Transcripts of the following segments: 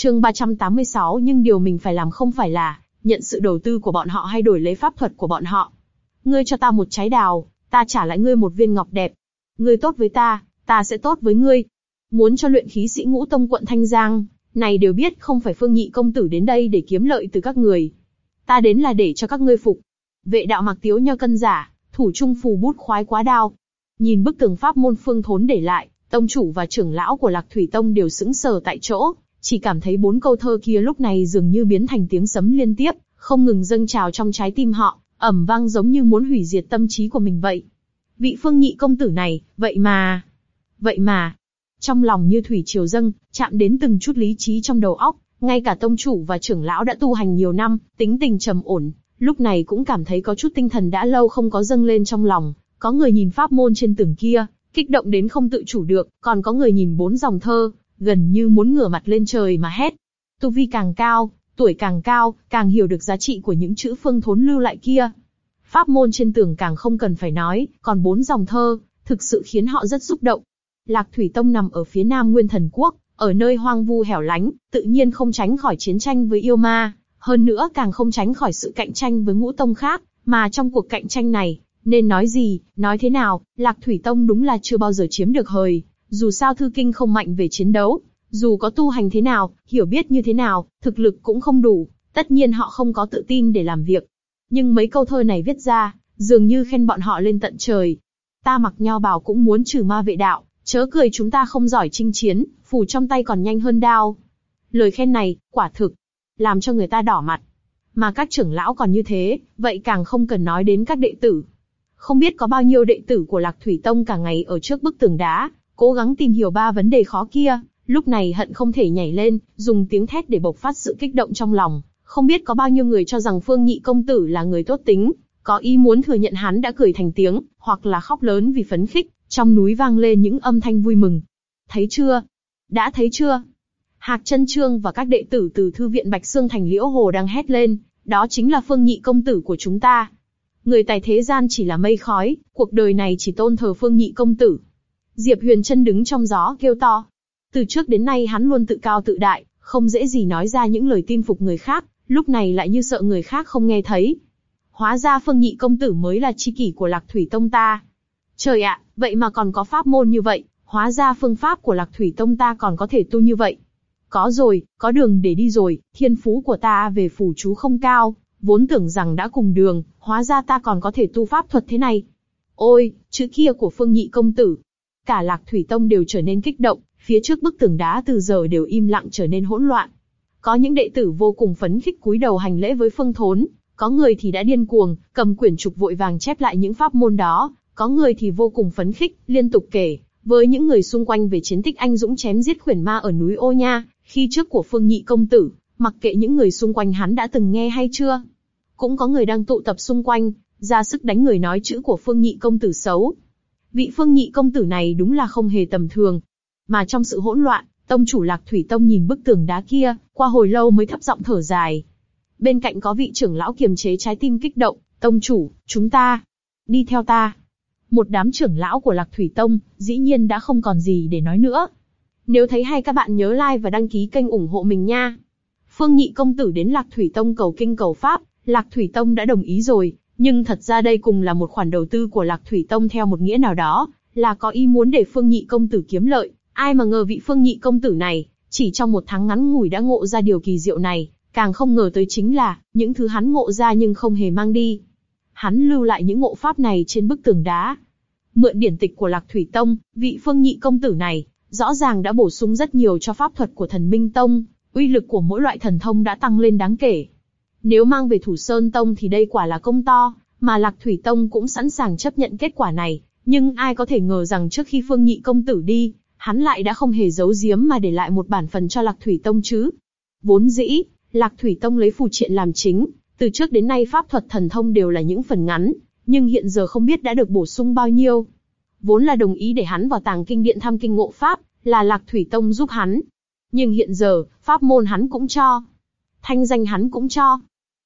Chương 386 nhưng điều mình phải làm không phải là nhận sự đầu tư của bọn họ hay đổi lấy pháp thuật của bọn họ. Ngươi cho ta một trái đào, ta trả lại ngươi một viên ngọc đẹp. Ngươi tốt với ta, ta sẽ tốt với ngươi. Muốn cho luyện khí sĩ ngũ tông quận Thanh Giang, này đều biết không phải phương nhị công tử đến đây để kiếm lợi từ các người. Ta đến là để cho các ngươi phục. Vệ đạo mặc tiếu nho cân giả, thủ trung phù bút khoái quá đao. Nhìn bức tường pháp môn phương thốn để lại, tông chủ và trưởng lão của lạc thủy tông đều sững sờ tại chỗ, chỉ cảm thấy bốn câu thơ kia lúc này dường như biến thành tiếng sấm liên tiếp, không ngừng dâng trào trong trái tim họ, ẩm vang giống như muốn hủy diệt tâm trí của mình vậy. Vị phương nhị công tử này, vậy mà, vậy mà, trong lòng như thủy triều dâng, chạm đến từng chút lý trí trong đầu óc, ngay cả tông chủ và trưởng lão đã tu hành nhiều năm, tính tình trầm ổn, lúc này cũng cảm thấy có chút tinh thần đã lâu không có dâng lên trong lòng, có người nhìn pháp môn trên tường kia, kích động đến không tự chủ được, còn có người nhìn bốn dòng thơ, gần như muốn ngửa mặt lên trời mà hét. Tu vi càng cao, tuổi càng cao, càng hiểu được giá trị của những chữ phương thốn lưu lại kia. Pháp môn trên tường càng không cần phải nói, còn bốn dòng thơ, thực sự khiến họ rất xúc động. Lạc Thủy Tông nằm ở phía nam Nguyên Thần Quốc, ở nơi hoang vu hẻo lánh, tự nhiên không tránh khỏi chiến tranh với yêu ma, hơn nữa càng không tránh khỏi sự cạnh tranh với ngũ tông khác, mà trong cuộc cạnh tranh này, nên nói gì, nói thế nào, Lạc Thủy Tông đúng là chưa bao giờ chiếm được hời, dù sao thư kinh không mạnh về chiến đấu, dù có tu hành thế nào, hiểu biết như thế nào, thực lực cũng không đủ, tất nhiên họ không có tự tin để làm việc. Nhưng mấy câu thơ này viết ra, dường như khen bọn họ lên tận trời. Ta mặc nho bào cũng muốn trừ ma vệ đạo, chớ cười chúng ta không giỏi chinh chiến, phù trong tay còn nhanh hơn đao. Lời khen này, quả thực, làm cho người ta đỏ mặt. Mà các trưởng lão còn như thế, vậy càng không cần nói đến các đệ tử. Không biết có bao nhiêu đệ tử của Lạc Thủy Tông cả ngày ở trước bức tường đá, cố gắng tìm hiểu ba vấn đề khó kia, lúc này hận không thể nhảy lên, dùng tiếng thét để bộc phát sự kích động trong lòng. Không biết có bao nhiêu người cho rằng Phương Nhị công tử là người tốt tính, có ý muốn thừa nhận hắn đã cười thành tiếng, hoặc là khóc lớn vì phấn khích, trong núi vang lên những âm thanh vui mừng. Thấy chưa? Đã thấy chưa? Hạc chân trương và các đệ tử từ thư viện Bạch Sương Thành Liễu Hồ đang hét lên, đó chính là Phương Nhị công tử của chúng ta. Người tài thế gian chỉ là mây khói, cuộc đời này chỉ tôn thờ Phương Nhị công tử. Diệp Huyền chân đứng trong gió kêu to. Từ trước đến nay hắn luôn tự cao tự đại, không dễ gì nói ra những lời tin phục người khác, lúc này lại như sợ người khác không nghe thấy. Hóa ra Phương Nhị công tử mới là chi kỷ của Lạc Thủy Tông ta. Trời ạ, vậy mà còn có pháp môn như vậy, hóa ra phương pháp của Lạc Thủy Tông ta còn có thể tu như vậy. Có rồi, có đường để đi rồi, thiên phú của ta về phủ chú không cao, vốn tưởng rằng đã cùng đường, hóa ra ta còn có thể tu pháp thuật thế này. Ôi, chữ kia của Phương Nhị công tử. Cả Lạc Thủy Tông đều trở nên kích động, phía trước bức tường đá từ giờ đều im lặng trở nên hỗn loạn. Có những đệ tử vô cùng phấn khích cúi đầu hành lễ với Phương Thốn, có người thì đã điên cuồng, cầm quyển trục vội vàng chép lại những pháp môn đó, có người thì vô cùng phấn khích, liên tục kể, với những người xung quanh về chiến tích anh dũng chém giết khuyển ma ở núi Ô Nha, khi trước của Phương Nhị công tử, mặc kệ những người xung quanh hắn đã từng nghe hay chưa. Cũng có người đang tụ tập xung quanh, ra sức đánh người nói chữ của Phương Nhị công tử xấu. Vị Phương Nhị công tử này đúng là không hề tầm thường. Mà trong sự hỗn loạn, tông chủ Lạc Thủy Tông nhìn bức tường đá kia, qua hồi lâu mới thấp giọng thở dài. Bên cạnh có vị trưởng lão kiềm chế trái tim kích động, tông chủ, chúng ta, đi theo ta. Một đám trưởng lão của Lạc Thủy Tông, dĩ nhiên đã không còn gì để nói nữa. Nếu thấy hay các bạn nhớ like và đăng ký kênh ủng hộ mình nha. Phương Nhị công tử đến Lạc Thủy Tông cầu kinh cầu pháp, Lạc Thủy Tông đã đồng ý rồi, nhưng thật ra đây cùng là một khoản đầu tư của Lạc Thủy Tông theo một nghĩa nào đó, là có ý muốn để Phương Nhị công tử kiếm lợi. Ai mà ngờ vị Phương Nhị công tử này, chỉ trong một tháng ngắn ngủi đã ngộ ra điều kỳ diệu này, càng không ngờ tới chính là những thứ hắn ngộ ra nhưng không hề mang đi. Hắn lưu lại những ngộ pháp này trên bức tường đá. Mượn điển tịch của Lạc Thủy Tông, vị Phương Nhị công tử này rõ ràng đã bổ sung rất nhiều cho pháp thuật của Thần Minh Tông, uy lực của mỗi loại thần thông đã tăng lên đáng kể. Nếu mang về Thủ Sơn Tông thì đây quả là công to, mà Lạc Thủy Tông cũng sẵn sàng chấp nhận kết quả này, nhưng ai có thể ngờ rằng trước khi Phương Nhị công tử đi, hắn lại đã không hề giấu giếm mà để lại một bản phần cho Lạc Thủy Tông chứ. Vốn dĩ, Lạc Thủy Tông lấy phù triện làm chính, từ trước đến nay pháp thuật thần thông đều là những phần ngắn, nhưng hiện giờ không biết đã được bổ sung bao nhiêu. Vốn là đồng ý để hắn vào tàng kinh điện thăm kinh ngộ pháp, là Lạc Thủy Tông giúp hắn. Nhưng hiện giờ, pháp môn hắn cũng cho. Thanh danh hắn cũng cho.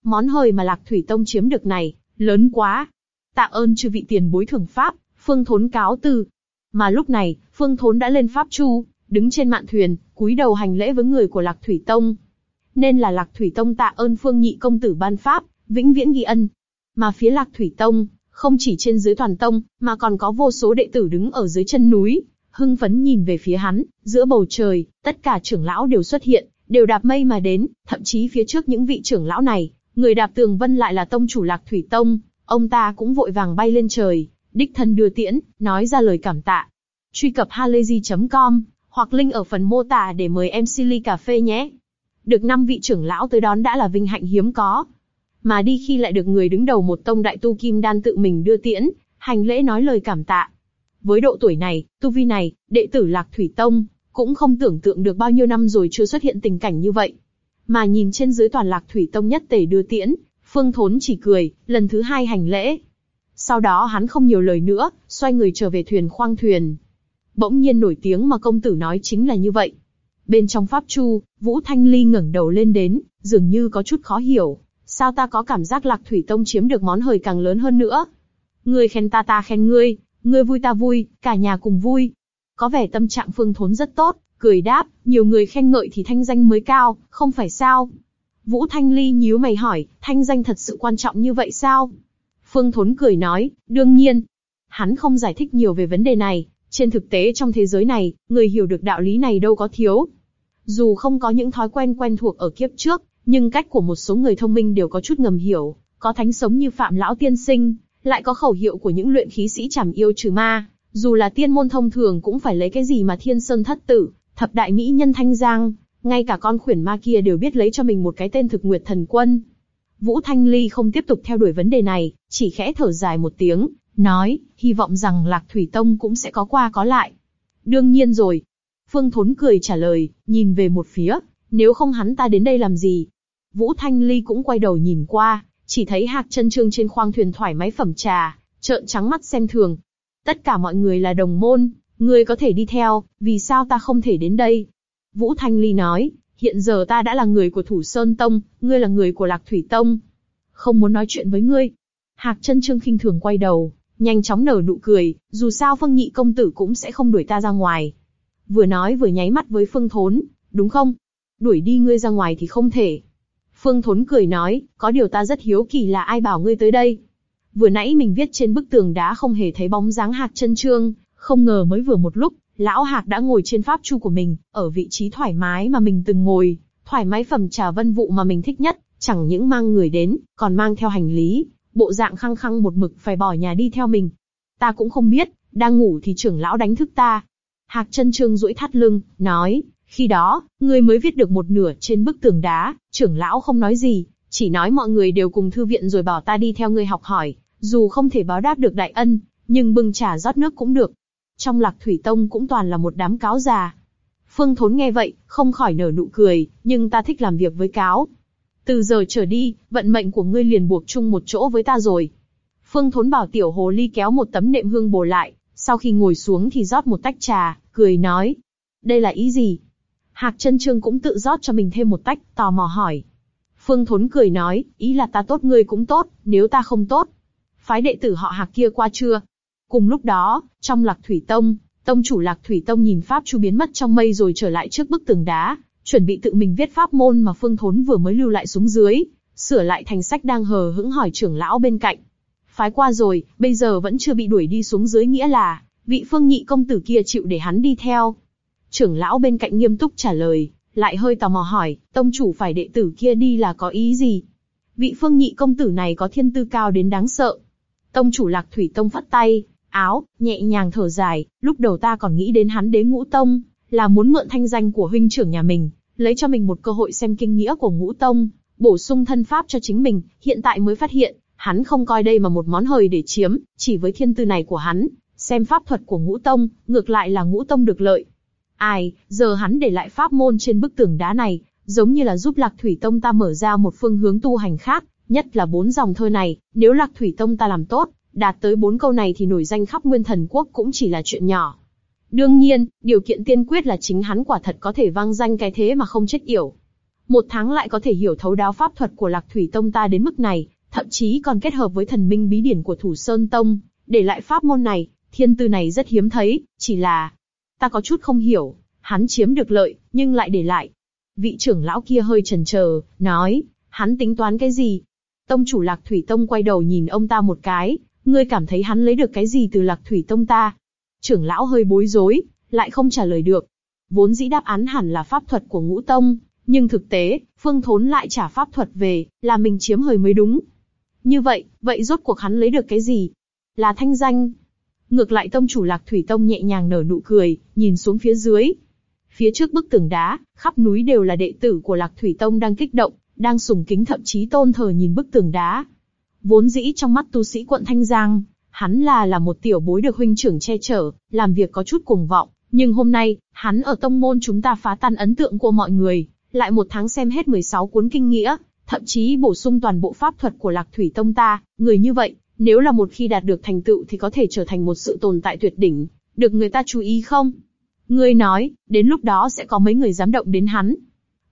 Món hời mà Lạc Thủy Tông chiếm được này, lớn quá. Tạ ơn chư vị tiền bối thưởng pháp, Phương Thốn cáo từ. Mà lúc này, Phương Thốn đã lên pháp chu, đứng trên mạn thuyền, cúi đầu hành lễ với người của Lạc Thủy Tông. Nên là Lạc Thủy Tông tạ ơn Phương Nhị công tử ban pháp, vĩnh viễn ghi ân. Mà phía Lạc Thủy Tông, không chỉ trên dưới toàn tông, mà còn có vô số đệ tử đứng ở dưới chân núi, hưng phấn nhìn về phía hắn, giữa bầu trời, tất cả trưởng lão đều xuất hiện, đều đạp mây mà đến, thậm chí phía trước những vị trưởng lão này, người đạp tường vân lại là tông chủ Lạc Thủy Tông, ông ta cũng vội vàng bay lên trời, đích thân đưa tiễn, nói ra lời cảm tạ. Truy cập halayzi.com hoặc link ở phần mô tả để mời em Silly cà phê nhé. Được năm vị trưởng lão tới đón đã là vinh hạnh hiếm có. Mà đi khi lại được người đứng đầu một tông đại tu kim đan tự mình đưa tiễn, hành lễ nói lời cảm tạ. Với độ tuổi này, tu vi này, đệ tử Lạc Thủy Tông, cũng không tưởng tượng được bao nhiêu năm rồi chưa xuất hiện tình cảnh như vậy. Mà nhìn trên dưới toàn Lạc Thủy Tông nhất tề đưa tiễn, Phương Thốn chỉ cười, lần thứ hai hành lễ. Sau đó hắn không nhiều lời nữa, xoay người trở về thuyền khoang thuyền. Bỗng nhiên nổi tiếng mà công tử nói chính là như vậy. Bên trong pháp chu, Vũ Thanh Ly ngẩng đầu lên đến, dường như có chút khó hiểu. Sao ta có cảm giác Lạc Thủy Tông chiếm được món hời càng lớn hơn nữa? Ngươi khen ta ta khen ngươi, ngươi vui ta vui, cả nhà cùng vui. Có vẻ tâm trạng Phương Thốn rất tốt, cười đáp, nhiều người khen ngợi thì thanh danh mới cao, không phải sao? Vũ Thanh Ly nhíu mày hỏi, thanh danh thật sự quan trọng như vậy sao? Phương Thốn cười nói, đương nhiên. Hắn không giải thích nhiều về vấn đề này, trên thực tế trong thế giới này, người hiểu được đạo lý này đâu có thiếu. Dù không có những thói quen quen thuộc ở kiếp trước, nhưng cách của một số người thông minh đều có chút ngầm hiểu, có thánh sống như Phạm Lão Tiên Sinh, lại có khẩu hiệu của những luyện khí sĩ chảm yêu trừ ma, dù là tiên môn thông thường cũng phải lấy cái gì mà thiên sơn thất tử, thập đại mỹ nhân thanh giang, ngay cả con khuyển ma kia đều biết lấy cho mình một cái tên thực nguyệt thần quân. Vũ Thanh Ly không tiếp tục theo đuổi vấn đề này, chỉ khẽ thở dài một tiếng, nói, hy vọng rằng Lạc Thủy Tông cũng sẽ có qua có lại. Đương nhiên rồi. Phương Thốn cười trả lời, nhìn về một phía, nếu không hắn ta đến đây làm gì? Vũ Thanh Ly cũng quay đầu nhìn qua, chỉ thấy Hạc chân trương trên khoang thuyền thoải mái phẩm trà, trợn trắng mắt xem thường. Tất cả mọi người là đồng môn, Ngươi có thể đi theo, vì sao ta không thể đến đây? Vũ Thanh Ly nói, hiện giờ ta đã là người của Thủ Sơn Tông, ngươi là người của Lạc Thủy Tông. Không muốn nói chuyện với ngươi. Hạc chân trương khinh thường quay đầu, nhanh chóng nở nụ cười, dù sao Phương Nhị công tử cũng sẽ không đuổi ta ra ngoài. Vừa nói vừa nháy mắt với Phương Thốn, đúng không? Đuổi đi ngươi ra ngoài thì không thể. Phương Thốn cười nói, có điều ta rất hiếu kỳ là ai bảo ngươi tới đây. Vừa nãy mình viết trên bức tường đá không hề thấy bóng dáng Hạc chân trương, không ngờ mới vừa một lúc, lão Hạc đã ngồi trên pháp chu của mình, ở vị trí thoải mái mà mình từng ngồi, thoải mái phẩm trà vân vụ mà mình thích nhất, chẳng những mang người đến, còn mang theo hành lý, bộ dạng khăng khăng một mực phải bỏ nhà đi theo mình. Ta cũng không biết, đang ngủ thì trưởng lão đánh thức ta. Hạc chân trương duỗi thắt lưng, nói, khi đó, ngươi mới viết được một nửa trên bức tường đá, trưởng lão không nói gì, chỉ nói mọi người đều cùng thư viện rồi bảo ta đi theo ngươi học hỏi, dù không thể báo đáp được đại ân, nhưng bưng trà rót nước cũng được. Trong lạc thủy tông cũng toàn là một đám cáo già. Phương Thốn nghe vậy, không khỏi nở nụ cười, nhưng ta thích làm việc với cáo. Từ giờ trở đi, vận mệnh của ngươi liền buộc chung một chỗ với ta rồi. Phương Thốn bảo tiểu hồ ly kéo một tấm nệm hương bổ lại, sau khi ngồi xuống thì rót một tách trà, cười nói. Đây là ý gì? Hạc chân trương cũng tự rót cho mình thêm một tách, tò mò hỏi. Phương Thốn cười nói, ý là ta tốt ngươi cũng tốt, nếu ta không tốt. Phái đệ tử họ Hạc kia qua chưa? Cùng lúc đó, trong Lạc Thủy Tông, tông chủ Lạc Thủy Tông nhìn pháp chu biến mất trong mây rồi trở lại trước bức tường đá, chuẩn bị tự mình viết pháp môn mà Phương Thốn vừa mới lưu lại xuống dưới, sửa lại thành sách đang hờ hững hỏi trưởng lão bên cạnh. Phái qua rồi, bây giờ vẫn chưa bị đuổi đi xuống dưới nghĩa là, vị phương nhị công tử kia chịu để hắn đi theo. Trưởng lão bên cạnh nghiêm túc trả lời, lại hơi tò mò hỏi, tông chủ phải đệ tử kia đi là có ý gì? Vị phương nhị công tử này có thiên tư cao đến đáng sợ. Tông chủ lạc thủy tông phất tay, áo, nhẹ nhàng thở dài, lúc đầu ta còn nghĩ đến hắn đế ngũ tông, là muốn mượn thanh danh của huynh trưởng nhà mình, lấy cho mình một cơ hội xem kinh nghĩa của ngũ tông, bổ sung thân pháp cho chính mình, hiện tại mới phát hiện, hắn không coi đây mà một món hời để chiếm, chỉ với thiên tư này của hắn, xem pháp thuật của ngũ tông, ngược lại là ngũ tông được lợi. Ai, giờ hắn để lại pháp môn trên bức tường đá này, giống như là giúp Lạc Thủy Tông ta mở ra một phương hướng tu hành khác, nhất là bốn dòng thơ này, nếu Lạc Thủy Tông ta làm tốt, đạt tới bốn câu này thì nổi danh khắp nguyên thần quốc cũng chỉ là chuyện nhỏ. Đương nhiên, điều kiện tiên quyết là chính hắn quả thật có thể vang danh cái thế mà không chết yểu. Một tháng lại có thể hiểu thấu đáo pháp thuật của Lạc Thủy Tông ta đến mức này, thậm chí còn kết hợp với thần minh bí điển của Thủ Sơn Tông, để lại pháp môn này, thiên tư này rất hiếm thấy, chỉ là ta có chút không hiểu, hắn chiếm được lợi, nhưng lại để lại. Vị trưởng lão kia hơi chần chờ, nói, hắn tính toán cái gì? Tông chủ Lạc Thủy Tông quay đầu nhìn ông ta một cái, ngươi cảm thấy hắn lấy được cái gì từ Lạc Thủy Tông ta? Trưởng lão hơi bối rối, lại không trả lời được. Vốn dĩ đáp án hẳn là pháp thuật của ngũ tông, nhưng thực tế, Phương Thốn lại trả pháp thuật về, là mình chiếm hời mới đúng. Như vậy, vậy rốt cuộc hắn lấy được cái gì? Là thanh danh. Ngược lại tông chủ Lạc Thủy Tông nhẹ nhàng nở nụ cười, nhìn xuống phía dưới. Phía trước bức tường đá, khắp núi đều là đệ tử của Lạc Thủy Tông đang kích động, đang sùng kính thậm chí tôn thờ nhìn bức tường đá. Vốn dĩ trong mắt tu sĩ quận Thanh Giang, hắn là là một tiểu bối được huynh trưởng che chở, làm việc có chút cuồng vọng, nhưng hôm nay, hắn ở tông môn chúng ta phá tan ấn tượng của mọi người, lại một tháng xem hết 16 cuốn kinh nghĩa, thậm chí bổ sung toàn bộ pháp thuật của Lạc Thủy Tông ta, người như vậy, nếu là một khi đạt được thành tựu thì có thể trở thành một sự tồn tại tuyệt đỉnh, được người ta chú ý không? Ngươi nói, đến lúc đó sẽ có mấy người dám động đến hắn.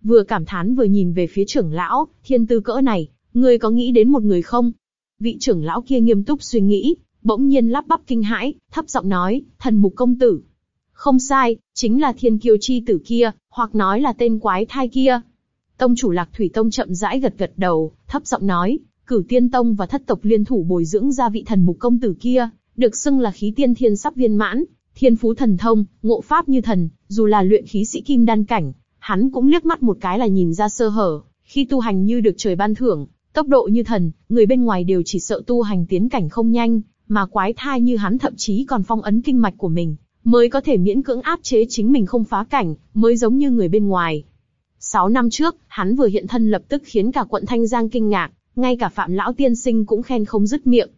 Vừa cảm thán vừa nhìn về phía trưởng lão, thiên tư cỡ này, ngươi có nghĩ đến một người không? Vị trưởng lão kia nghiêm túc suy nghĩ, bỗng nhiên lắp bắp kinh hãi, thấp giọng nói, thần mục công tử. Không sai, chính là thiên kiêu chi tử kia, hoặc nói là tên quái thai kia. Tông chủ lạc thủy tông chậm rãi gật gật đầu, thấp giọng nói, cử tiên tông và thất tộc liên thủ bồi dưỡng ra vị thần mục công tử kia, được xưng là khí tiên thiên sắp viên mãn, thiên phú thần thông, ngộ pháp như thần, dù là luyện khí sĩ kim đan cảnh, hắn cũng liếc mắt một cái là nhìn ra sơ hở, khi tu hành như được trời ban thưởng, tốc độ như thần, người bên ngoài đều chỉ sợ tu hành tiến cảnh không nhanh, mà quái thai như hắn thậm chí còn phong ấn kinh mạch của mình, mới có thể miễn cưỡng áp chế chính mình không phá cảnh, mới giống như người bên ngoài. Sáu năm trước, hắn vừa hiện thân lập tức khiến cả quận Thanh Giang kinh ngạc, ngay cả Phạm Lão Tiên Sinh cũng khen không dứt miệng.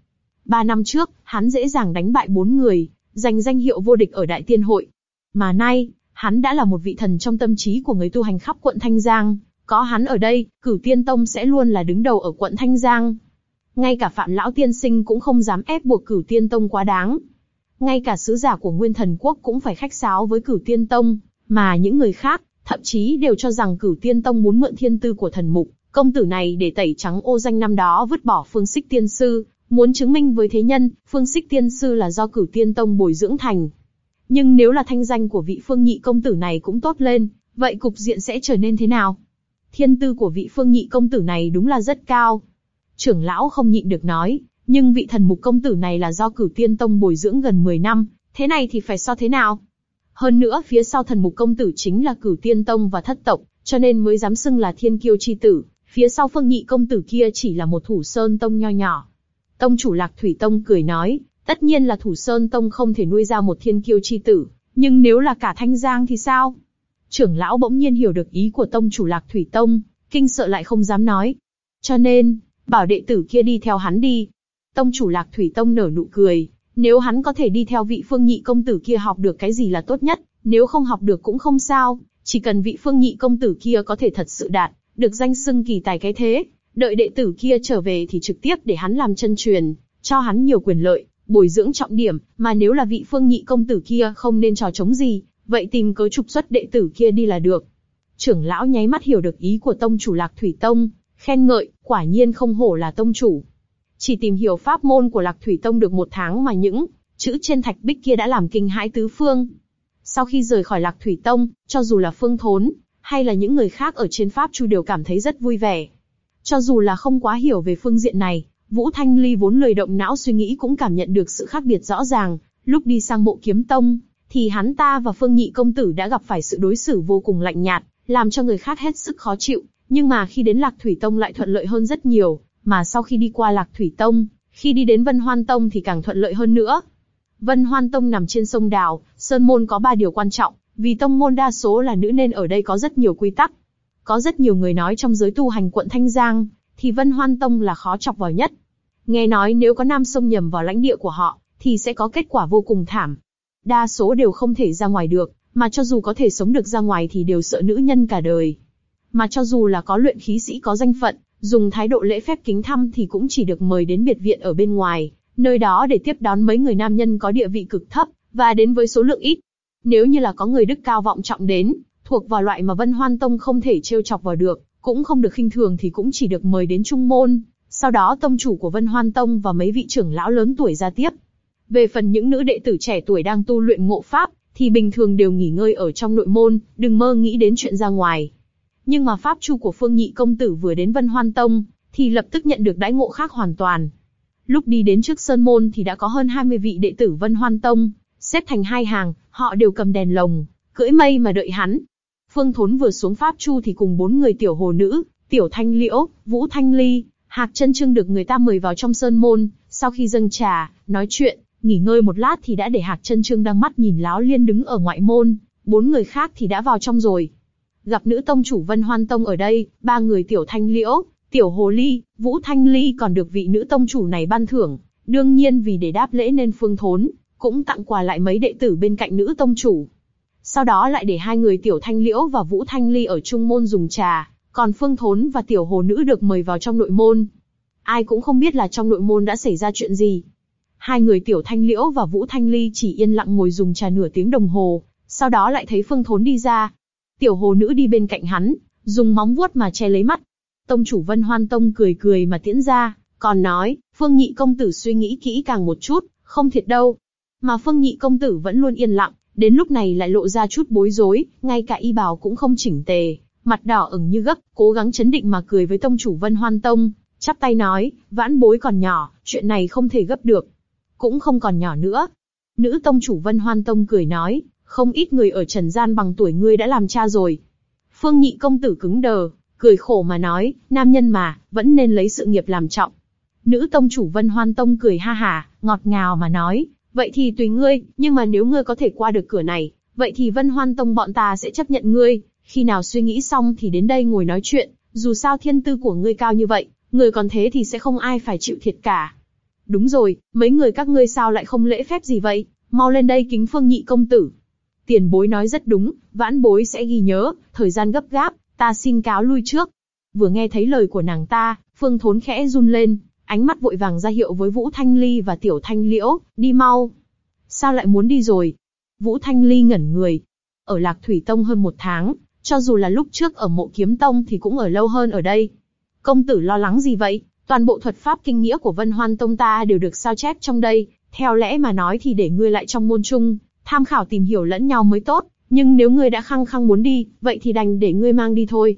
Ba năm trước, hắn dễ dàng đánh bại bốn người, giành danh hiệu vô địch ở Đại Tiên Hội. Mà nay, hắn đã là một vị thần trong tâm trí của người tu hành khắp quận Thanh Giang, có hắn ở đây, cửu tiên tông sẽ luôn là đứng đầu ở quận Thanh Giang. Ngay cả Phạm Lão Tiên Sinh cũng không dám ép buộc cửu tiên tông quá đáng. Ngay cả sứ giả của Nguyên Thần Quốc cũng phải khách sáo với cửu tiên tông, mà những người khác, thậm chí đều cho rằng cửu tiên tông muốn mượn thiên tư của thần mục, công tử này để tẩy trắng ô danh năm đó vứt bỏ phương xích tiên sư, muốn chứng minh với thế nhân, phương xích tiên sư là do cửu tiên tông bồi dưỡng thành. Nhưng nếu là thanh danh của vị phương nhị công tử này cũng tốt lên, vậy cục diện sẽ trở nên thế nào? Thiên tư của vị phương nhị công tử này đúng là rất cao. Trưởng lão không nhịn được nói, nhưng vị thần mục công tử này là do cửu tiên tông bồi dưỡng gần 10 năm, thế này thì phải so thế nào? Hơn nữa phía sau thần mục công tử chính là cửu tiên tông và thất tộc, cho nên mới dám xưng là thiên kiêu chi tử, phía sau phương nhị công tử kia chỉ là một thủ sơn tông nho nhỏ. Tông chủ lạc thủy tông cười nói, tất nhiên là thủ sơn tông không thể nuôi ra một thiên kiêu chi tử, nhưng nếu là cả thanh giang thì sao? Trưởng lão bỗng nhiên hiểu được ý của tông chủ lạc thủy tông, kinh sợ lại không dám nói. Cho nên, bảo đệ tử kia đi theo hắn đi. Tông chủ lạc thủy tông nở nụ cười, nếu hắn có thể đi theo vị phương nhị công tử kia học được cái gì là tốt nhất, nếu không học được cũng không sao, chỉ cần vị phương nhị công tử kia có thể thật sự đạt, được danh xưng kỳ tài cái thế, đợi đệ tử kia trở về thì trực tiếp để hắn làm chân truyền, cho hắn nhiều quyền lợi, bồi dưỡng trọng điểm, mà nếu là vị phương nhị công tử kia không nên trò chống gì, vậy tìm cớ trục xuất đệ tử kia đi là được. Trưởng lão nháy mắt hiểu được ý của tông chủ Lạc Thủy Tông, khen ngợi, quả nhiên không hổ là tông chủ. Chỉ tìm hiểu pháp môn của Lạc Thủy Tông được một tháng mà những chữ trên thạch bích kia đã làm kinh hãi tứ phương. Sau khi rời khỏi Lạc Thủy Tông, cho dù là Phương Thốn, hay là những người khác ở trên Pháp Chu đều cảm thấy rất vui vẻ. Cho dù là không quá hiểu về phương diện này, Vũ Thanh Ly vốn lười động não suy nghĩ cũng cảm nhận được sự khác biệt rõ ràng. Lúc đi sang Mộ Kiếm Tông, thì hắn ta và Phương Nhị công tử đã gặp phải sự đối xử vô cùng lạnh nhạt, làm cho người khác hết sức khó chịu. Nhưng mà khi đến Lạc Thủy Tông lại thuận lợi hơn rất nhiều, mà sau khi đi qua Lạc Thủy Tông, khi đi đến Vân Hoan Tông thì càng thuận lợi hơn nữa. Vân Hoan Tông nằm trên sông Đào, Sơn Môn có ba điều quan trọng, vì tông môn đa số là nữ nên ở đây có rất nhiều quy tắc. Có rất nhiều người nói trong giới tu hành quận Thanh Giang, thì Vân Hoan Tông là khó chọc vào nhất. Nghe nói nếu có nam sông nhầm vào lãnh địa của họ, thì sẽ có kết quả vô cùng thảm. Đa số đều không thể ra ngoài được, mà cho dù có thể sống được ra ngoài thì đều sợ nữ nhân cả đời. Mà cho dù là có luyện khí sĩ có danh phận, dùng thái độ lễ phép kính thăm thì cũng chỉ được mời đến biệt viện ở bên ngoài, nơi đó để tiếp đón mấy người nam nhân có địa vị cực thấp, và đến với số lượng ít. Nếu như là có người đức cao vọng trọng đến, thuộc vào loại mà Vân Hoan Tông không thể trêu chọc vào được, cũng không được khinh thường thì cũng chỉ được mời đến trung môn. Sau đó tông chủ của Vân Hoan Tông và mấy vị trưởng lão lớn tuổi ra tiếp. Về phần những nữ đệ tử trẻ tuổi đang tu luyện ngộ pháp, thì bình thường đều nghỉ ngơi ở trong nội môn, đừng mơ nghĩ đến chuyện ra ngoài. Nhưng mà pháp chu của Phương Nhị công tử vừa đến Vân Hoan Tông, thì lập tức nhận được đãi ngộ khác hoàn toàn. Lúc đi đến trước sơn môn thì đã có hơn 20 vị đệ tử Vân Hoan Tông, xếp thành hai hàng, họ đều cầm đèn lồng, cưỡi mây mà đợi hắn. Phương Thốn vừa xuống pháp chu thì cùng bốn người tiểu hồ nữ, tiểu thanh liễu, vũ thanh ly, hạc chân trương được người ta mời vào trong sơn môn. Sau khi dâng trà, nói chuyện, nghỉ ngơi một lát thì đã để hạc chân trương đang mắt nhìn láo liên đứng ở ngoại môn, bốn người khác thì đã vào trong rồi. Gặp nữ tông chủ Vân Hoan Tông ở đây, ba người tiểu thanh liễu, tiểu hồ ly, vũ thanh ly còn được vị nữ tông chủ này ban thưởng. đương nhiên vì để đáp lễ nên phương thốn cũng tặng quà lại mấy đệ tử bên cạnh nữ tông chủ. Sau đó lại để hai người tiểu thanh liễu và vũ thanh ly ở trung môn dùng trà, còn phương thốn và tiểu hồ nữ được mời vào trong nội môn. Ai cũng không biết là trong nội môn đã xảy ra chuyện gì. Hai người tiểu thanh liễu và vũ thanh ly chỉ yên lặng ngồi dùng trà nửa tiếng đồng hồ, sau đó lại thấy phương thốn đi ra. Tiểu hồ nữ đi bên cạnh hắn, dùng móng vuốt mà che lấy mắt. Tông chủ Vân Hoan Tông cười cười mà tiễn ra, còn nói, Phương Nhị công tử suy nghĩ kỹ càng một chút, không thiệt đâu. Mà Phương Nhị công tử vẫn luôn yên lặng, đến lúc này lại lộ ra chút bối rối, ngay cả y bào cũng không chỉnh tề, mặt đỏ ửng như gấc, cố gắng chấn định mà cười với tông chủ Vân Hoan Tông, chắp tay nói, vãn bối còn nhỏ, chuyện này không thể gấp được, cũng không còn nhỏ nữa. Nữ tông chủ Vân Hoan Tông cười nói, không ít người ở trần gian bằng tuổi ngươi đã làm cha rồi. Phương Nhị công tử cứng đờ, cười khổ mà nói, nam nhân mà, vẫn nên lấy sự nghiệp làm trọng. Nữ tông chủ Vân Hoan Tông cười ha hà, ngọt ngào mà nói, vậy thì tùy ngươi, nhưng mà nếu ngươi có thể qua được cửa này, vậy thì Vân Hoan Tông bọn ta sẽ chấp nhận ngươi, khi nào suy nghĩ xong thì đến đây ngồi nói chuyện, dù sao thiên tư của ngươi cao như vậy, người còn thế thì sẽ không ai phải chịu thiệt cả. Đúng rồi, mấy người các ngươi sao lại không lễ phép gì vậy, mau lên đây kính phương nhị công tử. Tiền bối nói rất đúng, vãn bối sẽ ghi nhớ, thời gian gấp gáp, ta xin cáo lui trước. Vừa nghe thấy lời của nàng ta, phương thốn khẽ run lên, ánh mắt vội vàng ra hiệu với Vũ Thanh Ly và Tiểu Thanh Liễu, đi mau. Sao lại muốn đi rồi? Vũ Thanh Ly ngẩn người. Ở Lạc Thủy Tông hơn một tháng, cho dù là lúc trước ở mộ kiếm tông thì cũng ở lâu hơn ở đây. Công tử lo lắng gì vậy? Toàn bộ thuật pháp kinh nghĩa của Vân Hoan Tông ta đều được sao chép trong đây, theo lẽ mà nói thì để ngươi lại trong môn chung, tham khảo tìm hiểu lẫn nhau mới tốt, nhưng nếu ngươi đã khăng khăng muốn đi, vậy thì đành để ngươi mang đi thôi.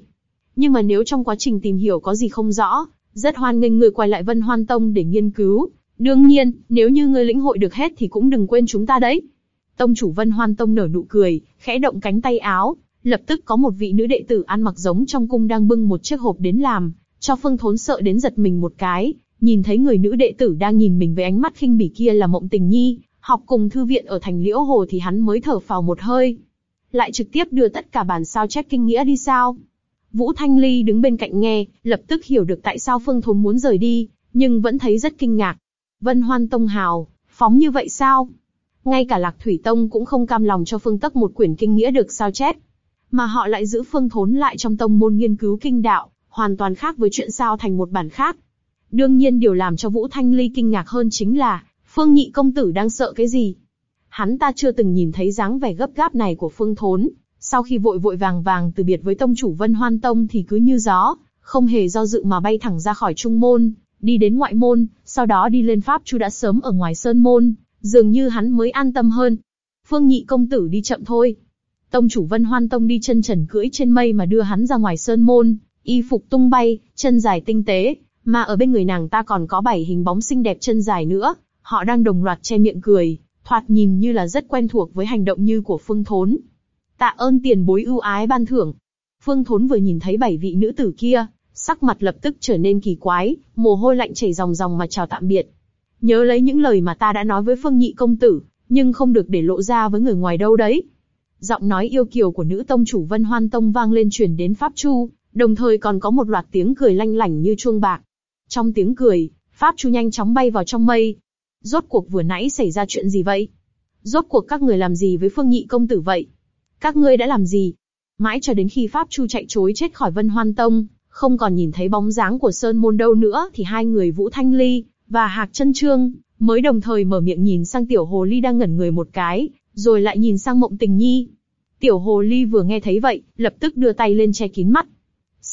Nhưng mà nếu trong quá trình tìm hiểu có gì không rõ, rất hoan nghênh ngươi quay lại Vân Hoan Tông để nghiên cứu. Đương nhiên, nếu như ngươi lĩnh hội được hết thì cũng đừng quên chúng ta đấy. Tông chủ Vân Hoan Tông nở nụ cười, khẽ động cánh tay áo, lập tức có một vị nữ đệ tử ăn mặc giống trong cung đang bưng một chiếc hộp đến làm, cho Phương Thốn sợ đến giật mình một cái, nhìn thấy người nữ đệ tử đang nhìn mình với ánh mắt khinh bỉ kia là Mộng Tình Nhi, học cùng thư viện ở thành Liễu Hồ thì hắn mới thở phào một hơi. Lại trực tiếp đưa tất cả bản sao chép kinh nghĩa đi sao? Vũ Thanh Ly đứng bên cạnh nghe, lập tức hiểu được tại sao Phương Thốn muốn rời đi, nhưng vẫn thấy rất kinh ngạc. Vân Hoan Tông hào, phóng như vậy sao? Ngay cả Lạc Thủy Tông cũng không cam lòng cho Phương Tắc một quyển kinh nghĩa được sao chép, mà họ lại giữ Phương Thốn lại trong tông môn nghiên cứu kinh đạo, hoàn toàn khác với chuyện sao thành một bản khác. Đương nhiên điều làm cho Vũ Thanh Ly kinh ngạc hơn chính là, Phương Nhị công tử đang sợ cái gì? Hắn ta chưa từng nhìn thấy dáng vẻ gấp gáp này của Phương Thốn, sau khi vội vội vàng vàng từ biệt với tông chủ Vân Hoan Tông thì cứ như gió, không hề do dự mà bay thẳng ra khỏi trung môn, đi đến ngoại môn, sau đó đi lên pháp chu đã sớm ở ngoài sơn môn, dường như hắn mới an tâm hơn. Phương Nhị công tử đi chậm thôi. Tông chủ Vân Hoan Tông đi chân trần cưỡi trên mây mà đưa hắn ra ngoài sơn môn, y phục tung bay, chân dài tinh tế, mà ở bên người nàng ta còn có bảy hình bóng xinh đẹp chân dài nữa, họ đang đồng loạt che miệng cười, thoạt nhìn như là rất quen thuộc với hành động như của Phương Thốn. Tạ ơn tiền bối ưu ái ban thưởng. Phương Thốn vừa nhìn thấy bảy vị nữ tử kia, sắc mặt lập tức trở nên kỳ quái, mồ hôi lạnh chảy ròng ròng mà chào tạm biệt. Nhớ lấy những lời mà ta đã nói với Phương Nhị công tử, nhưng không được để lộ ra với người ngoài đâu đấy. Giọng nói yêu kiều của nữ tông chủ Vân Hoan Tông vang lên truyền đến Pháp Chu, đồng thời còn có một loạt tiếng cười lanh lảnh như chuông bạc. Trong tiếng cười, Pháp Chu nhanh chóng bay vào trong mây. Rốt cuộc vừa nãy xảy ra chuyện gì vậy? Rốt cuộc các người làm gì với Phương Nhị công tử vậy? Các ngươi đã làm gì? Mãi cho đến khi Pháp Chu chạy trối chết khỏi Vân Hoan Tông, không còn nhìn thấy bóng dáng của Sơn Môn đâu nữa thì hai người Vũ Thanh Ly và Hạc Chân Trương mới đồng thời mở miệng nhìn sang Tiểu Hồ Ly đang ngẩn người một cái, rồi lại nhìn sang Mộng Tình Nhi. Tiểu Hồ Ly vừa nghe thấy vậy, lập tức đưa tay lên che kín mắt.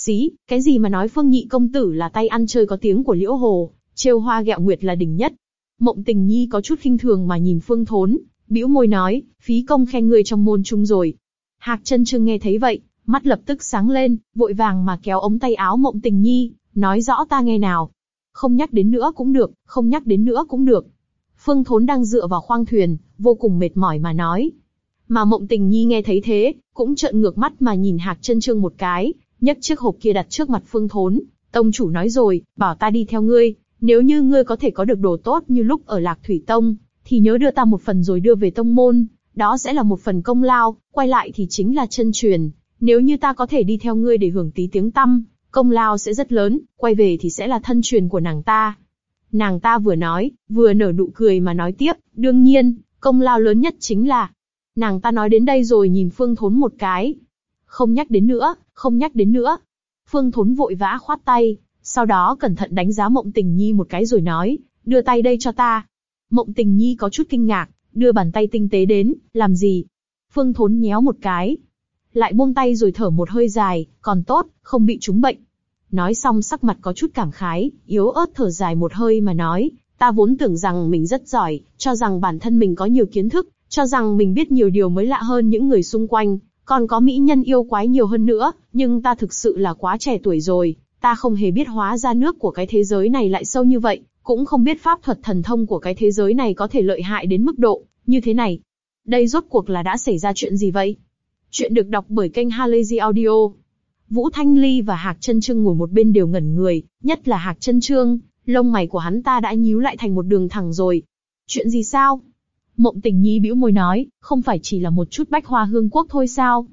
Xí, cái gì mà nói Phương Nhị công tử là tay ăn chơi có tiếng của Liễu Hồ, trêu hoa gẹo nguyệt là đỉnh nhất. Mộng Tình Nhi có chút khinh thường mà nhìn Phương Thốn, bĩu môi nói, phí công khen ngươi trong môn chung rồi. Hạc chân trương nghe thấy vậy, mắt lập tức sáng lên, vội vàng mà kéo ống tay áo mộng tình nhi, nói rõ ta nghe nào. Không nhắc đến nữa cũng được, không nhắc đến nữa cũng được. Phương Thốn đang dựa vào khoang thuyền, vô cùng mệt mỏi mà nói. Mà mộng tình nhi nghe thấy thế, cũng trợn ngược mắt mà nhìn Hạc chân trương một cái, nhấc chiếc hộp kia đặt trước mặt Phương Thốn. Tông chủ nói rồi, bảo ta đi theo ngươi, nếu như ngươi có thể có được đồ tốt như lúc ở Lạc Thủy Tông, thì nhớ đưa ta một phần rồi đưa về tông môn, đó sẽ là một phần công lao, quay lại thì chính là chân truyền. Nếu như ta có thể đi theo ngươi để hưởng tí tiếng tăm, công lao sẽ rất lớn, quay về thì sẽ là thân truyền của nàng ta. Nàng ta vừa nói, vừa nở nụ cười mà nói tiếp, đương nhiên, công lao lớn nhất chính là... Nàng ta nói đến đây rồi nhìn Phương Thốn một cái. Không nhắc đến nữa, không nhắc đến nữa. Phương Thốn vội vã khoát tay, sau đó cẩn thận đánh giá Mộng Tình Nhi một cái rồi nói, đưa tay đây cho ta. Mộng Tình Nhi có chút kinh ngạc, đưa bàn tay tinh tế đến, làm gì? Phương Thốn nhéo một cái, lại buông tay rồi thở một hơi dài, còn tốt, không bị trúng bệnh. Nói xong sắc mặt có chút cảm khái, yếu ớt thở dài một hơi mà nói, ta vốn tưởng rằng mình rất giỏi, cho rằng bản thân mình có nhiều kiến thức, cho rằng mình biết nhiều điều mới lạ hơn những người xung quanh, còn có mỹ nhân yêu quái nhiều hơn nữa, nhưng ta thực sự là quá trẻ tuổi rồi, ta không hề biết hóa ra nước của cái thế giới này lại sâu như vậy, cũng không biết pháp thuật thần thông của cái thế giới này có thể lợi hại đến mức độ như thế này. Đây rốt cuộc là đã xảy ra chuyện gì vậy? Chuyện được đọc bởi kênh Halazy Audio. Vũ Thanh Ly và Hạc Trân Trương ngồi một bên đều ngẩn người, nhất là Hạc Trân Trương, lông mày của hắn ta đã nhíu lại thành một đường thẳng rồi. Chuyện gì sao? Mộng Tình Nhi bĩu môi nói, không phải chỉ là một chút bách hoa hương quốc thôi sao?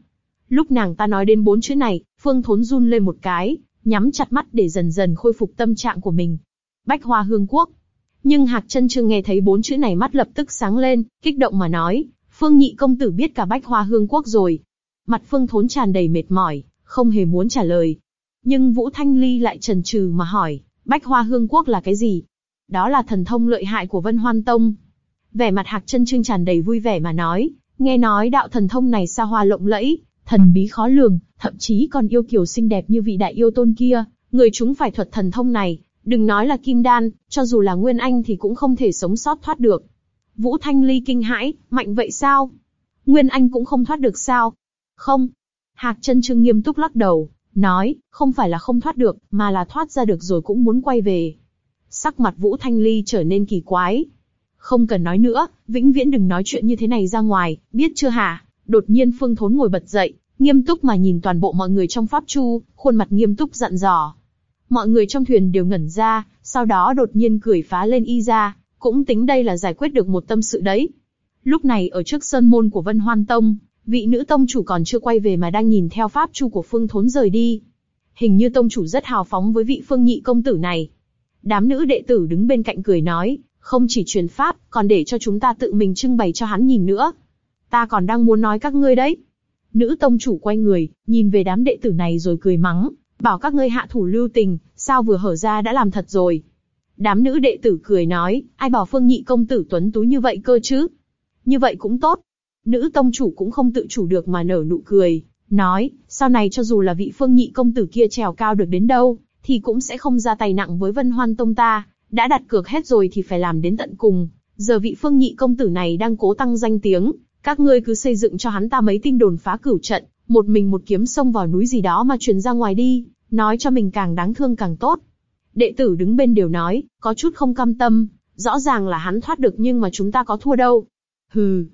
Lúc nàng ta nói đến bốn chữ này, Phương Thốn run lên một cái, nhắm chặt mắt để dần dần khôi phục tâm trạng của mình. Bách hoa hương quốc. Nhưng Hạc Chân Trương nghe thấy bốn chữ này mắt lập tức sáng lên, kích động mà nói, Phương Nhị công tử biết cả bách hoa hương quốc rồi. Mặt Phương Thốn tràn đầy mệt mỏi, không hề muốn trả lời. Nhưng Vũ Thanh Ly lại trần trừ mà hỏi, bách hoa hương quốc là cái gì? Đó là thần thông lợi hại của Vân Hoan Tông. Vẻ mặt Hạc Chân Trương tràn đầy vui vẻ mà nói, nghe nói đạo thần thông này xa hoa lộng lẫy, thần bí khó lường, thậm chí còn yêu kiều xinh đẹp như vị đại yêu tôn kia, người chúng phải thuật thần thông này, đừng nói là kim đan, cho dù là nguyên anh thì cũng không thể sống sót thoát được. Vũ Thanh Ly kinh hãi, mạnh vậy sao? Nguyên anh cũng không thoát được sao? Không. Hạc chân trương nghiêm túc lắc đầu, nói, không phải là không thoát được, mà là thoát ra được rồi cũng muốn quay về. Sắc mặt Vũ Thanh Ly trở nên kỳ quái. Không cần nói nữa, vĩnh viễn đừng nói chuyện như thế này ra ngoài, biết chưa hả? Đột nhiên Phương Thốn ngồi bật dậy, nghiêm túc mà nhìn toàn bộ mọi người trong pháp chu, khuôn mặt nghiêm túc dặn dò. Mọi người trong thuyền đều ngẩn ra, sau đó đột nhiên cười phá lên y ra, cũng tính đây là giải quyết được một tâm sự đấy. Lúc này ở trước sơn môn của Vân Hoan Tông, vị nữ tông chủ còn chưa quay về mà đang nhìn theo pháp chu của Phương Thốn rời đi. Hình như tông chủ rất hào phóng với vị Phương Nhị công tử này. Đám nữ đệ tử đứng bên cạnh cười nói, không chỉ truyền pháp, còn để cho chúng ta tự mình trưng bày cho hắn nhìn nữa. Ta còn đang muốn nói các ngươi đấy. Nữ tông chủ quay người, nhìn về đám đệ tử này rồi cười mắng, bảo các ngươi hạ thủ lưu tình, sao vừa hở ra đã làm thật rồi. Đám nữ đệ tử cười nói, ai bảo phương nhị công tử tuấn tú như vậy cơ chứ? Như vậy cũng tốt. Nữ tông chủ cũng không tự chủ được mà nở nụ cười, nói, sau này cho dù là vị phương nhị công tử kia trèo cao được đến đâu, thì cũng sẽ không ra tay nặng với vân hoan tông ta, đã đặt cược hết rồi thì phải làm đến tận cùng. Giờ vị phương nhị công tử này đang cố tăng danh tiếng, các ngươi cứ xây dựng cho hắn ta mấy tin đồn phá cửu trận, một mình một kiếm xông vào núi gì đó mà truyền ra ngoài đi, nói cho mình càng đáng thương càng tốt. Đệ tử đứng bên đều nói, có chút không cam tâm, rõ ràng là hắn thoát được nhưng mà chúng ta có thua đâu. Hừ.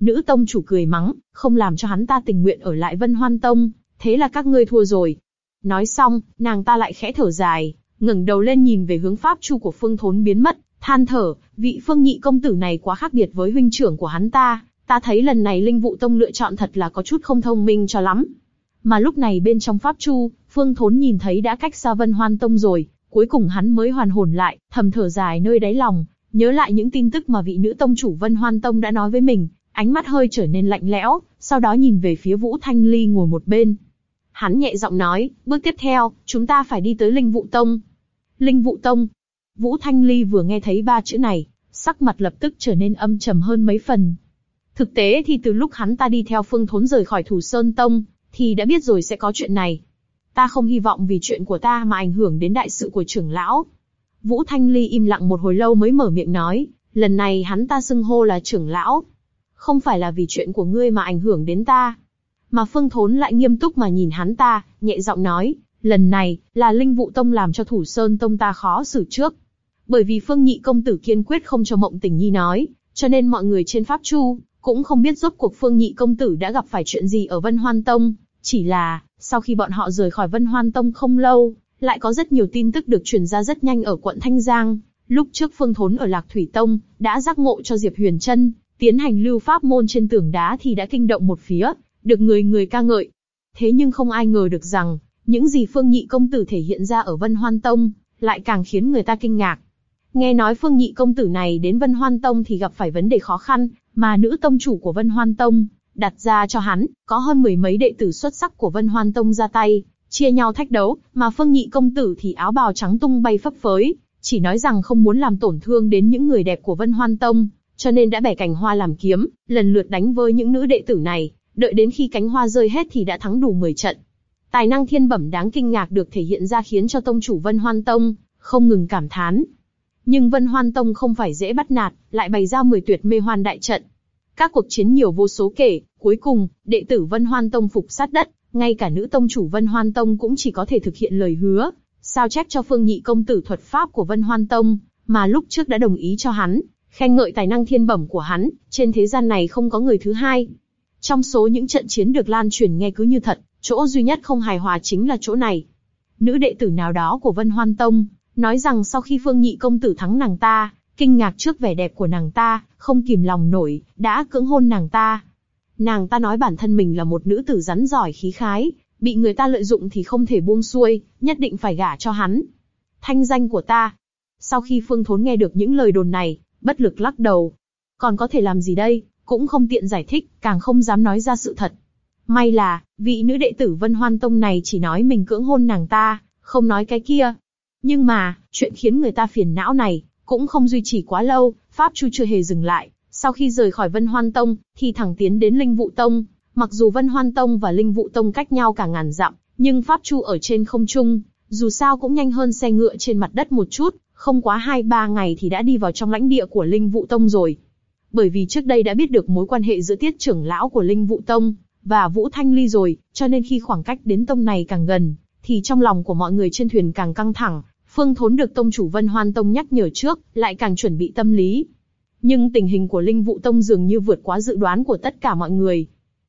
Nữ tông chủ cười mắng, không làm cho hắn ta tình nguyện ở lại Vân Hoan Tông, thế là các ngươi thua rồi. Nói xong, nàng ta lại khẽ thở dài, ngẩng đầu lên nhìn về hướng pháp chu của Phương Thốn biến mất, than thở, vị Phương Nhị công tử này quá khác biệt với huynh trưởng của hắn ta, ta thấy lần này Linh Vụ Tông lựa chọn thật là có chút không thông minh cho lắm. Mà lúc này bên trong pháp chu, Phương Thốn nhìn thấy đã cách xa Vân Hoan Tông rồi, cuối cùng hắn mới hoàn hồn lại, thầm thở dài nơi đáy lòng, nhớ lại những tin tức mà vị nữ tông chủ Vân Hoan Tông đã nói với mình, ánh mắt hơi trở nên lạnh lẽo, sau đó nhìn về phía Vũ Thanh Ly ngồi một bên. Hắn nhẹ giọng nói, bước tiếp theo, chúng ta phải đi tới Linh Vụ Tông. Linh Vũ Tông. Vũ Thanh Ly vừa nghe thấy ba chữ này, sắc mặt lập tức trở nên âm trầm hơn mấy phần. Thực tế thì từ lúc hắn ta đi theo Phương Thốn rời khỏi Thủ Sơn Tông, thì đã biết rồi sẽ có chuyện này. Ta không hy vọng vì chuyện của ta mà ảnh hưởng đến đại sự của trưởng lão. Vũ Thanh Ly im lặng một hồi lâu mới mở miệng nói, lần này hắn ta xưng hô là trưởng lão. không phải là vì chuyện của ngươi mà ảnh hưởng đến ta. Mà Phương Thốn lại nghiêm túc mà nhìn hắn ta, nhẹ giọng nói, lần này, là Linh Vụ Tông làm cho Thủ Sơn Tông ta khó xử trước. Bởi vì Phương Nhị Công Tử kiên quyết không cho Mộng Tình Nhi nói, cho nên mọi người trên Pháp Chu, cũng không biết rốt cuộc Phương Nhị Công Tử đã gặp phải chuyện gì ở Vân Hoan Tông. Chỉ là, sau khi bọn họ rời khỏi Vân Hoan Tông không lâu, lại có rất nhiều tin tức được truyền ra rất nhanh ở quận Thanh Giang. Lúc trước Phương Thốn ở Lạc Thủy Tông, đã giác ngộ cho Diệp Huyền chân tiến hành lưu pháp môn trên tường đá thì đã kinh động một phía, được người người ca ngợi. Thế nhưng không ai ngờ được rằng, những gì Phương Nhị Công Tử thể hiện ra ở Vân Hoan Tông, lại càng khiến người ta kinh ngạc. Nghe nói Phương Nhị Công Tử này đến Vân Hoan Tông thì gặp phải vấn đề khó khăn, mà nữ tông chủ của Vân Hoan Tông, đặt ra cho hắn, có hơn mười mấy đệ tử xuất sắc của Vân Hoan Tông ra tay, chia nhau thách đấu, mà Phương Nhị Công Tử thì áo bào trắng tung bay phấp phới, chỉ nói rằng không muốn làm tổn thương đến những người đẹp của Vân Hoan Tông, cho nên đã bẻ cành hoa làm kiếm, lần lượt đánh với những nữ đệ tử này, đợi đến khi cánh hoa rơi hết thì đã thắng đủ 10 trận. Tài năng thiên bẩm đáng kinh ngạc được thể hiện ra khiến cho tông chủ Vân Hoan Tông không ngừng cảm thán. Nhưng Vân Hoan Tông không phải dễ bắt nạt, lại bày ra 10 tuyệt mê hoan đại trận. Các cuộc chiến nhiều vô số kể, cuối cùng, đệ tử Vân Hoan Tông phục sát đất, ngay cả nữ tông chủ Vân Hoan Tông cũng chỉ có thể thực hiện lời hứa, sao chép cho Phương Nhị công tử thuật pháp của Vân Hoan Tông, mà lúc trước đã đồng ý cho hắn, khen ngợi tài năng thiên bẩm của hắn, trên thế gian này không có người thứ hai. Trong số những trận chiến được lan truyền nghe cứ như thật, chỗ duy nhất không hài hòa chính là chỗ này. Nữ đệ tử nào đó của Vân Hoan Tông, nói rằng sau khi Phương Nhị công tử thắng nàng ta, kinh ngạc trước vẻ đẹp của nàng ta, không kìm lòng nổi, đã cưỡng hôn nàng ta. Nàng ta nói bản thân mình là một nữ tử rắn giỏi khí khái, bị người ta lợi dụng thì không thể buông xuôi, nhất định phải gả cho hắn. Thanh danh của ta. Sau khi Phương Thốn nghe được những lời đồn này, bất lực lắc đầu. Còn có thể làm gì đây, cũng không tiện giải thích, càng không dám nói ra sự thật. May là, vị nữ đệ tử Vân Hoan Tông này chỉ nói mình cưỡng hôn nàng ta, không nói cái kia. Nhưng mà, chuyện khiến người ta phiền não này, cũng không duy trì quá lâu, Pháp Chu chưa hề dừng lại. Sau khi rời khỏi Vân Hoan Tông, thì thẳng tiến đến Linh Vụ Tông. Mặc dù Vân Hoan Tông và Linh Vụ Tông cách nhau cả ngàn dặm, nhưng Pháp Chu ở trên không trung, dù sao cũng nhanh hơn xe ngựa trên mặt đất một chút, không quá hai ba ngày thì đã đi vào trong lãnh địa của Linh Vụ Tông rồi. Bởi vì trước đây đã biết được mối quan hệ giữa tiết trưởng lão của Linh Vụ Tông và Vũ Thanh Ly rồi, cho nên khi khoảng cách đến tông này càng gần, thì trong lòng của mọi người trên thuyền càng căng thẳng. Phương Thốn được tông chủ Vân Hoan Tông nhắc nhở trước, lại càng chuẩn bị tâm lý. Nhưng tình hình của Linh Vụ Tông dường như vượt quá dự đoán của tất cả mọi người.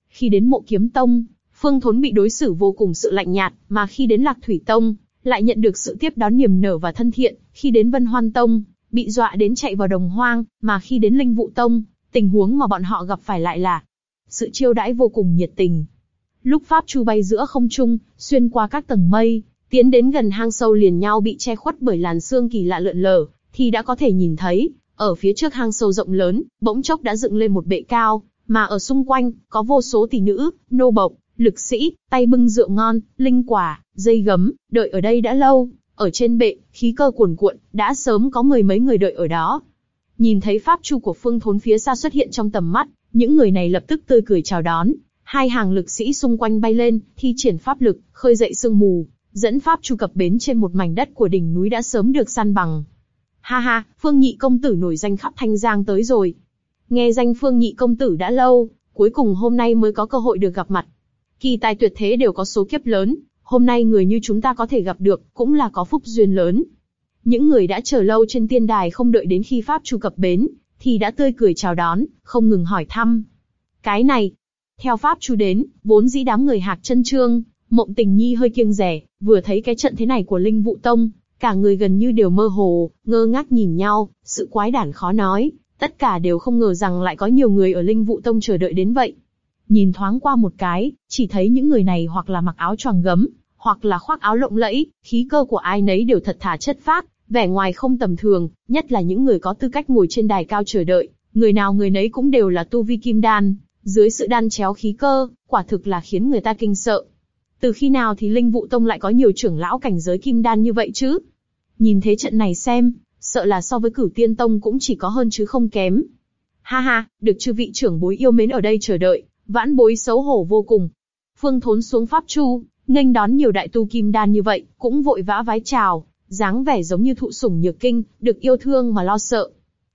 Khi đến Mộ Kiếm Tông, Phương Thốn bị đối xử vô cùng sự lạnh nhạt, mà khi đến Lạc Thủy Tông, lại nhận được sự tiếp đón niềm nở và thân thiện. Khi đến Vân Hoan Tông, bị dọa đến chạy vào đồng hoang, mà khi đến Linh Vụ Tông, tình huống mà bọn họ gặp phải lại là sự chiêu đãi vô cùng nhiệt tình. Lúc Pháp Chu bay giữa không trung, xuyên qua các tầng mây, tiến đến gần hang sâu liền nhau bị che khuất bởi làn sương kỳ lạ lượn lờ, thì đã có thể nhìn thấy, ở phía trước hang sâu rộng lớn, bỗng chốc đã dựng lên một bệ cao, mà ở xung quanh, có vô số tỷ nữ, nô bộc, lực sĩ, tay bưng rượu ngon, linh quả, dây gấm, đợi ở đây đã lâu. Ở trên bệ, khí cơ cuồn cuộn, đã sớm có mười mấy người đợi ở đó. Nhìn thấy pháp chu của phương thốn phía xa xuất hiện trong tầm mắt, những người này lập tức tươi cười chào đón. Hai hàng lực sĩ xung quanh bay lên, thi triển pháp lực, khơi dậy sương mù, dẫn pháp chu cập bến trên một mảnh đất của đỉnh núi đã sớm được săn bằng. Ha ha, Phương Nhị công tử nổi danh khắp Thanh Giang tới rồi. Nghe danh Phương Nhị công tử đã lâu, cuối cùng hôm nay mới có cơ hội được gặp mặt. Kỳ tài tuyệt thế đều có số kiếp lớn, hôm nay người như chúng ta có thể gặp được, cũng là có phúc duyên lớn. Những người đã chờ lâu trên tiên đài không đợi đến khi Pháp chu cập bến, thì đã tươi cười chào đón, không ngừng hỏi thăm. Cái này, theo Pháp chu đến, vốn dĩ đám người hạc chân trương, mộng tình nhi hơi kiêng rẻ, vừa thấy cái trận thế này của Linh Vụ Tông, cả người gần như đều mơ hồ, ngơ ngác nhìn nhau, sự quái đản khó nói, tất cả đều không ngờ rằng lại có nhiều người ở Linh Vụ Tông chờ đợi đến vậy. Nhìn thoáng qua một cái, chỉ thấy những người này hoặc là mặc áo choàng gấm, hoặc là khoác áo lộng lẫy, khí cơ của ai nấy đều thật thà chất phác, vẻ ngoài không tầm thường, nhất là những người có tư cách ngồi trên đài cao chờ đợi, người nào người nấy cũng đều là tu vi kim đan, dưới sự đan chéo khí cơ, quả thực là khiến người ta kinh sợ. Từ khi nào thì Linh Vụ Tông lại có nhiều trưởng lão cảnh giới kim đan như vậy chứ? Nhìn thế trận này xem, sợ là so với Cửu Tiên Tông cũng chỉ có hơn chứ không kém. Ha ha, được chư vị trưởng bối yêu mến ở đây chờ đợi, vãn bối xấu hổ vô cùng. Phương Thốn xuống pháp chu, nghênh đón nhiều đại tu kim đan như vậy, cũng vội vã vái chào, dáng vẻ giống như thụ sủng nhược kinh, được yêu thương mà lo sợ.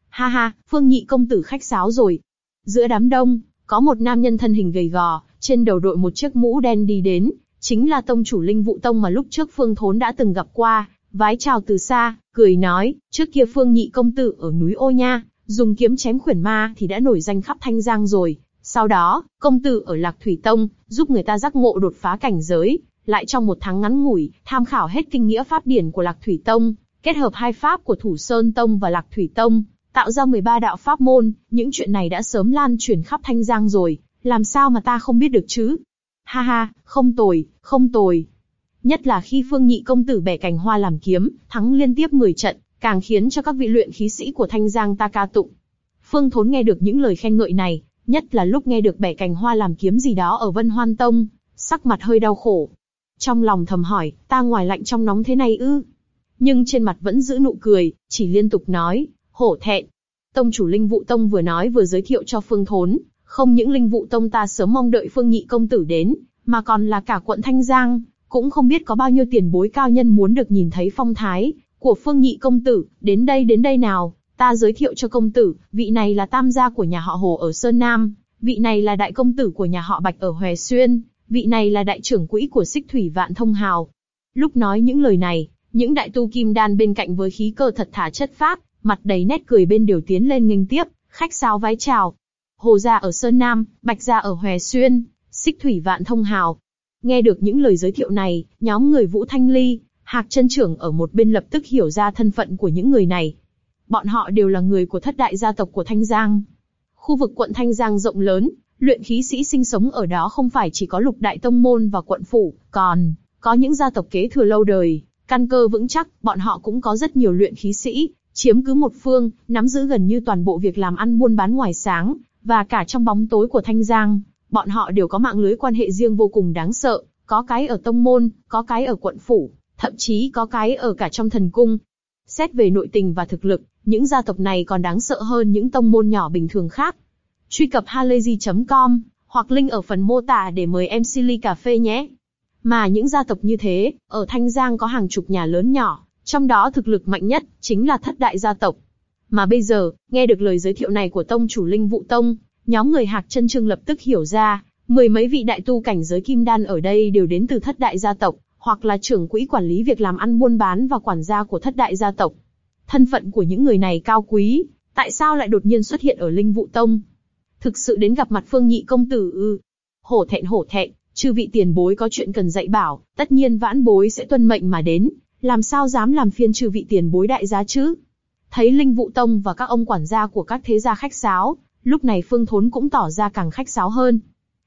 Ha ha, Phương Nhị công tử khách sáo rồi. giữa đám đông, có một nam nhân thân hình gầy gò, trên đầu đội một chiếc mũ đen đi đến, chính là tông chủ linh vụ tông mà lúc trước Phương Thốn đã từng gặp qua, vái chào từ xa, cười nói, trước kia Phương Nhị công tử ở núi Ô Nha, dùng kiếm chém khuyển ma thì đã nổi danh khắp Thanh Giang rồi. Sau đó, công tử ở Lạc Thủy Tông, giúp người ta giác ngộ đột phá cảnh giới, lại trong một tháng ngắn ngủi, tham khảo hết kinh nghĩa pháp điển của Lạc Thủy Tông, kết hợp hai pháp của Thủ Sơn Tông và Lạc Thủy Tông, tạo ra 13 đạo pháp môn, những chuyện này đã sớm lan truyền khắp Thanh Giang rồi, làm sao mà ta không biết được chứ? Ha ha, không tồi, không tồi. Nhất là khi Phương Nhị công tử bẻ cành hoa làm kiếm, thắng liên tiếp 10 trận, càng khiến cho các vị luyện khí sĩ của Thanh Giang ta ca tụng. Phương Thốn nghe được những lời khen ngợi này, nhất là lúc nghe được bẻ cành hoa làm kiếm gì đó ở Vân Hoan Tông, sắc mặt hơi đau khổ. Trong lòng thầm hỏi, ta ngoài lạnh trong nóng thế này ư? Nhưng trên mặt vẫn giữ nụ cười, chỉ liên tục nói, hổ thẹn. Tông chủ Linh Vụ Tông vừa nói vừa giới thiệu cho Phương Thốn, không những Linh Vụ Tông ta sớm mong đợi Phương Nhị công tử đến, mà còn là cả quận Thanh Giang, cũng không biết có bao nhiêu tiền bối cao nhân muốn được nhìn thấy phong thái của Phương Nhị công tử, đến đây đến đây nào, ta giới thiệu cho công tử, vị này là tam gia của nhà họ Hồ ở Sơn Nam, vị này là đại công tử của nhà họ Bạch ở Hòe Xuyên, vị này là đại trưởng quỹ của Xích Thủy Vạn Thông Hào. Lúc nói những lời này, những đại tu kim đan bên cạnh với khí cơ thật thả chất phát, mặt đầy nét cười bên điều tiến lên nghênh tiếp, khách sáo vái chào. Hồ gia ở Sơn Nam, Bạch gia ở Hòe Xuyên, Xích Thủy Vạn Thông Hào. Nghe được những lời giới thiệu này, nhóm người Vũ Thanh Ly, Hạc chân trưởng ở một bên lập tức hiểu ra thân phận của những người này. Bọn họ đều là người của thất đại gia tộc của Thanh Giang. Khu vực quận Thanh Giang rộng lớn, luyện khí sĩ sinh sống ở đó không phải chỉ có lục đại tông môn và quận phủ, còn có những gia tộc kế thừa lâu đời, căn cơ vững chắc, bọn họ cũng có rất nhiều luyện khí sĩ, chiếm cứ một phương, nắm giữ gần như toàn bộ việc làm ăn buôn bán ngoài sáng, và cả trong bóng tối của Thanh Giang, bọn họ đều có mạng lưới quan hệ riêng vô cùng đáng sợ, có cái ở tông môn, có cái ở quận phủ, thậm chí có cái ở cả trong thần cung. Xét về nội tình và thực lực, những gia tộc này còn đáng sợ hơn những tông môn nhỏ bình thường khác. Truy cập halayzi.com hoặc link ở phần mô tả để mời em Silly Cà Phê nhé. Mà những gia tộc như thế, ở Thanh Giang có hàng chục nhà lớn nhỏ, trong đó thực lực mạnh nhất chính là thất đại gia tộc. Mà bây giờ, nghe được lời giới thiệu này của tông chủ Linh Vụ Tông, nhóm người Hạc chân Trương lập tức hiểu ra, mười mấy vị đại tu cảnh giới kim đan ở đây đều đến từ thất đại gia tộc, hoặc là trưởng quỹ quản lý việc làm ăn buôn bán và quản gia của thất đại gia tộc. Thân phận của những người này cao quý, tại sao lại đột nhiên xuất hiện ở Linh Vụ Tông? Thực sự đến gặp mặt Phương Nhị công tử ư? Hổ thẹn hổ thẹn, chư vị tiền bối có chuyện cần dạy bảo, tất nhiên vãn bối sẽ tuân mệnh mà đến, làm sao dám làm phiên chư vị tiền bối đại giá chứ? Thấy Linh Vụ Tông và các ông quản gia của các thế gia khách sáo, lúc này Phương Thốn cũng tỏ ra càng khách sáo hơn.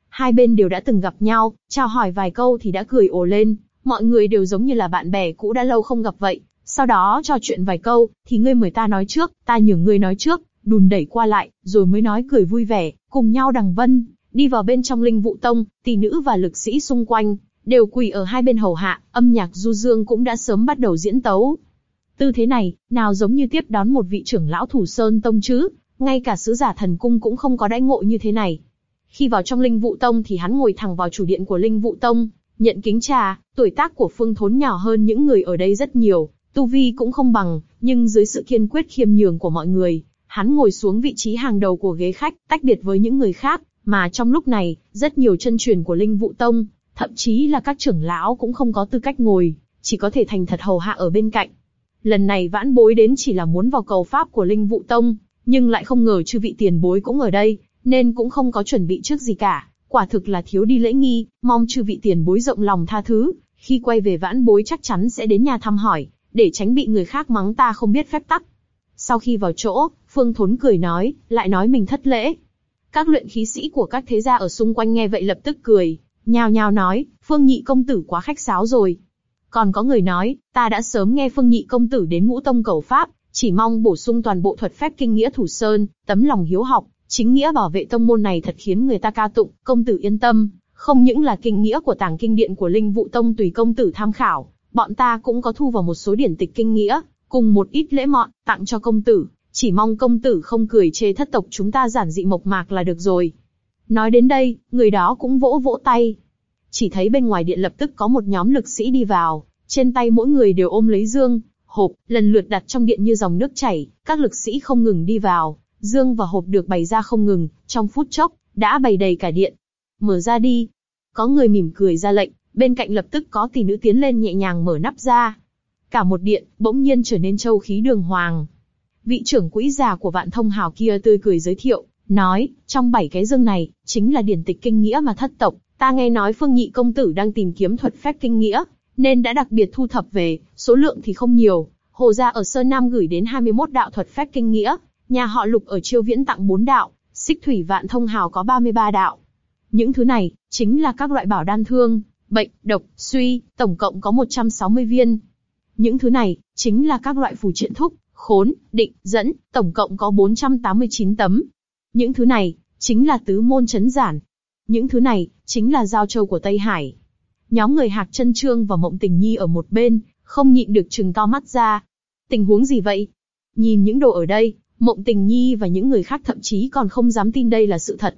Hai bên đều đã từng gặp nhau, chào hỏi vài câu thì đã cười ồ lên, mọi người đều giống như là bạn bè cũ đã lâu không gặp vậy. Sau đó trò chuyện vài câu, thì ngươi mời ta nói trước, ta nhường ngươi nói trước, đùn đẩy qua lại, rồi mới nói cười vui vẻ, cùng nhau đằng vân, đi vào bên trong linh vụ tông, tỷ nữ và lực sĩ xung quanh, đều quỳ ở hai bên hầu hạ, âm nhạc du dương cũng đã sớm bắt đầu diễn tấu. Tư thế này, nào giống như tiếp đón một vị trưởng lão thủ sơn tông chứ, ngay cả sứ giả thần cung cũng không có đãi ngộ như thế này. Khi vào trong linh vụ tông thì hắn ngồi thẳng vào chủ điện của linh vụ tông, nhận kính trà, tuổi tác của phương thốn nhỏ hơn những người ở đây rất nhiều, tu vi cũng không bằng, nhưng dưới sự kiên quyết khiêm nhường của mọi người, hắn ngồi xuống vị trí hàng đầu của ghế khách, tách biệt với những người khác, mà trong lúc này, rất nhiều chân truyền của linh vụ tông, thậm chí là các trưởng lão cũng không có tư cách ngồi, chỉ có thể thành thật hầu hạ ở bên cạnh. Lần này vãn bối đến chỉ là muốn vào cầu pháp của linh vụ tông, nhưng lại không ngờ chư vị tiền bối cũng ở đây, nên cũng không có chuẩn bị trước gì cả. Quả thực là thiếu đi lễ nghi, mong chư vị tiền bối rộng lòng tha thứ. Khi quay về vãn bối chắc chắn sẽ đến nhà thăm hỏi, để tránh bị người khác mắng ta không biết phép tắc. Sau khi vào chỗ, Phương Thốn cười nói, lại nói mình thất lễ. Các luyện khí sĩ của các thế gia ở xung quanh nghe vậy lập tức cười, nhao nhao nói, Phương Nhị công tử quá khách sáo rồi. Còn có người nói, ta đã sớm nghe Phương Nhị công tử đến ngũ tông cầu pháp, chỉ mong bổ sung toàn bộ thuật phép kinh nghĩa thủ sơn, tấm lòng hiếu học, chính nghĩa bảo vệ tông môn này thật khiến người ta ca tụng, công tử yên tâm, không những là kinh nghĩa của tàng kinh điện của linh vụ tông tùy công tử tham khảo, bọn ta cũng có thu vào một số điển tịch kinh nghĩa, cùng một ít lễ mọn, tặng cho công tử, chỉ mong công tử không cười chê thất tộc chúng ta giản dị mộc mạc là được rồi. Nói đến đây, người đó cũng vỗ vỗ tay. Chỉ thấy bên ngoài điện lập tức có một nhóm lực sĩ đi vào, trên tay mỗi người đều ôm lấy dương, hộp, lần lượt đặt trong điện như dòng nước chảy, các lực sĩ không ngừng đi vào, Dương và hộp được bày ra không ngừng, trong phút chốc, đã bày đầy cả điện. Mở ra đi. Có người mỉm cười ra lệnh, bên cạnh lập tức có tỷ nữ tiến lên nhẹ nhàng mở nắp ra. Cả một điện, bỗng nhiên trở nên châu khí đường hoàng. Vị trưởng quỹ già của vạn thông hào kia tươi cười giới thiệu, nói, trong bảy cái dương này, chính là điển tịch kinh nghĩa mà thất tộc, ta nghe nói phương nhị công tử đang tìm kiếm thuật phép kinh nghĩa, nên đã đặc biệt thu thập về, số lượng thì không nhiều. Hồ gia ở Sơn Nam gửi đến 21 đạo thuật phép kinh nghĩa, nhà họ Lục ở Chiêu Viễn tặng 4 đạo, Xích Thủy Vạn Thông Hào có 33 đạo. Những thứ này, chính là các loại bảo đan thương, bệnh, độc, suy, tổng cộng có 160 viên. Những thứ này, chính là các loại phù triện thúc, khốn, định, dẫn, tổng cộng có 489 tấm. Những thứ này, chính là tứ môn chấn giản. Những thứ này, chính là giao châu của Tây Hải. Nhóm người Hạc chân Trương và Mộng Tình Nhi ở một bên, không nhịn được trừng to mắt ra. Tình huống gì vậy? Nhìn những đồ ở đây, Mộng Tình Nhi và những người khác thậm chí còn không dám tin đây là sự thật.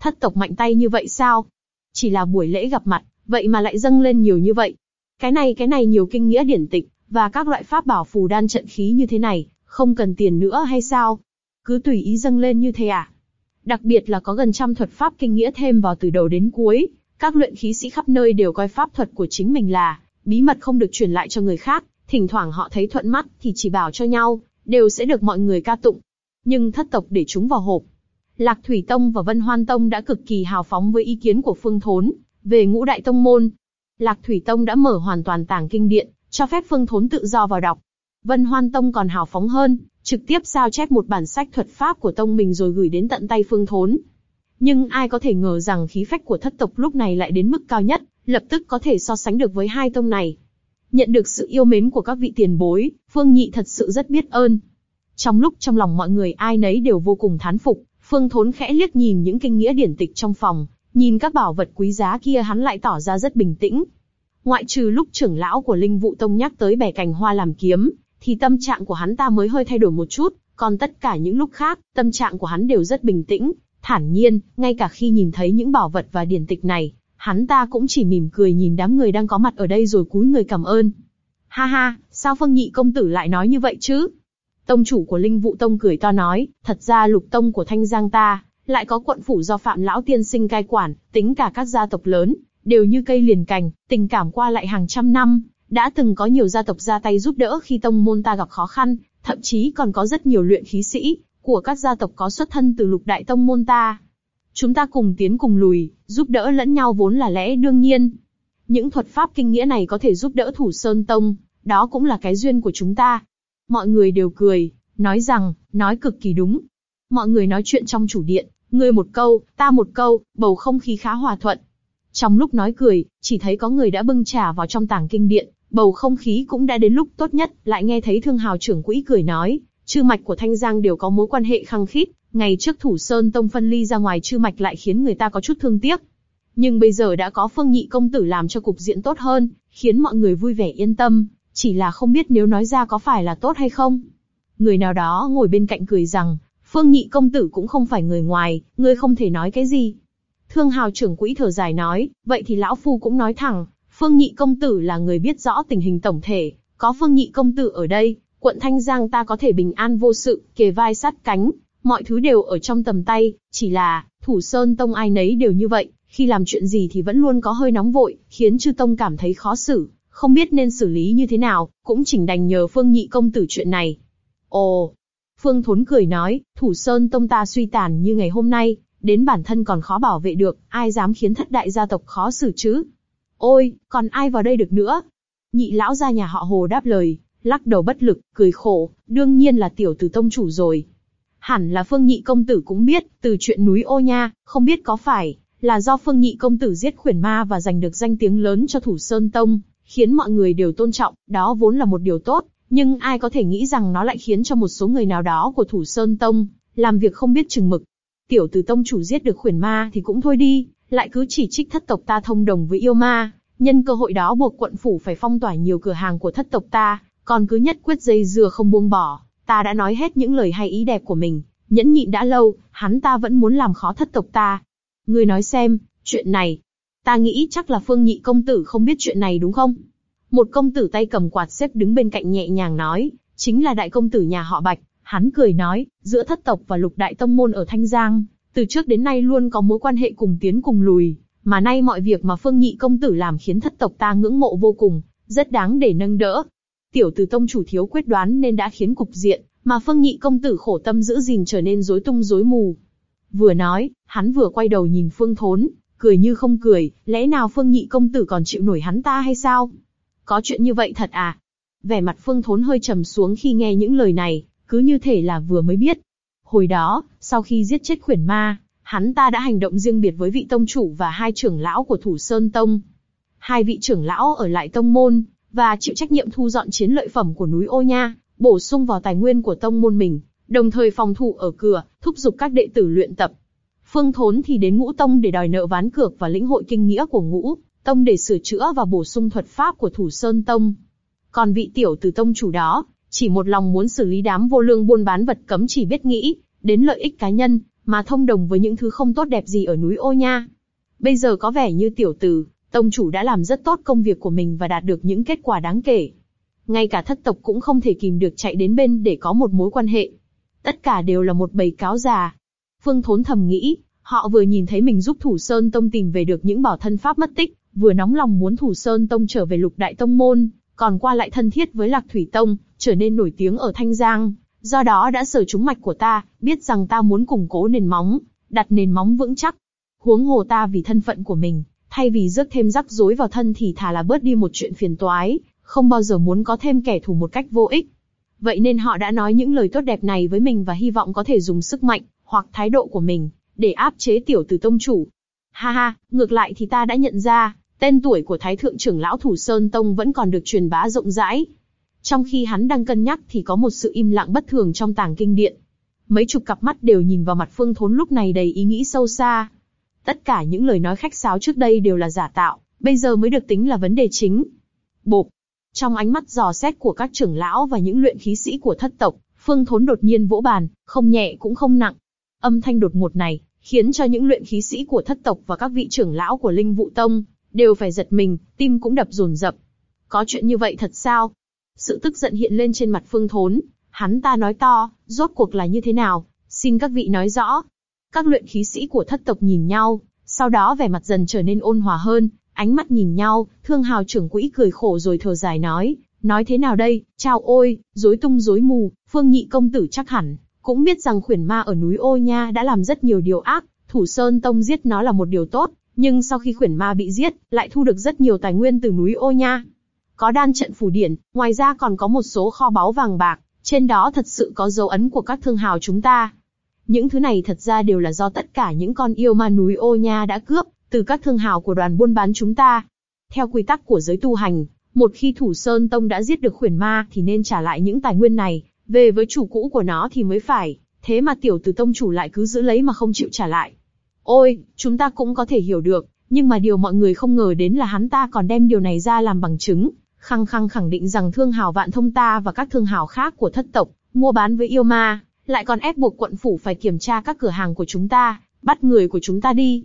Thất tộc mạnh tay như vậy sao? Chỉ là buổi lễ gặp mặt, vậy mà lại dâng lên nhiều như vậy. Cái này cái này nhiều kinh nghĩa điển tịch, và các loại pháp bảo phù đan trận khí như thế này, không cần tiền nữa hay sao? Cứ tùy ý dâng lên như thế à? Đặc biệt là có gần trăm thuật pháp kinh nghĩa thêm vào từ đầu đến cuối, các luyện khí sĩ khắp nơi đều coi pháp thuật của chính mình là bí mật không được truyền lại cho người khác, thỉnh thoảng họ thấy thuận mắt thì chỉ bảo cho nhau, đều sẽ được mọi người ca tụng. Nhưng thất tộc để chúng vào hộp. Lạc Thủy Tông và Vân Hoan Tông đã cực kỳ hào phóng với ý kiến của Phương Thốn về ngũ đại tông môn. Lạc Thủy Tông đã mở hoàn toàn tàng kinh điện, cho phép Phương Thốn tự do vào đọc. Vân Hoan Tông còn hào phóng hơn, trực tiếp sao chép một bản sách thuật pháp của tông mình rồi gửi đến tận tay Phương Thốn. Nhưng ai có thể ngờ rằng khí phách của thất tộc lúc này lại đến mức cao nhất, lập tức có thể so sánh được với hai tông này. Nhận được sự yêu mến của các vị tiền bối, Phương Nhị thật sự rất biết ơn. Trong lúc trong lòng mọi người ai nấy đều vô cùng thán phục, Phương Thốn khẽ liếc nhìn những kinh nghĩa điển tịch trong phòng, nhìn các bảo vật quý giá kia hắn lại tỏ ra rất bình tĩnh. Ngoại trừ lúc trưởng lão của Linh Vụ Tông nhắc tới bẻ cành hoa làm kiếm, thì tâm trạng của hắn ta mới hơi thay đổi một chút, còn tất cả những lúc khác, tâm trạng của hắn đều rất bình tĩnh, thản nhiên, ngay cả khi nhìn thấy những bảo vật và điển tịch này, hắn ta cũng chỉ mỉm cười nhìn đám người đang có mặt ở đây rồi cúi người cảm ơn. Ha ha, sao Phương Nhị công tử lại nói như vậy chứ? Tông chủ của Linh Vụ Tông cười to nói, thật ra lục tông của Thanh Giang ta, lại có quận phủ do Phạm Lão Tiên Sinh cai quản, tính cả các gia tộc lớn, đều như cây liền cành, tình cảm qua lại hàng trăm năm, đã từng có nhiều gia tộc ra tay giúp đỡ khi tông môn ta gặp khó khăn, thậm chí còn có rất nhiều luyện khí sĩ của các gia tộc có xuất thân từ lục đại tông môn ta. Chúng ta cùng tiến cùng lùi, giúp đỡ lẫn nhau vốn là lẽ đương nhiên. Những thuật pháp kinh nghĩa này có thể giúp đỡ thủ sơn tông, đó cũng là cái duyên của chúng ta. Mọi người đều cười, nói rằng, nói cực kỳ đúng. Mọi người nói chuyện trong chủ điện, người một câu, ta một câu, bầu không khí khá hòa thuận. Trong lúc nói cười, chỉ thấy có người đã bưng trà vào trong tàng kinh điện, bầu không khí cũng đã đến lúc tốt nhất, lại nghe thấy thương hào trưởng quỹ cười nói, chư mạch của Thanh Giang đều có mối quan hệ khăng khít, ngày trước Thủ Sơn Tông phân ly ra ngoài chư mạch lại khiến người ta có chút thương tiếc. Nhưng bây giờ đã có Phương Nhị công tử làm cho cục diện tốt hơn, khiến mọi người vui vẻ yên tâm, chỉ là không biết nếu nói ra có phải là tốt hay không. Người nào đó ngồi bên cạnh cười rằng, Phương Nhị công tử cũng không phải người ngoài, ngươi không thể nói cái gì. Thương hào trưởng quỹ thở dài nói, vậy thì lão phu cũng nói thẳng, Phương Nhị công tử là người biết rõ tình hình tổng thể, có Phương Nhị công tử ở đây, quận Thanh Giang ta có thể bình an vô sự, kề vai sát cánh, mọi thứ đều ở trong tầm tay, chỉ là, thủ sơn tông ai nấy đều như vậy, khi làm chuyện gì thì vẫn luôn có hơi nóng vội, khiến chư tông cảm thấy khó xử, không biết nên xử lý như thế nào, cũng chỉnh đành nhờ Phương Nhị công tử chuyện này. Ồ, Phương Thốn cười nói, thủ sơn tông ta suy tàn như ngày hôm nay, đến bản thân còn khó bảo vệ được, ai dám khiến thất đại gia tộc khó xử chứ? Ôi, còn ai vào đây được nữa? Nhị lão gia nhà họ Hồ đáp lời, lắc đầu bất lực, cười khổ, đương nhiên là tiểu tử tông chủ rồi. Hẳn là Phương Nhị công tử cũng biết, từ chuyện núi ô nha, không biết có phải là do Phương Nhị công tử giết khuyển ma và giành được danh tiếng lớn cho Thủ Sơn Tông, khiến mọi người đều tôn trọng, đó vốn là một điều tốt, nhưng ai có thể nghĩ rằng nó lại khiến cho một số người nào đó của Thủ Sơn Tông làm việc không biết chừng mực. Tiểu tử tông chủ giết được khuyển ma thì cũng thôi đi, lại cứ chỉ trích thất tộc ta thông đồng với yêu ma, nhân cơ hội đó buộc quận phủ phải phong tỏa nhiều cửa hàng của thất tộc ta, còn cứ nhất quyết dây dưa không buông bỏ. Ta đã nói hết những lời hay ý đẹp của mình, nhẫn nhịn đã lâu, hắn ta vẫn muốn làm khó thất tộc ta. Ngươi nói xem, chuyện này, ta nghĩ chắc là Phương Nhị công tử không biết chuyện này đúng không? Một công tử tay cầm quạt xếp đứng bên cạnh nhẹ nhàng nói, chính là đại công tử nhà họ Bạch, Hắn cười nói, giữa thất tộc và lục đại tông môn ở Thanh Giang, từ trước đến nay luôn có mối quan hệ cùng tiến cùng lùi, mà nay mọi việc mà Phương Nhị công tử làm khiến thất tộc ta ngưỡng mộ vô cùng, rất đáng để nâng đỡ. Tiểu tử tông chủ thiếu quyết đoán nên đã khiến cục diện mà Phương Nhị công tử khổ tâm giữ gìn trở nên rối tung rối mù. Vừa nói, hắn vừa quay đầu nhìn Phương Thốn, cười như không cười, lẽ nào Phương Nhị công tử còn chịu nổi hắn ta hay sao? Có chuyện như vậy thật à? Vẻ mặt Phương Thốn hơi trầm xuống khi nghe những lời này, cứ như thể là vừa mới biết. Hồi đó, sau khi giết chết khuyển ma, hắn ta đã hành động riêng biệt với vị tông chủ và hai trưởng lão của Thủ Sơn Tông. Hai vị trưởng lão ở lại tông môn, và chịu trách nhiệm thu dọn chiến lợi phẩm của núi Ô Nha, bổ sung vào tài nguyên của tông môn mình, đồng thời phòng thủ ở cửa, thúc giục các đệ tử luyện tập. Phương Thốn thì đến Ngũ Tông để đòi nợ ván cược và lĩnh hội kinh nghĩa của Ngũ Tông để sửa chữa và bổ sung thuật pháp của Thủ Sơn Tông. Còn vị tiểu tử tông chủ đó, chỉ một lòng muốn xử lý đám vô lương buôn bán vật cấm chỉ biết nghĩ đến lợi ích cá nhân, mà thông đồng với những thứ không tốt đẹp gì ở núi Ô Nha. Bây giờ có vẻ như tiểu tử, tông chủ đã làm rất tốt công việc của mình và đạt được những kết quả đáng kể. Ngay cả thất tộc cũng không thể kìm được chạy đến bên để có một mối quan hệ. Tất cả đều là một bầy cáo già. Phương Thốn thầm nghĩ, họ vừa nhìn thấy mình giúp Thủ Sơn Tông tìm về được những bảo thân pháp mất tích, vừa nóng lòng muốn Thủ Sơn Tông trở về lục đại tông môn, còn qua lại thân thiết với Lạc Thủy Tông, trở nên nổi tiếng ở Thanh Giang. Do đó đã sở trúng mạch của ta, biết rằng ta muốn củng cố nền móng, đặt nền móng vững chắc. Huống hồ ta vì thân phận của mình, thay vì rước thêm rắc rối vào thân thì thà là bớt đi một chuyện phiền toái, không bao giờ muốn có thêm kẻ thù một cách vô ích. Vậy nên họ đã nói những lời tốt đẹp này với mình và hy vọng có thể dùng sức mạnh, hoặc thái độ của mình, để áp chế tiểu tử tông chủ. Ha ha, ngược lại thì ta đã nhận ra, tên tuổi của Thái Thượng trưởng lão Thủ Sơn Tông vẫn còn được truyền bá rộng rãi. Trong khi hắn đang cân nhắc thì có một sự im lặng bất thường trong tàng kinh điện. Mấy chục cặp mắt đều nhìn vào mặt Phương Thốn lúc này đầy ý nghĩ sâu xa. Tất cả những lời nói khách sáo trước đây đều là giả tạo, bây giờ mới được tính là vấn đề chính. Bộp, trong ánh mắt dò xét của các trưởng lão và những luyện khí sĩ của thất tộc, Phương Thốn đột nhiên vỗ bàn, không nhẹ cũng không nặng. Âm thanh đột ngột này, khiến cho những luyện khí sĩ của thất tộc và các vị trưởng lão của Linh Vũ Tông, đều phải giật mình, tim cũng đập rồn rập. Có chuyện như vậy thật sao? Sự tức giận hiện lên trên mặt Phương Thốn, hắn ta nói to, rốt cuộc là như thế nào? Xin các vị nói rõ. Các luyện khí sĩ của thất tộc nhìn nhau, sau đó vẻ mặt dần trở nên ôn hòa hơn, Ánh mắt nhìn nhau, thương hào trưởng quỹ cười khổ rồi thở dài nói, nói thế nào đây, chào ôi, rối tung rối mù, phương nhị công tử chắc hẳn, cũng biết rằng khuyển ma ở núi ô nha đã làm rất nhiều điều ác, thủ sơn tông giết nó là một điều tốt, nhưng sau khi khuyển ma bị giết, lại thu được rất nhiều tài nguyên từ núi ô nha. Có đan trận phủ điển, ngoài ra còn có một số kho báu vàng bạc, trên đó thật sự có dấu ấn của các thương hào chúng ta. Những thứ này thật ra đều là do tất cả những con yêu ma núi ô nha đã cướp, từ các thương hào của đoàn buôn bán chúng ta. Theo quy tắc của giới tu hành, một khi Thủ Sơn Tông đã giết được khuyển ma thì nên trả lại những tài nguyên này, về với chủ cũ của nó thì mới phải, thế mà tiểu tử tông chủ lại cứ giữ lấy mà không chịu trả lại. Ôi, chúng ta cũng có thể hiểu được, nhưng mà điều mọi người không ngờ đến là hắn ta còn đem điều này ra làm bằng chứng, khăng khăng khẳng định rằng thương hào vạn thông ta và các thương hào khác của thất tộc, mua bán với yêu ma, lại còn ép buộc quận phủ phải kiểm tra các cửa hàng của chúng ta, bắt người của chúng ta đi.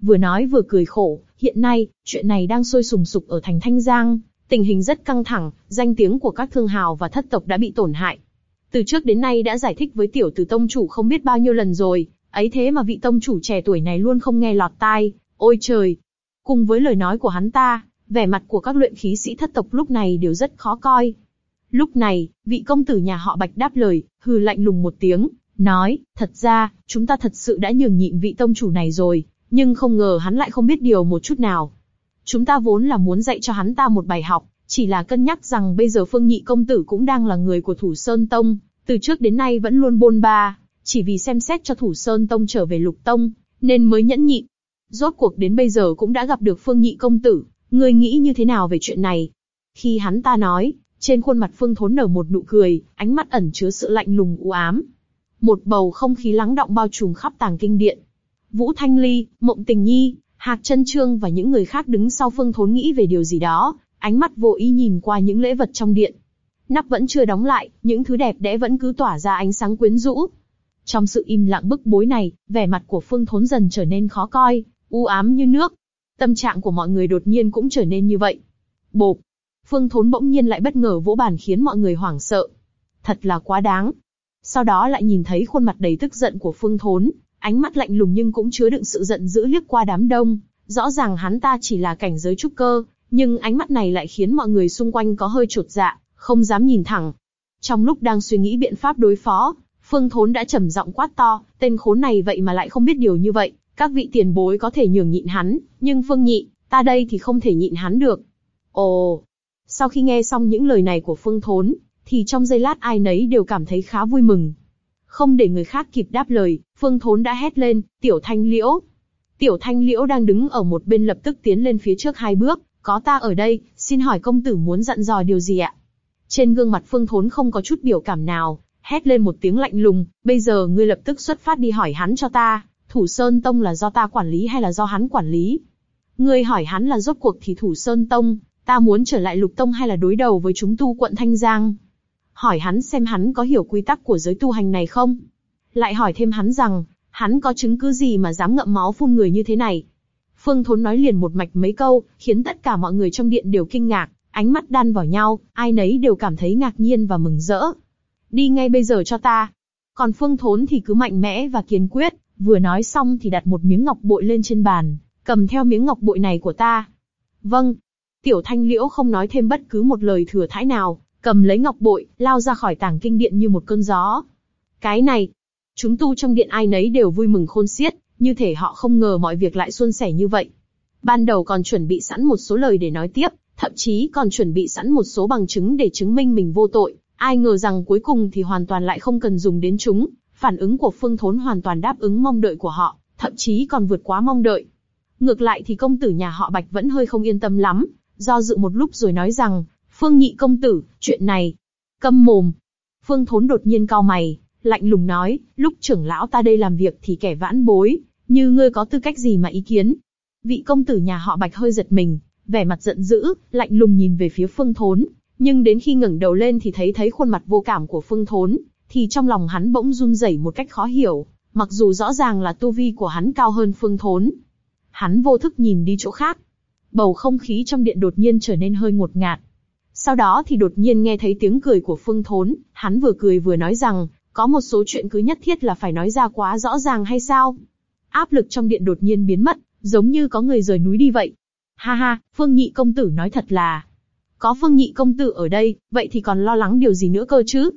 Vừa nói vừa cười khổ, hiện nay, chuyện này đang sôi sùng sục ở thành Thanh Giang, tình hình rất căng thẳng, danh tiếng của các thương hào và thất tộc đã bị tổn hại. Từ trước đến nay đã giải thích với tiểu tử tông chủ không biết bao nhiêu lần rồi, ấy thế mà vị tông chủ trẻ tuổi này luôn không nghe lọt tai, ôi trời! Cùng với lời nói của hắn ta, vẻ mặt của các luyện khí sĩ thất tộc lúc này đều rất khó coi. Lúc này, vị công tử nhà họ Bạch đáp lời, hừ lạnh lùng một tiếng, nói, thật ra, chúng ta thật sự đã nhường nhịn vị tông chủ này rồi, nhưng không ngờ hắn lại không biết điều một chút nào. Chúng ta vốn là muốn dạy cho hắn ta một bài học, chỉ là cân nhắc rằng bây giờ Phương Nhị công tử cũng đang là người của Thủ Sơn Tông, từ trước đến nay vẫn luôn bôn ba, chỉ vì xem xét cho Thủ Sơn Tông trở về Lục Tông, nên mới nhẫn nhịn. Rốt cuộc đến bây giờ cũng đã gặp được Phương Nhị công tử, người nghĩ như thế nào về chuyện này? Khi hắn ta nói, trên khuôn mặt Phương Thốn nở một nụ cười, ánh mắt ẩn chứa sự lạnh lùng u ám. Một bầu không khí lắng động bao trùm khắp tàng kinh điện. Vũ Thanh Ly, Mộng Tình Nhi, Hạc Chân Trương và những người khác đứng sau Phương Thốn nghĩ về điều gì đó, ánh mắt vô ý nhìn qua những lễ vật trong điện. Nắp vẫn chưa đóng lại, những thứ đẹp đẽ vẫn cứ tỏa ra ánh sáng quyến rũ. Trong sự im lặng bức bối này, vẻ mặt của Phương Thốn dần trở nên khó coi, u ám như nước. Tâm trạng của mọi người đột nhiên cũng trở nên như vậy. Bộp! Phương Thốn bỗng nhiên lại bất ngờ vỗ bàn khiến mọi người hoảng sợ. Thật là quá đáng. sau đó lại nhìn thấy khuôn mặt đầy tức giận của Phương Thốn, ánh mắt lạnh lùng nhưng cũng chứa đựng sự giận dữ liếc qua đám đông. Rõ ràng hắn ta chỉ là cảnh giới trúc cơ, nhưng ánh mắt này lại khiến mọi người xung quanh có hơi chột dạ, không dám nhìn thẳng. Trong lúc đang suy nghĩ biện pháp đối phó, Phương Thốn đã trầm giọng quát to, tên khốn này vậy mà lại không biết điều như vậy, các vị tiền bối có thể nhường nhịn hắn, nhưng Phương Nhị, ta đây thì không thể nhịn hắn được. Ồ, sau khi nghe xong những lời này của Phương Thốn, thì trong giây lát ai nấy đều cảm thấy khá vui mừng. Không để người khác kịp đáp lời, Phương Thốn đã hét lên, Tiểu Thanh Liễu. Tiểu Thanh Liễu đang đứng ở một bên lập tức tiến lên phía trước hai bước, có ta ở đây, xin hỏi công tử muốn dặn dò điều gì ạ? Trên gương mặt Phương Thốn không có chút biểu cảm nào, hét lên một tiếng lạnh lùng, bây giờ ngươi lập tức xuất phát đi hỏi hắn cho ta, Thủ Sơn Tông là do ta quản lý hay là do hắn quản lý? Ngươi hỏi hắn là rốt cuộc thì Thủ Sơn Tông, ta muốn trở lại Lục Tông hay là đối đầu với chúng tu quận Thanh Giang? Hỏi hắn xem hắn có hiểu quy tắc của giới tu hành này không? Lại hỏi thêm hắn rằng, hắn có chứng cứ gì mà dám ngậm máu phun người như thế này? Phương Thốn nói liền một mạch mấy câu, khiến tất cả mọi người trong điện đều kinh ngạc, ánh mắt đan vào nhau, ai nấy đều cảm thấy ngạc nhiên và mừng rỡ. Đi ngay bây giờ cho ta. Còn Phương Thốn thì cứ mạnh mẽ và kiên quyết, vừa nói xong thì đặt một miếng ngọc bội lên trên bàn, cầm theo miếng ngọc bội này của ta. Vâng. Tiểu Thanh Liễu không nói thêm bất cứ một lời thừa thãi nào, cầm lấy ngọc bội, lao ra khỏi tảng kinh điện như một cơn gió. Cái này, chúng tu trong điện ai nấy đều vui mừng khôn xiết, như thể họ không ngờ mọi việc lại suôn sẻ như vậy. Ban đầu còn chuẩn bị sẵn một số lời để nói tiếp, thậm chí còn chuẩn bị sẵn một số bằng chứng để chứng minh mình vô tội. Ai ngờ rằng cuối cùng thì hoàn toàn lại không cần dùng đến chúng, phản ứng của Phương Thốn hoàn toàn đáp ứng mong đợi của họ, thậm chí còn vượt quá mong đợi. Ngược lại thì công tử nhà họ Bạch vẫn hơi không yên tâm lắm, do dự một lúc rồi nói rằng, Phương nhị công tử, chuyện này, câm mồm. Phương Thốn đột nhiên cao mày, lạnh lùng nói, lúc trưởng lão ta đây làm việc thì kẻ vãn bối, như ngươi có tư cách gì mà ý kiến? Vị công tử nhà họ Bạch hơi giật mình, vẻ mặt giận dữ, lạnh lùng nhìn về phía Phương Thốn, nhưng đến khi ngẩng đầu lên thì thấy thấy khuôn mặt vô cảm của Phương Thốn, thì trong lòng hắn bỗng run rẩy một cách khó hiểu, mặc dù rõ ràng là tu vi của hắn cao hơn Phương Thốn. Hắn vô thức nhìn đi chỗ khác. Bầu không khí trong điện đột nhiên trở nên hơi ngột ngạt. Sau đó thì đột nhiên nghe thấy tiếng cười của Phương Thốn, hắn vừa cười vừa nói rằng, có một số chuyện cứ nhất thiết là phải nói ra quá rõ ràng hay sao? Áp lực trong điện đột nhiên biến mất, giống như có người rời núi đi vậy. Ha ha, Phương Nhị công tử nói thật là, có Phương Nhị công tử ở đây, vậy thì còn lo lắng điều gì nữa cơ chứ?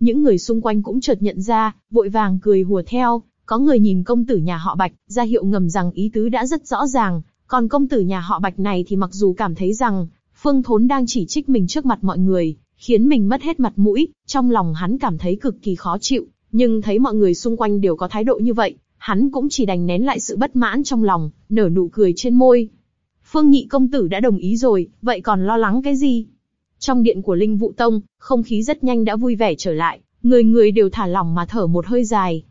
Những người xung quanh cũng chợt nhận ra, vội vàng cười hùa theo, có người nhìn công tử nhà họ Bạch, ra hiệu ngầm rằng ý tứ đã rất rõ ràng, còn công tử nhà họ Bạch này thì mặc dù cảm thấy rằng, Phương Thốn đang chỉ trích mình trước mặt mọi người, khiến mình mất hết mặt mũi, trong lòng hắn cảm thấy cực kỳ khó chịu, nhưng thấy mọi người xung quanh đều có thái độ như vậy, hắn cũng chỉ đành nén lại sự bất mãn trong lòng, nở nụ cười trên môi. Phương Nhị công tử đã đồng ý rồi, vậy còn lo lắng cái gì? Trong điện của Linh Vũ Tông, không khí rất nhanh đã vui vẻ trở lại, người người đều thả lỏng mà thở một hơi dài.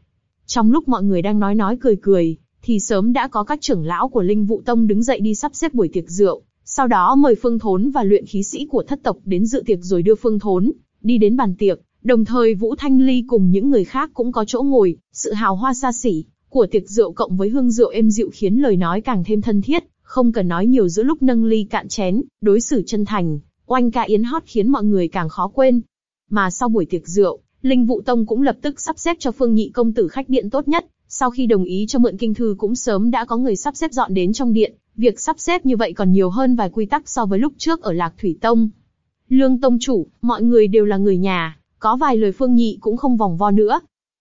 Trong lúc mọi người đang nói nói cười cười, thì sớm đã có các trưởng lão của Linh Vũ Tông đứng dậy đi sắp xếp buổi tiệc rượu, sau đó mời Phương Thốn và luyện khí sĩ của thất tộc đến dự tiệc rồi đưa Phương Thốn đi đến bàn tiệc. Đồng thời Vũ Thanh Ly cùng những người khác cũng có chỗ ngồi, sự hào hoa xa xỉ của tiệc rượu cộng với hương rượu êm dịu khiến lời nói càng thêm thân thiết, không cần nói nhiều giữa lúc nâng ly cạn chén, đối xử chân thành, oanh ca yến hót khiến mọi người càng khó quên. Mà sau buổi tiệc rượu, Linh Vũ Tông cũng lập tức sắp xếp cho Phương Nhị công tử khách điện tốt nhất, sau khi đồng ý cho mượn kinh thư cũng sớm đã có người sắp xếp dọn đến trong điện, việc sắp xếp như vậy còn nhiều hơn vài quy tắc so với lúc trước ở Lạc Thủy Tông. Lương Tông chủ, mọi người đều là người nhà, có vài lời Phương Nhị cũng không vòng vo nữa.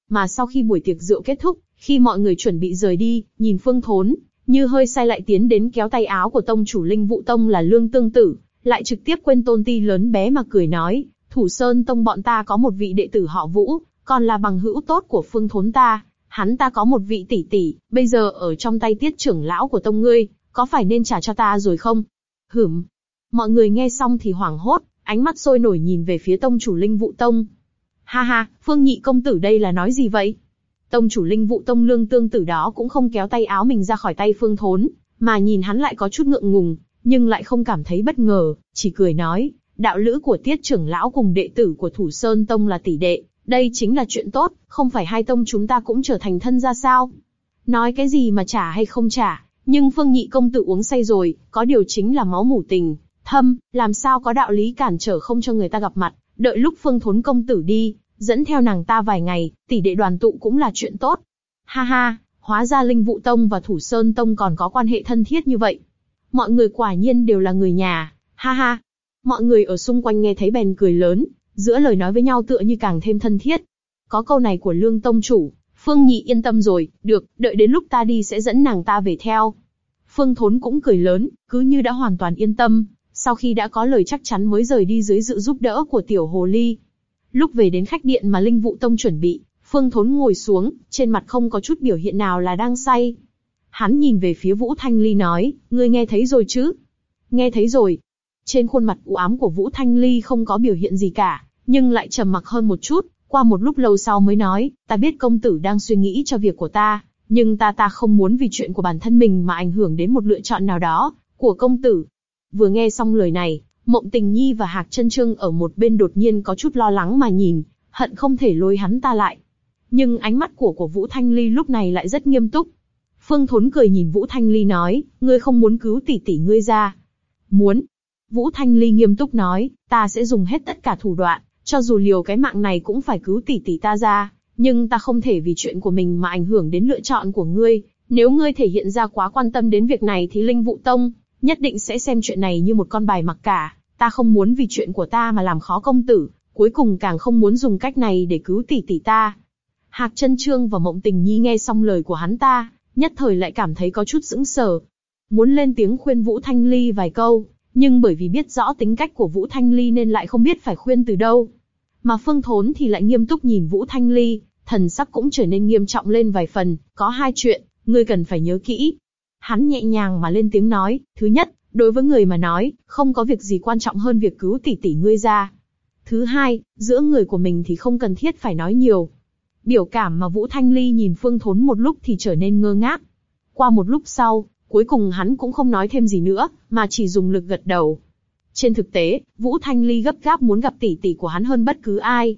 Mà sau khi buổi tiệc rượu kết thúc, khi mọi người chuẩn bị rời đi, nhìn Phương Thốn, như hơi sai lại tiến đến kéo tay áo của tông chủ Linh vụ Tông là Lương Tương Tử, lại trực tiếp quên tôn ti lớn bé mà cười nói, Thủ Sơn Tông bọn ta có một vị đệ tử họ Vũ, còn là bằng hữu tốt của Phương Thốn ta, hắn ta có một vị tỷ tỷ, bây giờ ở trong tay tiết trưởng lão của tông ngươi, có phải nên trả cho ta rồi không? Hửm. Mọi người nghe xong thì hoảng hốt, ánh mắt sôi nổi nhìn về phía tông chủ Linh vụ Tông. Ha ha, Phương Nhị công tử đây là nói gì vậy? Tông chủ Linh vụ Tông lương tương tử đó cũng không kéo tay áo mình ra khỏi tay Phương Thốn, mà nhìn hắn lại có chút ngượng ngùng, nhưng lại không cảm thấy bất ngờ, chỉ cười nói, đạo lữ của tiết trưởng lão cùng đệ tử của Thủ Sơn Tông là tỷ đệ, đây chính là chuyện tốt, không phải hai tông chúng ta cũng trở thành thân ra sao? Nói cái gì mà trả hay không trả, nhưng Phương Nhị công tử uống say rồi, có điều chính là máu mủ tình, thâm, làm sao có đạo lý cản trở không cho người ta gặp mặt, đợi lúc Phương Thốn công tử đi, dẫn theo nàng ta vài ngày, tỷ đệ đoàn tụ cũng là chuyện tốt. Ha ha, hóa ra Linh Vụ Tông và Thủ Sơn Tông còn có quan hệ thân thiết như vậy. Mọi người quả nhiên đều là người nhà, ha ha. Mọi người ở xung quanh nghe thấy bèn cười lớn, giữa lời nói với nhau tựa như càng thêm thân thiết. Có câu này của Lương Tông chủ, Phương Nhị yên tâm rồi, được, đợi đến lúc ta đi sẽ dẫn nàng ta về theo. Phương Thốn cũng cười lớn, cứ như đã hoàn toàn yên tâm, sau khi đã có lời chắc chắn mới rời đi dưới sự giúp đỡ của tiểu hồ ly. Lúc về đến khách điện mà Linh Vụ Tông chuẩn bị, Phương Thốn ngồi xuống, trên mặt không có chút biểu hiện nào là đang say. Hắn nhìn về phía Vũ Thanh Ly nói, ngươi nghe thấy rồi chứ? Nghe thấy rồi. Trên khuôn mặt u ám của Vũ Thanh Ly không có biểu hiện gì cả, nhưng lại trầm mặc hơn một chút, qua một lúc lâu sau mới nói, ta biết công tử đang suy nghĩ cho việc của ta, nhưng ta ta không muốn vì chuyện của bản thân mình mà ảnh hưởng đến một lựa chọn nào đó, của công tử. Vừa nghe xong lời này, Mộng Tình Nhi và Hạc Chân Trương ở một bên đột nhiên có chút lo lắng mà nhìn, hận không thể lôi hắn ta lại. Nhưng ánh mắt của của Vũ Thanh Ly lúc này lại rất nghiêm túc. Phương Thốn cười nhìn Vũ Thanh Ly nói, ngươi không muốn cứu tỷ tỷ ngươi ra. Muốn. Vũ Thanh Ly nghiêm túc nói, ta sẽ dùng hết tất cả thủ đoạn, cho dù liều cái mạng này cũng phải cứu tỷ tỷ ta ra, nhưng ta không thể vì chuyện của mình mà ảnh hưởng đến lựa chọn của ngươi. Nếu ngươi thể hiện ra quá quan tâm đến việc này thì Linh Vũ Tông nhất định sẽ xem chuyện này như một con bài mặc cả. Ta không muốn vì chuyện của ta mà làm khó công tử, cuối cùng càng không muốn dùng cách này để cứu tỷ tỷ ta. Hạc chân trương và mộng tình nhi nghe xong lời của hắn ta, nhất thời lại cảm thấy có chút sững sờ. Muốn lên tiếng khuyên Vũ Thanh Ly vài câu, nhưng bởi vì biết rõ tính cách của Vũ Thanh Ly nên lại không biết phải khuyên từ đâu. Mà Phương Thốn thì lại nghiêm túc nhìn Vũ Thanh Ly, thần sắc cũng trở nên nghiêm trọng lên vài phần, có hai chuyện, ngươi cần phải nhớ kỹ. Hắn nhẹ nhàng mà lên tiếng nói, thứ nhất, đối với người mà nói, không có việc gì quan trọng hơn việc cứu tỷ tỷ ngươi ra. Thứ hai, giữa người của mình thì không cần thiết phải nói nhiều. Biểu cảm mà Vũ Thanh Ly nhìn Phương Thốn một lúc thì trở nên ngơ ngác. Qua một lúc sau, cuối cùng hắn cũng không nói thêm gì nữa, mà chỉ dùng lực gật đầu. Trên thực tế, Vũ Thanh Ly gấp gáp muốn gặp tỷ tỷ của hắn hơn bất cứ ai.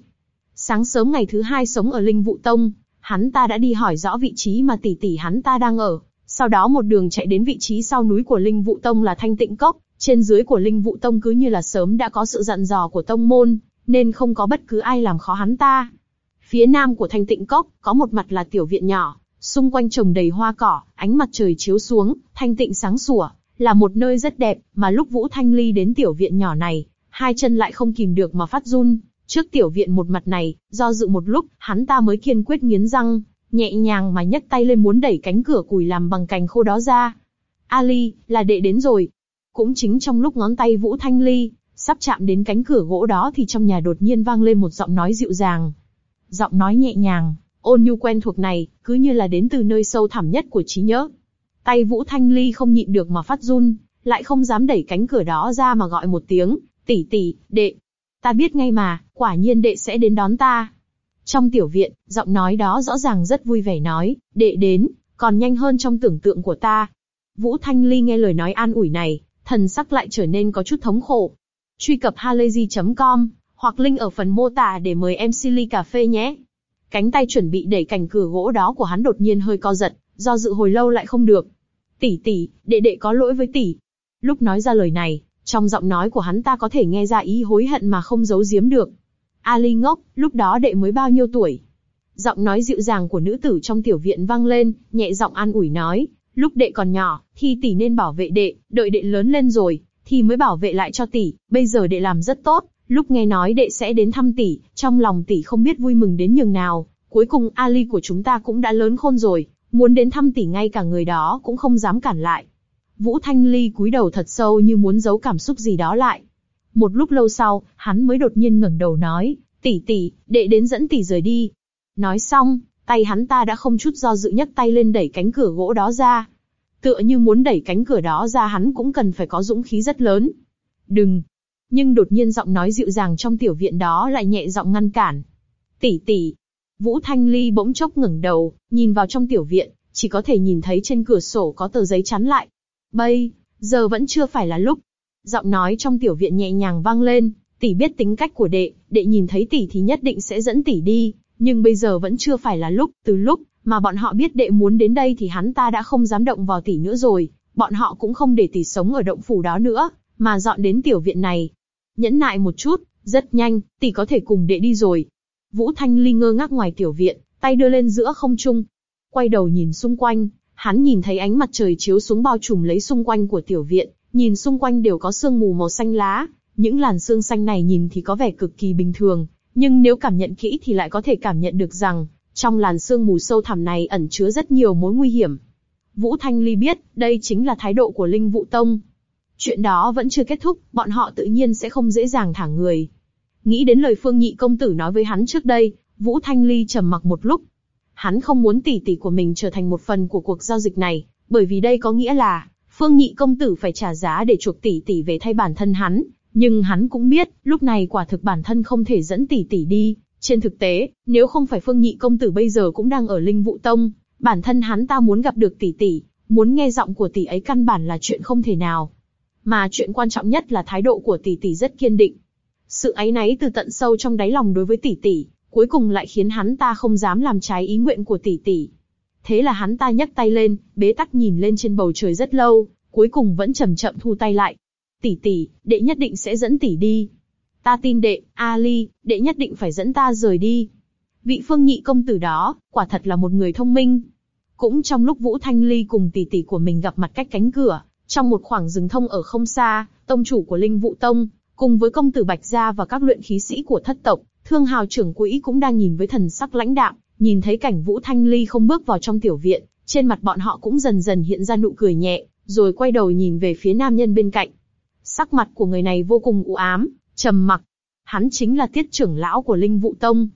Sáng sớm ngày thứ hai sống ở Linh Vũ Tông, hắn ta đã đi hỏi rõ vị trí mà tỷ tỷ hắn ta đang ở. Sau đó một đường chạy đến vị trí sau núi của Linh Vụ Tông là Thanh Tịnh Cốc, trên dưới của Linh Vụ Tông cứ như là sớm đã có sự dặn dò của tông môn, nên không có bất cứ ai làm khó hắn ta. Phía nam của Thanh Tịnh Cốc, có một mặt là tiểu viện nhỏ, xung quanh trồng đầy hoa cỏ, ánh mặt trời chiếu xuống, thanh tịnh sáng sủa, là một nơi rất đẹp, mà lúc Vũ Thanh Ly đến tiểu viện nhỏ này, hai chân lại không kìm được mà phát run. Trước tiểu viện một mặt này, do dự một lúc, hắn ta mới kiên quyết nghiến răng, nhẹ nhàng mà nhấc tay lên muốn đẩy cánh cửa củi làm bằng cành khô đó ra. Ali, là đệ đến rồi. Cũng chính trong lúc ngón tay Vũ Thanh Ly, sắp chạm đến cánh cửa gỗ đó thì trong nhà đột nhiên vang lên một giọng nói dịu dàng. Giọng nói nhẹ nhàng, ôn nhu quen thuộc này, cứ như là đến từ nơi sâu thẳm nhất của trí nhớ. Tay Vũ Thanh Ly không nhịn được mà phát run, lại không dám đẩy cánh cửa đó ra mà gọi một tiếng, tỷ tỷ, đệ. Ta biết ngay mà, quả nhiên đệ sẽ đến đón ta. Trong tiểu viện, giọng nói đó rõ ràng rất vui vẻ nói, đệ đến, còn nhanh hơn trong tưởng tượng của ta. Vũ Thanh Ly nghe lời nói an ủi này, thần sắc lại trở nên có chút thống khổ. Truy cập halayzi.com, hoặc link ở phần mô tả để mời em Silly cà phê nhé. Cánh tay chuẩn bị đẩy cành cửa gỗ đó của hắn đột nhiên hơi co giật, do dự hồi lâu lại không được. Tỷ tỷ, đệ đệ có lỗi với tỷ. Lúc nói ra lời này, trong giọng nói của hắn ta có thể nghe ra ý hối hận mà không giấu giếm được. Ali ngốc, lúc đó đệ mới bao nhiêu tuổi? Giọng nói dịu dàng của nữ tử trong tiểu viện vang lên, nhẹ giọng an ủi nói, lúc đệ còn nhỏ, thì tỷ nên bảo vệ đệ, đợi đệ lớn lên rồi, thì mới bảo vệ lại cho tỷ, bây giờ đệ làm rất tốt, lúc nghe nói đệ sẽ đến thăm tỷ, trong lòng tỷ không biết vui mừng đến nhường nào, cuối cùng Ali của chúng ta cũng đã lớn khôn rồi, muốn đến thăm tỷ ngay cả người đó cũng không dám cản lại. Vũ Thanh Ly cúi đầu thật sâu như muốn giấu cảm xúc gì đó lại. Một lúc lâu sau, hắn mới đột nhiên ngẩng đầu nói, tỷ tỷ, đệ đến dẫn tỷ rời đi. Nói xong, tay hắn ta đã không chút do dự nhấc tay lên đẩy cánh cửa gỗ đó ra. Tựa như muốn đẩy cánh cửa đó ra hắn cũng cần phải có dũng khí rất lớn. Đừng! Nhưng đột nhiên giọng nói dịu dàng trong tiểu viện đó lại nhẹ giọng ngăn cản. Tỷ tỷ, Vũ Thanh Ly bỗng chốc ngẩng đầu, nhìn vào trong tiểu viện, chỉ có thể nhìn thấy trên cửa sổ có tờ giấy chắn lại. Bây, giờ vẫn chưa phải là lúc. Giọng nói trong tiểu viện nhẹ nhàng vang lên, tỷ biết tính cách của đệ, đệ nhìn thấy tỷ thì nhất định sẽ dẫn tỷ đi, nhưng bây giờ vẫn chưa phải là lúc, từ lúc mà bọn họ biết đệ muốn đến đây thì hắn ta đã không dám động vào tỷ nữa rồi, bọn họ cũng không để tỷ sống ở động phủ đó nữa, mà dọn đến tiểu viện này. Nhẫn nại một chút, rất nhanh, tỷ có thể cùng đệ đi rồi. Vũ Thanh Ly ngơ ngác ngoài tiểu viện, tay đưa lên giữa không trung. Quay đầu nhìn xung quanh, hắn nhìn thấy ánh mặt trời chiếu xuống bao trùm lấy xung quanh của tiểu viện, nhìn xung quanh đều có sương mù màu xanh lá, những làn sương xanh này nhìn thì có vẻ cực kỳ bình thường, nhưng nếu cảm nhận kỹ thì lại có thể cảm nhận được rằng, trong làn sương mù sâu thẳm này ẩn chứa rất nhiều mối nguy hiểm. Vũ Thanh Ly biết, đây chính là thái độ của Linh Vụ Tông. Chuyện đó vẫn chưa kết thúc, bọn họ tự nhiên sẽ không dễ dàng thả người. Nghĩ đến lời Phương Nhị công tử nói với hắn trước đây, Vũ Thanh Ly trầm mặc một lúc. Hắn không muốn tỷ tỷ của mình trở thành một phần của cuộc giao dịch này, bởi vì đây có nghĩa là, Phương Nhị công tử phải trả giá để chuộc tỷ tỷ về thay bản thân hắn, nhưng hắn cũng biết, lúc này quả thực bản thân không thể dẫn tỷ tỷ đi. Trên thực tế, nếu không phải Phương Nhị công tử bây giờ cũng đang ở Linh vũ Tông, bản thân hắn ta muốn gặp được tỷ tỷ, muốn nghe giọng của tỷ ấy căn bản là chuyện không thể nào. Mà chuyện quan trọng nhất là thái độ của tỷ tỷ rất kiên định. Sự ấy náy từ tận sâu trong đáy lòng đối với tỷ tỷ, cuối cùng lại khiến hắn ta không dám làm trái ý nguyện của tỷ tỷ. Thế là hắn ta nhấc tay lên, bế tắc nhìn lên trên bầu trời rất lâu, cuối cùng vẫn chậm chậm thu tay lại. Tỷ tỷ, đệ nhất định sẽ dẫn tỷ đi. Ta tin đệ, Ali, đệ nhất định phải dẫn ta rời đi. Vị phương nhị công tử đó, quả thật là một người thông minh. Cũng trong lúc Vũ Thanh Ly cùng tỷ tỷ của mình gặp mặt cách cánh cửa, trong một khoảng rừng thông ở không xa, tông chủ của Linh Vũ Tông, cùng với công tử Bạch Gia và các luyện khí sĩ của thất tộc, thương hào trưởng quỹ cũng đang nhìn với thần sắc lãnh đạm, nhìn thấy cảnh Vũ Thanh Ly không bước vào trong tiểu viện, trên mặt bọn họ cũng dần dần hiện ra nụ cười nhẹ, rồi quay đầu nhìn về phía nam nhân bên cạnh. Sắc mặt của người này vô cùng u ám, trầm mặc. Hắn chính là tiết trưởng lão của Linh Vũ Tông.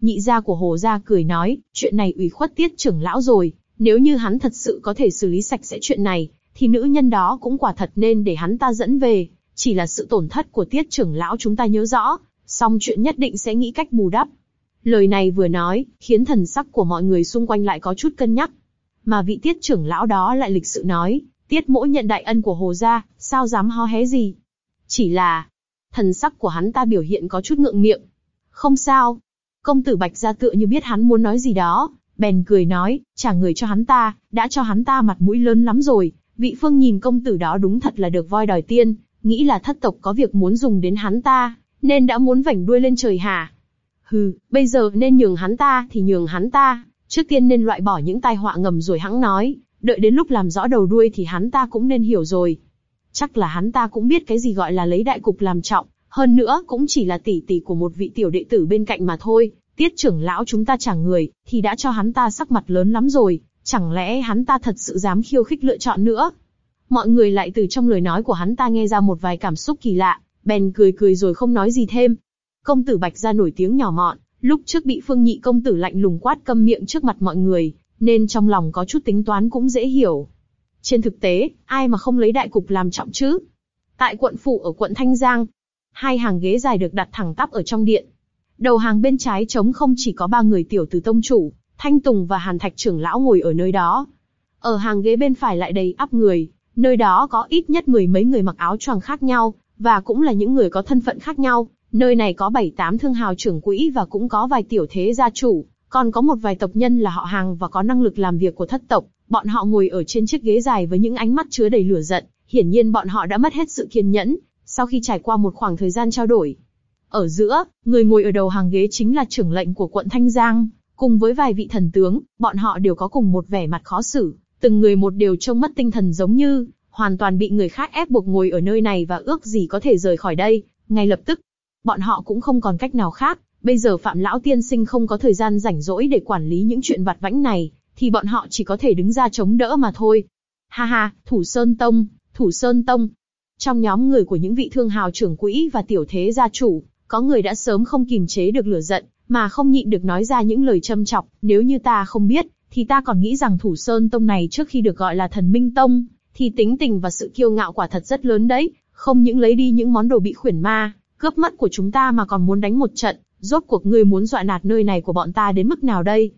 Nhị gia của Hồ gia cười nói, chuyện này ủy khuất tiết trưởng lão rồi, nếu như hắn thật sự có thể xử lý sạch sẽ chuyện này, thì nữ nhân đó cũng quả thật nên để hắn ta dẫn về. Chỉ là sự tổn thất của tiết trưởng lão chúng ta nhớ rõ, song chuyện nhất định sẽ nghĩ cách bù đắp. Lời này vừa nói, khiến thần sắc của mọi người xung quanh lại có chút cân nhắc. Mà vị tiết trưởng lão đó lại lịch sự nói, tiết mỗi nhận đại ân của hồ gia, sao dám ho hé gì. Chỉ là, thần sắc của hắn ta biểu hiện có chút ngượng miệng. Không sao. Công tử Bạch gia tựa như biết hắn muốn nói gì đó, bèn cười nói, trả người cho hắn ta, đã cho hắn ta mặt mũi lớn lắm rồi. Vị phương nhìn công tử đó đúng thật là được voi đòi tiên, nghĩ là thất tộc có việc muốn dùng đến hắn ta, nên đã muốn vảnh đuôi lên trời hả? Hừ, bây giờ nên nhường hắn ta thì nhường hắn ta, trước tiên nên loại bỏ những tai họa ngầm rồi hắn nói, đợi đến lúc làm rõ đầu đuôi thì hắn ta cũng nên hiểu rồi. Chắc là hắn ta cũng biết cái gì gọi là lấy đại cục làm trọng, hơn nữa cũng chỉ là tỷ tỷ của một vị tiểu đệ tử bên cạnh mà thôi. Tiết trưởng lão chúng ta chẳng người, thì đã cho hắn ta sắc mặt lớn lắm rồi, chẳng lẽ hắn ta thật sự dám khiêu khích lựa chọn nữa? Mọi người lại từ trong lời nói của hắn ta nghe ra một vài cảm xúc kỳ lạ, bèn cười cười rồi không nói gì thêm. Công tử Bạch gia nổi tiếng nhỏ mọn, lúc trước bị Phương Nhị công tử lạnh lùng quát câm miệng trước mặt mọi người, nên trong lòng có chút tính toán cũng dễ hiểu. Trên thực tế, ai mà không lấy đại cục làm trọng chứ? Tại quận phủ ở quận Thanh Giang, hai hàng ghế dài được đặt thẳng tắp ở trong điện. Đầu hàng bên trái trống không chỉ có ba người tiểu tử tông chủ, Thanh Tùng và Hàn Thạch trưởng lão ngồi ở nơi đó. Ở hàng ghế bên phải lại đầy ắp người, nơi đó có ít nhất mười mấy người mặc áo choàng khác nhau, và cũng là những người có thân phận khác nhau. Nơi này có bảy tám thương hào trưởng quỹ và cũng có vài tiểu thế gia chủ, còn có một vài tộc nhân là họ hàng và có năng lực làm việc của thất tộc. Bọn họ ngồi ở trên chiếc ghế dài với những ánh mắt chứa đầy lửa giận, hiển nhiên bọn họ đã mất hết sự kiên nhẫn, sau khi trải qua một khoảng thời gian trao đổi. Ở giữa, người ngồi ở đầu hàng ghế chính là trưởng lệnh của quận Thanh Giang, cùng với vài vị thần tướng, bọn họ đều có cùng một vẻ mặt khó xử, từng người một đều trông mất tinh thần giống như, hoàn toàn bị người khác ép buộc ngồi ở nơi này và ước gì có thể rời khỏi đây, ngay lập tức. Bọn họ cũng không còn cách nào khác, bây giờ Phạm Lão Tiên Sinh không có thời gian rảnh rỗi để quản lý những chuyện vặt vãnh này, thì bọn họ chỉ có thể đứng ra chống đỡ mà thôi. Ha ha, Thủ Sơn Tông, Thủ Sơn Tông. Trong nhóm người của những vị thương hào trưởng quỹ và tiểu thế gia chủ, có người đã sớm không kìm chế được lửa giận, mà không nhịn được nói ra những lời châm chọc, nếu như ta không biết, thì ta còn nghĩ rằng Thủ Sơn Tông này trước khi được gọi là Thần Minh Tông, thì tính tình và sự kiêu ngạo quả thật rất lớn đấy, không những lấy đi những món đồ bị khuyển ma, cướp mất của chúng ta mà còn muốn đánh một trận, rốt cuộc ngươi muốn dọa nạt nơi này của bọn ta đến mức nào đây?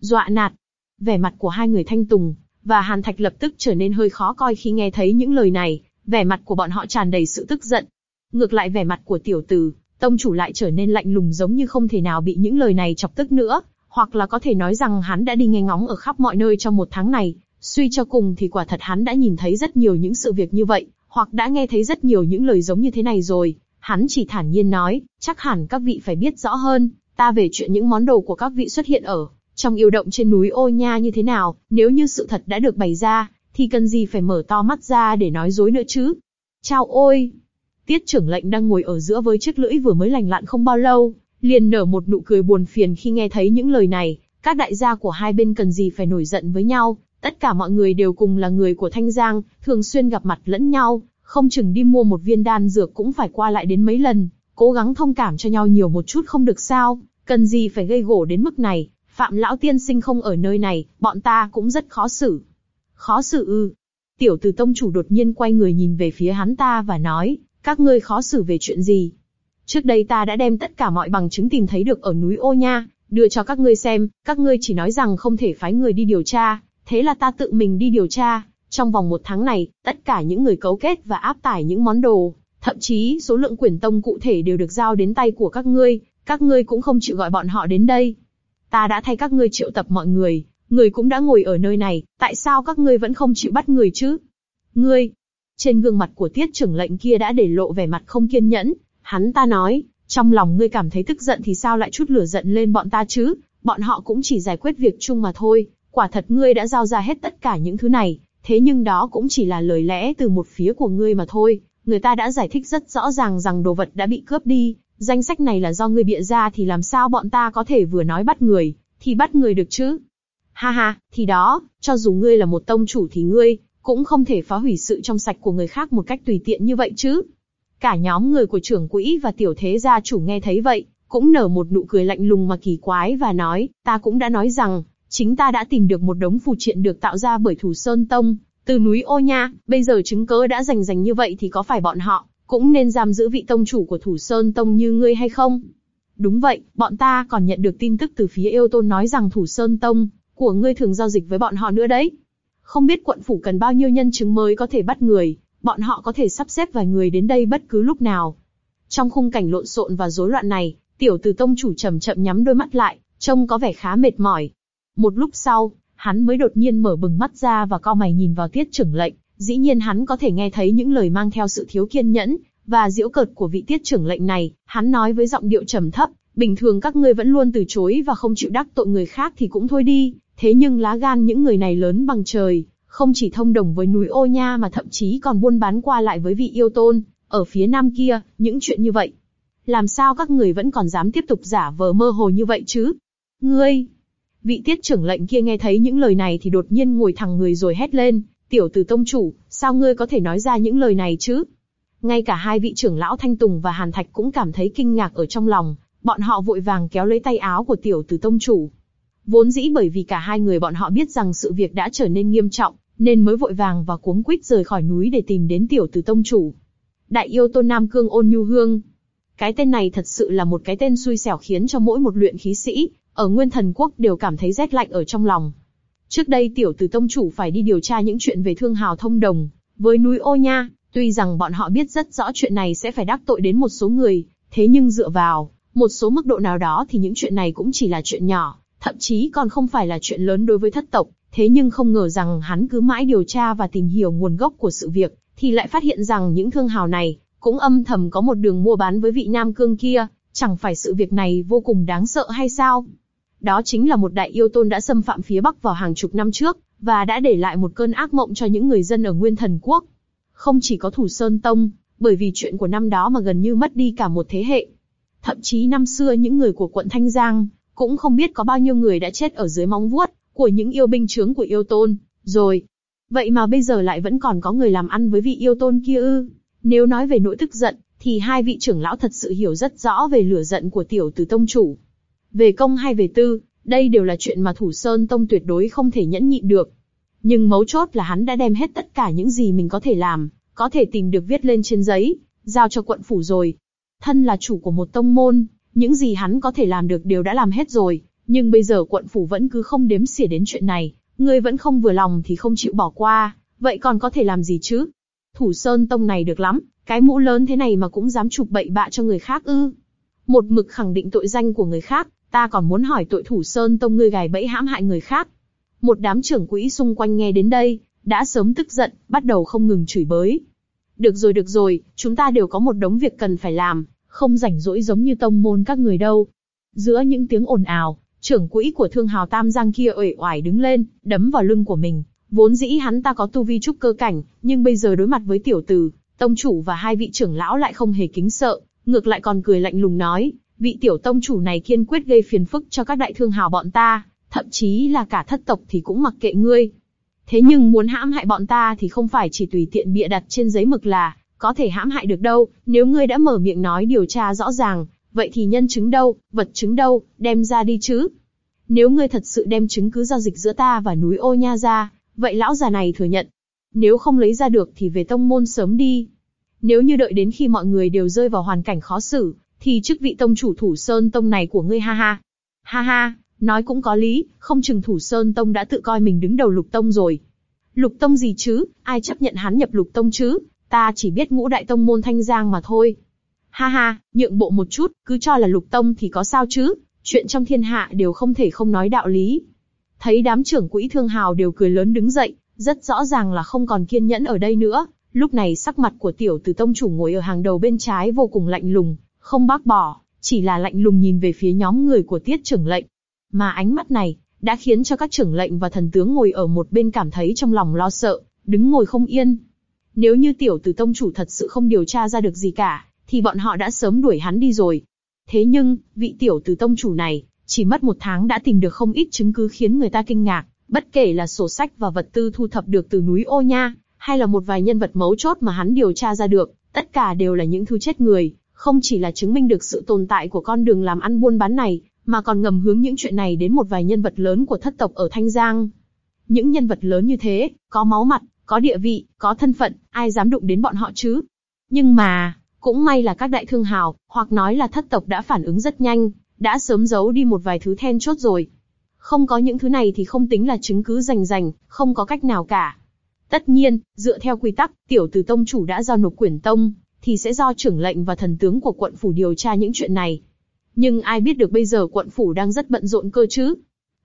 Dọa nạt. Vẻ mặt của hai người Thanh Tùng và Hàn Thạch lập tức trở nên hơi khó coi khi nghe thấy những lời này, vẻ mặt của bọn họ tràn đầy sự tức giận. Ngược lại vẻ mặt của tiểu tử, tông chủ lại trở nên lạnh lùng giống như không thể nào bị những lời này chọc tức nữa, hoặc là có thể nói rằng hắn đã đi nghe ngóng ở khắp mọi nơi trong một tháng này, Suy cho cùng thì quả thật hắn đã nhìn thấy rất nhiều những sự việc như vậy, hoặc đã nghe thấy rất nhiều những lời giống như thế này rồi. Hắn chỉ thản nhiên nói, chắc hẳn các vị phải biết rõ hơn, ta về chuyện những món đồ của các vị xuất hiện ở trong yêu động trên núi ô nha như thế nào, nếu như sự thật đã được bày ra, thì cần gì phải mở to mắt ra để nói dối nữa chứ. Chao ôi! Tiết trưởng lệnh đang ngồi ở giữa với chiếc lưỡi vừa mới lành lặn không bao lâu, liền nở một nụ cười buồn phiền khi nghe thấy những lời này, các đại gia của hai bên cần gì phải nổi giận với nhau, tất cả mọi người đều cùng là người của Thanh Giang, thường xuyên gặp mặt lẫn nhau, không chừng đi mua một viên đan dược cũng phải qua lại đến mấy lần, cố gắng thông cảm cho nhau nhiều một chút không được sao, cần gì phải gây gổ đến mức này, Phạm lão tiên sinh không ở nơi này, bọn ta cũng rất khó xử. Khó xử ư. Tiểu từ tông chủ đột nhiên quay người nhìn về phía hắn ta và nói, các ngươi khó xử về chuyện gì? Trước đây ta đã đem tất cả mọi bằng chứng tìm thấy được ở núi ô nha, đưa cho các ngươi xem, các ngươi chỉ nói rằng không thể phái người đi điều tra, thế là ta tự mình đi điều tra. Trong vòng một tháng này, tất cả những người cấu kết và áp tải những món đồ, thậm chí số lượng quyển tông cụ thể đều được giao đến tay của các ngươi, các ngươi cũng không chịu gọi bọn họ đến đây. Ta đã thay các ngươi triệu tập mọi người, người cũng đã ngồi ở nơi này, tại sao các ngươi vẫn không chịu bắt người chứ? Ngươi! Trên gương mặt của tiết trưởng lệnh kia đã để lộ vẻ mặt không kiên nhẫn, hắn ta nói, trong lòng ngươi cảm thấy tức giận thì sao lại chút lửa giận lên bọn ta chứ, bọn họ cũng chỉ giải quyết việc chung mà thôi, quả thật ngươi đã giao ra hết tất cả những thứ này, thế nhưng đó cũng chỉ là lời lẽ từ một phía của ngươi mà thôi, người ta đã giải thích rất rõ ràng rằng đồ vật đã bị cướp đi, danh sách này là do ngươi bịa ra thì làm sao bọn ta có thể vừa nói bắt người, thì bắt người được chứ? Ha ha, thì đó, cho dù ngươi là một tông chủ thì ngươi, cũng không thể phá hủy sự trong sạch của người khác một cách tùy tiện như vậy chứ. Cả nhóm người của trưởng quỹ và tiểu thế gia chủ nghe thấy vậy, cũng nở một nụ cười lạnh lùng mà kỳ quái và nói, ta cũng đã nói rằng, chính ta đã tìm được một đống phù triện được tạo ra bởi thủ sơn tông, từ núi ô nha, bây giờ chứng cớ đã rành rành như vậy thì có phải bọn họ, cũng nên giam giữ vị tông chủ của thủ sơn tông như ngươi hay không? Đúng vậy, bọn ta còn nhận được tin tức từ phía yêu tôn nói rằng thủ sơn tông, của ngươi thường giao dịch với bọn họ nữa đấy. Không biết quận phủ cần bao nhiêu nhân chứng mới có thể bắt người, bọn họ có thể sắp xếp vài người đến đây bất cứ lúc nào. Trong khung cảnh lộn xộn và rối loạn này, tiểu từ tông chủ chậm chậm nhắm đôi mắt lại, trông có vẻ khá mệt mỏi. Một lúc sau, hắn mới đột nhiên mở bừng mắt ra và co mày nhìn vào tiết trưởng lệnh. Dĩ nhiên hắn có thể nghe thấy những lời mang theo sự thiếu kiên nhẫn và diễu cợt của vị tiết trưởng lệnh này. Hắn nói với giọng điệu trầm thấp, bình thường các ngươi vẫn luôn từ chối và không chịu đắc tội người khác thì cũng thôi đi. Thế nhưng lá gan những người này lớn bằng trời, không chỉ thông đồng với núi ô nha mà thậm chí còn buôn bán qua lại với vị yêu tôn, ở phía nam kia, những chuyện như vậy. Làm sao các người vẫn còn dám tiếp tục giả vờ mơ hồ như vậy chứ? Ngươi! Vị tiết trưởng lệnh kia nghe thấy những lời này thì đột nhiên ngồi thẳng người rồi hét lên, tiểu tử tông chủ, sao ngươi có thể nói ra những lời này chứ? Ngay cả hai vị trưởng lão Thanh Tùng và Hàn Thạch cũng cảm thấy kinh ngạc ở trong lòng, bọn họ vội vàng kéo lấy tay áo của tiểu tử tông chủ. Vốn dĩ bởi vì cả hai người bọn họ biết rằng sự việc đã trở nên nghiêm trọng, nên mới vội vàng và cuống quýt rời khỏi núi để tìm đến tiểu tử tông chủ. Đại yêu tôn Nam Cương ôn nhu hương. Cái tên này thật sự là một cái tên xui xẻo khiến cho mỗi một luyện khí sĩ, ở Nguyên Thần Quốc đều cảm thấy rét lạnh ở trong lòng. Trước đây tiểu tử tông chủ phải đi điều tra những chuyện về thương hào thông đồng, với núi ô nha, tuy rằng bọn họ biết rất rõ chuyện này sẽ phải đắc tội đến một số người, thế nhưng dựa vào, một số mức độ nào đó thì những chuyện này cũng chỉ là chuyện nhỏ, thậm chí còn không phải là chuyện lớn đối với thất tộc, thế nhưng không ngờ rằng hắn cứ mãi điều tra và tìm hiểu nguồn gốc của sự việc, thì lại phát hiện rằng những thương hào này, cũng âm thầm có một đường mua bán với vị Nam Cương kia, chẳng phải sự việc này vô cùng đáng sợ hay sao? Đó chính là một đại yêu tôn đã xâm phạm phía Bắc vào hàng chục năm trước, và đã để lại một cơn ác mộng cho những người dân ở Nguyên Thần Quốc. Không chỉ có Thủ Sơn Tông, bởi vì chuyện của năm đó mà gần như mất đi cả một thế hệ. Thậm chí năm xưa những người của quận Thanh Giang, cũng không biết có bao nhiêu người đã chết ở dưới móng vuốt của những yêu binh trướng của yêu tôn, rồi. Vậy mà bây giờ lại vẫn còn có người làm ăn với vị yêu tôn kia ư. Nếu nói về nỗi tức giận, thì hai vị trưởng lão thật sự hiểu rất rõ về lửa giận của tiểu tử tông chủ. Về công hay về tư, đây đều là chuyện mà Thủ Sơn Tông tuyệt đối không thể nhẫn nhịn được. Nhưng mấu chốt là hắn đã đem hết tất cả những gì mình có thể làm, có thể tìm được viết lên trên giấy, giao cho quận phủ rồi. Thân là chủ của một tông môn, những gì hắn có thể làm được đều đã làm hết rồi, nhưng bây giờ quận phủ vẫn cứ không đếm xỉa đến chuyện này, ngươi vẫn không vừa lòng thì không chịu bỏ qua, vậy còn có thể làm gì chứ? Thủ Sơn Tông này được lắm, cái mũ lớn thế này mà cũng dám chụp bậy bạ cho người khác ư? Một mực khẳng định tội danh của người khác, ta còn muốn hỏi tội Thủ Sơn Tông ngươi gài bẫy hãm hại người khác. Một đám trưởng quỹ xung quanh nghe đến đây, đã sớm tức giận, bắt đầu không ngừng chửi bới. Được rồi được rồi, chúng ta đều có một đống việc cần phải làm, không rảnh rỗi giống như tông môn các người đâu. Giữa những tiếng ồn ào, trưởng quỹ của thương hào Tam Giang kia uể oải đứng lên, đấm vào lưng của mình. Vốn dĩ hắn ta có tu vi trúc cơ cảnh, nhưng bây giờ đối mặt với tiểu tử, tông chủ và hai vị trưởng lão lại không hề kính sợ, ngược lại còn cười lạnh lùng nói, vị tiểu tông chủ này kiên quyết gây phiền phức cho các đại thương hào bọn ta, thậm chí là cả thất tộc thì cũng mặc kệ ngươi. Thế nhưng muốn hãm hại bọn ta thì không phải chỉ tùy tiện bịa đặt trên giấy mực là có thể hãm hại được đâu, nếu ngươi đã mở miệng nói điều tra rõ ràng, vậy thì nhân chứng đâu, vật chứng đâu, đem ra đi chứ. Nếu ngươi thật sự đem chứng cứ giao dịch giữa ta và núi ô nha ra, vậy lão già này thừa nhận. Nếu không lấy ra được thì về tông môn sớm đi. Nếu như đợi đến khi mọi người đều rơi vào hoàn cảnh khó xử, thì chức vị tông chủ thủ sơn tông này của ngươi ha ha. Ha ha, nói cũng có lý, không chừng thủ sơn tông đã tự coi mình đứng đầu lục tông rồi. Lục tông gì chứ, ai chấp nhận hắn nhập lục tông chứ, ta chỉ biết ngũ đại tông môn thanh giang mà thôi. Ha ha, nhượng bộ một chút, cứ cho là lục tông thì có sao chứ, chuyện trong thiên hạ đều không thể không nói đạo lý. Thấy đám trưởng quỹ thương hào đều cười lớn đứng dậy, rất rõ ràng là không còn kiên nhẫn ở đây nữa. Lúc này sắc mặt của tiểu tử tông chủ ngồi ở hàng đầu bên trái vô cùng lạnh lùng, không bác bỏ, chỉ là lạnh lùng nhìn về phía nhóm người của tiết trưởng lệnh. Mà ánh mắt này, đã khiến cho các trưởng lệnh và thần tướng ngồi ở một bên cảm thấy trong lòng lo sợ, đứng ngồi không yên. Nếu như tiểu tử tông chủ thật sự không điều tra ra được gì cả, thì bọn họ đã sớm đuổi hắn đi rồi. Thế nhưng, vị tiểu tử tông chủ này, chỉ mất một tháng đã tìm được không ít chứng cứ khiến người ta kinh ngạc, bất kể là sổ sách và vật tư thu thập được từ núi ô nha, hay là một vài nhân vật mấu chốt mà hắn điều tra ra được, tất cả đều là những thứ chết người, không chỉ là chứng minh được sự tồn tại của con đường làm ăn buôn bán này, mà còn ngầm hướng những chuyện này đến một vài nhân vật lớn của thất tộc ở Thanh Giang. Những nhân vật lớn như thế, có máu mặt, có địa vị, có thân phận, ai dám đụng đến bọn họ chứ? Nhưng mà, cũng may là các đại thương hào, hoặc nói là thất tộc đã phản ứng rất nhanh, đã sớm giấu đi một vài thứ then chốt rồi. Không có những thứ này thì không tính là chứng cứ rành rành, không có cách nào cả. Tất nhiên, dựa theo quy tắc, tiểu từ tông chủ đã giao nộp quyển tông, thì sẽ do trưởng lệnh và thần tướng của quận phủ điều tra những chuyện này. Nhưng ai biết được bây giờ quận phủ đang rất bận rộn cơ chứ?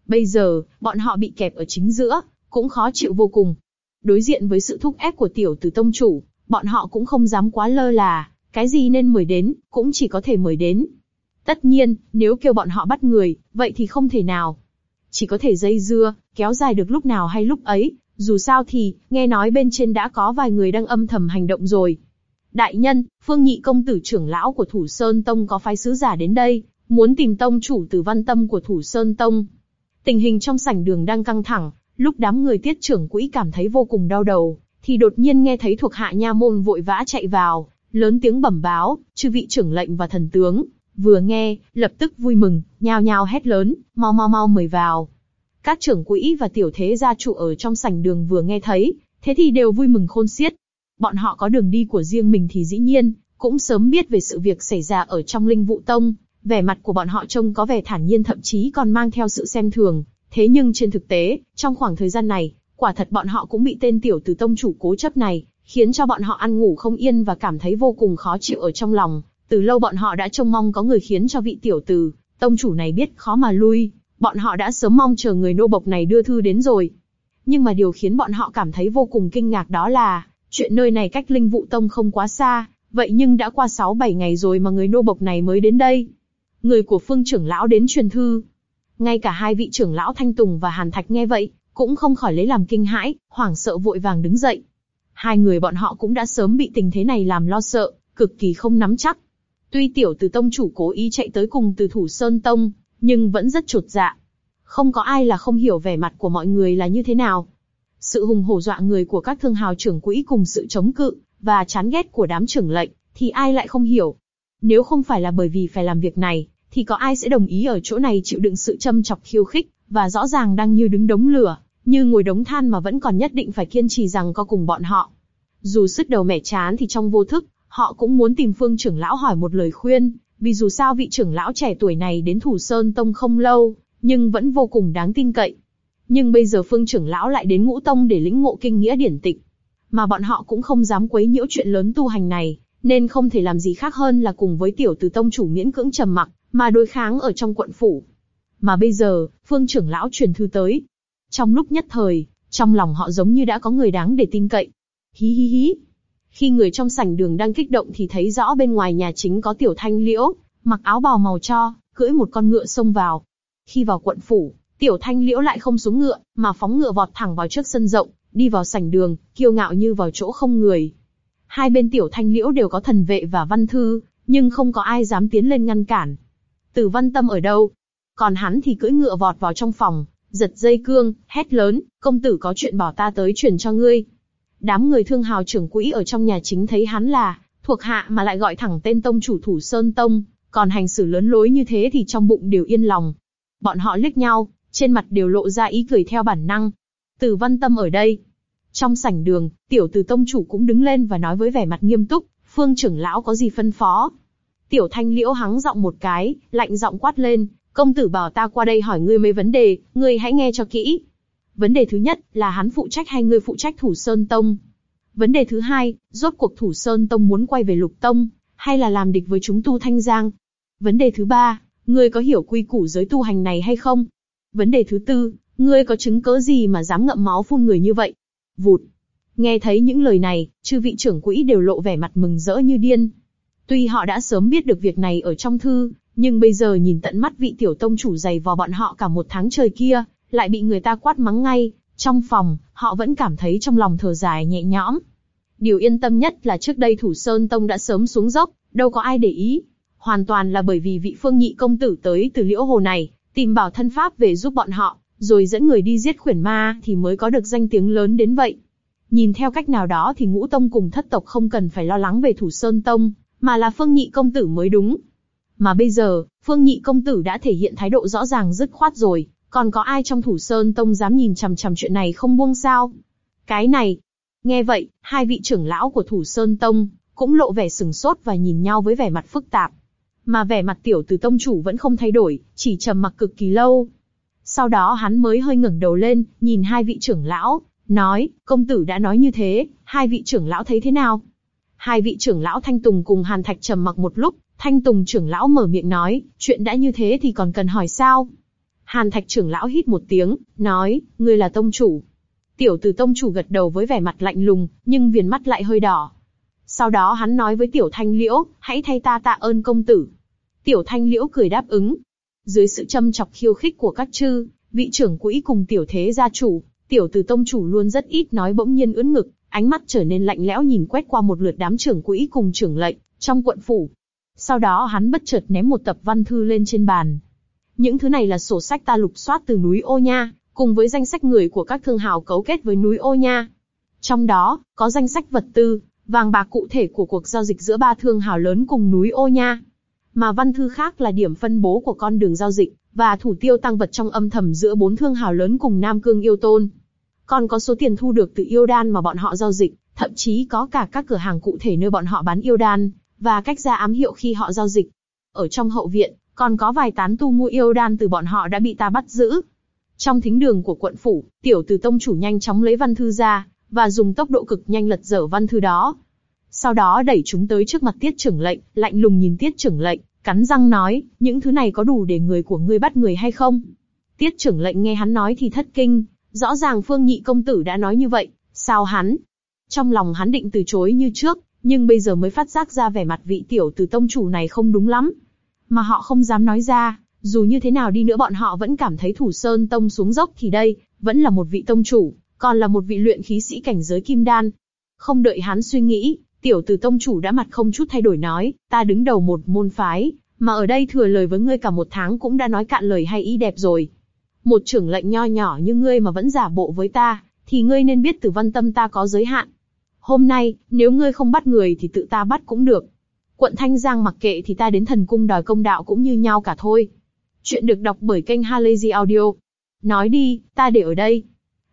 Bây giờ, bọn họ bị kẹp ở chính giữa, cũng khó chịu vô cùng. Đối diện với sự thúc ép của tiểu tử tông chủ, bọn họ cũng không dám quá lơ là, cái gì nên mời đến, cũng chỉ có thể mời đến. Tất nhiên, nếu kêu bọn họ bắt người, vậy thì không thể nào. Chỉ có thể dây dưa, kéo dài được lúc nào hay lúc ấy, dù sao thì, nghe nói bên trên đã có vài người đang âm thầm hành động rồi. Đại nhân, Phương Nhị công tử trưởng lão của Thủ Sơn Tông có phái sứ giả đến đây, muốn tìm tông chủ từ văn tâm của Thủ Sơn Tông. Tình hình trong sảnh đường đang căng thẳng, lúc đám người tiết trưởng quỹ cảm thấy vô cùng đau đầu, thì đột nhiên nghe thấy thuộc hạ nha môn vội vã chạy vào, lớn tiếng bẩm báo, chư vị trưởng lệnh và thần tướng, vừa nghe, lập tức vui mừng, nhao nhao hét lớn, mau mau mau mời vào. Các trưởng quỹ và tiểu thế gia chủ ở trong sảnh đường vừa nghe thấy, thế thì đều vui mừng khôn xiết. Bọn họ có đường đi của riêng mình thì dĩ nhiên, cũng sớm biết về sự việc xảy ra ở trong linh vụ tông, vẻ mặt của bọn họ trông có vẻ thản nhiên thậm chí còn mang theo sự xem thường. Thế nhưng trên thực tế, trong khoảng thời gian này, quả thật bọn họ cũng bị tên tiểu tử tông chủ cố chấp này, khiến cho bọn họ ăn ngủ không yên và cảm thấy vô cùng khó chịu ở trong lòng. Từ lâu bọn họ đã trông mong có người khiến cho vị tiểu tử, tông chủ này biết khó mà lui, bọn họ đã sớm mong chờ người nô bộc này đưa thư đến rồi. Nhưng mà điều khiến bọn họ cảm thấy vô cùng kinh ngạc đó là, chuyện nơi này cách linh vụ tông không quá xa, vậy nhưng đã qua 6-7 ngày rồi mà người nô bộc này mới đến đây. Người của phương trưởng lão đến truyền thư. Ngay cả hai vị trưởng lão Thanh Tùng và Hàn Thạch nghe vậy, cũng không khỏi lấy làm kinh hãi, hoảng sợ vội vàng đứng dậy. Hai người bọn họ cũng đã sớm bị tình thế này làm lo sợ, cực kỳ không nắm chắc. Tuy tiểu từ tông chủ cố ý chạy tới cùng từ thủ Sơn Tông, nhưng vẫn rất trột dạ. Không có ai là không hiểu vẻ mặt của mọi người là như thế nào. Sự hùng hổ dọa người của các thương hào trưởng quỹ cùng sự chống cự, và chán ghét của đám trưởng lệnh, thì ai lại không hiểu. Nếu không phải là bởi vì phải làm việc này, thì có ai sẽ đồng ý ở chỗ này chịu đựng sự châm chọc khiêu khích, và rõ ràng đang như đứng đống lửa, như ngồi đống than mà vẫn còn nhất định phải kiên trì rằng có cùng bọn họ. Dù sức đầu mẻ chán thì trong vô thức, họ cũng muốn tìm phương trưởng lão hỏi một lời khuyên, vì dù sao vị trưởng lão trẻ tuổi này đến Thủ Sơn Tông không lâu, nhưng vẫn vô cùng đáng tin cậy. Nhưng bây giờ phương trưởng lão lại đến ngũ tông để lĩnh ngộ kinh nghĩa điển tịch. Mà bọn họ cũng không dám quấy nhiễu chuyện lớn tu hành này, nên không thể làm gì khác hơn là cùng với tiểu từ tông chủ miễn cưỡng trầm mặc, mà đối kháng ở trong quận phủ. Mà bây giờ, phương trưởng lão truyền thư tới. Trong lúc nhất thời, trong lòng họ giống như đã có người đáng để tin cậy. Hí hí hí. Khi người trong sảnh đường đang kích động thì thấy rõ bên ngoài nhà chính có tiểu thanh liễu, mặc áo bào màu cho, cưỡi một con ngựa xông vào. Khi vào quận phủ, Tiểu Thanh Liễu lại không xuống ngựa, mà phóng ngựa vọt thẳng vào trước sân rộng, đi vào sảnh đường, kiêu ngạo như vào chỗ không người. Hai bên Tiểu Thanh Liễu đều có thần vệ và văn thư, nhưng không có ai dám tiến lên ngăn cản. Tử Văn Tâm ở đâu? Còn hắn thì cưỡi ngựa vọt vào trong phòng, giật dây cương, hét lớn, công tử có chuyện bảo ta tới truyền cho ngươi. Đám người thương hào trưởng quỹ ở trong nhà chính thấy hắn là thuộc hạ mà lại gọi thẳng tên tông chủ thủ Sơn Tông, còn hành xử lớn lối như thế thì trong bụng đều yên lòng. Bọn họ liếc nhau, trên mặt đều lộ ra ý cười theo bản năng. Từ văn tâm ở đây. Trong sảnh đường, tiểu từ tông chủ cũng đứng lên và nói với vẻ mặt nghiêm túc, phương trưởng lão có gì phân phó. Tiểu thanh liễu hắng giọng một cái, lạnh giọng quát lên, công tử bảo ta qua đây hỏi ngươi mấy vấn đề, ngươi hãy nghe cho kỹ. Vấn đề thứ nhất là hắn phụ trách hay ngươi phụ trách thủ Sơn Tông. Vấn đề thứ hai, rốt cuộc thủ Sơn Tông muốn quay về Lục Tông, hay là làm địch với chúng tu Thanh Giang. Vấn đề thứ ba, ngươi có hiểu quy củ giới tu hành này hay không? Vấn đề thứ tư, ngươi có chứng cớ gì mà dám ngậm máu phun người như vậy? Vụt. Nghe thấy những lời này, chư vị trưởng quỹ đều lộ vẻ mặt mừng rỡ như điên. Tuy họ đã sớm biết được việc này ở trong thư, nhưng bây giờ nhìn tận mắt vị tiểu tông chủ dày vò bọn họ cả một tháng trời kia, lại bị người ta quát mắng ngay, trong phòng, họ vẫn cảm thấy trong lòng thở dài nhẹ nhõm. Điều yên tâm nhất là trước đây Thủ Sơn Tông đã sớm xuống dốc, đâu có ai để ý. Hoàn toàn là bởi vì vị phương nhị công tử tới từ liễu hồ này, tìm bảo thân pháp về giúp bọn họ, rồi dẫn người đi giết khuyển ma thì mới có được danh tiếng lớn đến vậy. Nhìn theo cách nào đó thì ngũ tông cùng thất tộc không cần phải lo lắng về Thủ Sơn Tông, mà là phương nhị công tử mới đúng. Mà bây giờ, phương nhị công tử đã thể hiện thái độ rõ ràng dứt khoát rồi, còn có ai trong Thủ Sơn Tông dám nhìn chằm chằm chuyện này không buông sao? Cái này. Nghe vậy, hai vị trưởng lão của Thủ Sơn Tông cũng lộ vẻ sừng sốt và nhìn nhau với vẻ mặt phức tạp. Mà vẻ mặt tiểu tử tông chủ vẫn không thay đổi, chỉ trầm mặc cực kỳ lâu. Sau đó hắn mới hơi ngẩng đầu lên, nhìn hai vị trưởng lão, nói, công tử đã nói như thế, hai vị trưởng lão thấy thế nào? Hai vị trưởng lão Thanh Tùng cùng Hàn Thạch trầm mặc một lúc, Thanh Tùng trưởng lão mở miệng nói, chuyện đã như thế thì còn cần hỏi sao? Hàn Thạch trưởng lão hít một tiếng, nói, ngươi là tông chủ. Tiểu tử tông chủ gật đầu với vẻ mặt lạnh lùng, nhưng viền mắt lại hơi đỏ. Sau đó hắn nói với Tiểu Thanh Liễu, hãy thay ta tạ ơn công tử. Tiểu Thanh Liễu cười đáp ứng. Dưới sự châm chọc khiêu khích của các chư, vị trưởng quỹ cùng tiểu thế gia chủ, tiểu tử tông chủ luôn rất ít nói bỗng nhiên ưỡn ngực, ánh mắt trở nên lạnh lẽo nhìn quét qua một lượt đám trưởng quỹ cùng trưởng lệnh trong quận phủ. Sau đó hắn bất chợt ném một tập văn thư lên trên bàn, những thứ này là sổ sách ta lục soát từ núi Ô Nha, cùng với danh sách người của các thương hào cấu kết với núi Ô Nha. Trong đó, có danh sách vật tư, vàng bạc cụ thể của cuộc giao dịch giữa ba thương hào lớn cùng núi Ô Nha. Mà văn thư khác là điểm phân bố của con đường giao dịch, và thủ tiêu tăng vật trong âm thầm giữa bốn thương hào lớn cùng Nam Cương Yêu Tôn. Còn có số tiền thu được từ yêu đan mà bọn họ giao dịch, thậm chí có cả các cửa hàng cụ thể nơi bọn họ bán yêu đan, và cách ra ám hiệu khi họ giao dịch. Ở trong hậu viện, còn có vài tán tu mua yêu đan từ bọn họ đã bị ta bắt giữ. Trong thính đường của quận phủ, tiểu từ tông chủ nhanh chóng lấy văn thư ra, và dùng tốc độ cực nhanh lật dở văn thư đó. Sau đó đẩy chúng tới trước mặt tiết trưởng lệnh, lạnh lùng nhìn tiết trưởng lệnh, cắn răng nói, những thứ này có đủ để người của ngươi bắt người hay không? Tiết trưởng lệnh nghe hắn nói thì thất kinh, rõ ràng phương nhị công tử đã nói như vậy, sao hắn? Trong lòng hắn định từ chối như trước, nhưng bây giờ mới phát giác ra vẻ mặt vị tiểu từ tông chủ này không đúng lắm mà họ không dám nói ra, dù như thế nào đi nữa bọn họ vẫn cảm thấy Thủ Sơn Tông xuống dốc thì đây, vẫn là một vị tông chủ, còn là một vị luyện khí sĩ cảnh giới kim đan. Không đợi hắn suy nghĩ, tiểu tử tông chủ đã mặt không chút thay đổi nói, ta đứng đầu một môn phái, mà ở đây thừa lời với ngươi cả một tháng cũng đã nói cạn lời hay ý đẹp rồi. Một trưởng lệnh nho nhỏ như ngươi mà vẫn giả bộ với ta, thì ngươi nên biết tử văn tâm ta có giới hạn. Hôm nay, nếu ngươi không bắt người thì tự ta bắt cũng được. Quận Thanh Giang mặc kệ thì ta đến thần cung đòi công đạo cũng như nhau cả thôi. Chuyện được đọc bởi kênh Halazy Audio. Nói đi, ta để ở đây.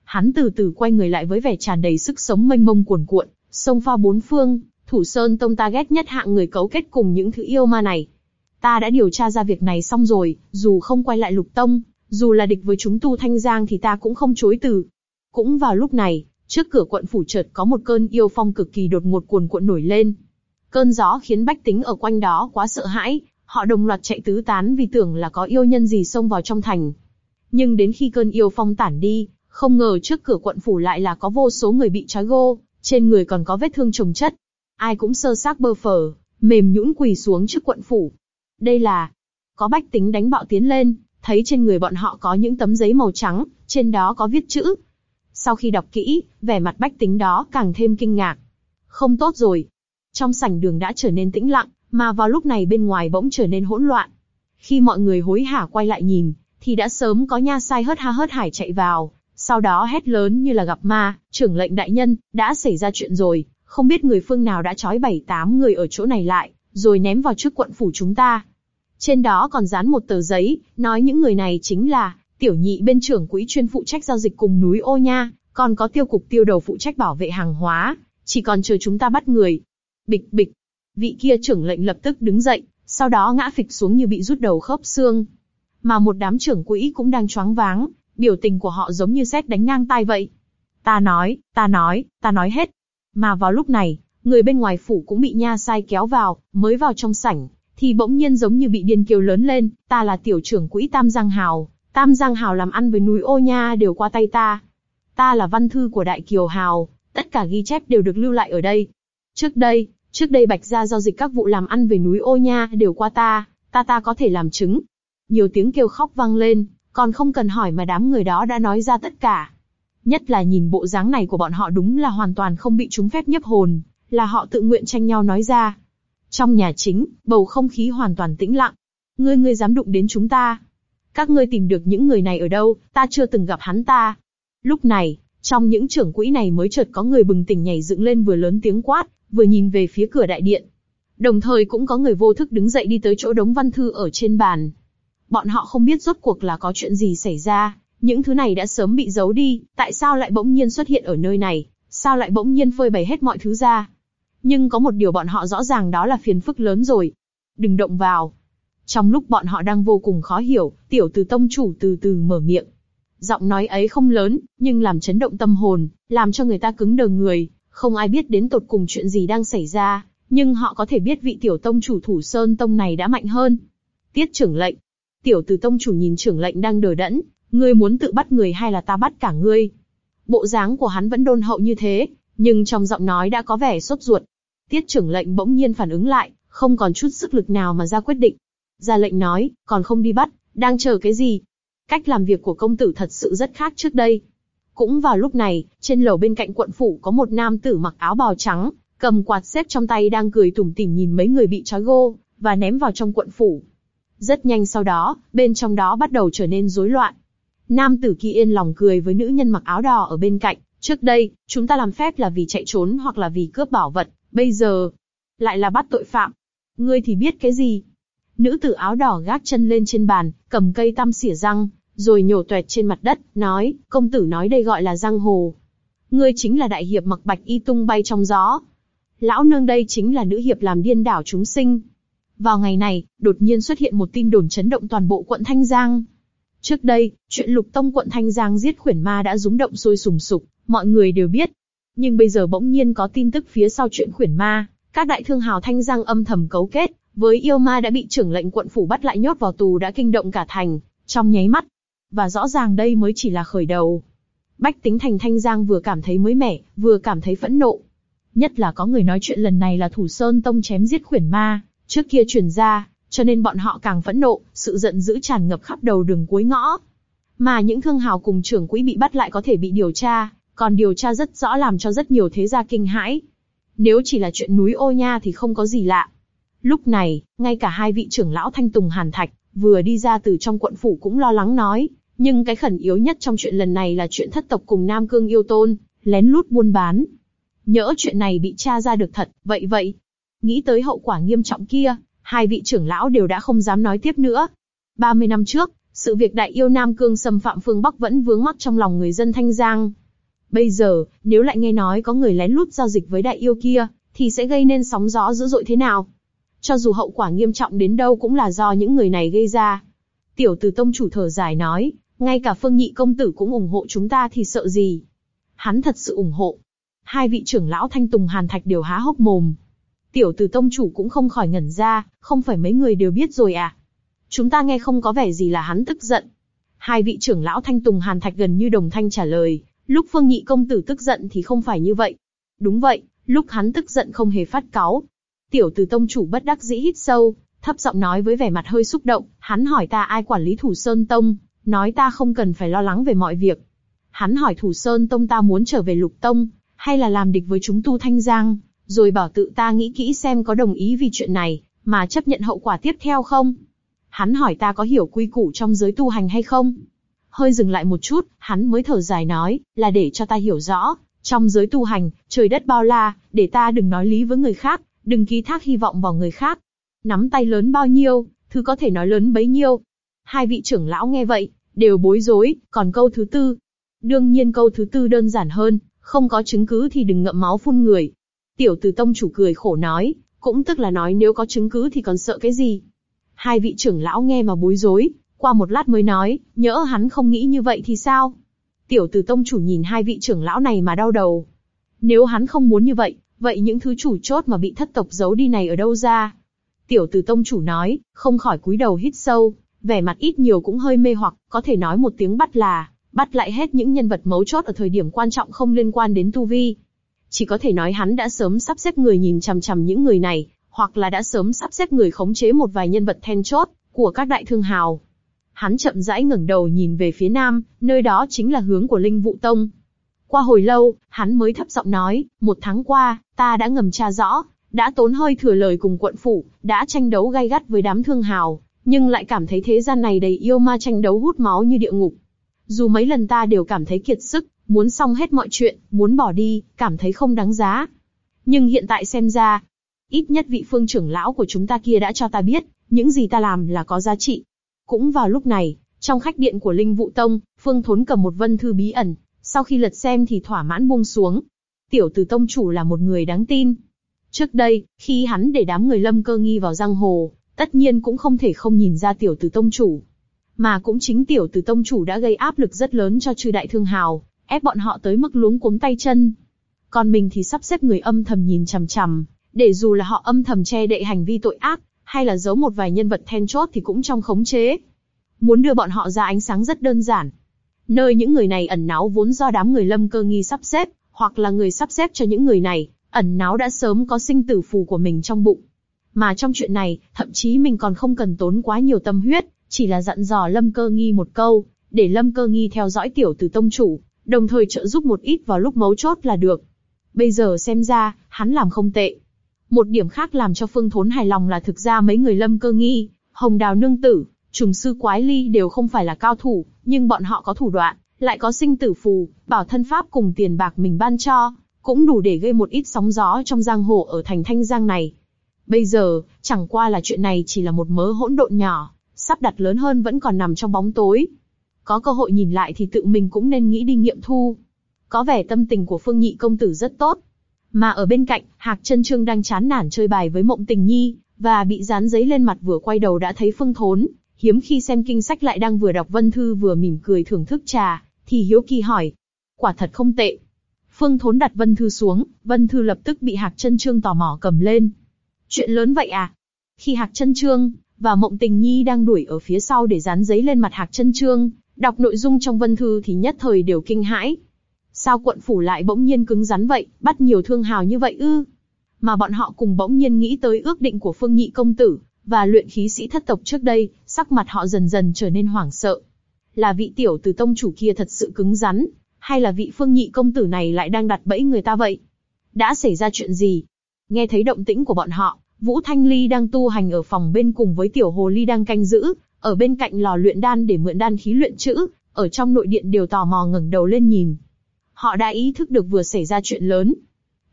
Hắn từ từ quay người lại với vẻ tràn đầy sức sống mênh mông cuồn cuộn, sông pha bốn phương, thủ sơn tông ta ghét nhất hạng người cấu kết cùng những thứ yêu ma này. Ta đã điều tra ra việc này xong rồi, dù không quay lại lục tông, dù là địch với chúng tu thanh giang thì ta cũng không chối từ. Cũng vào lúc này, trước cửa quận phủ chợt có một cơn yêu phong cực kỳ đột ngột cuồn cuộn nổi lên, Cơn gió khiến bách tính ở quanh đó quá sợ hãi, họ đồng loạt chạy tứ tán vì tưởng là có yêu nhân gì xông vào trong thành. Nhưng đến khi cơn yêu phong tản đi, không ngờ trước cửa quận phủ lại là có vô số người bị trói gô, trên người còn có vết thương trồng chất. Ai cũng sơ xác bơ phờ, mềm nhũn quỳ xuống trước quận phủ. Đây là Có bách tính đánh bạo tiến lên, thấy trên người bọn họ có những tấm giấy màu trắng, trên đó có viết chữ. Sau khi đọc kỹ, vẻ mặt bách tính đó càng thêm kinh ngạc. Không tốt rồi. Trong sảnh đường đã trở nên tĩnh lặng, mà vào lúc này bên ngoài bỗng trở nên hỗn loạn. Khi mọi người hối hả quay lại nhìn, thì đã sớm có nha sai hớt ha hớt hải chạy vào, sau đó hét lớn như là gặp ma, trưởng lệnh đại nhân, đã xảy ra chuyện rồi, không biết người phương nào đã trói bảy tám người ở chỗ này lại, rồi ném vào trước quận phủ chúng ta. Trên đó còn dán một tờ giấy, nói những người này chính là tiểu nhị bên trưởng quỹ chuyên phụ trách giao dịch cùng núi ô nha, còn có tiêu cục tiêu đầu phụ trách bảo vệ hàng hóa, chỉ còn chờ chúng ta bắt người. Bịch bịch, vị kia trưởng lệnh lập tức đứng dậy, sau đó ngã phịch xuống như bị rút đầu khớp xương. Mà một đám trưởng quỹ cũng đang choáng váng, biểu tình của họ giống như xét đánh ngang tai vậy. Ta nói, ta nói, ta nói hết. Mà vào lúc này, người bên ngoài phủ cũng bị nha sai kéo vào, mới vào trong sảnh, thì bỗng nhiên giống như bị điên kiều lớn lên, ta là tiểu trưởng quỹ Tam Giang Hào, Tam Giang Hào làm ăn với núi ô nha đều qua tay ta. Ta là văn thư của Đại Kiều Hào, tất cả ghi chép đều được lưu lại ở đây. Trước đây, trước đây Bạch Gia giao dịch các vụ làm ăn về núi ô nha đều qua ta, ta ta có thể làm chứng. Nhiều tiếng kêu khóc vang lên, còn không cần hỏi mà đám người đó đã nói ra tất cả. Nhất là nhìn bộ dáng này của bọn họ đúng là hoàn toàn không bị chúng phép nhấp hồn, là họ tự nguyện tranh nhau nói ra. Trong nhà chính, bầu không khí hoàn toàn tĩnh lặng. Ngươi ngươi dám đụng đến chúng ta. Các ngươi tìm được những người này ở đâu, ta chưa từng gặp hắn ta. Lúc này, trong những trưởng quỹ này mới chợt có người bừng tỉnh nhảy dựng lên vừa lớn tiếng quát, vừa nhìn về phía cửa đại điện. Đồng thời cũng có người vô thức đứng dậy đi tới chỗ đống văn thư ở trên bàn. Bọn họ không biết rốt cuộc là có chuyện gì xảy ra, những thứ này đã sớm bị giấu đi, tại sao lại bỗng nhiên xuất hiện ở nơi này, sao lại bỗng nhiên phơi bày hết mọi thứ ra. Nhưng có một điều bọn họ rõ ràng đó là phiền phức lớn rồi. Đừng động vào. Trong lúc bọn họ đang vô cùng khó hiểu, tiểu từ tông chủ từ từ mở miệng. Giọng nói ấy không lớn, nhưng làm chấn động tâm hồn, làm cho người ta cứng đờ người, không ai biết đến tột cùng chuyện gì đang xảy ra, nhưng họ có thể biết vị tiểu tông chủ thủ sơn tông này đã mạnh hơn. Tiết trưởng lệnh. Tiểu tử tông chủ nhìn trưởng lệnh đang đờ đẫn, ngươi muốn tự bắt người hay là ta bắt cả ngươi? Bộ dáng của hắn vẫn đôn hậu như thế, nhưng trong giọng nói đã có vẻ sốt ruột. Tiết trưởng lệnh bỗng nhiên phản ứng lại, không còn chút sức lực nào mà ra quyết định. Ra lệnh nói, còn không đi bắt, đang chờ cái gì? Cách làm việc của công tử thật sự rất khác trước đây. Cũng vào lúc này, trên lầu bên cạnh quận phủ có một nam tử mặc áo bào trắng, cầm quạt xếp trong tay đang cười tủm tỉm nhìn mấy người bị trói gô, và ném vào trong quận phủ. Rất nhanh sau đó, bên trong đó bắt đầu trở nên rối loạn. Nam tử kia yên lòng cười với nữ nhân mặc áo đỏ ở bên cạnh, trước đây, chúng ta làm phép là vì chạy trốn hoặc là vì cướp bảo vật, bây giờ, lại là bắt tội phạm. Ngươi thì biết cái gì? Nữ tử áo đỏ gác chân lên trên bàn, cầm cây tăm xỉa răng, rồi nhổ toẹt trên mặt đất, nói, công tử nói đây gọi là giang hồ. Ngươi chính là đại hiệp mặc bạch y tung bay trong gió. Lão nương đây chính là nữ hiệp làm điên đảo chúng sinh. Vào ngày này, đột nhiên xuất hiện một tin đồn chấn động toàn bộ quận Thanh Giang. Trước đây, chuyện lục tông quận Thanh Giang giết khuyển ma đã rúng động sôi sùng sục, mọi người đều biết. Nhưng bây giờ bỗng nhiên có tin tức phía sau chuyện khuyển ma, các đại thương hào Thanh Giang âm thầm cấu kết, với yêu ma đã bị trưởng lệnh quận phủ bắt lại nhốt vào tù đã kinh động cả thành, trong nháy mắt. Và rõ ràng đây mới chỉ là khởi đầu. Bách tính thành Thanh Giang vừa cảm thấy mới mẻ, vừa cảm thấy phẫn nộ. Nhất là có người nói chuyện lần này là Thủ Sơn Tông chém giết khuyển ma, trước kia truyền ra, cho nên bọn họ càng phẫn nộ, sự giận dữ tràn ngập khắp đầu đường cuối ngõ. Mà những thương hào cùng trưởng quỹ bị bắt lại có thể bị điều tra, còn điều tra rất rõ làm cho rất nhiều thế gia kinh hãi. Nếu chỉ là chuyện núi ô nha thì không có gì lạ. Lúc này, ngay cả hai vị trưởng lão Thanh Tùng Hàn Thạch, vừa đi ra từ trong quận phủ cũng lo lắng nói, nhưng cái khẩn yếu nhất trong chuyện lần này là chuyện thất tộc cùng Nam Cương yêu tôn, lén lút buôn bán. Nhỡ chuyện này bị tra ra được thật, vậy vậy. Nghĩ tới hậu quả nghiêm trọng kia, hai vị trưởng lão đều đã không dám nói tiếp nữa. 30 năm trước, sự việc đại yêu Nam Cương xâm phạm phương Bắc vẫn vướng mắc trong lòng người dân Thanh Giang. Bây giờ, nếu lại nghe nói có người lén lút giao dịch với đại yêu kia, thì sẽ gây nên sóng gió dữ dội thế nào? Cho dù hậu quả nghiêm trọng đến đâu cũng là do những người này gây ra. Tiểu tử tông chủ thở dài nói, ngay cả phương nhị công tử cũng ủng hộ chúng ta thì sợ gì? Hắn thật sự ủng hộ. Hai vị trưởng lão Thanh Tùng Hàn Thạch đều há hốc mồm, Tiểu tử tông chủ cũng không khỏi ngẩn ra, không phải mấy người đều biết rồi à? Chúng ta nghe không có vẻ gì là hắn tức giận. Hai vị trưởng lão Thanh Tùng Hàn Thạch gần như đồng thanh trả lời, lúc Phương Nhị công tử tức giận thì không phải như vậy. Đúng vậy, lúc hắn tức giận không hề phát cáu. Tiểu tử tông chủ bất đắc dĩ hít sâu, thấp giọng nói với vẻ mặt hơi xúc động, hắn hỏi ta ai quản lý Thủ Sơn Tông, nói ta không cần phải lo lắng về mọi việc. Hắn hỏi Thủ Sơn Tông ta muốn trở về Lục Tông, hay là làm địch với chúng tu Thanh Giang, rồi bảo tự ta nghĩ kỹ xem có đồng ý vì chuyện này, mà chấp nhận hậu quả tiếp theo không. Hắn hỏi ta có hiểu quy củ trong giới tu hành hay không. Hơi dừng lại một chút, hắn mới thở dài nói, là để cho ta hiểu rõ, trong giới tu hành, trời đất bao la, để ta đừng nói lý với người khác, đừng ký thác hy vọng vào người khác. Nắm tay lớn bao nhiêu, thứ có thể nói lớn bấy nhiêu. Hai vị trưởng lão nghe vậy, đều bối rối, còn câu thứ tư. Đương nhiên câu thứ tư đơn giản hơn, không có chứng cứ thì đừng ngậm máu phun người. Tiểu từ tông chủ cười khổ nói, cũng tức là nói nếu có chứng cứ thì còn sợ cái gì. Hai vị trưởng lão nghe mà bối rối, qua một lát mới nói, nhỡ hắn không nghĩ như vậy thì sao? Tiểu từ tông chủ nhìn hai vị trưởng lão này mà đau đầu. Nếu hắn không muốn như vậy, vậy những thứ chủ chốt mà bị thất tộc giấu đi này ở đâu ra? Tiểu từ tông chủ nói, không khỏi cúi đầu hít sâu, vẻ mặt ít nhiều cũng hơi mê hoặc, có thể nói một tiếng bắt là, bắt lại hết những nhân vật mấu chốt ở thời điểm quan trọng không liên quan đến tu vi. Chỉ có thể nói hắn đã sớm sắp xếp người nhìn chằm chằm những người này, hoặc là đã sớm sắp xếp người khống chế một vài nhân vật then chốt của các đại thương hào. Hắn chậm rãi ngẩng đầu nhìn về phía nam, nơi đó chính là hướng của Linh Vụ Tông. Qua hồi lâu, hắn mới thấp giọng nói, một tháng qua, ta đã ngầm tra rõ, đã tốn hơi thừa lời cùng quận phủ, đã tranh đấu gay gắt với đám thương hào, nhưng lại cảm thấy thế gian này đầy yêu ma tranh đấu hút máu như địa ngục. Dù mấy lần ta đều cảm thấy kiệt sức, muốn xong hết mọi chuyện, muốn bỏ đi, cảm thấy không đáng giá. Nhưng hiện tại xem ra, ít nhất vị phương trưởng lão của chúng ta kia đã cho ta biết, những gì ta làm là có giá trị. Cũng vào lúc này, trong khách điện của Linh Vũ Tông, Phương Thốn cầm một vân thư bí ẩn, sau khi lật xem thì thỏa mãn buông xuống. Tiểu Từ Tông chủ là một người đáng tin. Trước đây, khi hắn để đám người lâm cơ nghi vào giang hồ, tất nhiên cũng không thể không nhìn ra Tiểu Từ Tông chủ. Mà cũng chính Tiểu Từ Tông chủ đã gây áp lực rất lớn cho chư đại thương hào, ép bọn họ tới mức luống cuống tay chân. Còn mình thì sắp xếp người âm thầm nhìn chằm chằm, để dù là họ âm thầm che đậy hành vi tội ác, hay là giấu một vài nhân vật then chốt thì cũng trong khống chế. Muốn đưa bọn họ ra ánh sáng rất đơn giản. Nơi những người này ẩn náu vốn do đám người lâm cơ nghi sắp xếp, hoặc là người sắp xếp cho những người này, ẩn náu đã sớm có sinh tử phù của mình trong bụng. Mà trong chuyện này, thậm chí mình còn không cần tốn quá nhiều tâm huyết, chỉ là dặn dò lâm cơ nghi một câu, để lâm cơ nghi theo dõi tiểu từ tông chủ, đồng thời trợ giúp một ít vào lúc mấu chốt là được. Bây giờ xem ra, hắn làm không tệ. Một điểm khác làm cho Phương Thốn hài lòng là thực ra mấy người lâm cơ nghi, hồng đào nương tử, trùng sư quái ly đều không phải là cao thủ, nhưng bọn họ có thủ đoạn, lại có sinh tử phù, bảo thân pháp cùng tiền bạc mình ban cho, cũng đủ để gây một ít sóng gió trong giang hồ ở thành Thanh Giang này. Bây giờ, chẳng qua là chuyện này chỉ là một mớ hỗn độn nhỏ, sắp đặt lớn hơn vẫn còn nằm trong bóng tối. Có cơ hội nhìn lại thì tự mình cũng nên nghĩ đi nghiệm thu. Có vẻ tâm tình của Phương Nhị công tử rất tốt, mà ở bên cạnh, Hạc Chân Trương đang chán nản chơi bài với Mộng Tình Nhi, và bị dán giấy lên mặt vừa quay đầu đã thấy Phương Thốn, hiếm khi xem kinh sách lại đang vừa đọc vân thư vừa mỉm cười thưởng thức trà, thì hiếu kỳ hỏi, quả thật không tệ. Phương Thốn đặt vân thư xuống, vân thư lập tức bị Hạc Chân Trương tò mò cầm lên. Chuyện lớn vậy à? Khi Hạc Chân Trương và Mộng Tình Nhi đang đuổi ở phía sau để dán giấy lên mặt Hạc Chân Trương, đọc nội dung trong vân thư thì nhất thời đều kinh hãi, Sao quận phủ lại bỗng nhiên cứng rắn vậy, bắt nhiều thương hào như vậy ư? Mà bọn họ cùng bỗng nhiên nghĩ tới ước định của Phương Nhị công tử và luyện khí sĩ thất tộc trước đây, sắc mặt họ dần dần trở nên hoảng sợ. Là vị tiểu từ tông chủ kia thật sự cứng rắn, hay là vị Phương Nhị công tử này lại đang đặt bẫy người ta vậy? Đã xảy ra chuyện gì? Nghe thấy động tĩnh của bọn họ, Vũ Thanh Ly đang tu hành ở phòng bên cùng với tiểu hồ ly đang canh giữ, ở bên cạnh lò luyện đan để mượn đan khí luyện chữ, ở trong nội điện đều tò mò ngẩng đầu lên nhìn, Họ đã ý thức được vừa xảy ra chuyện lớn.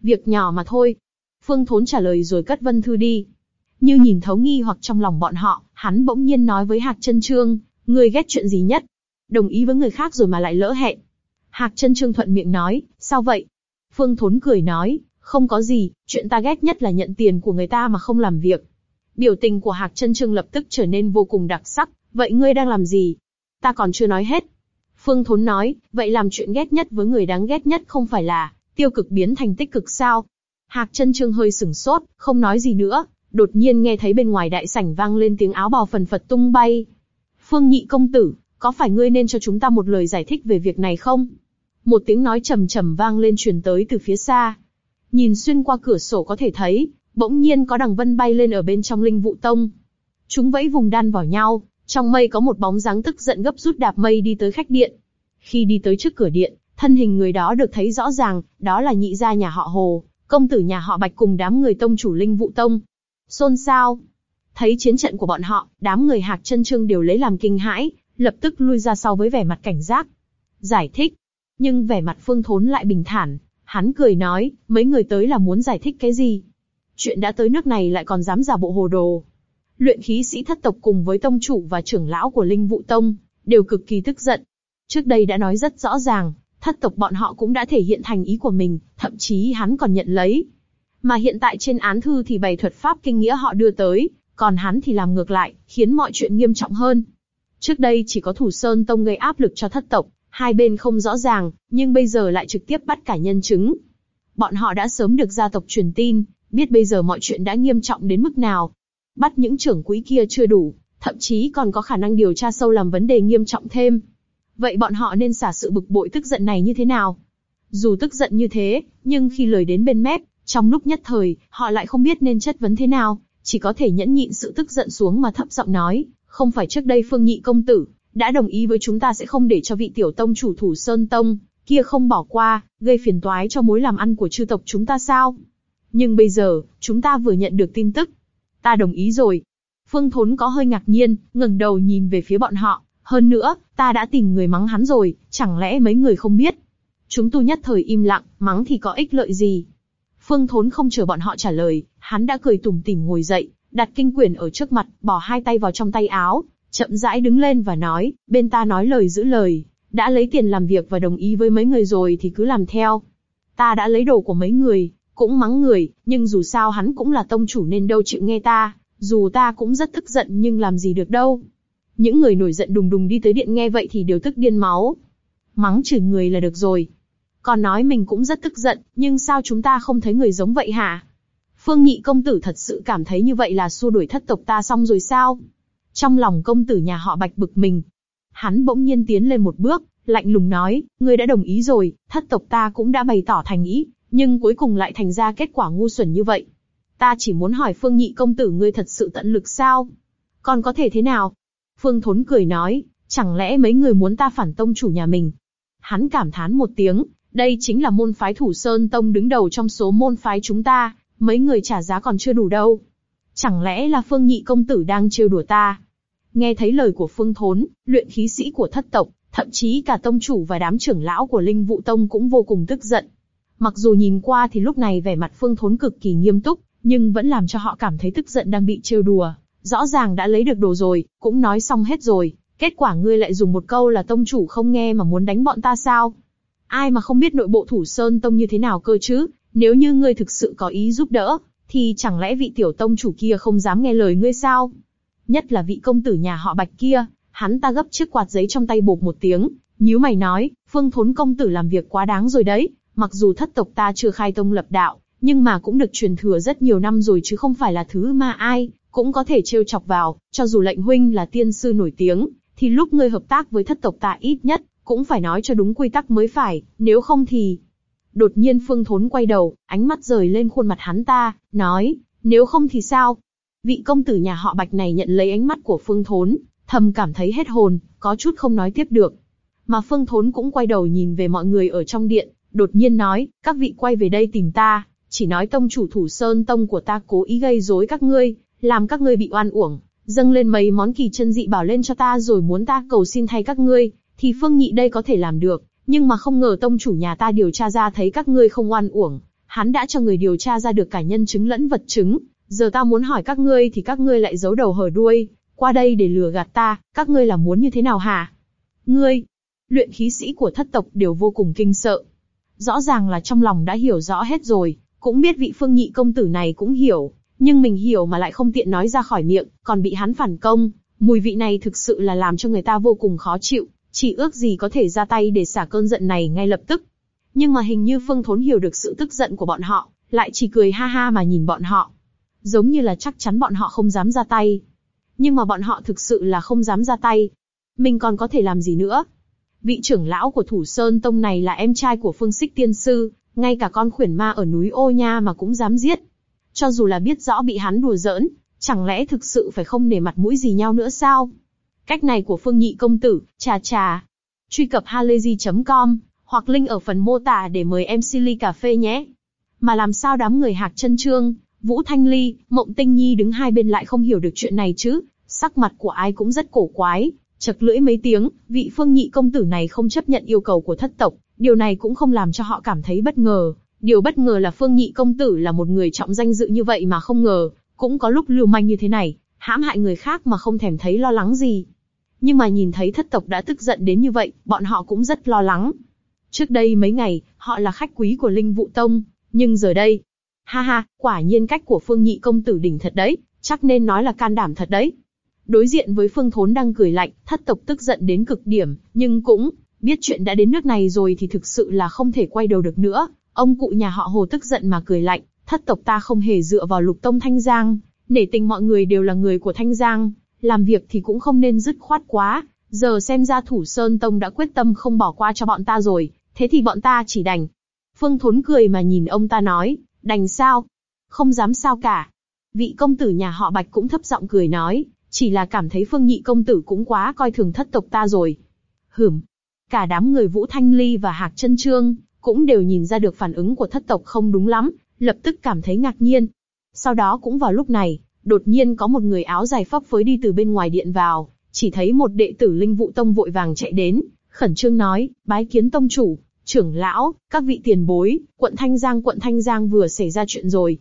Việc nhỏ mà thôi. Phương Thốn trả lời rồi cất vân thư đi. Như nhìn thấu nghi hoặc trong lòng bọn họ, hắn bỗng nhiên nói với Hạc Trân Trương, người ghét chuyện gì nhất? Đồng ý với người khác rồi mà lại lỡ hẹn. Hạc Trân Trương thuận miệng nói, sao vậy? Phương Thốn cười nói, không có gì, chuyện ta ghét nhất là nhận tiền của người ta mà không làm việc. Biểu tình của Hạc Chân Trương lập tức trở nên vô cùng đặc sắc. Vậy ngươi đang làm gì? Ta còn chưa nói hết. Phương Thốn nói, vậy làm chuyện ghét nhất với người đáng ghét nhất không phải là tiêu cực biến thành tích cực sao? Hạc chân trương hơi sừng sốt, không nói gì nữa. Đột nhiên nghe thấy bên ngoài đại sảnh vang lên tiếng áo bào phần phật tung bay. Phương nhị công tử, có phải ngươi nên cho chúng ta một lời giải thích về việc này không? Một tiếng nói trầm trầm vang lên truyền tới từ phía xa. Nhìn xuyên qua cửa sổ có thể thấy, bỗng nhiên có đằng vân bay lên ở bên trong linh vụ tông. Chúng vẫy vùng đan vào nhau, trong mây có một bóng dáng tức giận gấp rút đạp mây đi tới khách điện. Khi đi tới trước cửa điện, thân hình người đó được thấy rõ ràng, đó là nhị gia nhà họ Hồ, công tử nhà họ Bạch cùng đám người tông chủ linh vụ tông. Xôn xao. Thấy chiến trận của bọn họ, đám người hạc chân trương đều lấy làm kinh hãi, lập tức lui ra sau với vẻ mặt cảnh giác. Giải thích. Nhưng vẻ mặt phương thốn lại bình thản, hắn cười nói, mấy người tới là muốn giải thích cái gì? Chuyện đã tới nước này lại còn dám giả bộ hồ đồ. Luyện khí sĩ thất tộc cùng với tông chủ và trưởng lão của linh vụ tông, đều cực kỳ tức giận. Trước đây đã nói rất rõ ràng, thất tộc bọn họ cũng đã thể hiện thành ý của mình, thậm chí hắn còn nhận lấy. Mà hiện tại trên án thư thì bày thuật pháp kinh nghĩa họ đưa tới, còn hắn thì làm ngược lại, khiến mọi chuyện nghiêm trọng hơn. Trước đây chỉ có thủ sơn tông gây áp lực cho thất tộc, hai bên không rõ ràng, nhưng bây giờ lại trực tiếp bắt cả nhân chứng. Bọn họ đã sớm được gia tộc truyền tin, biết bây giờ mọi chuyện đã nghiêm trọng đến mức nào. Bắt những trưởng quỹ kia chưa đủ, thậm chí còn có khả năng điều tra sâu làm vấn đề nghiêm trọng thêm. Vậy bọn họ nên xả sự bực bội tức giận này như thế nào? Dù tức giận như thế, nhưng khi lời đến bên mép, trong lúc nhất thời, họ lại không biết nên chất vấn thế nào, chỉ có thể nhẫn nhịn sự tức giận xuống mà thấp giọng nói, không phải trước đây Phương Nhị công tử đã đồng ý với chúng ta sẽ không để cho vị tiểu tông chủ thủ Sơn Tông kia không bỏ qua, gây phiền toái cho mối làm ăn của chư tộc chúng ta sao? Nhưng bây giờ, chúng ta vừa nhận được tin tức. Ta đồng ý rồi. Phương Thốn có hơi ngạc nhiên, ngẩng đầu nhìn về phía bọn họ. Hơn nữa, ta đã tìm người mắng hắn rồi, chẳng lẽ mấy người không biết? Chúng tu nhất thời im lặng, mắng thì có ích lợi gì? Phương Thốn không chờ bọn họ trả lời, hắn đã cười tủm tỉm ngồi dậy, đặt kinh quyển ở trước mặt, bỏ hai tay vào trong tay áo, chậm rãi đứng lên và nói, bên ta nói lời giữ lời, đã lấy tiền làm việc và đồng ý với mấy người rồi thì cứ làm theo. Ta đã lấy đồ của mấy người, cũng mắng người, nhưng dù sao hắn cũng là tông chủ nên đâu chịu nghe ta, dù ta cũng rất tức giận nhưng làm gì được đâu. Những người nổi giận đùng đùng đi tới điện nghe vậy thì đều tức điên máu. Mắng chửi người là được rồi. Còn nói mình cũng rất tức giận, nhưng sao chúng ta không thấy người giống vậy hả? Phương Nhị công tử thật sự cảm thấy như vậy là xua đuổi thất tộc ta xong rồi sao? Trong lòng công tử nhà họ Bạch bực mình. Hắn bỗng nhiên tiến lên một bước, lạnh lùng nói, ngươi đã đồng ý rồi, thất tộc ta cũng đã bày tỏ thành ý, nhưng cuối cùng lại thành ra kết quả ngu xuẩn như vậy. Ta chỉ muốn hỏi Phương Nhị công tử ngươi thật sự tận lực sao? Còn có thể thế nào? Phương Thốn cười nói, chẳng lẽ mấy người muốn ta phản tông chủ nhà mình? Hắn cảm thán một tiếng, đây chính là môn phái thủ sơn tông đứng đầu trong số môn phái chúng ta, mấy người trả giá còn chưa đủ đâu. Chẳng lẽ là Phương Nhị công tử đang trêu đùa ta? Nghe thấy lời của Phương Thốn, luyện khí sĩ của thất tộc, thậm chí cả tông chủ và đám trưởng lão của Linh Vũ Tông cũng vô cùng tức giận. Mặc dù nhìn qua thì lúc này vẻ mặt Phương Thốn cực kỳ nghiêm túc, nhưng vẫn làm cho họ cảm thấy tức giận đang bị trêu đùa. Rõ ràng đã lấy được đồ rồi, cũng nói xong hết rồi, kết quả ngươi lại dùng một câu là tông chủ không nghe mà muốn đánh bọn ta sao? Ai mà không biết nội bộ thủ sơn tông như thế nào cơ chứ? Nếu như ngươi thực sự có ý giúp đỡ, thì chẳng lẽ vị tiểu tông chủ kia không dám nghe lời ngươi sao? Nhất là vị công tử nhà họ Bạch kia, hắn ta gấp chiếc quạt giấy trong tay bột một tiếng, nhíu mày nói, Phương Thốn công tử làm việc quá đáng rồi đấy, mặc dù thất tộc ta chưa khai tông lập đạo, nhưng mà cũng được truyền thừa rất nhiều năm rồi chứ không phải là thứ mà ai cũng có thể trêu chọc vào. Cho dù lệnh huynh là tiên sư nổi tiếng, thì lúc ngươi hợp tác với thất tộc ta ít nhất cũng phải nói cho đúng quy tắc mới phải, nếu không thì. Đột nhiên Phương Thốn quay đầu, ánh mắt rời lên khuôn mặt hắn ta, nói, nếu không thì sao? Vị công tử nhà họ Bạch này nhận lấy ánh mắt của Phương Thốn, thầm cảm thấy hết hồn, có chút không nói tiếp được. Mà Phương Thốn cũng quay đầu nhìn về mọi người ở trong điện, đột nhiên nói, các vị quay về đây tìm ta, chỉ nói tông chủ thủ sơn tông của ta cố ý gây rối các ngươi, làm các ngươi bị oan uổng, dâng lên mấy món kỳ chân dị bảo lên cho ta rồi muốn ta cầu xin thay các ngươi, thì Phương Nhị đây có thể làm được, nhưng mà không ngờ tông chủ nhà ta điều tra ra thấy các ngươi không oan uổng, hắn đã cho người điều tra ra được cả nhân chứng lẫn vật chứng, giờ ta muốn hỏi các ngươi thì các ngươi lại giấu đầu hở đuôi, qua đây để lừa gạt ta, các ngươi là muốn như thế nào hả? Ngươi, luyện khí sĩ của thất tộc đều vô cùng kinh sợ. Rõ ràng là trong lòng đã hiểu rõ hết rồi, cũng biết vị phương nhị công tử này cũng hiểu, nhưng mình hiểu mà lại không tiện nói ra khỏi miệng, còn bị hắn phản công, mùi vị này thực sự là làm cho người ta vô cùng khó chịu, chỉ ước gì có thể ra tay để xả cơn giận này ngay lập tức. Nhưng mà hình như Phương Thốn hiểu được sự tức giận của bọn họ, lại chỉ cười ha ha mà nhìn bọn họ, giống như là chắc chắn bọn họ không dám ra tay. Nhưng mà bọn họ thực sự là không dám ra tay. Mình còn có thể làm gì nữa? Vị trưởng lão của Thủ Sơn Tông này là em trai của Phương xích Tiên Sư, ngay cả con khuyển ma ở núi Ô Nha mà cũng dám giết. Cho dù là biết rõ bị hắn đùa giỡn, Chẳng lẽ thực sự phải không nể mặt mũi gì nhau nữa sao? Cách này của Phương Nhị công tử, trà trà. Truy cập halayzi.com hoặc link ở phần mô tả để mời em Silly cà phê nhé. Mà làm sao đám người Hạc Chân Trương, Vũ Thanh Ly, Mộng Tinh Nhi đứng hai bên lại không hiểu được chuyện này chứ? Sắc mặt của ai cũng rất cổ quái, chật lưỡi mấy tiếng, vị Phương Nhị công tử này không chấp nhận yêu cầu của thất tộc, điều này cũng không làm cho họ cảm thấy bất ngờ. Điều bất ngờ là Phương Nhị công tử là một người trọng danh dự như vậy mà không ngờ, cũng có lúc lưu manh như thế này, hãm hại người khác mà không thèm thấy lo lắng gì. Nhưng mà nhìn thấy thất tộc đã tức giận đến như vậy, bọn họ cũng rất lo lắng. Trước đây mấy ngày, họ là khách quý của Linh Vụ Tông, nhưng giờ đây, ha ha, quả nhiên cách của Phương Nhị công tử đỉnh thật đấy, chắc nên nói là can đảm thật đấy. Đối diện với Phương Thốn đang cười lạnh, thất tộc tức giận đến cực điểm, nhưng cũng biết chuyện đã đến nước này rồi thì thực sự là không thể quay đầu được nữa. Ông cụ nhà họ Hồ tức giận mà cười lạnh, thất tộc ta không hề dựa vào lục tông Thanh Giang, nể tình mọi người đều là người của Thanh Giang, làm việc thì cũng không nên dứt khoát quá. Giờ xem ra Thủ Sơn Tông đã quyết tâm không bỏ qua cho bọn ta rồi, thế thì bọn ta chỉ đành. Phương Thốn cười mà nhìn ông ta nói, đành sao? Không dám sao cả. Vị công tử nhà họ Bạch cũng thấp giọng cười nói, chỉ là cảm thấy Phương Nhị công tử cũng quá coi thường thất tộc ta rồi. Hửm. Cả đám người Vũ Thanh Ly và Hạc Chân Trương cũng đều nhìn ra được phản ứng của thất tộc không đúng lắm, lập tức cảm thấy ngạc nhiên. Sau đó cũng vào lúc này, đột nhiên có một người áo dài phấp phới đi từ bên ngoài điện vào, chỉ thấy một đệ tử Linh Vũ Tông vội vàng chạy đến, khẩn trương nói, bái kiến tông chủ, trưởng lão, các vị tiền bối, quận Thanh Giang quận Thanh Giang vừa xảy ra chuyện rồi.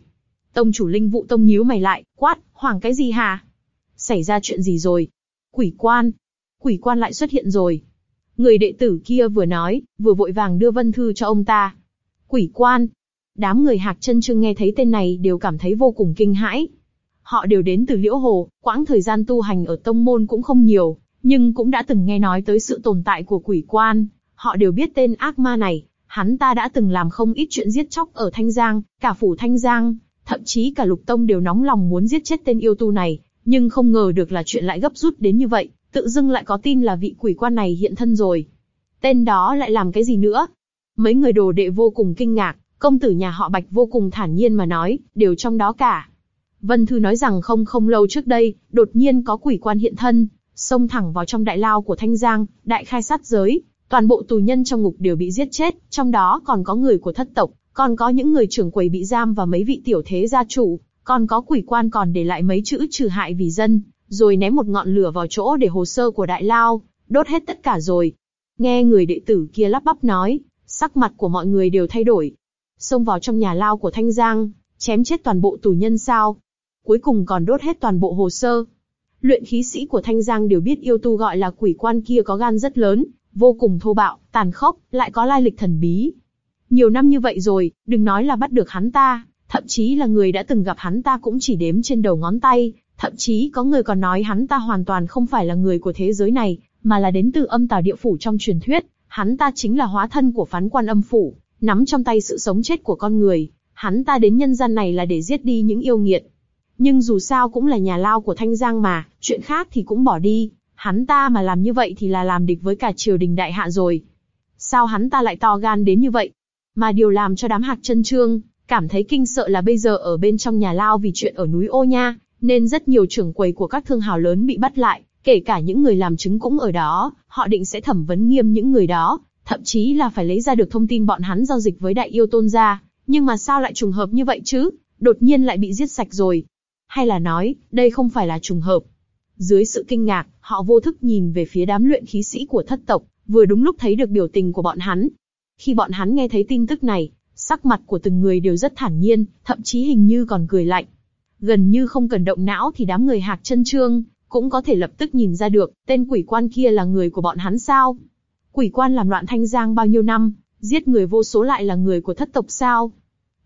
Tông chủ Linh Vũ Tông nhíu mày lại, quát, hoảng cái gì hà? Xảy ra chuyện gì rồi? Quỷ quan. Quỷ quan lại xuất hiện rồi. Người đệ tử kia vừa nói, vừa vội vàng đưa vân thư cho ông ta. Quỷ quan. Đám người hạc chân trương nghe thấy tên này đều cảm thấy vô cùng kinh hãi. Họ đều đến từ Liễu Hồ, quãng thời gian tu hành ở tông môn cũng không nhiều, nhưng cũng đã từng nghe nói tới sự tồn tại của quỷ quan. Họ đều biết tên ác ma này, hắn ta đã từng làm không ít chuyện giết chóc ở Thanh Giang, cả phủ Thanh Giang, thậm chí cả Lục Tông đều nóng lòng muốn giết chết tên yêu tu này, nhưng không ngờ được là chuyện lại gấp rút đến như vậy, tự dưng lại có tin là vị quỷ quan này hiện thân rồi. Tên đó lại làm cái gì nữa? Mấy người đồ đệ vô cùng kinh ngạc, công tử nhà họ Bạch vô cùng thản nhiên mà nói, đều trong đó cả. Vân Thư nói rằng không không lâu trước đây, đột nhiên có quỷ quan hiện thân, xông thẳng vào trong đại lao của Thanh Giang, đại khai sát giới, toàn bộ tù nhân trong ngục đều bị giết chết, trong đó còn có người của thất tộc, còn có những người trưởng quầy bị giam và mấy vị tiểu thế gia chủ, còn có quỷ quan còn để lại mấy chữ trừ hại vì dân, rồi ném một ngọn lửa vào chỗ để hồ sơ của đại lao, đốt hết tất cả rồi. Nghe người đệ tử kia lắp bắp nói, sắc mặt của mọi người đều thay đổi. Xông vào trong nhà lao của Thanh Giang, chém chết toàn bộ tù nhân sao. Cuối cùng còn đốt hết toàn bộ hồ sơ. Luyện khí sĩ của Thanh Giang đều biết yêu tu gọi là quỷ quan kia có gan rất lớn, vô cùng thô bạo, tàn khốc, lại có lai lịch thần bí. Nhiều năm như vậy rồi, đừng nói là bắt được hắn ta, thậm chí là người đã từng gặp hắn ta cũng chỉ đếm trên đầu ngón tay, thậm chí có người còn nói hắn ta hoàn toàn không phải là người của thế giới này, mà là đến từ âm tà địa phủ trong truyền thuyết, hắn ta chính là hóa thân của phán quan âm phủ, nắm trong tay sự sống chết của con người, hắn ta đến nhân gian này là để giết đi những yêu nghiệt. Nhưng dù sao cũng là nhà lao của Thanh Giang mà, chuyện khác thì cũng bỏ đi, hắn ta mà làm như vậy thì là làm địch với cả triều đình đại hạ rồi. Sao hắn ta lại to gan đến như vậy? Mà điều làm cho đám hạc chân trương, cảm thấy kinh sợ là bây giờ ở bên trong nhà lao vì chuyện ở núi ô nha, nên rất nhiều trưởng quầy của các thương hào lớn bị bắt lại, kể cả những người làm chứng cũng ở đó, họ định sẽ thẩm vấn nghiêm những người đó, thậm chí là phải lấy ra được thông tin bọn hắn giao dịch với đại yêu tôn gia, nhưng mà sao lại trùng hợp như vậy chứ, đột nhiên lại bị giết sạch rồi. Hay là nói, đây không phải là trùng hợp. Dưới sự kinh ngạc, họ vô thức nhìn về phía đám luyện khí sĩ của thất tộc, vừa đúng lúc thấy được biểu tình của bọn hắn. Khi bọn hắn nghe thấy tin tức này, sắc mặt của từng người đều rất thản nhiên, thậm chí hình như còn cười lạnh. Gần như không cần động não thì đám người hạc chân trương, cũng có thể lập tức nhìn ra được, tên quỷ quan kia là người của bọn hắn sao? Quỷ quan làm loạn thanh giang bao nhiêu năm, giết người vô số lại là người của thất tộc sao?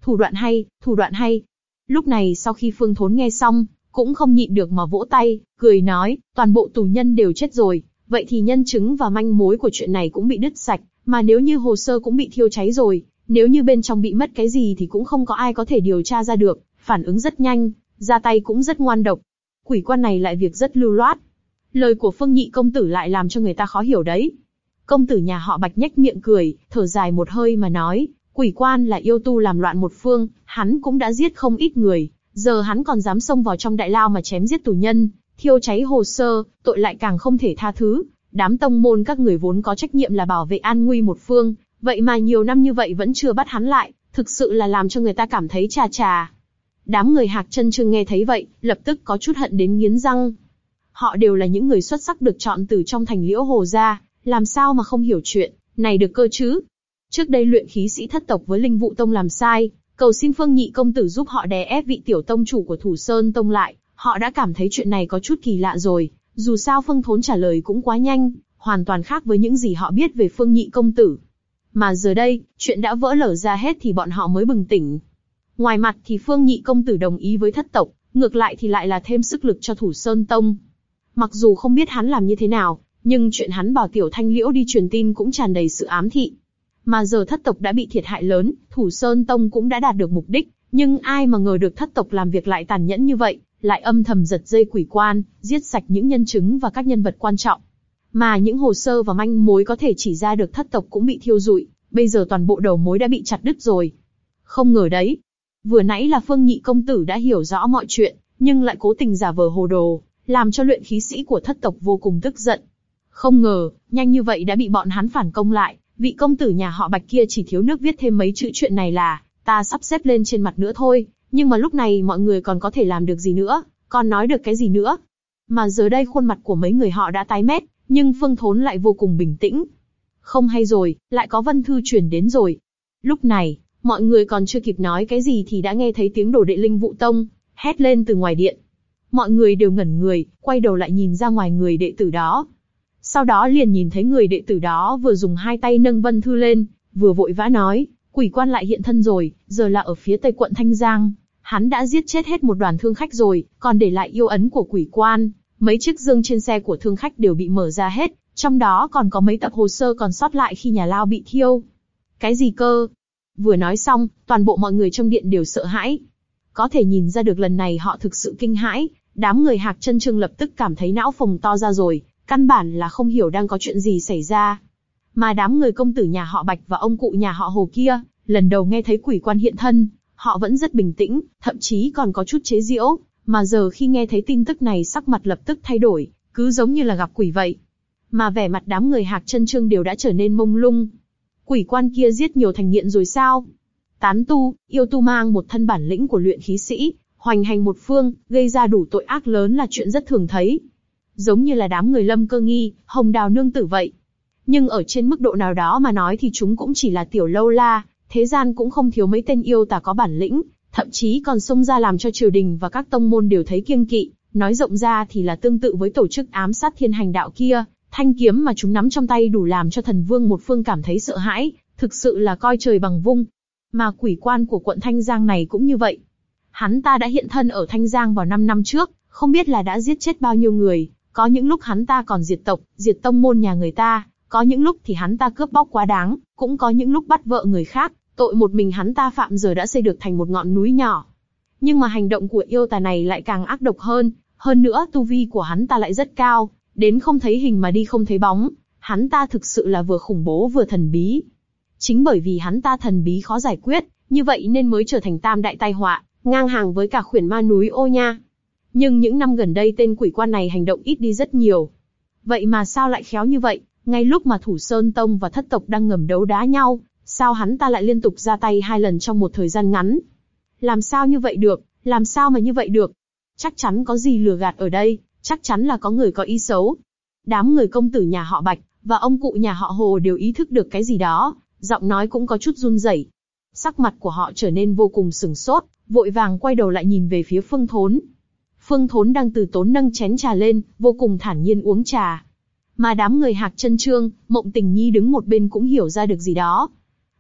Thủ đoạn hay, thủ đoạn hay. Lúc này sau khi Phương Thốn nghe xong, cũng không nhịn được mà vỗ tay, cười nói, toàn bộ tù nhân đều chết rồi, vậy thì nhân chứng và manh mối của chuyện này cũng bị đứt sạch, mà nếu như hồ sơ cũng bị thiêu cháy rồi, nếu như bên trong bị mất cái gì thì cũng không có ai có thể điều tra ra được, phản ứng rất nhanh, ra tay cũng rất ngoan độc. Quỷ quan này lại việc rất lưu loát. Lời của Phương Nhị công tử lại làm cho người ta khó hiểu đấy. Công tử nhà họ Bạch nhếch miệng cười, thở dài một hơi mà nói, quỷ quan là yêu tu làm loạn một phương, hắn cũng đã giết không ít người, giờ hắn còn dám xông vào trong đại lao mà chém giết tù nhân, thiêu cháy hồ sơ, tội lại càng không thể tha thứ. Đám tông môn các người vốn có trách nhiệm là bảo vệ an nguy một phương, vậy mà nhiều năm như vậy vẫn chưa bắt hắn lại, thực sự là làm cho người ta cảm thấy chà chà. Đám người hạc chân trương nghe thấy vậy, lập tức có chút hận đến nghiến răng. Họ đều là những người xuất sắc được chọn từ trong thành liễu hồ ra, làm sao mà không hiểu chuyện, này được cơ chứ. Trước đây luyện khí sĩ thất tộc với linh vụ tông làm sai, cầu xin phương nhị công tử giúp họ đè ép vị tiểu tông chủ của thủ sơn tông lại, họ đã cảm thấy chuyện này có chút kỳ lạ rồi, dù sao phương thốn trả lời cũng quá nhanh, hoàn toàn khác với những gì họ biết về phương nhị công tử. Mà giờ đây, chuyện đã vỡ lở ra hết thì bọn họ mới bừng tỉnh. Ngoài mặt thì phương nhị công tử đồng ý với thất tộc, ngược lại thì lại là thêm sức lực cho thủ sơn tông. Mặc dù không biết hắn làm như thế nào, nhưng chuyện hắn bảo tiểu thanh liễu đi truyền tin cũng tràn đầy sự ám thị. Mà giờ thất tộc đã bị thiệt hại lớn, thủ sơn tông cũng đã đạt được mục đích, nhưng ai mà ngờ được thất tộc làm việc lại tàn nhẫn như vậy, lại âm thầm giật dây quỷ quan, giết sạch những nhân chứng và các nhân vật quan trọng. Mà những hồ sơ và manh mối có thể chỉ ra được thất tộc cũng bị thiêu rụi, bây giờ toàn bộ đầu mối đã bị chặt đứt rồi. Không ngờ đấy. Vừa nãy là Phương Nhị công tử đã hiểu rõ mọi chuyện, nhưng lại cố tình giả vờ hồ đồ, làm cho luyện khí sĩ của thất tộc vô cùng tức giận. Không ngờ, nhanh như vậy đã bị bọn hắn phản công lại, vị công tử nhà họ Bạch kia chỉ thiếu nước viết thêm mấy chữ chuyện này là, ta sắp xếp lên trên mặt nữa thôi, nhưng mà lúc này mọi người còn có thể làm được gì nữa, còn nói được cái gì nữa. Mà giờ đây khuôn mặt của mấy người họ đã tái mét, nhưng Phương Thốn lại vô cùng bình tĩnh. Không hay rồi, lại có văn thư truyền đến rồi. Lúc này, mọi người còn chưa kịp nói cái gì thì đã nghe thấy tiếng đổ đệ linh vụ tông, hét lên từ ngoài điện. Mọi người đều ngẩn người, quay đầu lại nhìn ra ngoài người đệ tử đó. Sau đó liền nhìn thấy người đệ tử đó vừa dùng hai tay nâng văn thư lên, vừa vội vã nói, quỷ quan lại hiện thân rồi, giờ là ở phía tây quận Thanh Giang. Hắn đã giết chết hết một đoàn thương khách rồi, còn để lại yêu ấn của quỷ quan. Mấy chiếc dương trên xe của thương khách đều bị mở ra hết, trong đó còn có mấy tập hồ sơ còn sót lại khi nhà lao bị thiêu. Cái gì cơ? Vừa nói xong, toàn bộ mọi người trong điện đều sợ hãi. Có thể nhìn ra được lần này họ thực sự kinh hãi, đám người hạc chân trương lập tức cảm thấy não phồng to ra rồi, căn bản là không hiểu đang có chuyện gì xảy ra. Mà đám người công tử nhà họ Bạch và ông cụ nhà họ Hồ kia, lần đầu nghe thấy quỷ quan hiện thân, họ vẫn rất bình tĩnh, thậm chí còn có chút chế giễu, mà giờ khi nghe thấy tin tức này sắc mặt lập tức thay đổi, cứ giống như là gặp quỷ vậy. Mà vẻ mặt đám người hạc chân trương đều đã trở nên mông lung. Quỷ quan kia giết nhiều thành nghiện rồi sao? Tán tu, yêu tu mang một thân bản lĩnh của luyện khí sĩ, hoành hành một phương, gây ra đủ tội ác lớn là chuyện rất thường thấy. Giống như là đám người lâm cơ nghi, hồng đào nương tử vậy. Nhưng ở trên mức độ nào đó mà nói thì chúng cũng chỉ là tiểu lâu la, thế gian cũng không thiếu mấy tên yêu tà có bản lĩnh, thậm chí còn xông ra làm cho triều đình và các tông môn đều thấy kiêng kỵ. Nói rộng ra thì là tương tự với tổ chức ám sát thiên hành đạo kia, thanh kiếm mà chúng nắm trong tay đủ làm cho thần vương một phương cảm thấy sợ hãi, thực sự là coi trời bằng vung. Mà quỷ quan của quận Thanh Giang này cũng như vậy. Hắn ta đã hiện thân ở Thanh Giang vào 5 năm trước, không biết là đã giết chết bao nhiêu người, có những lúc hắn ta còn diệt tộc, diệt tông môn nhà người ta, có những lúc thì hắn ta cướp bóc quá đáng, cũng có những lúc bắt vợ người khác, tội một mình hắn ta phạm giờ đã xây được thành một ngọn núi nhỏ. Nhưng mà hành động của yêu tà này lại càng ác độc hơn, hơn nữa tu vi của hắn ta lại rất cao, đến không thấy hình mà đi không thấy bóng, hắn ta thực sự là vừa khủng bố vừa thần bí. Chính bởi vì hắn ta thần bí khó giải quyết, như vậy nên mới trở thành tam đại tai họa, ngang hàng với cả khuyển ma núi ô nha. Nhưng những năm gần đây tên quỷ quan này hành động ít đi rất nhiều. Vậy mà sao lại khéo như vậy, ngay lúc mà Thủ Sơn Tông và thất tộc đang ngầm đấu đá nhau, sao hắn ta lại liên tục ra tay hai lần trong một thời gian ngắn? Làm sao như vậy được, làm sao mà như vậy được? Chắc chắn có gì lừa gạt ở đây, chắc chắn là có người có ý xấu. Đám người công tử nhà họ Bạch, và ông cụ nhà họ Hồ đều ý thức được cái gì đó, giọng nói cũng có chút run rẩy. Sắc mặt của họ trở nên vô cùng sừng sốt, vội vàng quay đầu lại nhìn về phía Phương Thốn. Phương Thốn đang từ tốn nâng chén trà lên, vô cùng thản nhiên uống trà. Mà đám người hạc chân trương, mộng tình nhi đứng một bên cũng hiểu ra được gì đó.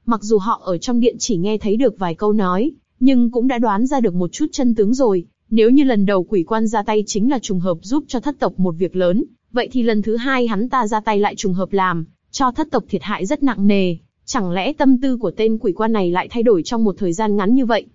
Mặc dù họ ở trong điện chỉ nghe thấy được vài câu nói, nhưng cũng đã đoán ra được một chút chân tướng rồi. Nếu như lần đầu quỷ quan ra tay chính là trùng hợp giúp cho thất tộc một việc lớn, vậy thì lần thứ hai hắn ta ra tay lại trùng hợp làm, cho thất tộc thiệt hại rất nặng nề. Chẳng lẽ tâm tư của tên quỷ quan này lại thay đổi trong một thời gian ngắn như vậy?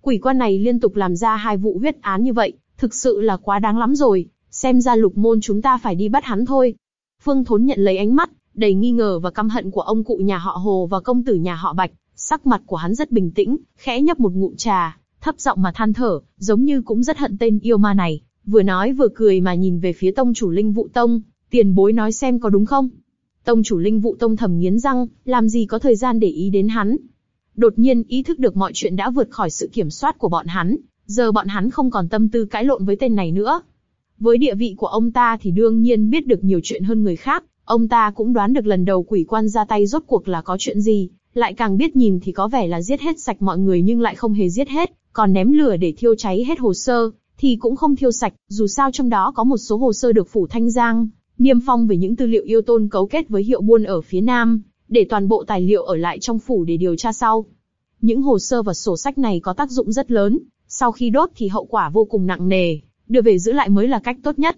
Quỷ quan này liên tục làm ra hai vụ huyết án như vậy, thực sự là quá đáng lắm rồi, xem ra lục môn chúng ta phải đi bắt hắn thôi. Phương Thốn nhận lấy ánh mắt, đầy nghi ngờ và căm hận của ông cụ nhà họ Hồ và công tử nhà họ Bạch, sắc mặt của hắn rất bình tĩnh, khẽ nhấp một ngụm trà, thấp giọng mà than thở, giống như cũng rất hận tên yêu ma này, vừa nói vừa cười mà nhìn về phía tông chủ linh vụ tông, tiền bối nói xem có đúng không? Tông chủ linh vụ tông thầm nghiến răng, làm gì có thời gian để ý đến hắn. Đột nhiên ý thức được mọi chuyện đã vượt khỏi sự kiểm soát của bọn hắn, giờ bọn hắn không còn tâm tư cãi lộn với tên này nữa. Với địa vị của ông ta thì đương nhiên biết được nhiều chuyện hơn người khác, ông ta cũng đoán được lần đầu quỷ quan ra tay rốt cuộc là có chuyện gì, lại càng biết nhìn thì có vẻ là giết hết sạch mọi người nhưng lại không hề giết hết, còn ném lửa để thiêu cháy hết hồ sơ, thì cũng không thiêu sạch, dù sao trong đó có một số hồ sơ được phủ thanh giang, niêm phong về những tư liệu yêu tôn cấu kết với hiệu buôn ở phía nam, để toàn bộ tài liệu ở lại trong phủ để điều tra sau. Những hồ sơ và sổ sách này có tác dụng rất lớn, sau khi đốt thì hậu quả vô cùng nặng nề, đưa về giữ lại mới là cách tốt nhất.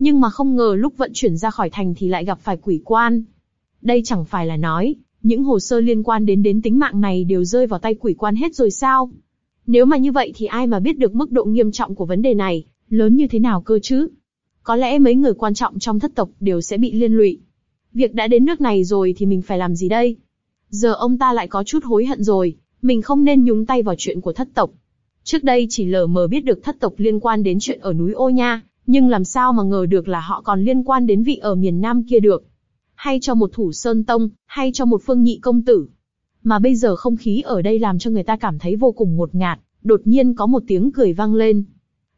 Nhưng mà không ngờ lúc vận chuyển ra khỏi thành thì lại gặp phải quỷ quan. Đây chẳng phải là nói, những hồ sơ liên quan đến đến tính mạng này đều rơi vào tay quỷ quan hết rồi sao? Nếu mà như vậy thì ai mà biết được mức độ nghiêm trọng của vấn đề này, lớn như thế nào cơ chứ? Có lẽ mấy người quan trọng trong thất tộc đều sẽ bị liên lụy. Việc đã đến nước này rồi thì mình phải làm gì đây? Giờ ông ta lại có chút hối hận rồi, mình không nên nhúng tay vào chuyện của thất tộc. Trước đây chỉ lờ mờ biết được thất tộc liên quan đến chuyện ở núi Ô Nha, nhưng làm sao mà ngờ được là họ còn liên quan đến vị ở miền Nam kia được. Hay cho một thủ sơn tông, hay cho một phương nhị công tử. Mà bây giờ không khí ở đây làm cho người ta cảm thấy vô cùng ngột ngạt, đột nhiên có một tiếng cười vang lên.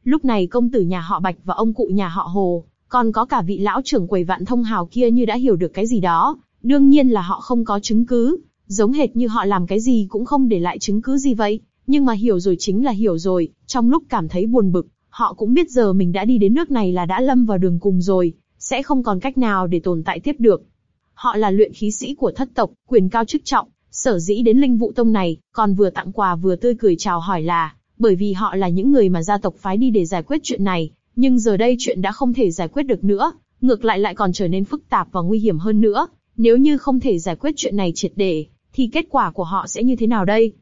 Lúc này công tử nhà họ Bạch và ông cụ nhà họ Hồ, còn có cả vị lão trưởng quầy vạn thông hào kia như đã hiểu được cái gì đó, đương nhiên là họ không có chứng cứ, giống hệt như họ làm cái gì cũng không để lại chứng cứ gì vậy, nhưng mà hiểu rồi chính là hiểu rồi, trong lúc cảm thấy buồn bực, họ cũng biết giờ mình đã đi đến nước này là đã lâm vào đường cùng rồi, sẽ không còn cách nào để tồn tại tiếp được. Họ là luyện khí sĩ của thất tộc, quyền cao chức trọng, sở dĩ đến linh vụ tông này, còn vừa tặng quà vừa tươi cười chào hỏi là, bởi vì họ là những người mà gia tộc phái đi để giải quyết chuyện này, nhưng giờ đây chuyện đã không thể giải quyết được nữa, ngược lại lại còn trở nên phức tạp và nguy hiểm hơn nữa. Nếu như không thể giải quyết chuyện này triệt để, thì kết quả của họ sẽ như thế nào đây?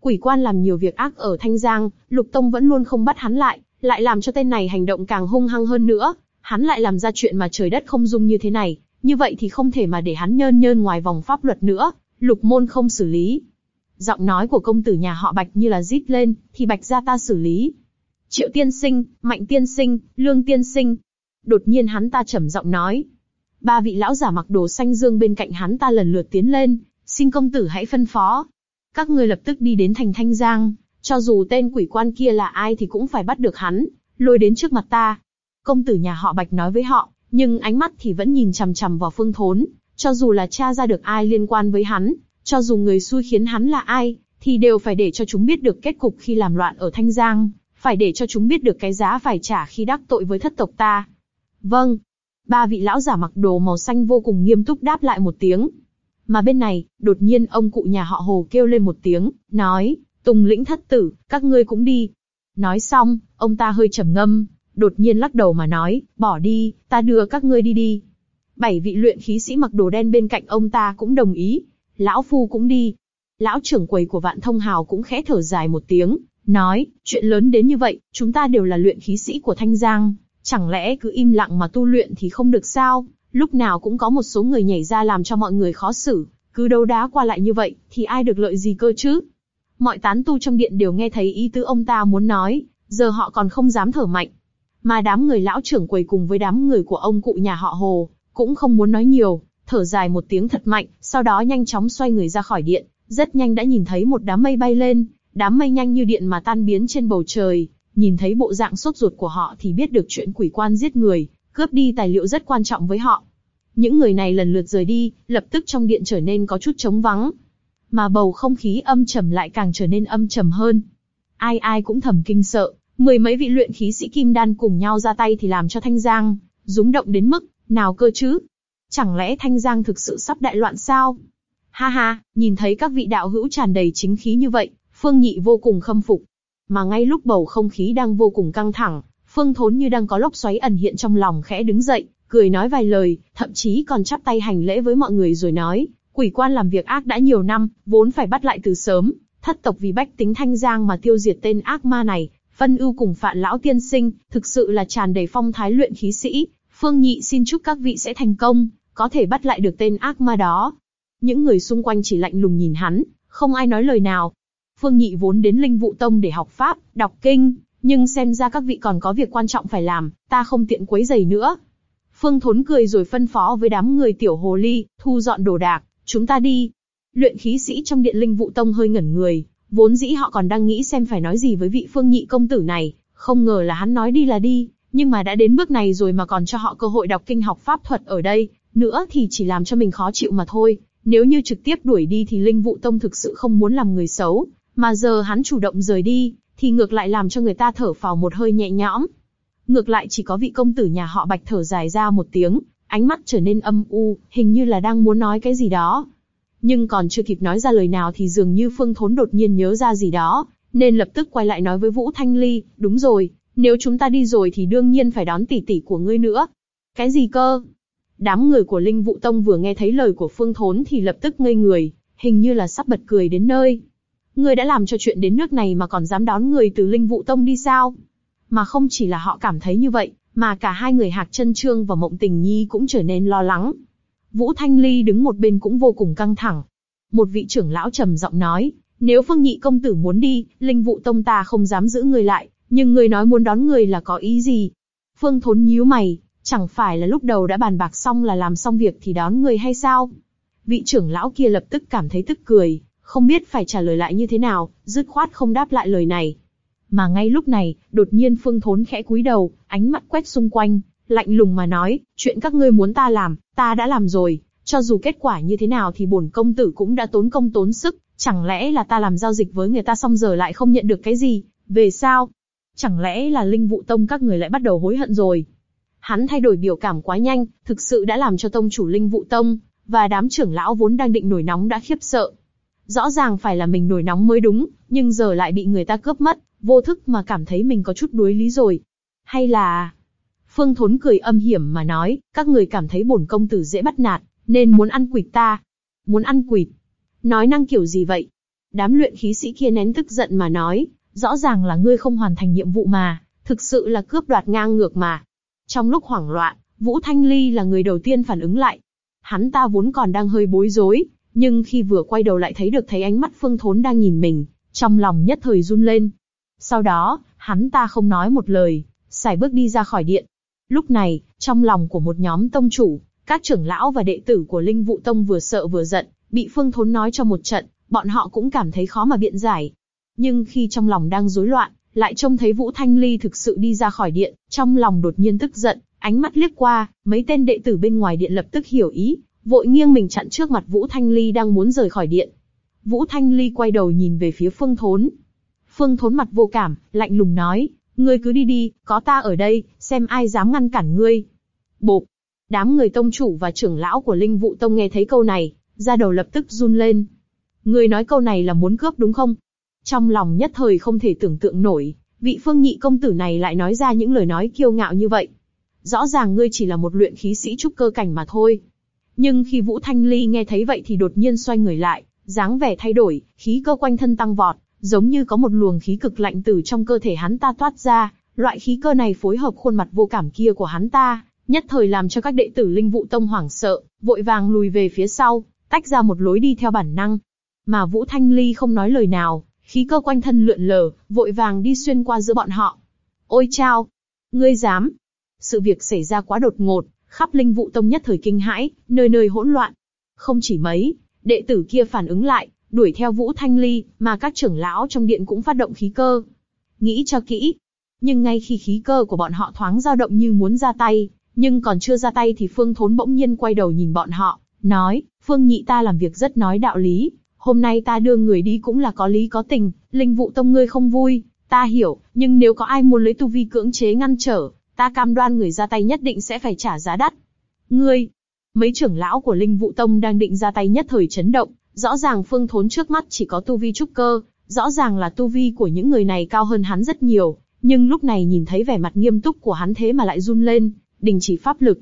Quỷ quan làm nhiều việc ác ở Thanh Giang, Lục Tông vẫn luôn không bắt hắn lại, lại làm cho tên này hành động càng hung hăng hơn nữa. Hắn lại làm ra chuyện mà trời đất không dung như thế này, như vậy thì không thể mà để hắn nhơn nhơn ngoài vòng pháp luật nữa, lục môn không xử lý. Giọng nói của công tử nhà họ Bạch như là rít lên, thì Bạch gia ta xử lý. Triệu tiên sinh, Mạnh tiên sinh, Lương tiên sinh. Đột nhiên hắn ta trầm giọng nói. Ba vị lão giả mặc đồ xanh dương bên cạnh hắn ta lần lượt tiến lên, xin công tử hãy phân phó. Các ngươi lập tức đi đến thành Thanh Giang, cho dù tên quỷ quan kia là ai thì cũng phải bắt được hắn, lôi đến trước mặt ta. Công tử nhà họ Bạch nói với họ, nhưng ánh mắt thì vẫn nhìn chằm chằm vào phương thốn, cho dù là cha ra được ai liên quan với hắn, cho dù người xui khiến hắn là ai, thì đều phải để cho chúng biết được kết cục khi làm loạn ở Thanh Giang, phải để cho chúng biết được cái giá phải trả khi đắc tội với thất tộc ta. Vâng. Ba vị lão giả mặc đồ màu xanh vô cùng nghiêm túc đáp lại một tiếng. Mà bên này, đột nhiên ông cụ nhà họ Hồ kêu lên một tiếng, nói, Tùng lĩnh thất tử, các ngươi cũng đi. Nói xong, ông ta hơi trầm ngâm, đột nhiên lắc đầu mà nói, bỏ đi, ta đưa các ngươi đi đi. Bảy vị luyện khí sĩ mặc đồ đen bên cạnh ông ta cũng đồng ý, lão phu cũng đi. Lão trưởng quầy của vạn thông hào cũng khẽ thở dài một tiếng, nói, chuyện lớn đến như vậy, chúng ta đều là luyện khí sĩ của Thanh Giang, chẳng lẽ cứ im lặng mà tu luyện thì không được sao? Lúc nào cũng có một số người nhảy ra làm cho mọi người khó xử, cứ đấu đá qua lại như vậy, thì ai được lợi gì cơ chứ? Mọi tán tu trong điện đều nghe thấy ý tứ ông ta muốn nói, giờ họ còn không dám thở mạnh. Mà đám người lão trưởng quầy cùng với đám người của ông cụ nhà họ Hồ, cũng không muốn nói nhiều, thở dài một tiếng thật mạnh, sau đó nhanh chóng xoay người ra khỏi điện, rất nhanh đã nhìn thấy một đám mây bay lên, đám mây nhanh như điện mà tan biến trên bầu trời, nhìn thấy bộ dạng sốt ruột của họ thì biết được chuyện quỷ quan giết người, cướp đi tài liệu rất quan trọng với họ. Những người này lần lượt rời đi, lập tức trong điện trở nên có chút trống vắng. Mà bầu không khí âm trầm lại càng trở nên âm trầm hơn. Ai ai cũng thầm kinh sợ, mười mấy vị luyện khí sĩ kim đan cùng nhau ra tay thì làm cho Thanh Giang, rúng động đến mức, nào cơ chứ? Chẳng lẽ Thanh Giang thực sự sắp đại loạn sao? Ha ha, nhìn thấy các vị đạo hữu tràn đầy chính khí như vậy, Phương Nhị vô cùng khâm phục. Mà ngay lúc bầu không khí đang vô cùng căng thẳng, Phương Thốn như đang có lốc xoáy ẩn hiện trong lòng khẽ đứng dậy, cười nói vài lời, thậm chí còn chắp tay hành lễ với mọi người rồi nói, quỷ quan làm việc ác đã nhiều năm, vốn phải bắt lại từ sớm, thất tộc vì bách tính thanh giang mà tiêu diệt tên ác ma này, phân ưu cùng phạn lão tiên sinh, thực sự là tràn đầy phong thái luyện khí sĩ, Phương Nhị xin chúc các vị sẽ thành công, có thể bắt lại được tên ác ma đó. Những người xung quanh chỉ lạnh lùng nhìn hắn, không ai nói lời nào. Phương Nhị vốn đến Linh Vụ Tông để học pháp, đọc kinh, nhưng xem ra các vị còn có việc quan trọng phải làm, ta không tiện quấy giày nữa. Phương Thốn cười rồi phân phó với đám người tiểu hồ ly, thu dọn đồ đạc, chúng ta đi. Luyện khí sĩ trong điện Linh Vụ Tông hơi ngẩn người, vốn dĩ họ còn đang nghĩ xem phải nói gì với vị Phương Nhị công tử này, không ngờ là hắn nói đi là đi, nhưng mà đã đến bước này rồi mà còn cho họ cơ hội đọc kinh học pháp thuật ở đây, nữa thì chỉ làm cho mình khó chịu mà thôi. Nếu như trực tiếp đuổi đi thì Linh Vụ Tông thực sự không muốn làm người xấu, mà giờ hắn chủ động rời đi, thì ngược lại làm cho người ta thở phào một hơi nhẹ nhõm. Ngược lại chỉ có vị công tử nhà họ Bạch thở dài ra một tiếng, ánh mắt trở nên âm u, hình như là đang muốn nói cái gì đó. Nhưng còn chưa kịp nói ra lời nào thì dường như Phương Thốn đột nhiên nhớ ra gì đó, nên lập tức quay lại nói với Vũ Thanh Ly, đúng rồi, nếu chúng ta đi rồi thì đương nhiên phải đón tỷ tỷ của ngươi nữa. Cái gì cơ? Đám người của Linh Vũ Tông vừa nghe thấy lời của Phương Thốn thì lập tức ngây người, hình như là sắp bật cười đến nơi. Ngươi đã làm cho chuyện đến nước này mà còn dám đón người từ Linh Vũ Tông đi sao? Mà không chỉ là họ cảm thấy như vậy, mà cả hai người Hạc Chân Trương và Mộng Tình Nhi cũng trở nên lo lắng. Vũ Thanh Ly đứng một bên cũng vô cùng căng thẳng. Một vị trưởng lão trầm giọng nói, nếu Phương Nhị công tử muốn đi, Linh vụ Tông ta không dám giữ người lại, nhưng người nói muốn đón người là có ý gì? Phương Thốn nhíu mày, chẳng phải là lúc đầu đã bàn bạc xong là làm xong việc thì đón người hay sao? Vị trưởng lão kia lập tức cảm thấy tức cười, không biết phải trả lời lại như thế nào, dứt khoát không đáp lại lời này. Mà ngay lúc này, đột nhiên Phương Thốn khẽ cúi đầu, ánh mắt quét xung quanh, lạnh lùng mà nói, chuyện các ngươi muốn ta làm, ta đã làm rồi, cho dù kết quả như thế nào thì bổn công tử cũng đã tốn công tốn sức, chẳng lẽ là ta làm giao dịch với người ta xong giờ lại không nhận được cái gì, về sao? Chẳng lẽ là linh vụ tông các người lại bắt đầu hối hận rồi? Hắn thay đổi biểu cảm quá nhanh, thực sự đã làm cho tông chủ linh vụ tông, và đám trưởng lão vốn đang định nổi nóng đã khiếp sợ. Rõ ràng phải là mình nổi nóng mới đúng, nhưng giờ lại bị người ta cướp mất, vô thức mà cảm thấy mình có chút đuối lý rồi. Hay là... Phương Thốn cười âm hiểm mà nói, các người cảm thấy bổn công tử dễ bắt nạt, nên muốn ăn quỵt ta. Muốn ăn quỵt. Nói năng kiểu gì vậy? Đám luyện khí sĩ kia nén tức giận mà nói, rõ ràng là ngươi không hoàn thành nhiệm vụ mà, thực sự là cướp đoạt ngang ngược mà. Trong lúc hoảng loạn, Vũ Thanh Ly là người đầu tiên phản ứng lại. Hắn ta vốn còn đang hơi bối rối, nhưng khi vừa quay đầu lại thấy được thấy ánh mắt Phương Thốn đang nhìn mình, trong lòng nhất thời run lên. Sau đó, hắn ta không nói một lời, xài bước đi ra khỏi điện. Lúc này, trong lòng của một nhóm tông chủ, các trưởng lão và đệ tử của Linh Vụ Tông vừa sợ vừa giận, bị Phương Thốn nói cho một trận, bọn họ cũng cảm thấy khó mà biện giải. Nhưng khi trong lòng đang rối loạn, lại trông thấy Vũ Thanh Ly thực sự đi ra khỏi điện, trong lòng đột nhiên tức giận, ánh mắt liếc qua, mấy tên đệ tử bên ngoài điện lập tức hiểu ý, vội nghiêng mình chặn trước mặt Vũ Thanh Ly đang muốn rời khỏi điện. Vũ Thanh Ly quay đầu nhìn về phía Phương Thốn. Phương Thốn mặt vô cảm, lạnh lùng nói, ngươi cứ đi đi, có ta ở đây, xem ai dám ngăn cản ngươi. Bộp, đám người tông chủ và trưởng lão của Linh Vụ Tông nghe thấy câu này, ra đầu lập tức run lên. Ngươi nói câu này là muốn cướp đúng không? Trong lòng nhất thời không thể tưởng tượng nổi, vị phương nhị công tử này lại nói ra những lời nói kiêu ngạo như vậy. Rõ ràng ngươi chỉ là một luyện khí sĩ trúc cơ cảnh mà thôi. Nhưng khi Vũ Thanh Ly nghe thấy vậy thì đột nhiên xoay người lại, dáng vẻ thay đổi, khí cơ quanh thân tăng vọt, giống như có một luồng khí cực lạnh từ trong cơ thể hắn ta toát ra. Loại khí cơ này phối hợp khuôn mặt vô cảm kia của hắn ta, nhất thời làm cho các đệ tử linh vụ tông hoảng sợ, vội vàng lùi về phía sau, tách ra một lối đi theo bản năng. Mà Vũ Thanh Ly không nói lời nào, khí cơ quanh thân lượn lờ, vội vàng đi xuyên qua giữa bọn họ. Ôi chao! Ngươi dám! Sự việc xảy ra quá đột ngột, khắp linh vụ tông nhất thời kinh hãi, nơi nơi hỗn loạn. Không chỉ mấy, đệ tử kia phản ứng lại, đuổi theo Vũ Thanh Ly, mà các trưởng lão trong điện cũng phát động khí cơ. Nghĩ cho kỹ. Nhưng ngay khi khí cơ của bọn họ thoáng dao động như muốn ra tay, nhưng còn chưa ra tay thì Phương Thốn bỗng nhiên quay đầu nhìn bọn họ, nói, Phương Nhị ta làm việc rất nói đạo lý, hôm nay ta đưa người đi cũng là có lý có tình, linh vụ tông ngươi không vui, ta hiểu, nhưng nếu có ai muốn lấy tu vi cưỡng chế ngăn trở, ta cam đoan người ra tay nhất định sẽ phải trả giá đắt. Ngươi, mấy trưởng lão của linh vụ tông đang định ra tay nhất thời chấn động, rõ ràng phương thốn trước mắt chỉ có tu vi trúc cơ, rõ ràng là tu vi của những người này cao hơn hắn rất nhiều, nhưng lúc này nhìn thấy vẻ mặt nghiêm túc của hắn thế mà lại run lên, đình chỉ pháp lực.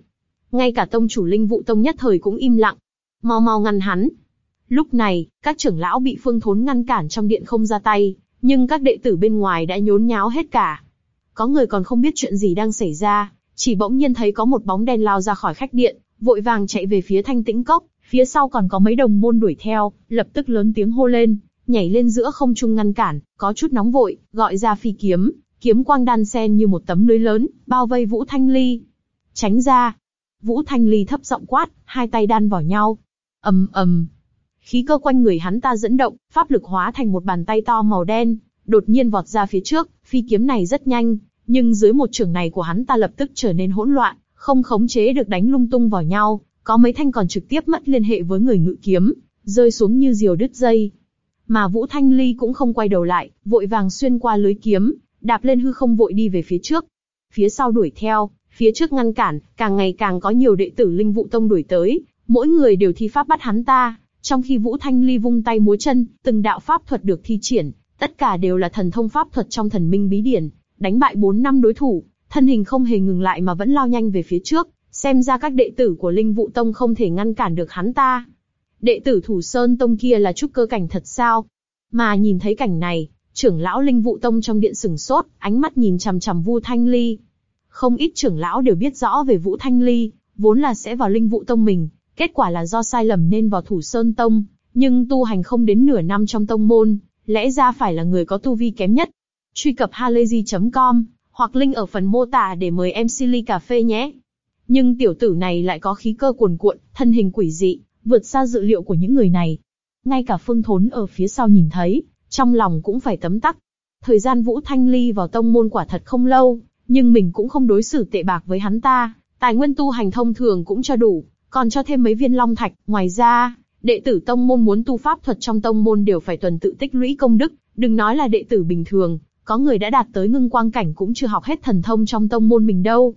Ngay cả tông chủ linh vụ tông nhất thời cũng im lặng, mau mau ngăn hắn. Lúc này, các trưởng lão bị phương thốn ngăn cản trong điện không ra tay, nhưng các đệ tử bên ngoài đã nhốn nháo hết cả. Có người còn không biết chuyện gì đang xảy ra, chỉ bỗng nhiên thấy có một bóng đen lao ra khỏi khách điện, vội vàng chạy về phía thanh tĩnh cốc, phía sau còn có mấy đồng môn đuổi theo, lập tức lớn tiếng hô lên, nhảy lên giữa không trung ngăn cản, có chút nóng vội, gọi ra phi kiếm, kiếm quang đan sen như một tấm lưới lớn, bao vây Vũ Thanh Ly. Tránh ra. Vũ Thanh Ly thấp giọng quát, hai tay đan vào nhau. ầm ầm, khí cơ quanh người hắn ta dẫn động, pháp lực hóa thành một bàn tay to màu đen, đột nhiên vọt ra phía trước, phi kiếm này rất nhanh, nhưng dưới một trường này của hắn ta lập tức trở nên hỗn loạn, không khống chế được đánh lung tung vào nhau, có mấy thanh còn trực tiếp mất liên hệ với người ngự kiếm, rơi xuống như diều đứt dây. Mà Vũ Thanh Ly cũng không quay đầu lại, vội vàng xuyên qua lưới kiếm, đạp lên hư không vội đi về phía trước. Phía sau đuổi theo, phía trước ngăn cản, càng ngày càng có nhiều đệ tử Linh Vụ Tông đuổi tới, mỗi người đều thi pháp bắt hắn ta, trong khi Vũ Thanh Ly vung tay múa chân, từng đạo pháp thuật được thi triển, tất cả đều là thần thông pháp thuật trong thần minh bí điển, đánh bại 4 năm đối thủ, thân hình không hề ngừng lại mà vẫn lao nhanh về phía trước, xem ra các đệ tử của Linh Vụ Tông không thể ngăn cản được hắn ta. Đệ tử Thủ Sơn Tông kia là trúc cơ cảnh thật sao? Mà nhìn thấy cảnh này, trưởng lão Linh Vụ Tông trong điện sừng sốt, ánh mắt nhìn chằm chằm Vu Thanh Ly. Không ít trưởng lão đều biết rõ về Vũ Thanh Ly, vốn là sẽ vào Linh Vụ Tông mình, kết quả là do sai lầm nên vào Thủ Sơn Tông, nhưng tu hành không đến nửa năm trong tông môn, lẽ ra phải là người có tu vi kém nhất. Truy cập halayzi.com hoặc link ở phần mô tả để mời em Silly cà phê nhé. Nhưng tiểu tử này lại có khí cơ cuồn cuộn, thân hình quỷ dị, vượt xa dự liệu của những người này. Ngay cả Phương Thốn ở phía sau nhìn thấy, trong lòng cũng phải tấm tắc. Thời gian Vũ Thanh Ly vào tông môn quả thật không lâu, nhưng mình cũng không đối xử tệ bạc với hắn ta, tài nguyên tu hành thông thường cũng cho đủ, còn cho thêm mấy viên long thạch. Ngoài ra, đệ tử tông môn muốn tu pháp thuật trong tông môn đều phải tuần tự tích lũy công đức, đừng nói là đệ tử bình thường, có người đã đạt tới ngưng quang cảnh cũng chưa học hết thần thông trong tông môn mình đâu.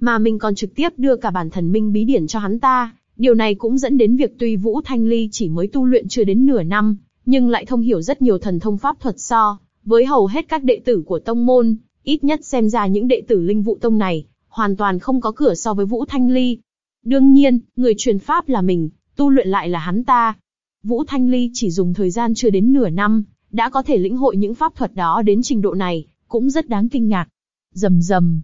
Mà mình còn trực tiếp đưa cả bản thần minh bí điển cho hắn ta, điều này cũng dẫn đến việc tuy Vũ Thanh Ly chỉ mới tu luyện chưa đến nửa năm, nhưng lại thông hiểu rất nhiều thần thông pháp thuật so, với hầu hết các đệ tử của tông môn, ít nhất xem ra những đệ tử linh vụ tông này, hoàn toàn không có cửa so với Vũ Thanh Ly. Đương nhiên, người truyền pháp là mình, tu luyện lại là hắn ta. Vũ Thanh Ly chỉ dùng thời gian chưa đến nửa năm, đã có thể lĩnh hội những pháp thuật đó đến trình độ này, cũng rất đáng kinh ngạc. Rầm rầm.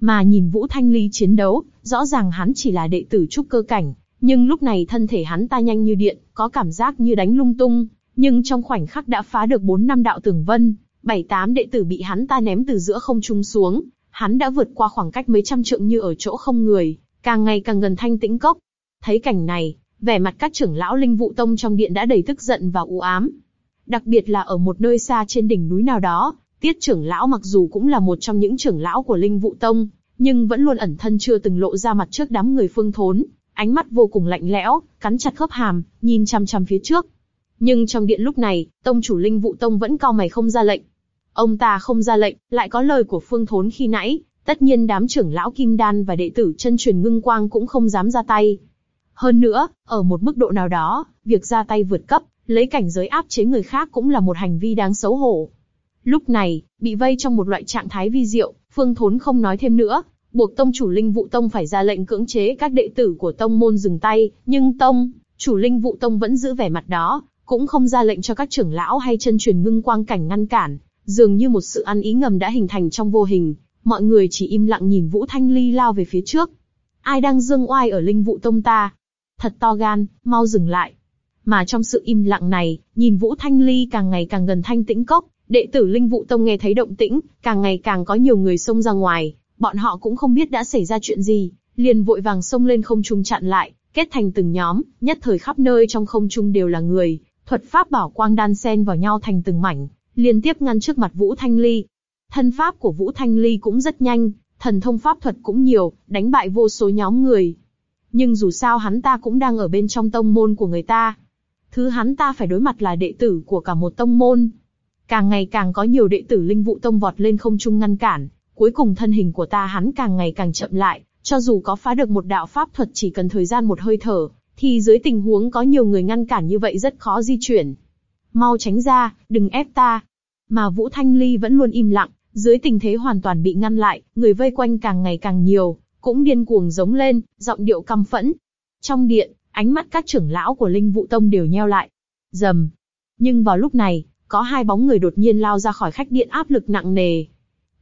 Mà nhìn Vũ Thanh Ly chiến đấu, rõ ràng hắn chỉ là đệ tử trúc cơ cảnh, nhưng lúc này thân thể hắn ta nhanh như điện, có cảm giác như đánh lung tung, nhưng trong khoảnh khắc đã phá được 4 năm đạo tường vân, bảy tám đệ tử bị hắn ta ném từ giữa không trung xuống, hắn đã vượt qua khoảng cách mấy trăm trượng như ở chỗ không người, càng ngày càng gần thanh tĩnh cốc. Thấy cảnh này, vẻ mặt các trưởng lão linh vụ tông trong điện đã đầy tức giận và u ám. Đặc biệt là ở một nơi xa trên đỉnh núi nào đó, tiết trưởng lão mặc dù cũng là một trong những trưởng lão của linh vụ tông, nhưng vẫn luôn ẩn thân chưa từng lộ ra mặt trước đám người phương thốn, ánh mắt vô cùng lạnh lẽo, cắn chặt khớp hàm, nhìn chăm chăm phía trước. Nhưng trong điện lúc này, tông chủ linh vụ tông vẫn cao mày không ra lệnh. Ông ta không ra lệnh, lại có lời của phương thốn khi nãy, tất nhiên đám trưởng lão kim đan và đệ tử chân truyền ngưng quang cũng không dám ra tay. Hơn nữa, ở một mức độ nào đó, việc ra tay vượt cấp, lấy cảnh giới áp chế người khác cũng là một hành vi đáng xấu hổ. Lúc này, bị vây trong một loại trạng thái vi diệu, Phương Thốn không nói thêm nữa, buộc tông chủ linh vụ tông phải ra lệnh cưỡng chế các đệ tử của tông môn dừng tay, nhưng tông chủ linh vụ tông vẫn giữ vẻ mặt đó, cũng không ra lệnh cho các trưởng lão hay chân truyền ngưng quang cảnh ngăn cản, dường như một sự ăn ý ngầm đã hình thành trong vô hình, mọi người chỉ im lặng nhìn Vũ Thanh Ly lao về phía trước. Ai đang dương oai ở linh vụ tông ta? Thật to gan, mau dừng lại. Mà trong sự im lặng này, nhìn Vũ Thanh Ly càng ngày càng gần thanh tĩnh cốc, đệ tử linh Vũ tông nghe thấy động tĩnh, càng ngày càng có nhiều người xông ra ngoài, bọn họ cũng không biết đã xảy ra chuyện gì, liền vội vàng xông lên không trung chặn lại, kết thành từng nhóm, nhất thời khắp nơi trong không trung đều là người, thuật pháp bảo quang đan xen vào nhau thành từng mảnh, liên tiếp ngăn trước mặt Vũ Thanh Ly. Thân pháp của Vũ Thanh Ly cũng rất nhanh, thần thông pháp thuật cũng nhiều, đánh bại vô số nhóm người. Nhưng dù sao hắn ta cũng đang ở bên trong tông môn của người ta. Thứ hắn ta phải đối mặt là đệ tử của cả một tông môn. Càng ngày càng có nhiều đệ tử linh vụ tông vọt lên không trung ngăn cản, cuối cùng thân hình của ta hắn càng ngày càng chậm lại, cho dù có phá được một đạo pháp thuật chỉ cần thời gian một hơi thở, thì dưới tình huống có nhiều người ngăn cản như vậy rất khó di chuyển. Mau tránh ra, đừng ép ta. Mà Vũ Thanh Ly vẫn luôn im lặng, dưới tình thế hoàn toàn bị ngăn lại, người vây quanh càng ngày càng nhiều, cũng điên cuồng giống lên, giọng điệu căm phẫn. Trong điện, ánh mắt các trưởng lão của Linh Vũ Tông đều nheo lại. Dầm. Nhưng vào lúc này, có hai bóng người đột nhiên lao ra khỏi khách điện áp lực nặng nề.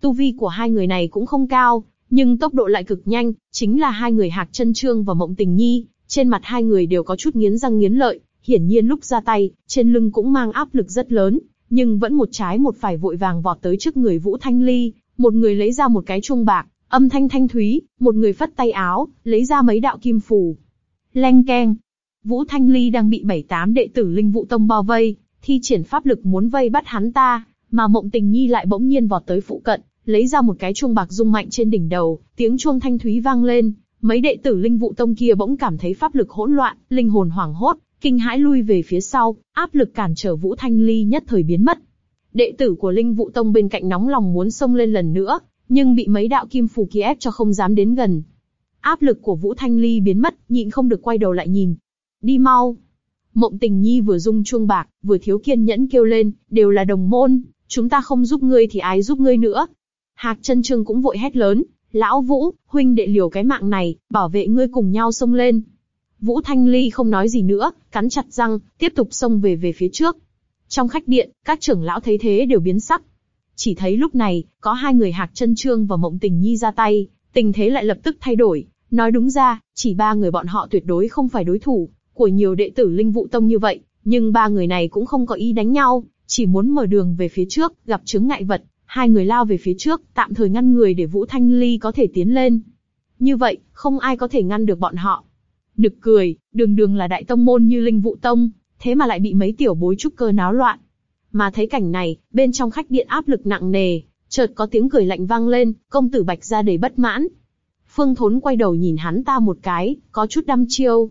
Tu vi của hai người này cũng không cao, nhưng tốc độ lại cực nhanh, chính là hai người Hạc Chân Trương và Mộng Tình Nhi. Trên mặt hai người đều có chút nghiến răng nghiến lợi, hiển nhiên lúc ra tay, trên lưng cũng mang áp lực rất lớn, nhưng vẫn một trái một phải vội vàng vọt tới trước người Vũ Thanh Ly, một người lấy ra một cái chuông bạc, âm thanh thanh thúy, một người phất tay áo, lấy ra mấy đạo kim phù. Leng keng. Vũ Thanh Ly đang bị bảy tám đệ tử Linh Vũ Tông bao vây, thi triển pháp lực muốn vây bắt hắn ta, mà Mộng Tình Nhi lại bỗng nhiên vọt tới phụ cận, lấy ra một cái chuông bạc rung mạnh trên đỉnh đầu, tiếng chuông thanh thúy vang lên, mấy đệ tử Linh Vũ Tông kia bỗng cảm thấy pháp lực hỗn loạn, linh hồn hoảng hốt, kinh hãi lui về phía sau, áp lực cản trở Vũ Thanh Ly nhất thời biến mất. Đệ tử của Linh Vũ Tông bên cạnh nóng lòng muốn xông lên lần nữa, nhưng bị mấy đạo kim phù kia ép cho không dám đến gần. Áp lực của Vũ Thanh Ly biến mất, nhịn không được quay đầu lại nhìn. Đi mau. Mộng Tình Nhi vừa rung chuông bạc, vừa thiếu kiên nhẫn kêu lên, đều là đồng môn, chúng ta không giúp ngươi thì ai giúp ngươi nữa. Hạc chân trương cũng vội hét lớn, lão Vũ, huynh đệ liều cái mạng này, bảo vệ ngươi cùng nhau xông lên. Vũ Thanh Ly không nói gì nữa, cắn chặt răng, tiếp tục xông về về phía trước. Trong khách điện, các trưởng lão thấy thế đều biến sắc. Chỉ thấy lúc này, có hai người Hạc chân trương và Mộng Tình Nhi ra tay, tình thế lại lập tức thay đổi. Nói đúng ra, chỉ ba người bọn họ tuyệt đối không phải đối thủ của nhiều đệ tử Linh Vụ Tông như vậy, nhưng ba người này cũng không có ý đánh nhau, chỉ muốn mở đường về phía trước, gặp chứng ngại vật, hai người lao về phía trước, tạm thời ngăn người để Vũ Thanh Ly có thể tiến lên. Như vậy, không ai có thể ngăn được bọn họ. Nực cười, đường đường là đại tông môn như Linh Vụ Tông, thế mà lại bị mấy tiểu bối trúc cơ náo loạn. Mà thấy cảnh này, bên trong khách điện áp lực nặng nề, chợt có tiếng cười lạnh vang lên, công tử Bạch ra đầy bất mãn. Phương Thốn quay đầu nhìn hắn ta một cái, có chút đăm chiêu.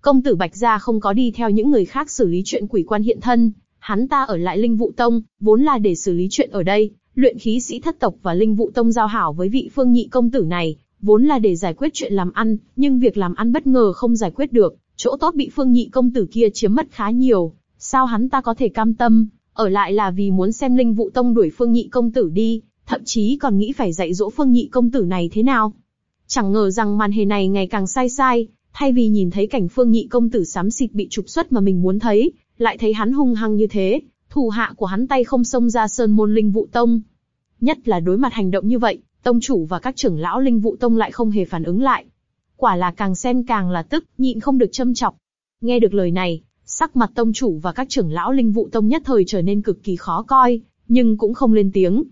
Công tử Bạch gia không có đi theo những người khác xử lý chuyện quỷ quan hiện thân, hắn ta ở lại Linh Vụ Tông, vốn là để xử lý chuyện ở đây, luyện khí sĩ thất tộc và Linh Vụ Tông giao hảo với vị Phương Nhị công tử này, vốn là để giải quyết chuyện làm ăn, nhưng việc làm ăn bất ngờ không giải quyết được, chỗ tốt bị Phương Nhị công tử kia chiếm mất khá nhiều, sao hắn ta có thể cam tâm, ở lại là vì muốn xem Linh Vụ Tông đuổi Phương Nhị công tử đi, thậm chí còn nghĩ phải dạy dỗ Phương Nhị công tử này thế nào. Chẳng ngờ rằng màn hề này ngày càng sai sai, thay vì nhìn thấy cảnh Phương Nhị công tử sám xịt bị trục xuất mà mình muốn thấy, lại thấy hắn hung hăng như thế, thủ hạ của hắn tay không xông ra sơn môn linh vụ tông. Nhất là đối mặt hành động như vậy, tông chủ và các trưởng lão linh vụ tông lại không hề phản ứng lại. Quả là càng xem càng là tức, nhịn không được châm chọc. Nghe được lời này, sắc mặt tông chủ và các trưởng lão linh vụ tông nhất thời trở nên cực kỳ khó coi, nhưng cũng không lên tiếng.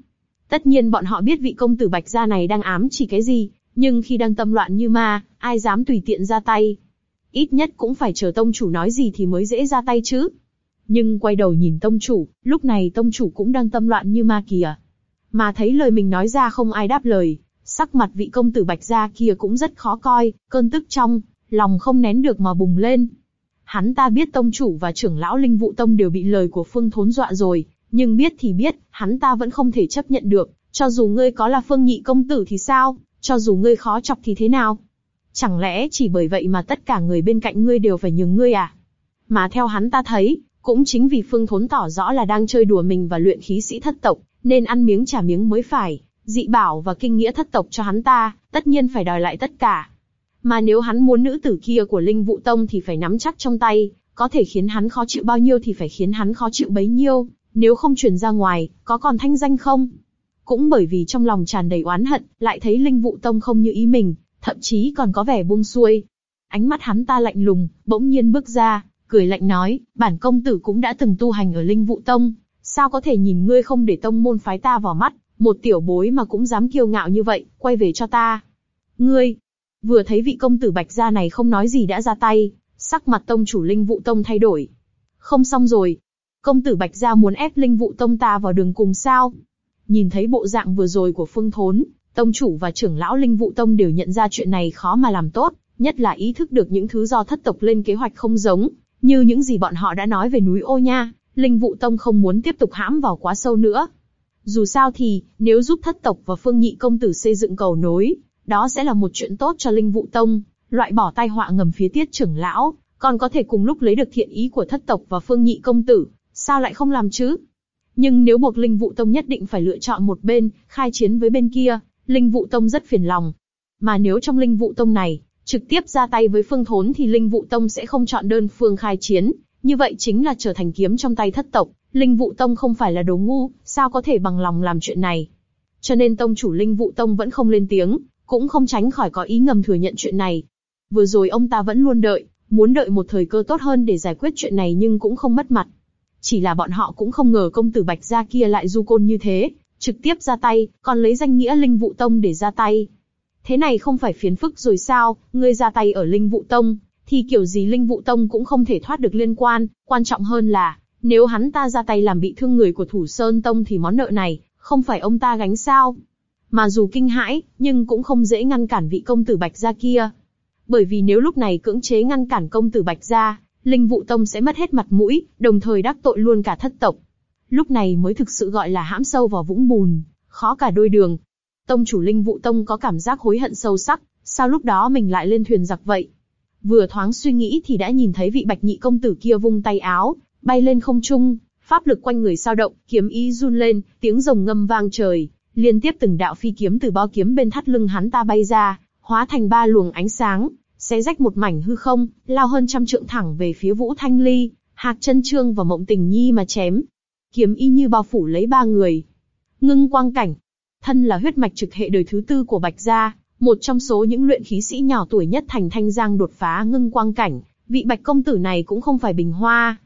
Tất nhiên bọn họ biết vị công tử bạch gia này đang ám chỉ cái gì, nhưng khi đang tâm loạn như ma, ai dám tùy tiện ra tay. Ít nhất cũng phải chờ tông chủ nói gì thì mới dễ ra tay chứ. Nhưng quay đầu nhìn tông chủ, lúc này tông chủ cũng đang tâm loạn như ma kìa. Mà thấy lời mình nói ra không ai đáp lời, sắc mặt vị công tử bạch gia kia cũng rất khó coi, cơn tức trong, lòng không nén được mà bùng lên. Hắn ta biết tông chủ và trưởng lão linh vụ tông đều bị lời của phương thốn dọa rồi, nhưng biết thì biết, hắn ta vẫn không thể chấp nhận được, cho dù ngươi có là phương nhị công tử thì sao, cho dù ngươi khó chọc thì thế nào? Chẳng lẽ chỉ bởi vậy mà tất cả người bên cạnh ngươi đều phải nhường ngươi à? Mà theo hắn ta thấy, cũng chính vì Phương Thốn tỏ rõ là đang chơi đùa mình và luyện khí sĩ thất tộc, nên ăn miếng trả miếng mới phải. Dị bảo và kinh nghĩa thất tộc cho hắn ta, tất nhiên phải đòi lại tất cả. Mà nếu hắn muốn nữ tử kia của Linh Vũ Tông thì phải nắm chắc trong tay, có thể khiến hắn khó chịu bao nhiêu thì phải khiến hắn khó chịu bấy nhiêu, nếu không truyền ra ngoài, có còn thanh danh không? Cũng bởi vì trong lòng tràn đầy oán hận, lại thấy Linh Vụ Tông không như ý mình, thậm chí còn có vẻ buông xuôi. Ánh mắt hắn ta lạnh lùng, bỗng nhiên bước ra, cười lạnh nói, bản công tử cũng đã từng tu hành ở Linh Vụ Tông, sao có thể nhìn ngươi không để tông môn phái ta vào mắt, một tiểu bối mà cũng dám kiêu ngạo như vậy, quay về cho ta. Ngươi, vừa thấy vị công tử bạch gia này không nói gì đã ra tay, sắc mặt tông chủ Linh Vụ Tông thay đổi. Không xong rồi, công tử bạch gia muốn ép Linh Vụ Tông ta vào đường cùng sao? Nhìn thấy bộ dạng vừa rồi của Phương Thốn, tông chủ và trưởng lão Linh Vụ Tông đều nhận ra chuyện này khó mà làm tốt, nhất là ý thức được những thứ do thất tộc lên kế hoạch không giống, như những gì bọn họ đã nói về núi ô nha, Linh Vụ Tông không muốn tiếp tục hãm vào quá sâu nữa. Dù sao thì, nếu giúp thất tộc và phương nhị công tử xây dựng cầu nối, đó sẽ là một chuyện tốt cho Linh Vụ Tông, loại bỏ tai họa ngầm phía tiết trưởng lão, còn có thể cùng lúc lấy được thiện ý của thất tộc và phương nhị công tử, sao lại không làm chứ? Nhưng nếu buộc Linh Vụ Tông nhất định phải lựa chọn một bên, khai chiến với bên kia, Linh Vụ Tông rất phiền lòng. Mà nếu trong Linh Vụ Tông này, trực tiếp ra tay với Phương Thốn thì Linh Vụ Tông sẽ không chọn đơn phương khai chiến, như vậy chính là trở thành kiếm trong tay thất tộc. Linh Vụ Tông không phải là đồ ngu, sao có thể bằng lòng làm chuyện này? Cho nên tông chủ Linh Vụ Tông vẫn không lên tiếng, cũng không tránh khỏi có ý ngầm thừa nhận chuyện này. Vừa rồi ông ta vẫn luôn đợi, muốn đợi một thời cơ tốt hơn để giải quyết chuyện này nhưng cũng không mất mặt. Chỉ là bọn họ cũng không ngờ công tử Bạch Gia kia lại du côn như thế, trực tiếp ra tay, còn lấy danh nghĩa Linh Vụ Tông để ra tay. Thế này không phải phiền phức rồi sao, ngươi ra tay ở Linh Vụ Tông, thì kiểu gì Linh Vụ Tông cũng không thể thoát được liên quan, quan trọng hơn là, nếu hắn ta ra tay làm bị thương người của Thủ Sơn Tông thì món nợ này, không phải ông ta gánh sao. Mà dù kinh hãi, nhưng cũng không dễ ngăn cản vị công tử Bạch Gia kia. Bởi vì nếu lúc này cưỡng chế ngăn cản công tử Bạch Gia, Linh Vụ Tông sẽ mất hết mặt mũi, đồng thời đắc tội luôn cả thất tộc. Lúc này mới thực sự gọi là hãm sâu vào vũng bùn, khó cả đôi đường. Tông chủ Linh Vụ Tông có cảm giác hối hận sâu sắc, sao lúc đó mình lại lên thuyền giặc vậy? Vừa thoáng suy nghĩ thì đã nhìn thấy vị bạch nhị công tử kia vung tay áo, bay lên không trung, pháp lực quanh người sao động, kiếm ý run lên, tiếng rồng ngâm vang trời, liên tiếp từng đạo phi kiếm từ bo kiếm bên thắt lưng hắn ta bay ra, hóa thành ba luồng ánh sáng, xé rách một mảnh hư không, lao hơn trăm trượng thẳng về phía Vũ Thanh Ly, Hạc Chân Trương và Mộng Tình Nhi mà chém. Kiếm y như bao phủ lấy ba người. Ngưng quang cảnh, thân là huyết mạch trực hệ đời thứ tư của Bạch gia, một trong số những luyện khí sĩ nhỏ tuổi nhất thành thanh giang đột phá ngưng quang cảnh, vị Bạch công tử này cũng không phải bình hoa.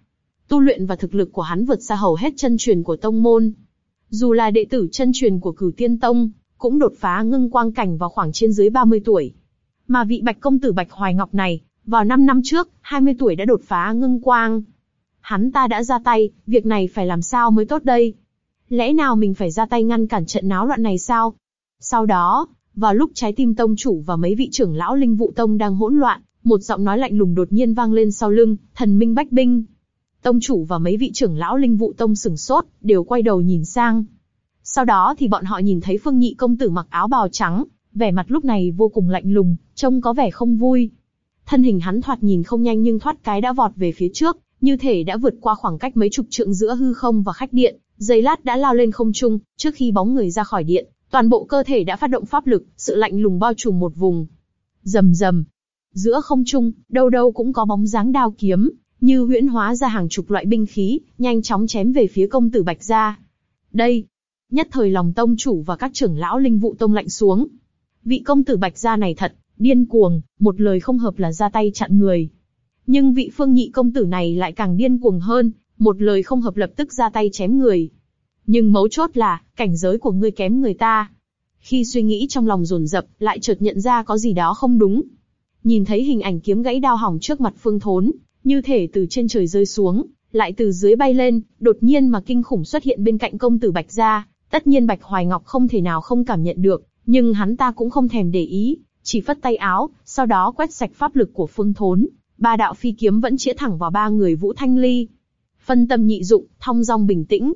Tu luyện và thực lực của hắn vượt xa hầu hết chân truyền của tông môn. Dù là đệ tử chân truyền của Cửu Tiên Tông, cũng đột phá ngưng quang cảnh vào khoảng trên dưới 30 tuổi. Mà vị bạch công tử Bạch Hoài Ngọc này, vào 5 năm trước, 20 tuổi đã đột phá ngưng quang. Hắn ta đã ra tay, việc này phải làm sao mới tốt đây? Lẽ nào mình phải ra tay ngăn cản trận náo loạn này sao? Sau đó, vào lúc trái tim tông chủ và mấy vị trưởng lão linh vụ tông đang hỗn loạn, một giọng nói lạnh lùng đột nhiên vang lên sau lưng, thần minh bách binh. Tông chủ và mấy vị trưởng lão linh vụ tông sừng sốt, đều quay đầu nhìn sang. Sau đó thì bọn họ nhìn thấy phương nhị công tử mặc áo bào trắng, vẻ mặt lúc này vô cùng lạnh lùng, trông có vẻ không vui. Thân hình hắn thoạt nhìn không nhanh nhưng thoát cái đã vọt về phía trước, như thể đã vượt qua khoảng cách mấy chục trượng giữa hư không và khách điện, giây lát đã lao lên không trung, trước khi bóng người ra khỏi điện, toàn bộ cơ thể đã phát động pháp lực, sự lạnh lùng bao trùm một vùng. Rầm rầm, giữa không trung, đâu đâu cũng có bóng dáng đao kiếm, như huyễn hóa ra hàng chục loại binh khí, nhanh chóng chém về phía công tử Bạch gia. Đây, nhất thời lòng tông chủ và các trưởng lão linh vụ tông lạnh xuống. Vị công tử Bạch gia này thật, điên cuồng, một lời không hợp là ra tay chặn người. Nhưng vị phương nhị công tử này lại càng điên cuồng hơn, một lời không hợp lập tức ra tay chém người. Nhưng mấu chốt là, cảnh giới của ngươi kém người ta. Khi suy nghĩ trong lòng dồn dập, lại chợt nhận ra có gì đó không đúng. Nhìn thấy hình ảnh kiếm gãy đao hỏng trước mặt phương thốn, như thể từ trên trời rơi xuống, lại từ dưới bay lên, đột nhiên mà kinh khủng xuất hiện bên cạnh công tử Bạch gia. Tất nhiên Bạch Hoài Ngọc không thể nào không cảm nhận được, nhưng hắn ta cũng không thèm để ý, chỉ phất tay áo, sau đó quét sạch pháp lực của phương thốn, ba đạo phi kiếm vẫn chĩa thẳng vào ba người Vũ Thanh Ly. Phân tâm nhị dụng, thong dong bình tĩnh.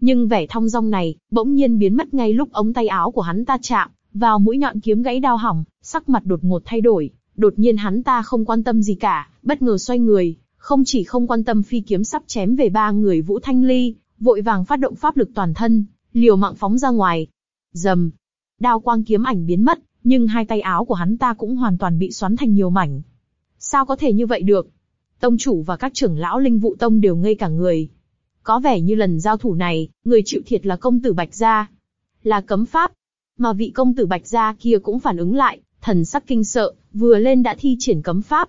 Nhưng vẻ thong dong này, bỗng nhiên biến mất ngay lúc ống tay áo của hắn ta chạm, vào mũi nhọn kiếm gãy đao hỏng, sắc mặt đột ngột thay đổi, đột nhiên hắn ta không quan tâm gì cả, bất ngờ xoay người, không chỉ không quan tâm phi kiếm sắp chém về ba người Vũ Thanh Ly, vội vàng phát động pháp lực toàn thân, liều mạng phóng ra ngoài. Dầm, đao quang kiếm ảnh biến mất, nhưng hai tay áo của hắn ta cũng hoàn toàn bị xoắn thành nhiều mảnh. Sao có thể như vậy được? Tông chủ và các trưởng lão linh vụ tông đều ngây cả người. Có vẻ như lần giao thủ này, người chịu thiệt là công tử Bạch Gia. Là cấm pháp. Mà vị công tử Bạch Gia kia cũng phản ứng lại, thần sắc kinh sợ, vừa lên đã thi triển cấm pháp.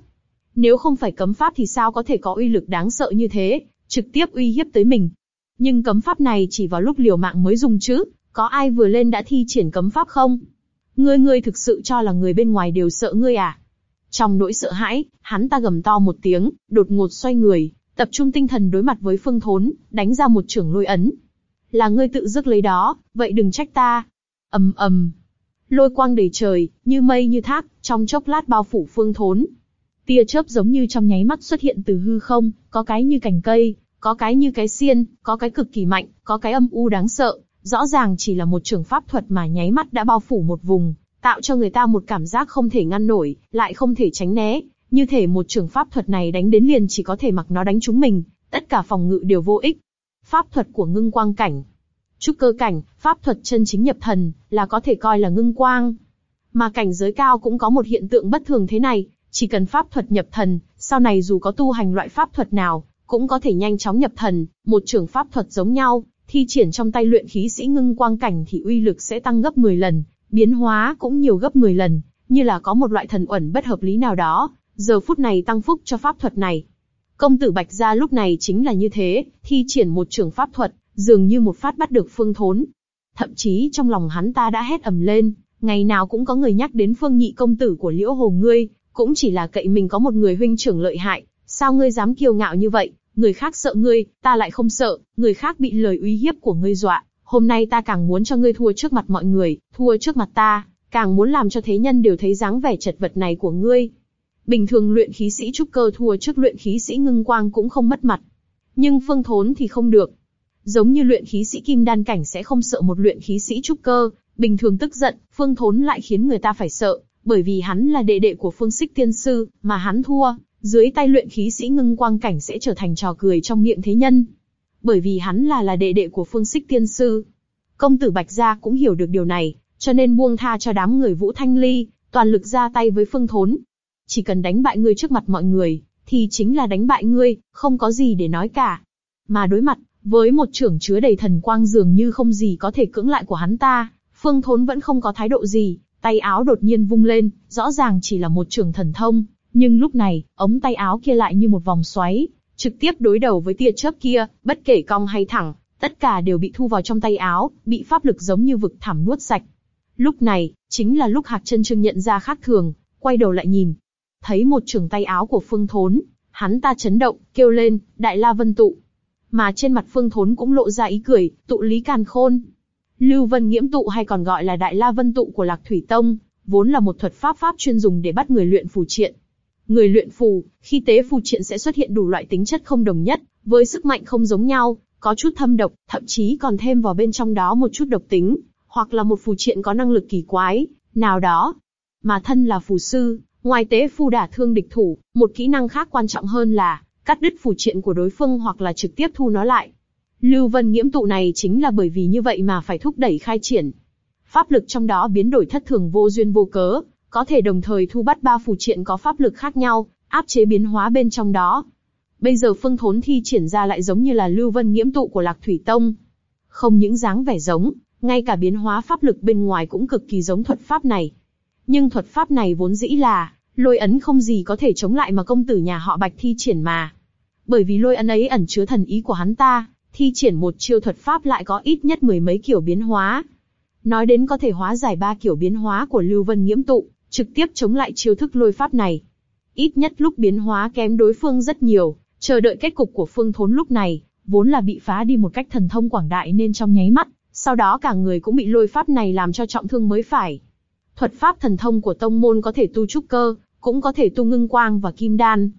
Nếu không phải cấm pháp thì sao có thể có uy lực đáng sợ như thế, trực tiếp uy hiếp tới mình. Nhưng cấm pháp này chỉ vào lúc liều mạng mới dùng chứ, có ai vừa lên đã thi triển cấm pháp không? Ngươi ngươi thực sự cho là người bên ngoài đều sợ ngươi à? Trong nỗi sợ hãi, hắn ta gầm to một tiếng, đột ngột xoay người, tập trung tinh thần đối mặt với phương thốn, đánh ra một trưởng lôi ấn. Là ngươi tự dứt lấy đó, vậy đừng trách ta. ầm ầm, lôi quang đầy trời, như mây như thác, trong chốc lát bao phủ phương thốn. Tia chớp giống như trong nháy mắt xuất hiện từ hư không, có cái như cành cây, có cái như cái xiên, có cái cực kỳ mạnh, có cái âm u đáng sợ, Rõ ràng chỉ là một trường pháp thuật mà nháy mắt đã bao phủ một vùng, tạo cho người ta một cảm giác không thể ngăn nổi, lại không thể tránh né, như thể một trường pháp thuật này đánh đến liền chỉ có thể mặc nó đánh chúng mình, tất cả phòng ngự đều vô ích. Pháp thuật của ngưng quang cảnh, trúc cơ cảnh, pháp thuật chân chính nhập thần, là có thể coi là ngưng quang. Mà cảnh giới cao cũng có một hiện tượng bất thường thế này, chỉ cần pháp thuật nhập thần, sau này dù có tu hành loại pháp thuật nào, cũng có thể nhanh chóng nhập thần, một trường pháp thuật giống nhau, thi triển trong tay luyện khí sĩ ngưng quang cảnh thì uy lực sẽ tăng gấp 10 lần, biến hóa cũng nhiều gấp 10 lần, như là có một loại thần uẩn bất hợp lý nào đó, giờ phút này tăng phúc cho pháp thuật này. Công tử Bạch Gia lúc này chính là như thế, thi triển một trường pháp thuật, dường như một phát bắt được phương thốn. Thậm chí trong lòng hắn ta đã hét ầm lên, ngày nào cũng có người nhắc đến phương nhị công tử của liễu hồ ngươi, cũng chỉ là cậy mình có một người huynh trưởng lợi hại, sao ngươi dám kiêu ngạo như vậy, người khác sợ ngươi, ta lại không sợ, người khác bị lời uy hiếp của ngươi dọa, hôm nay ta càng muốn cho ngươi thua trước mặt mọi người, thua trước mặt ta, càng muốn làm cho thế nhân đều thấy dáng vẻ chật vật này của ngươi. Bình thường luyện khí sĩ trúc cơ thua trước luyện khí sĩ ngưng quang cũng không mất mặt. Nhưng phương thốn thì không được. Giống như luyện khí sĩ kim đan cảnh sẽ không sợ một luyện khí sĩ trúc cơ, bình thường tức giận, phương thốn lại khiến người ta phải sợ, bởi vì hắn là đệ đệ của phương xích tiên sư, mà hắn thua, dưới tay luyện khí sĩ ngưng quang cảnh sẽ trở thành trò cười trong miệng thế nhân. Bởi vì hắn là là đệ đệ của phương xích tiên sư. Công tử Bạch Gia cũng hiểu được điều này, cho nên buông tha cho đám người Vũ Thanh Ly, toàn lực ra tay với phương thốn. Chỉ cần đánh bại ngươi trước mặt mọi người, thì chính là đánh bại ngươi, không có gì để nói cả. Mà đối mặt, với một trưởng chứa đầy thần quang dường như không gì có thể cưỡng lại của hắn ta, phương thốn vẫn không có thái độ gì, tay áo đột nhiên vung lên, rõ ràng chỉ là một trường thần thông, nhưng lúc này, ống tay áo kia lại như một vòng xoáy, trực tiếp đối đầu với tia chớp kia, bất kể cong hay thẳng, tất cả đều bị thu vào trong tay áo, bị pháp lực giống như vực thẳm nuốt sạch. Lúc này, chính là lúc Hạc Chân Trương nhận ra khác thường, quay đầu lại nhìn, thấy một trường tay áo của Phương Thốn, hắn ta chấn động, kêu lên, Đại La Vân tụ. Mà trên mặt Phương Thốn cũng lộ ra ý cười, tụ lý càn khôn. Lưu Vân Nghiễm tụ hay còn gọi là Đại La Vân tụ của Lạc Thủy Tông, vốn là một thuật pháp pháp chuyên dùng để bắt người luyện phù triện. Người luyện phù, khi tế phù triện sẽ xuất hiện đủ loại tính chất không đồng nhất, với sức mạnh không giống nhau, có chút thâm độc, thậm chí còn thêm vào bên trong đó một chút độc tính, hoặc là một phù triện có năng lực kỳ quái, nào đó. Mà thân là phù sư, ngoài tế phù đả thương địch thủ, một kỹ năng khác quan trọng hơn là cắt đứt phù triện của đối phương hoặc là trực tiếp thu nó lại. Lưu Vân nghiễm tụ này chính là bởi vì như vậy mà phải thúc đẩy khai triển. Pháp lực trong đó biến đổi thất thường vô duyên vô cớ, có thể đồng thời thu bắt ba phù triện có pháp lực khác nhau, áp chế biến hóa bên trong đó. Bây giờ phương thốn thi triển ra lại giống như là lưu vân nghiễm tụ của lạc thủy tông. Không những dáng vẻ giống, ngay cả biến hóa pháp lực bên ngoài cũng cực kỳ giống thuật pháp này. Nhưng thuật pháp này vốn dĩ là, lôi ấn không gì có thể chống lại mà công tử nhà họ bạch thi triển mà. Bởi vì lôi ấn ấy ẩn chứa thần ý của hắn ta, thi triển một chiêu thuật pháp lại có ít nhất mười mấy kiểu biến hóa. Nói đến có thể hóa giải ba kiểu biến hóa của Lưu Vân Nghiễm Tụ, trực tiếp chống lại chiêu thức lôi pháp này. Ít nhất lúc biến hóa kém đối phương rất nhiều, chờ đợi kết cục của phương thốn lúc này, vốn là bị phá đi một cách thần thông quảng đại nên trong nháy mắt, sau đó cả người cũng bị lôi pháp này làm cho trọng thương mới phải. Thuật pháp thần thông của tông môn có thể tu trúc cơ, cũng có thể tu ngưng quang và kim đan.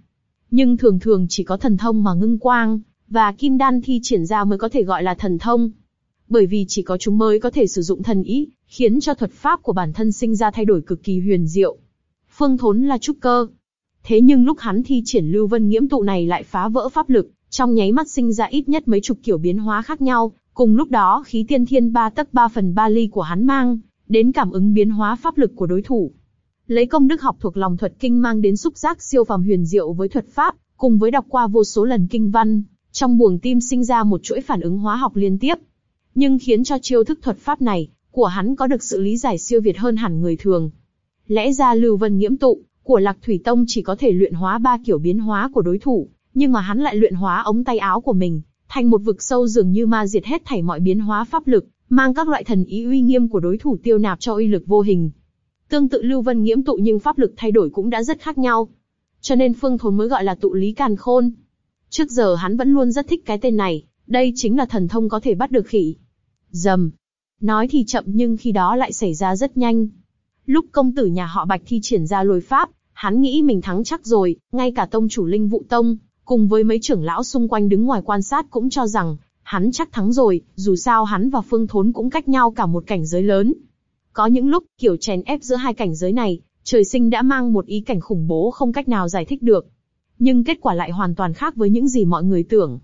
Nhưng thường thường chỉ có thần thông mà ngưng quang, và kim đan thi triển ra mới có thể gọi là thần thông. Bởi vì chỉ có chúng mới có thể sử dụng thần ý, khiến cho thuật pháp của bản thân sinh ra thay đổi cực kỳ huyền diệu. Phương Thốn là trúc cơ. Thế nhưng lúc hắn thi triển lưu vân nghiễm tụ này lại phá vỡ pháp lực, trong nháy mắt sinh ra ít nhất mấy chục kiểu biến hóa khác nhau. Cùng lúc đó khí tiên thiên ba tấc ba phần ba ly của hắn mang, đến cảm ứng biến hóa pháp lực của đối thủ. Lấy công đức học thuộc lòng thuật kinh mang đến xúc giác siêu phàm huyền diệu với thuật pháp, cùng với đọc qua vô số lần kinh văn, trong buồng tim sinh ra một chuỗi phản ứng hóa học liên tiếp. Nhưng khiến cho chiêu thức thuật pháp này, của hắn có được sự lý giải siêu việt hơn hẳn người thường. Lẽ ra Lưu Vân Nghiễm tụ, của Lạc Thủy Tông chỉ có thể luyện hóa ba kiểu biến hóa của đối thủ, nhưng mà hắn lại luyện hóa ống tay áo của mình, thành một vực sâu dường như ma diệt hết thảy mọi biến hóa pháp lực, mang các loại thần ý uy nghiêm của đối thủ tiêu nạp cho uy lực vô hình. Tương tự Lưu Vân Nghiễm tụ nhưng pháp lực thay đổi cũng đã rất khác nhau. Cho nên Phương Thốn mới gọi là tụ lý càn khôn. Trước giờ hắn vẫn luôn rất thích cái tên này, đây chính là thần thông có thể bắt được khỉ. Dầm. Nói thì chậm nhưng khi đó lại xảy ra rất nhanh. Lúc công tử nhà họ Bạch thi triển ra lôi pháp, hắn nghĩ mình thắng chắc rồi, ngay cả tông chủ linh vụ tông, cùng với mấy trưởng lão xung quanh đứng ngoài quan sát cũng cho rằng, hắn chắc thắng rồi, dù sao hắn và Phương Thốn cũng cách nhau cả một cảnh giới lớn. Có những lúc, kiểu chèn ép giữa hai cảnh giới này, trời sinh đã mang một ý cảnh khủng bố không cách nào giải thích được. Nhưng kết quả lại hoàn toàn khác với những gì mọi người tưởng.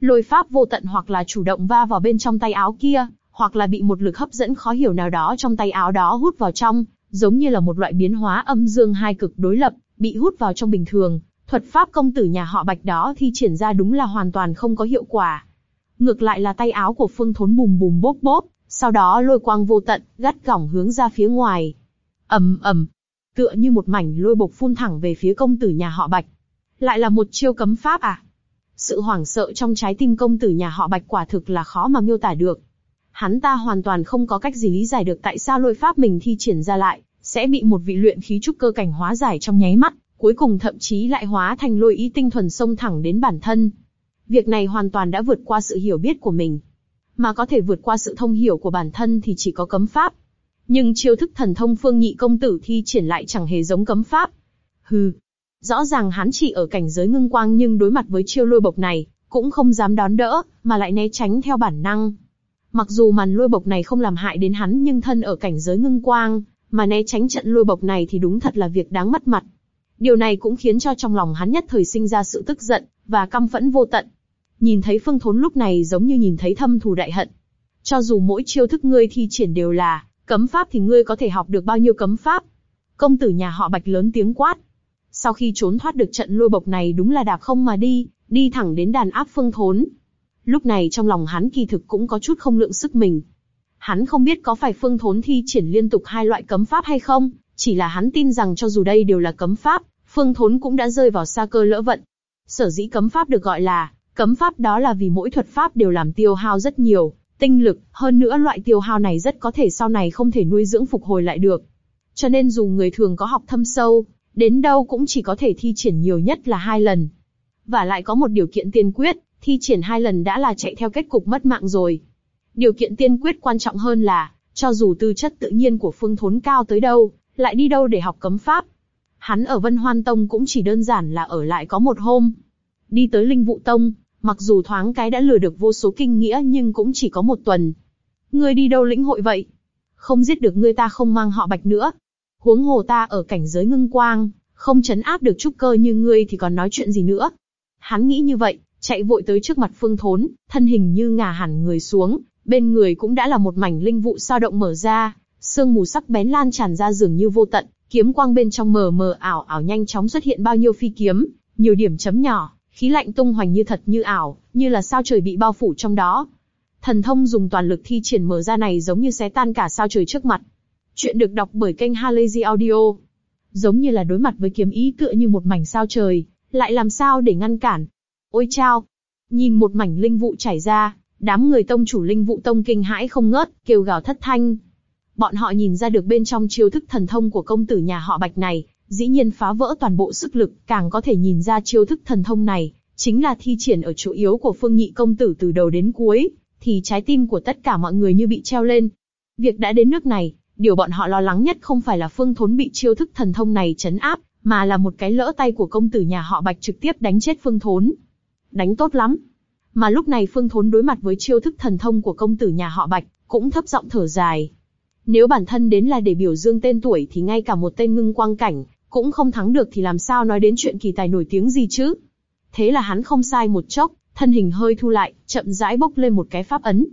Lôi pháp vô tận hoặc là chủ động va vào bên trong tay áo kia, hoặc là bị một lực hấp dẫn khó hiểu nào đó trong tay áo đó hút vào trong, giống như là một loại biến hóa âm dương hai cực đối lập, bị hút vào trong bình thường. Thuật pháp công tử nhà họ Bạch đó thi triển ra đúng là hoàn toàn không có hiệu quả. Ngược lại là tay áo của Phương Thốn bùm bùm bốp bốp, sau đó lôi quang vô tận, gắt gỏng hướng ra phía ngoài. ầm ầm, tựa như một mảnh lôi bộc phun thẳng về phía công tử nhà họ Bạch. Lại là một chiêu cấm pháp à? Sự hoảng sợ trong trái tim công tử nhà họ Bạch quả thực là khó mà miêu tả được. Hắn ta hoàn toàn không có cách gì lý giải được tại sao lôi pháp mình thi triển ra lại, sẽ bị một vị luyện khí trúc cơ cảnh hóa giải trong nháy mắt, cuối cùng thậm chí lại hóa thành lôi ý tinh thuần xông thẳng đến bản thân. Việc này hoàn toàn đã vượt qua sự hiểu biết của mình. Mà có thể vượt qua sự thông hiểu của bản thân thì chỉ có cấm pháp. Nhưng chiêu thức thần thông phương nhị công tử thi triển lại chẳng hề giống cấm pháp. Hừ. Rõ ràng hắn chỉ ở cảnh giới ngưng quang nhưng đối mặt với chiêu lôi bộc này, cũng không dám đón đỡ, mà lại né tránh theo bản năng. Mặc dù màn lôi bộc này không làm hại đến hắn nhưng thân ở cảnh giới ngưng quang, mà né tránh trận lôi bộc này thì đúng thật là việc đáng mất mặt. Điều này cũng khiến cho trong lòng hắn nhất thời sinh ra sự tức giận, và căm phẫn vô tận. Nhìn thấy phương thốn lúc này giống như nhìn thấy thâm thù đại hận. Cho dù mỗi chiêu thức ngươi thi triển đều là cấm pháp thì ngươi có thể học được bao nhiêu cấm pháp. Công tử nhà họ bạch lớn tiếng quát. Sau khi trốn thoát được trận lôi bộc này đúng là đạp không mà đi, đi thẳng đến đàn áp phương thốn. Lúc này trong lòng hắn kỳ thực cũng có chút không lượng sức mình. Hắn không biết có phải phương thốn thi triển liên tục hai loại cấm pháp hay không, chỉ là hắn tin rằng cho dù đây đều là cấm pháp, phương thốn cũng đã rơi vào xa cơ lỡ vận. Sở dĩ cấm pháp được gọi là cấm pháp đó là vì mỗi thuật pháp đều làm tiêu hao rất nhiều tinh lực, hơn nữa loại tiêu hao này rất có thể sau này không thể nuôi dưỡng phục hồi lại được. Cho nên dù người thường có học thâm sâu, đến đâu cũng chỉ có thể thi triển nhiều nhất là hai lần. Và lại có một điều kiện tiên quyết, thi triển hai lần đã là chạy theo kết cục mất mạng rồi. Điều kiện tiên quyết quan trọng hơn là, cho dù tư chất tự nhiên của Phương Thốn cao tới đâu, lại đi đâu để học cấm pháp. Hắn ở Vân Hoan Tông cũng chỉ đơn giản là ở lại có một hôm. Đi tới Linh Vụ Tông, mặc dù thoáng cái đã lừa được vô số kinh nghĩa nhưng cũng chỉ có một tuần. Ngươi đi đâu lĩnh hội vậy? Không giết được ngươi ta không mang họ bạch nữa. Huống hồ ta ở cảnh giới ngưng quang, không chấn áp được trúc cơ như ngươi thì còn nói chuyện gì nữa. Hắn nghĩ như vậy, chạy vội tới trước mặt phương thốn, thân hình như ngả hẳn người xuống, bên người cũng đã là một mảnh linh vụ sao động mở ra, sương mù sắc bén lan tràn ra dường như vô tận, kiếm quang bên trong mờ mờ ảo ảo nhanh chóng xuất hiện bao nhiêu phi kiếm, nhiều điểm chấm nhỏ, khí lạnh tung hoành như thật như ảo, như là sao trời bị bao phủ trong đó. Thần thông dùng toàn lực thi triển mở ra này giống như xé tan cả sao trời trước mặt. Chuyện được đọc bởi kênh Halazy Audio. Giống như là đối mặt với kiếm ý tựa như một mảnh sao trời, lại làm sao để ngăn cản. Ôi chao! Nhìn một mảnh linh vụ chảy ra, đám người tông chủ linh vụ tông kinh hãi không ngớt, kêu gào thất thanh. Bọn họ nhìn ra được bên trong chiêu thức thần thông của công tử nhà họ Bạch này, dĩ nhiên phá vỡ toàn bộ sức lực, càng có thể nhìn ra chiêu thức thần thông này, chính là thi triển ở chỗ yếu của phương nhị công tử từ đầu đến cuối, thì trái tim của tất cả mọi người như bị treo lên. Việc đã đến nước này, điều bọn họ lo lắng nhất không phải là phương thốn bị chiêu thức thần thông này chấn áp, mà là một cái lỡ tay của công tử nhà họ Bạch trực tiếp đánh chết phương thốn. Đánh tốt lắm. Mà lúc này phương thốn đối mặt với chiêu thức thần thông của công tử nhà họ Bạch, cũng thấp giọng thở dài. Nếu bản thân đến là để biểu dương tên tuổi thì ngay cả một tên ngưng quang cảnh, cũng không thắng được thì làm sao nói đến chuyện kỳ tài nổi tiếng gì chứ? Thế là hắn không sai một chốc, thân hình hơi thu lại, chậm rãi bốc lên một cái pháp ấn.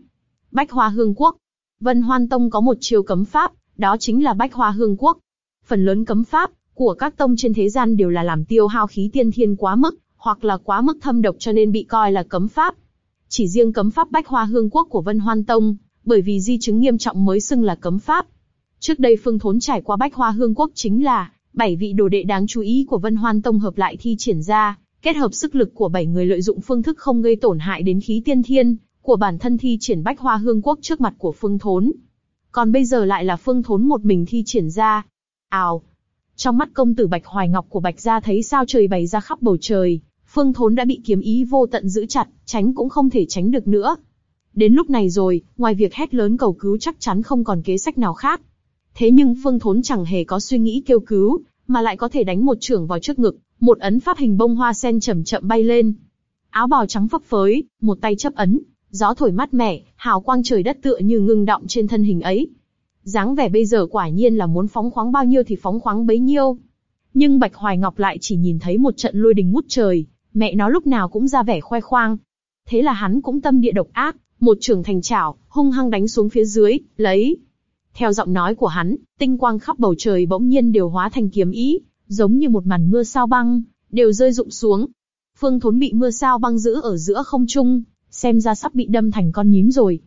Bách Hoa Hương Quốc. Vân Hoan Tông có một chiêu cấm pháp, đó chính là Bách Hoa Hương Quốc. Phần lớn cấm pháp của các tông trên thế gian đều là làm tiêu hao khí tiên thiên quá mức, hoặc là quá mức thâm độc cho nên bị coi là cấm pháp. Chỉ riêng cấm pháp Bách Hoa Hương Quốc của Vân Hoan Tông, bởi vì di chứng nghiêm trọng mới xưng là cấm pháp. Trước đây Phương Thốn trải qua Bách Hoa Hương Quốc chính là bảy vị đồ đệ đáng chú ý của Vân Hoan Tông hợp lại thi triển ra, kết hợp sức lực của bảy người lợi dụng phương thức không gây tổn hại đến khí tiên thiên của bản thân thi triển Bách Hoa Hương Quốc trước mặt của Phương Thốn. Còn bây giờ lại là Phương Thốn một mình thi triển ra. Ào! Trong mắt công tử Bạch Hoài Ngọc của Bạch gia thấy sao trời bày ra khắp bầu trời, Phương Thốn đã bị kiếm ý vô tận giữ chặt, tránh cũng không thể tránh được nữa. Đến lúc này rồi, ngoài việc hét lớn cầu cứu chắc chắn không còn kế sách nào khác. Thế nhưng Phương Thốn chẳng hề có suy nghĩ kêu cứu, mà lại có thể đánh một trưởng vào trước ngực, một ấn pháp hình bông hoa sen chậm chậm bay lên. Áo bào trắng phấp phới, một tay chấp ấn, gió thổi mát mẻ, hào quang trời đất tựa như ngưng động trên thân hình ấy. dáng vẻ bây giờ quả nhiên là muốn phóng khoáng bao nhiêu thì phóng khoáng bấy nhiêu. Nhưng Bạch Hoài Ngọc lại chỉ nhìn thấy một trận lôi đình ngút trời, mẹ nó lúc nào cũng ra vẻ khoe khoang. Thế là hắn cũng tâm địa độc ác, một trường thành chảo, hung hăng đánh xuống phía dưới, lấy. Theo giọng nói của hắn, tinh quang khắp bầu trời bỗng nhiên đều hóa thành kiếm ý, giống như một màn mưa sao băng, đều rơi rụng xuống. Phương Thốn bị mưa sao băng giữ ở giữa không trung, xem ra sắp bị đâm thành con nhím rồi.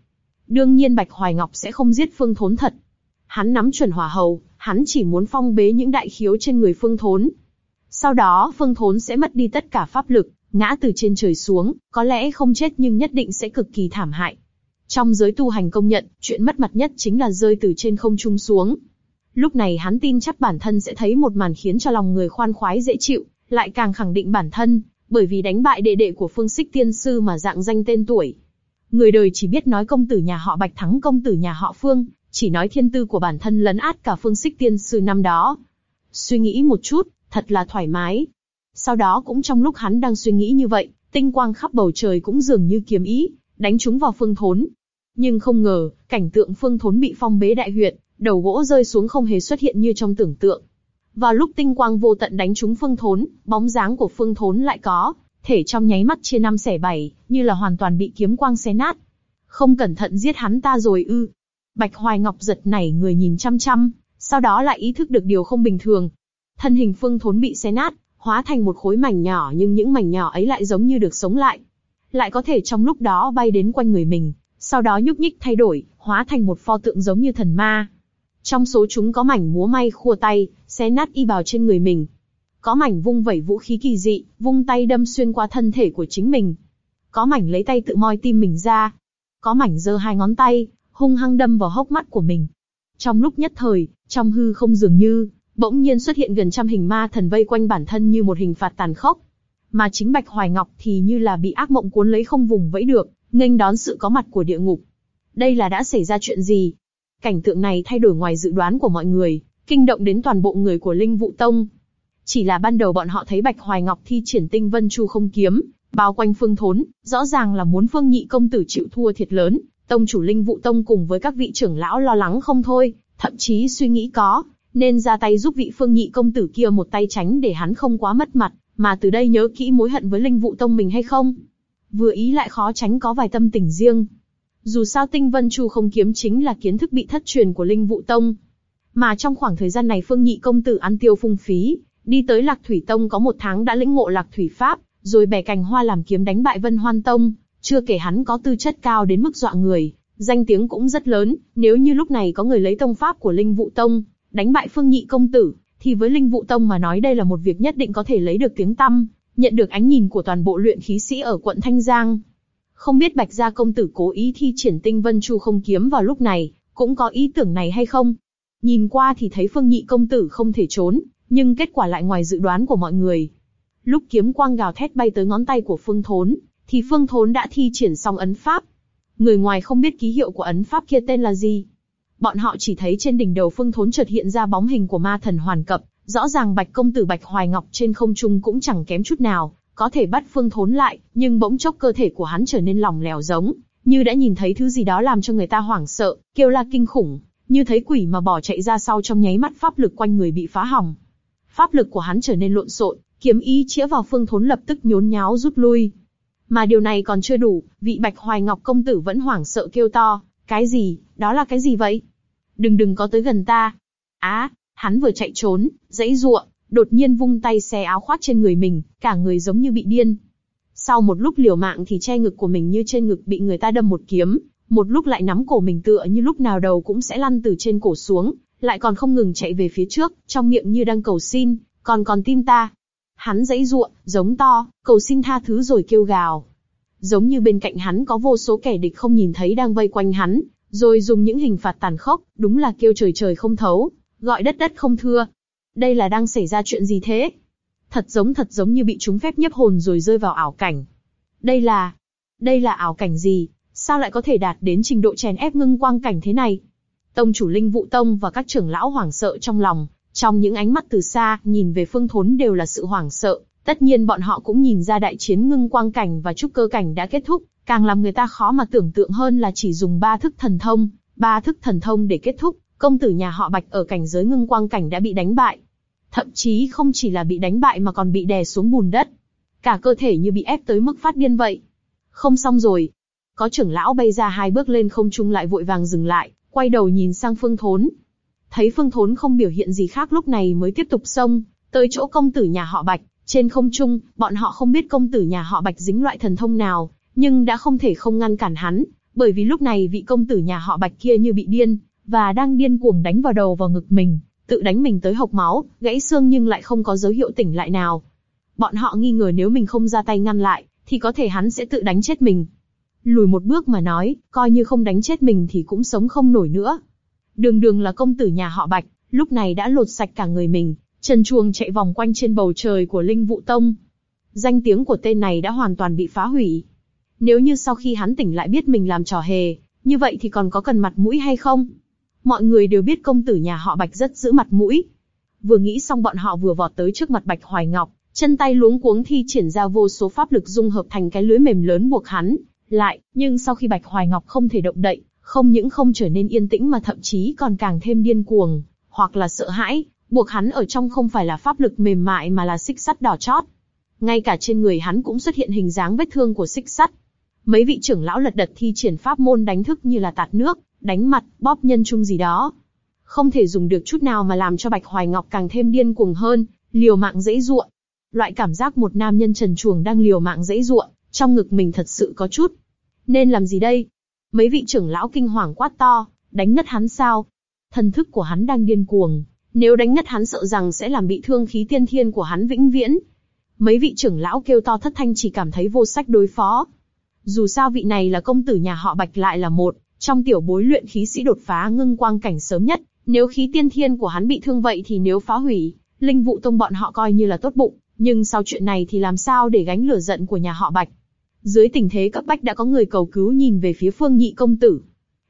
Đương nhiên Bạch Hoài Ngọc sẽ không giết Phương Thốn thật. Hắn nắm chuẩn hỏa hầu, hắn chỉ muốn phong bế những đại khiếu trên người Phương Thốn. Sau đó Phương Thốn sẽ mất đi tất cả pháp lực, ngã từ trên trời xuống, có lẽ không chết nhưng nhất định sẽ cực kỳ thảm hại. Trong giới tu hành công nhận, chuyện mất mặt nhất chính là rơi từ trên không trung xuống. Lúc này hắn tin chắc bản thân sẽ thấy một màn khiến cho lòng người khoan khoái dễ chịu, lại càng khẳng định bản thân, bởi vì đánh bại đệ đệ của Phương Sích Tiên Sư mà dạng danh tên tuổi. Người đời chỉ biết nói công tử nhà họ Bạch thắng công tử nhà họ Phương, chỉ nói thiên tư của bản thân lấn át cả Phương Sích Tiên Sư năm đó. Suy nghĩ một chút, thật là thoải mái. Sau đó cũng trong lúc hắn đang suy nghĩ như vậy, tinh quang khắp bầu trời cũng dường như kiếm ý, đánh chúng vào Phương Thốn. Nhưng không ngờ, cảnh tượng Phương Thốn bị phong bế đại huyện, đầu gỗ rơi xuống không hề xuất hiện như trong tưởng tượng. Vào lúc tinh quang vô tận đánh trúng Phương Thốn, bóng dáng của Phương Thốn lại có, thể trong nháy mắt chia năm xẻ bảy, như là hoàn toàn bị kiếm quang xé nát. Không cẩn thận giết hắn ta rồi ư? Bạch Hoài Ngọc giật nảy người nhìn chăm chăm, sau đó lại ý thức được điều không bình thường. Thân hình Phương Thốn bị xé nát, hóa thành một khối mảnh nhỏ nhưng những mảnh nhỏ ấy lại giống như được sống lại. Lại có thể trong lúc đó bay đến quanh người mình, sau đó nhúc nhích thay đổi, hóa thành một pho tượng giống như thần ma. Trong số chúng có mảnh múa may khua tay, xé nát y bào trên người mình. Có mảnh vung vẩy vũ khí kỳ dị, vung tay đâm xuyên qua thân thể của chính mình. Có mảnh lấy tay tự moi tim mình ra. Có mảnh giơ hai ngón tay, hung hăng đâm vào hốc mắt của mình. Trong lúc nhất thời, trong hư không dường như, bỗng nhiên xuất hiện gần trăm hình ma thần vây quanh bản thân như một hình phạt tàn khốc. Mà chính Bạch Hoài Ngọc thì như là bị ác mộng cuốn lấy không vùng vẫy được, nghênh đón sự có mặt của địa ngục. Đây là đã xảy ra chuyện gì? Cảnh tượng này thay đổi ngoài dự đoán của mọi người, kinh động đến toàn bộ người của Linh Vụ Tông. Chỉ là ban đầu bọn họ thấy Bạch Hoài Ngọc thi triển tinh vân chu không kiếm, bao quanh phương thốn, rõ ràng là muốn phương nhị công tử chịu thua thiệt lớn. Tông chủ Linh Vụ Tông cùng với các vị trưởng lão lo lắng không thôi, thậm chí suy nghĩ có, nên ra tay giúp vị phương nhị công tử kia một tay tránh để hắn không quá mất mặt, mà từ đây nhớ kỹ mối hận với Linh Vụ Tông mình hay không. Vừa ý lại khó tránh có vài tâm tình riêng. Dù sao tinh vân chu không kiếm chính là kiến thức bị thất truyền của Linh Vụ Tông. Mà trong khoảng thời gian này Phương Nhị công tử ăn tiêu phung phí, đi tới Lạc Thủy Tông có một tháng đã lĩnh ngộ Lạc Thủy Pháp, rồi bẻ cành hoa làm kiếm đánh bại Vân Hoan Tông, chưa kể hắn có tư chất cao đến mức dọa người, danh tiếng cũng rất lớn, nếu như lúc này có người lấy tông pháp của Linh Vụ Tông, đánh bại Phương Nhị công tử, thì với Linh Vụ Tông mà nói đây là một việc nhất định có thể lấy được tiếng tăm, nhận được ánh nhìn của toàn bộ luyện khí sĩ ở quận Thanh Giang. Không biết Bạch Gia công tử cố ý thi triển tinh vân chu không kiếm vào lúc này, cũng có ý tưởng này hay không? Nhìn qua thì thấy Phương Nhị công tử không thể trốn, nhưng kết quả lại ngoài dự đoán của mọi người. Lúc kiếm quang gào thét bay tới ngón tay của Phương Thốn, thì Phương Thốn đã thi triển xong ấn pháp. Người ngoài không biết ký hiệu của ấn pháp kia tên là gì. Bọn họ chỉ thấy trên đỉnh đầu Phương Thốn chợt hiện ra bóng hình của ma thần hoàn cập, rõ ràng Bạch công tử Bạch Hoài Ngọc trên không trung cũng chẳng kém chút nào, có thể bắt Phương Thốn lại, nhưng bỗng chốc cơ thể của hắn trở nên lỏng lẻo giống, như đã nhìn thấy thứ gì đó làm cho người ta hoảng sợ, kêu la kinh khủng, như thấy quỷ mà bỏ chạy ra sau trong nháy mắt pháp lực quanh người bị phá hỏng. Pháp lực của hắn trở nên lộn xộn, kiếm ý chĩa vào Phương Thốn lập tức nhốn nháo rút lui. Mà điều này còn chưa đủ, vị Bạch Hoài Ngọc công tử vẫn hoảng sợ kêu to, cái gì, đó là cái gì vậy? Đừng đừng có tới gần ta. Á, hắn vừa chạy trốn, dãy ruộng, đột nhiên vung tay xé áo khoác trên người mình, cả người giống như bị điên. Sau một lúc liều mạng thì che ngực của mình như trên ngực bị người ta đâm một kiếm, một lúc lại nắm cổ mình tựa như lúc nào đầu cũng sẽ lăn từ trên cổ xuống, lại còn không ngừng chạy về phía trước, trong miệng như đang cầu xin, còn còn tin ta. Hắn dãy ruộng, giống to, cầu xin tha thứ rồi kêu gào. Giống như bên cạnh hắn có vô số kẻ địch không nhìn thấy đang vây quanh hắn, rồi dùng những hình phạt tàn khốc, đúng là kêu trời trời không thấu, gọi đất đất không thưa. Đây là đang xảy ra chuyện gì thế? Thật giống thật giống như bị chúng phép nhấp hồn rồi rơi vào ảo cảnh. Đây là... Đây là ảo cảnh gì? Sao lại có thể đạt đến trình độ chèn ép ngưng quang cảnh thế này? Tông chủ Linh Vụ Tông và các trưởng lão hoảng sợ trong lòng, trong những ánh mắt từ xa, nhìn về phương thốn đều là sự hoảng sợ. Tất nhiên bọn họ cũng nhìn ra đại chiến ngưng quang cảnh và trúc cơ cảnh đã kết thúc, càng làm người ta khó mà tưởng tượng hơn là chỉ dùng ba thức thần thông, ba thức thần thông để kết thúc, công tử nhà họ Bạch ở cảnh giới ngưng quang cảnh đã bị đánh bại. Thậm chí không chỉ là bị đánh bại mà còn bị đè xuống bùn đất. Cả cơ thể như bị ép tới mức phát điên vậy. Không xong rồi. Có trưởng lão bay ra hai bước lên không trung lại vội vàng dừng lại, quay đầu nhìn sang Phương Thốn. Thấy Phương Thốn không biểu hiện gì khác lúc này mới tiếp tục xông, tới chỗ công tử nhà họ Bạch. Trên không trung, bọn họ không biết công tử nhà họ Bạch dính loại thần thông nào, nhưng đã không thể không ngăn cản hắn, bởi vì lúc này vị công tử nhà họ Bạch kia như bị điên, và đang điên cuồng đánh vào đầu vào ngực mình, tự đánh mình tới hộc máu, gãy xương nhưng lại không có dấu hiệu tỉnh lại nào. Bọn họ nghi ngờ nếu mình không ra tay ngăn lại, thì có thể hắn sẽ tự đánh chết mình. Lùi một bước mà nói, coi như không đánh chết mình thì cũng sống không nổi nữa. Đường đường là công tử nhà họ Bạch, lúc này đã lột sạch cả người mình, Chân chuồng chạy vòng quanh trên bầu trời của Linh Vụ Tông. Danh tiếng của tên này đã hoàn toàn bị phá hủy. Nếu như sau khi hắn tỉnh lại biết mình làm trò hề, như vậy thì còn có cần mặt mũi hay không? Mọi người đều biết công tử nhà họ Bạch rất giữ mặt mũi. Vừa nghĩ xong bọn họ vừa vọt tới trước mặt Bạch Hoài Ngọc, chân tay luống cuống thi triển ra vô số pháp lực dung hợp thành cái lưới mềm lớn buộc hắn lại, nhưng sau khi Bạch Hoài Ngọc không thể động đậy, không những không trở nên yên tĩnh mà thậm chí còn càng thêm điên cuồng, hoặc là sợ hãi, buộc hắn ở trong không phải là pháp lực mềm mại mà là xích sắt đỏ chót. Ngay cả trên người hắn cũng xuất hiện hình dáng vết thương của xích sắt. Mấy vị trưởng lão lật đật thi triển pháp môn đánh thức như là tạt nước, đánh mặt, bóp nhân trung gì đó. Không thể dùng được chút nào mà làm cho Bạch Hoài Ngọc càng thêm điên cuồng hơn, liều mạng dễ ruộng. Loại cảm giác một nam nhân trần chuồng đang liều mạng dễ ruộng, trong ngực mình thật sự có chút. Nên làm gì đây? Mấy vị trưởng lão kinh hoàng quát to, đánh ngất hắn sao? Thần thức của hắn đang điên cuồng, nếu đánh ngất hắn sợ rằng sẽ làm bị thương khí tiên thiên của hắn vĩnh viễn. Mấy vị trưởng lão kêu to thất thanh chỉ cảm thấy vô sách đối phó. Dù sao vị này là công tử nhà họ Bạch lại là một, trong tiểu bối luyện khí sĩ đột phá ngưng quang cảnh sớm nhất, nếu khí tiên thiên của hắn bị thương vậy thì nếu phá hủy, linh vụ tông bọn họ coi như là tốt bụng, nhưng sau chuyện này thì làm sao để gánh lửa giận của nhà họ Bạch. Dưới tình thế cấp bách đã có người cầu cứu nhìn về phía phương nhị công tử.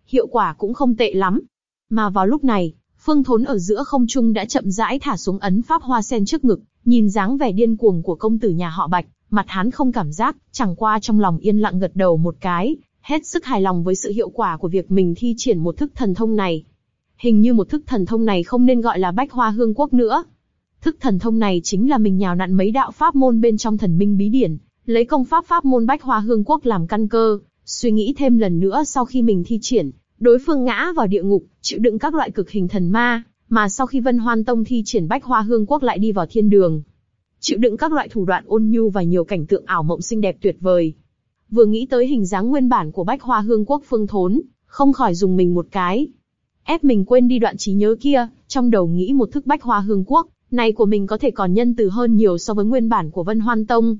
Hiệu quả cũng không tệ lắm. Mà vào lúc này, phương thốn ở giữa không trung đã chậm rãi thả xuống ấn pháp hoa sen trước ngực, nhìn dáng vẻ điên cuồng của công tử nhà họ Bạch, mặt hắn không cảm giác, chẳng qua trong lòng yên lặng gật đầu một cái, hết sức hài lòng với sự hiệu quả của việc mình thi triển một thức thần thông này. Hình như một thức thần thông này không nên gọi là bách hoa hương quốc nữa. Thức thần thông này chính là mình nhào nặn mấy đạo pháp môn bên trong thần minh bí điển, lấy công pháp pháp môn bách hoa hương quốc làm căn cơ, suy nghĩ thêm lần nữa sau khi mình thi triển, đối phương ngã vào địa ngục, chịu đựng các loại cực hình thần ma, mà sau khi Vân Hoan Tông thi triển bách hoa hương quốc lại đi vào thiên đường, chịu đựng các loại thủ đoạn ôn nhu và nhiều cảnh tượng ảo mộng xinh đẹp tuyệt vời. Vừa nghĩ tới hình dáng nguyên bản của bách hoa hương quốc phương thốn, không khỏi dùng mình một cái. Ép mình quên đi đoạn trí nhớ kia, trong đầu nghĩ một thức bách hoa hương quốc, này của mình có thể còn nhân từ hơn nhiều so với nguyên bản của Vân Hoan Tông.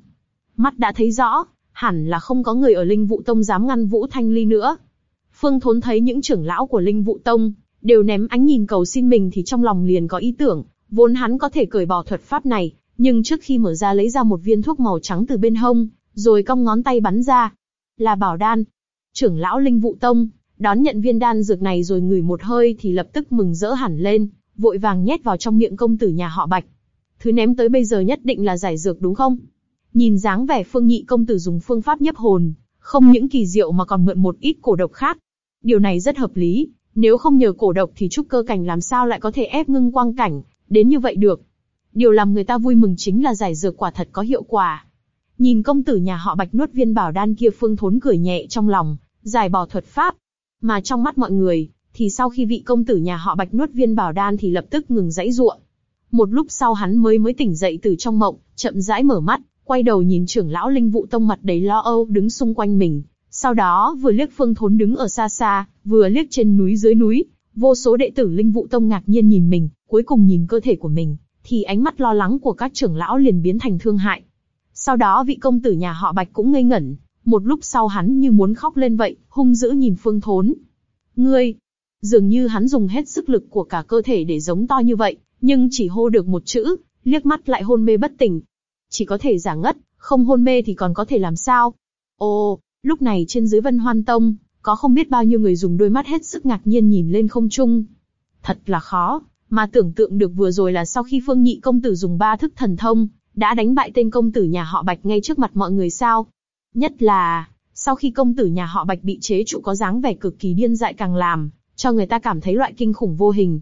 Mắt đã thấy rõ, hẳn là không có người ở Linh Vụ Tông dám ngăn Vũ Thanh Ly nữa. Phương Thốn thấy những trưởng lão của Linh Vụ Tông đều ném ánh nhìn cầu xin mình thì trong lòng liền có ý tưởng, vốn hắn có thể cởi bỏ thuật pháp này, nhưng trước khi mở ra lấy ra một viên thuốc màu trắng từ bên hông, rồi cong ngón tay bắn ra, là bảo đan. Trưởng lão Linh Vụ Tông đón nhận viên đan dược này rồi ngửi một hơi thì lập tức mừng rỡ hẳn lên, vội vàng nhét vào trong miệng công tử nhà họ Bạch. Thứ ném tới bây giờ nhất định là giải dược đúng không? Nhìn dáng vẻ Phương Nhị công tử dùng phương pháp nhấp hồn, không những kỳ diệu mà còn mượn một ít cổ độc khác. Điều này rất hợp lý, nếu không nhờ cổ độc thì trúc cơ cảnh làm sao lại có thể ép ngưng quang cảnh, đến như vậy được. Điều làm người ta vui mừng chính là giải dược quả thật có hiệu quả. Nhìn công tử nhà họ Bạch nuốt viên bảo đan kia Phương Thốn cười nhẹ trong lòng, giải bỏ thuật pháp. Mà trong mắt mọi người, thì sau khi vị công tử nhà họ Bạch nuốt viên bảo đan thì lập tức ngừng dãy ruộng. Một lúc sau hắn mới mới tỉnh dậy từ trong mộng, chậm rãi mở mắt, quay đầu nhìn trưởng lão linh vụ tông mặt đầy lo âu đứng xung quanh mình. Sau đó vừa liếc Phương Thốn đứng ở xa xa, vừa liếc trên núi dưới núi, vô số đệ tử linh vụ tông ngạc nhiên nhìn mình, cuối cùng nhìn cơ thể của mình, thì ánh mắt lo lắng của các trưởng lão liền biến thành thương hại. Sau đó vị công tử nhà họ Bạch cũng ngây ngẩn, một lúc sau hắn như muốn khóc lên vậy, hung dữ nhìn Phương Thốn. Ngươi, dường như hắn dùng hết sức lực của cả cơ thể để giống to như vậy, nhưng chỉ hô được một chữ, liếc mắt lại hôn mê bất tỉnh. Chỉ có thể giả ngất, không hôn mê thì còn có thể làm sao? ô lúc này trên dưới Vân Hoan Tông, có không biết bao nhiêu người dùng đôi mắt hết sức ngạc nhiên nhìn lên không trung. Thật là khó, mà tưởng tượng được vừa rồi là sau khi Phương Nhị công tử dùng ba thức thần thông, đã đánh bại tên công tử nhà họ Bạch ngay trước mặt mọi người sao? Nhất là, sau khi công tử nhà họ Bạch bị chế trụ có dáng vẻ cực kỳ điên dại càng làm, cho người ta cảm thấy loại kinh khủng vô hình.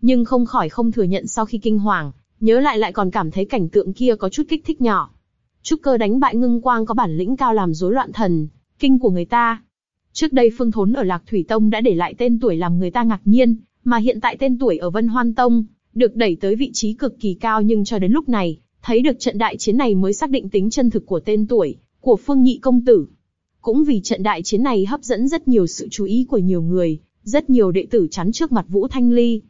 Nhưng không khỏi không thừa nhận sau khi kinh hoàng, nhớ lại lại còn cảm thấy cảnh tượng kia có chút kích thích nhỏ. Trúc cơ đánh bại ngưng quang có bản lĩnh cao làm rối loạn thần, kinh của người ta. Trước đây Phương Thốn ở Lạc Thủy Tông đã để lại tên tuổi làm người ta ngạc nhiên, mà hiện tại tên tuổi ở Vân Hoan Tông, được đẩy tới vị trí cực kỳ cao nhưng cho đến lúc này, thấy được trận đại chiến này mới xác định tính chân thực của tên tuổi, của Phương Nhị Công Tử. Cũng vì trận đại chiến này hấp dẫn rất nhiều sự chú ý của nhiều người, rất nhiều đệ tử chắn trước mặt Vũ Thanh Ly.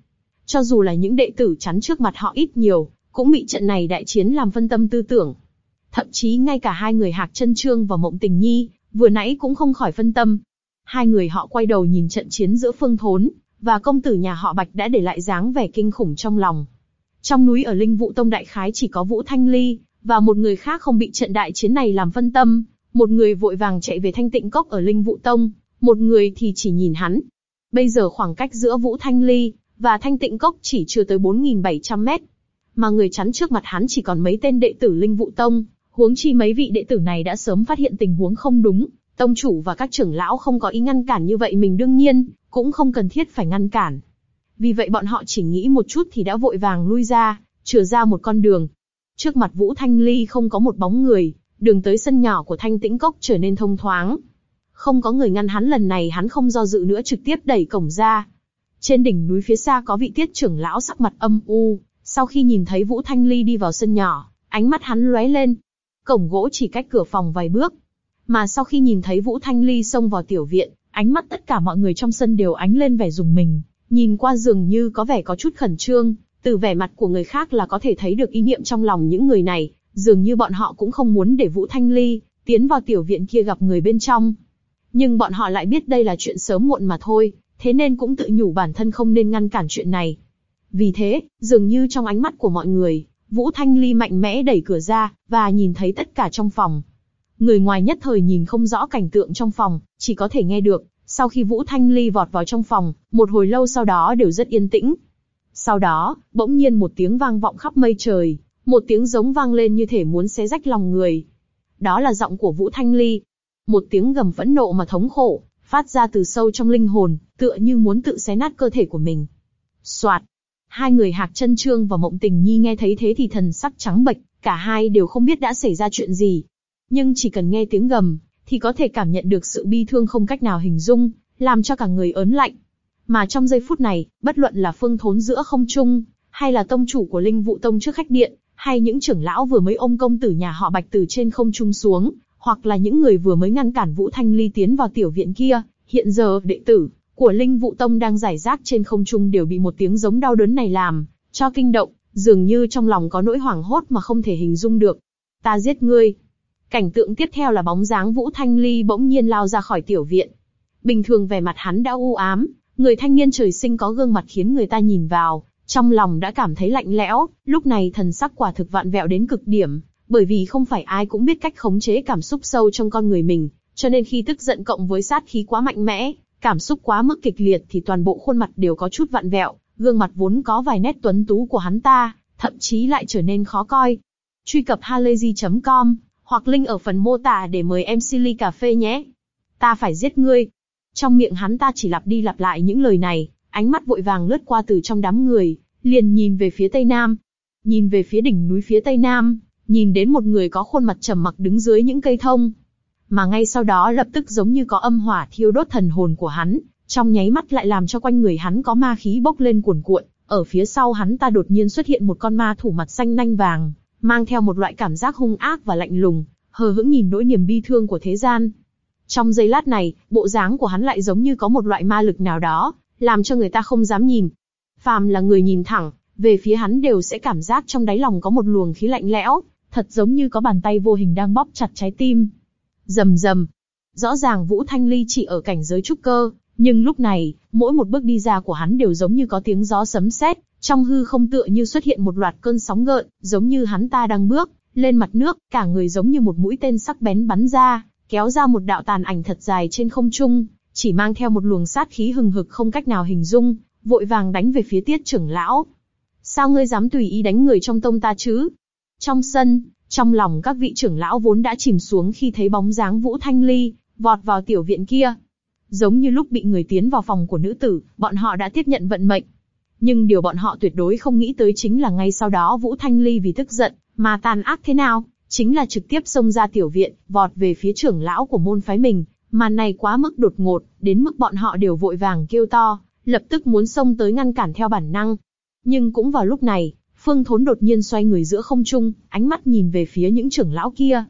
Cho dù là những đệ tử chắn trước mặt họ ít nhiều, cũng bị trận này đại chiến làm phân tâm tư tưởng. Thậm chí ngay cả hai người Hạc Chân Trương và Mộng Tình Nhi, vừa nãy cũng không khỏi phân tâm. Hai người họ quay đầu nhìn trận chiến giữa Phương Thốn và công tử nhà họ Bạch đã để lại dáng vẻ kinh khủng trong lòng. Trong núi ở Linh Vũ Tông đại khái chỉ có Vũ Thanh Ly và một người khác không bị trận đại chiến này làm phân tâm, một người vội vàng chạy về Thanh Tịnh Cốc ở Linh Vũ Tông, một người thì chỉ nhìn hắn. Bây giờ khoảng cách giữa Vũ Thanh Ly và Thanh Tịnh Cốc chỉ chưa tới 4.700 mét, mà người chắn trước mặt hắn chỉ còn mấy tên đệ tử Linh Vũ Tông, huống chi mấy vị đệ tử này đã sớm phát hiện tình huống không đúng, tông chủ và các trưởng lão không có ý ngăn cản như vậy mình đương nhiên cũng không cần thiết phải ngăn cản. Vì vậy bọn họ chỉ nghĩ một chút thì đã vội vàng lui ra, chừa ra một con đường. Trước mặt Vũ Thanh Ly không có một bóng người, đường tới sân nhỏ của Thanh Tĩnh Cốc trở nên thông thoáng. Không có người ngăn hắn lần này hắn không do dự nữa trực tiếp đẩy cổng ra. Trên đỉnh núi phía xa có vị tiết trưởng lão sắc mặt âm u, sau khi nhìn thấy Vũ Thanh Ly đi vào sân nhỏ, ánh mắt hắn lóe lên. Cổng gỗ chỉ cách cửa phòng vài bước. Mà sau khi nhìn thấy Vũ Thanh Ly xông vào tiểu viện, ánh mắt tất cả mọi người trong sân đều ánh lên vẻ dùng mình, nhìn qua dường như có vẻ có chút khẩn trương, từ vẻ mặt của người khác là có thể thấy được ý niệm trong lòng những người này, dường như bọn họ cũng không muốn để Vũ Thanh Ly tiến vào tiểu viện kia gặp người bên trong. Nhưng bọn họ lại biết đây là chuyện sớm muộn mà thôi, thế nên cũng tự nhủ bản thân không nên ngăn cản chuyện này. Vì thế, dường như trong ánh mắt của mọi người, Vũ Thanh Ly mạnh mẽ đẩy cửa ra, và nhìn thấy tất cả trong phòng. Người ngoài nhất thời nhìn không rõ cảnh tượng trong phòng, chỉ có thể nghe được. Sau khi Vũ Thanh Ly vọt vào trong phòng, một hồi lâu sau đó đều rất yên tĩnh. Sau đó, bỗng nhiên một tiếng vang vọng khắp mây trời, một tiếng giống vang lên như thể muốn xé rách lòng người. Đó là giọng của Vũ Thanh Ly. Một tiếng gầm phẫn nộ mà thống khổ, phát ra từ sâu trong linh hồn, tựa như muốn tự xé nát cơ thể của mình. Soạt, Hai người Hạc Chân Trương và Mộng Tình Nhi nghe thấy thế thì thần sắc trắng bệch, cả hai đều không biết đã xảy ra chuyện gì. Nhưng chỉ cần nghe tiếng gầm, thì có thể cảm nhận được sự bi thương không cách nào hình dung, làm cho cả người ớn lạnh. Mà trong giây phút này, bất luận là phương thốn giữa không trung, hay là tông chủ của Linh Vụ Tông trước khách điện, hay những trưởng lão vừa mới ôm công tử nhà họ Bạch từ trên không trung xuống, hoặc là những người vừa mới ngăn cản Vũ Thanh Ly tiến vào tiểu viện kia, hiện giờ đệ tử của Linh Vụ Tông đang giải rác trên không trung đều bị một tiếng giống đau đớn này làm cho kinh động, dường như trong lòng có nỗi hoảng hốt mà không thể hình dung được. Ta giết ngươi. Cảnh tượng tiếp theo là bóng dáng Vũ Thanh Ly bỗng nhiên lao ra khỏi tiểu viện. Bình thường vẻ mặt hắn đã u ám, người thanh niên trời sinh có gương mặt khiến người ta nhìn vào, trong lòng đã cảm thấy lạnh lẽo, lúc này thần sắc quả thực vạn vẹo đến cực điểm, bởi vì không phải ai cũng biết cách khống chế cảm xúc sâu trong con người mình, cho nên khi tức giận cộng với sát khí quá mạnh mẽ, Cảm xúc quá mức kịch liệt thì toàn bộ khuôn mặt đều có chút vặn vẹo, gương mặt vốn có vài nét tuấn tú của hắn ta, thậm chí lại trở nên khó coi. Truy cập halayzi.com hoặc link ở phần mô tả để mời em Silly cà phê nhé. Ta phải giết ngươi. Trong miệng hắn ta chỉ lặp đi lặp lại những lời này, ánh mắt vội vàng lướt qua từ trong đám người, liền nhìn về phía tây nam. Nhìn về phía đỉnh núi phía tây nam, nhìn đến một người có khuôn mặt trầm mặc đứng dưới những cây thông, mà ngay sau đó lập tức giống như có âm hỏa thiêu đốt thần hồn của hắn, trong nháy mắt lại làm cho quanh người hắn có ma khí bốc lên cuồn cuộn, ở phía sau hắn ta đột nhiên xuất hiện một con ma thủ mặt xanh nanh vàng, mang theo một loại cảm giác hung ác và lạnh lùng, hờ hững nhìn nỗi niềm bi thương của thế gian. Trong giây lát này, bộ dáng của hắn lại giống như có một loại ma lực nào đó, làm cho người ta không dám nhìn. Phàm là người nhìn thẳng, về phía hắn đều sẽ cảm giác trong đáy lòng có một luồng khí lạnh lẽo, thật giống như có bàn tay vô hình đang bóp chặt trái tim rầm rầm. Rõ ràng Vũ Thanh Ly chỉ ở cảnh giới trúc cơ, nhưng lúc này, mỗi một bước đi ra của hắn đều giống như có tiếng gió sấm sét, trong hư không tựa như xuất hiện một loạt cơn sóng gợn, giống như hắn ta đang bước lên mặt nước, cả người giống như một mũi tên sắc bén bắn ra, kéo ra một đạo tàn ảnh thật dài trên không trung, chỉ mang theo một luồng sát khí hừng hực không cách nào hình dung, vội vàng đánh về phía Tiết trưởng lão. Sao ngươi dám tùy ý đánh người trong tông ta chứ? Trong sân, trong lòng các vị trưởng lão vốn đã chìm xuống khi thấy bóng dáng Vũ Thanh Ly, vọt vào tiểu viện kia. Giống như lúc bị người tiến vào phòng của nữ tử, bọn họ đã tiếp nhận vận mệnh. Nhưng điều bọn họ tuyệt đối không nghĩ tới chính là ngay sau đó Vũ Thanh Ly vì tức giận, mà tàn ác thế nào, chính là trực tiếp xông ra tiểu viện, vọt về phía trưởng lão của môn phái mình. Màn này quá mức đột ngột, đến mức bọn họ đều vội vàng kêu to, lập tức muốn xông tới ngăn cản theo bản năng. Nhưng cũng vào lúc này, Phương Thốn đột nhiên xoay người giữa không trung, ánh mắt nhìn về phía những trưởng lão kia.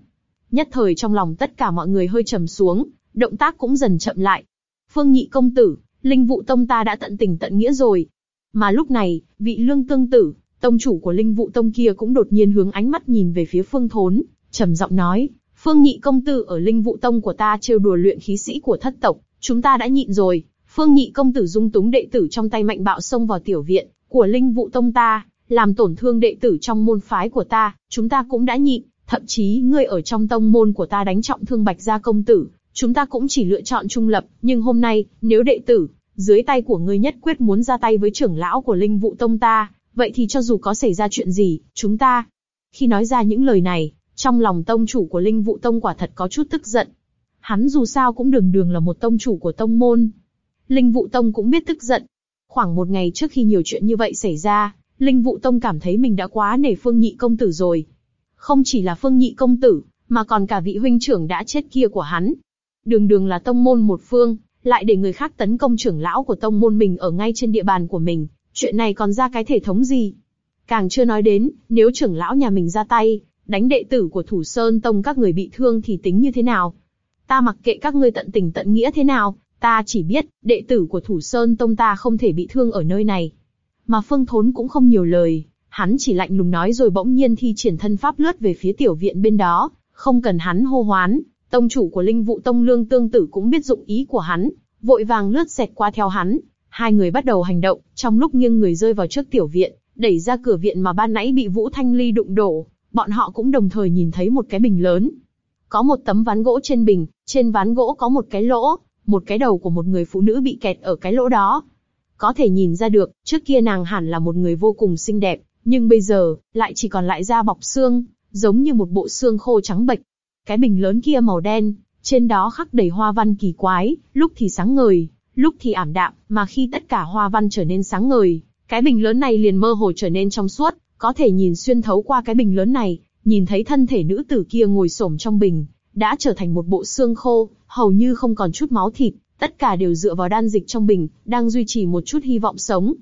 Nhất thời trong lòng tất cả mọi người hơi trầm xuống, động tác cũng dần chậm lại. Phương Nhị công tử, Linh vụ tông ta đã tận tình tận nghĩa rồi. Mà lúc này, vị lương tương tử, tông chủ của linh vụ tông kia cũng đột nhiên hướng ánh mắt nhìn về phía phương thốn, trầm giọng nói, phương nhị công tử ở linh vụ tông của ta trêu đùa luyện khí sĩ của thất tộc, chúng ta đã nhịn rồi. Phương nhị công tử dung túng đệ tử trong tay mạnh bạo xông vào tiểu viện của linh vụ tông ta, làm tổn thương đệ tử trong môn phái của ta, chúng ta cũng đã nhịn. Thậm chí ngươi ở trong tông môn của ta đánh trọng thương bạch gia công tử, chúng ta cũng chỉ lựa chọn trung lập. Nhưng hôm nay, nếu đệ tử dưới tay của ngươi nhất quyết muốn ra tay với trưởng lão của linh vụ tông ta, vậy thì cho dù có xảy ra chuyện gì, chúng ta. Khi nói ra những lời này, trong lòng tông chủ của linh vụ tông quả thật có chút tức giận. Hắn dù sao cũng đường đường là một tông chủ của tông môn. Linh vụ tông cũng biết tức giận. Khoảng một ngày trước khi nhiều chuyện như vậy xảy ra, Linh vụ tông cảm thấy mình đã quá nể phương nhị công tử rồi. Không chỉ là phương nhị công tử, mà còn cả vị huynh trưởng đã chết kia của hắn. Đường đường là tông môn một phương, lại để người khác tấn công trưởng lão của tông môn mình ở ngay trên địa bàn của mình, chuyện này còn ra cái thể thống gì? Càng chưa nói đến, nếu trưởng lão nhà mình ra tay, đánh đệ tử của Thủ Sơn Tông các người bị thương thì tính như thế nào? Ta mặc kệ các ngươi tận tình tận nghĩa thế nào, ta chỉ biết, đệ tử của Thủ Sơn Tông ta không thể bị thương ở nơi này. Mà Phương Thốn cũng không nhiều lời, hắn chỉ lạnh lùng nói rồi bỗng nhiên thi triển thân pháp lướt về phía tiểu viện bên đó, không cần hắn hô hoán, tông chủ của linh vụ tông lương tương tử cũng biết dụng ý của hắn, vội vàng lướt xẹt qua theo hắn. Hai người bắt đầu hành động, trong lúc nghiêng người rơi vào trước tiểu viện, đẩy ra cửa viện mà ban nãy bị Vũ Thanh Ly đụng đổ, bọn họ cũng đồng thời nhìn thấy một cái bình lớn. Có một tấm ván gỗ trên bình, trên ván gỗ có một cái lỗ, một cái đầu của một người phụ nữ bị kẹt ở cái lỗ đó. Có thể nhìn ra được, trước kia nàng hẳn là một người vô cùng xinh đẹp, nhưng bây giờ, lại chỉ còn lại da bọc xương, giống như một bộ xương khô trắng bệch. Cái bình lớn kia màu đen, trên đó khắc đầy hoa văn kỳ quái, lúc thì sáng ngời, lúc thì ảm đạm, mà khi tất cả hoa văn trở nên sáng ngời, cái bình lớn này liền mơ hồ trở nên trong suốt, có thể nhìn xuyên thấu qua cái bình lớn này, nhìn thấy thân thể nữ tử kia ngồi xổm trong bình, đã trở thành một bộ xương khô, hầu như không còn chút máu thịt, tất cả đều dựa vào đan dịch trong bình, đang duy trì một chút hy vọng sống.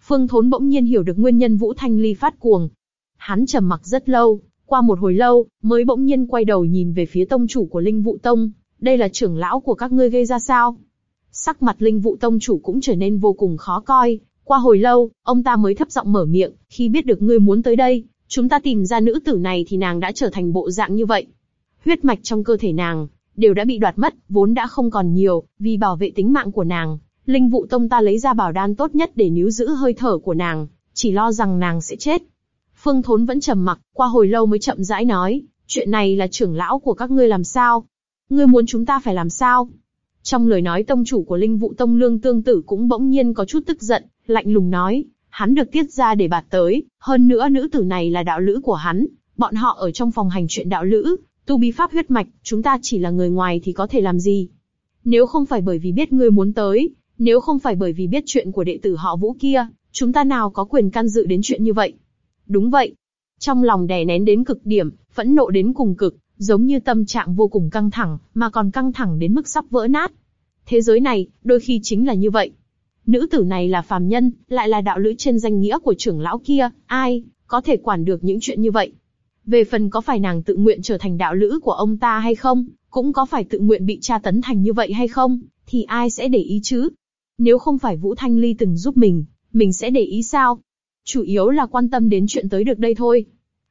Phương Thốn bỗng nhiên hiểu được nguyên nhân Vũ Thanh Ly phát cuồng. Hắn trầm mặc rất lâu, qua một hồi lâu, mới bỗng nhiên quay đầu nhìn về phía tông chủ của Linh Vũ Tông. Đây là trưởng lão của các ngươi gây ra sao? Sắc mặt Linh Vũ Tông chủ cũng trở nên vô cùng khó coi. Qua hồi lâu, ông ta mới thấp giọng mở miệng, khi biết được ngươi muốn tới đây, chúng ta tìm ra nữ tử này thì nàng đã trở thành bộ dạng như vậy. Huyết mạch trong cơ thể nàng, đều đã bị đoạt mất, vốn đã không còn nhiều, vì bảo vệ tính mạng của nàng, Linh Vụ Tông ta lấy ra bảo đan tốt nhất để níu giữ hơi thở của nàng, chỉ lo rằng nàng sẽ chết. Phương Thốn vẫn trầm mặc, qua hồi lâu mới chậm rãi nói, chuyện này là trưởng lão của các ngươi làm sao? Ngươi muốn chúng ta phải làm sao? Trong lời nói tông chủ của Linh Vụ Tông Lương Tương Tử cũng bỗng nhiên có chút tức giận, lạnh lùng nói, hắn được tiết ra để bạt tới, hơn nữa nữ tử này là đạo lữ của hắn, bọn họ ở trong phòng hành chuyện đạo lữ, tu bí pháp huyết mạch, chúng ta chỉ là người ngoài thì có thể làm gì? Nếu không phải bởi vì biết ngươi muốn tới, nếu không phải bởi vì biết chuyện của đệ tử họ Vũ kia, chúng ta nào có quyền can dự đến chuyện như vậy? Đúng vậy. Trong lòng đè nén đến cực điểm, phẫn nộ đến cùng cực, giống như tâm trạng vô cùng căng thẳng, mà còn căng thẳng đến mức sắp vỡ nát. Thế giới này, đôi khi chính là như vậy. Nữ tử này là phàm nhân, lại là đạo lữ trên danh nghĩa của trưởng lão kia, ai có thể quản được những chuyện như vậy? Về phần có phải nàng tự nguyện trở thành đạo lữ của ông ta hay không, cũng có phải tự nguyện bị tra tấn thành như vậy hay không, thì ai sẽ để ý chứ? Nếu không phải Vũ Thanh Ly từng giúp mình, mình sẽ để ý sao? Chủ yếu là quan tâm đến chuyện tới được đây thôi.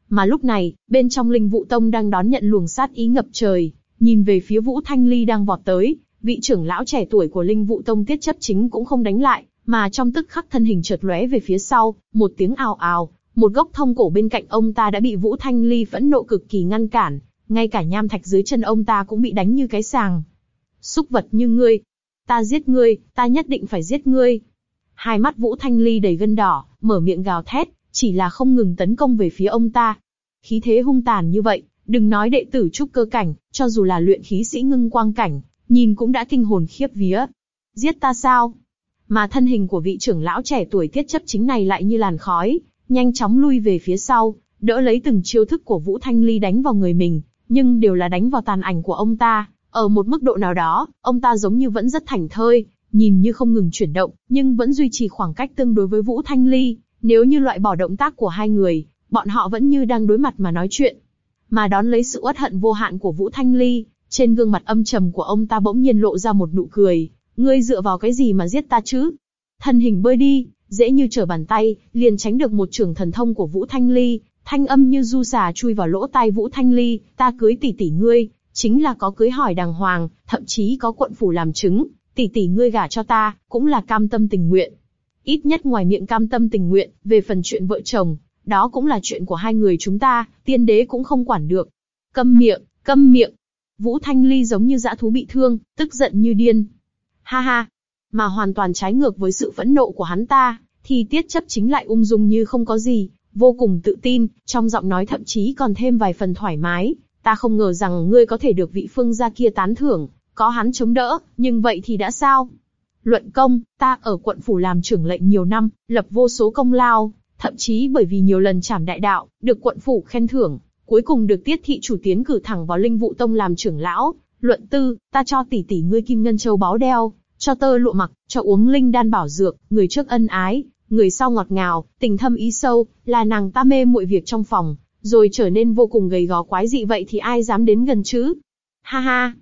Mà lúc này, bên trong linh vụ tông đang đón nhận luồng sát ý ngập trời, nhìn về phía Vũ Thanh Ly đang vọt tới, vị trưởng lão trẻ tuổi của linh vụ tông tiết chấp chính cũng không đánh lại, mà trong tức khắc thân hình chợt lóe về phía sau, một tiếng ào ào, một gốc thông cổ bên cạnh ông ta đã bị Vũ Thanh Ly phẫn nộ cực kỳ ngăn cản, ngay cả nham thạch dưới chân ông ta cũng bị đánh như cái sàng. Xúc vật như ngươi, ta giết ngươi, ta nhất định phải giết ngươi. Hai mắt Vũ Thanh Ly đầy gân đỏ, mở miệng gào thét, chỉ là không ngừng tấn công về phía ông ta. Khí thế hung tàn như vậy, đừng nói đệ tử trúc cơ cảnh, cho dù là luyện khí sĩ ngưng quang cảnh, nhìn cũng đã kinh hồn khiếp vía. Giết ta sao? Mà thân hình của vị trưởng lão trẻ tuổi tiết chấp chính này lại như làn khói, nhanh chóng lui về phía sau, đỡ lấy từng chiêu thức của Vũ Thanh Ly đánh vào người mình, nhưng đều là đánh vào tàn ảnh của ông ta. Ở một mức độ nào đó, ông ta giống như vẫn rất thảnh thơi, nhìn như không ngừng chuyển động, nhưng vẫn duy trì khoảng cách tương đối với Vũ Thanh Ly. Nếu như loại bỏ động tác của hai người, bọn họ vẫn như đang đối mặt mà nói chuyện. Mà đón lấy sự uất hận vô hạn của Vũ Thanh Ly, trên gương mặt âm trầm của ông ta bỗng nhiên lộ ra một nụ cười, Ngươi dựa vào cái gì mà giết ta chứ? Thân hình bơi đi, dễ như trở bàn tay, liền tránh được một trường thần thông của Vũ Thanh Ly, thanh âm như du xà chui vào lỗ tai Vũ Thanh Ly, ta cưới tỷ tỷ ngươi, chính là có cưới hỏi đàng hoàng, thậm chí có quận phủ làm chứng, tỷ tỷ ngươi gả cho ta, cũng là cam tâm tình nguyện. Ít nhất ngoài miệng cam tâm tình nguyện, về phần chuyện vợ chồng, đó cũng là chuyện của hai người chúng ta, tiên đế cũng không quản được. Câm miệng, câm miệng. Vũ Thanh Ly giống như dã thú bị thương, tức giận như điên. Ha ha. Mà hoàn toàn trái ngược với sự phẫn nộ của hắn ta, thì tiết chấp chính lại ung dung như không có gì, vô cùng tự tin, trong giọng nói thậm chí còn thêm vài phần thoải mái. Ta không ngờ rằng ngươi có thể được vị phương gia kia tán thưởng, có hắn chống đỡ, nhưng vậy thì đã sao? Luận công, ta ở quận phủ làm trưởng lệnh nhiều năm, lập vô số công lao, thậm chí bởi vì nhiều lần trảm đại đạo, được quận phủ khen thưởng, cuối cùng được tiết thị chủ tiến cử thẳng vào linh vụ tông làm trưởng lão. Luận tư, ta cho tỷ tỷ ngươi kim ngân châu báu đeo, cho tơ lụa mặc, cho uống linh đan bảo dược, người trước ân ái, người sau ngọt ngào, tình thâm ý sâu, là nàng ta mê muội việc trong phòng, rồi trở nên vô cùng gầy gò quái dị vậy thì ai dám đến gần chứ? Ha ha!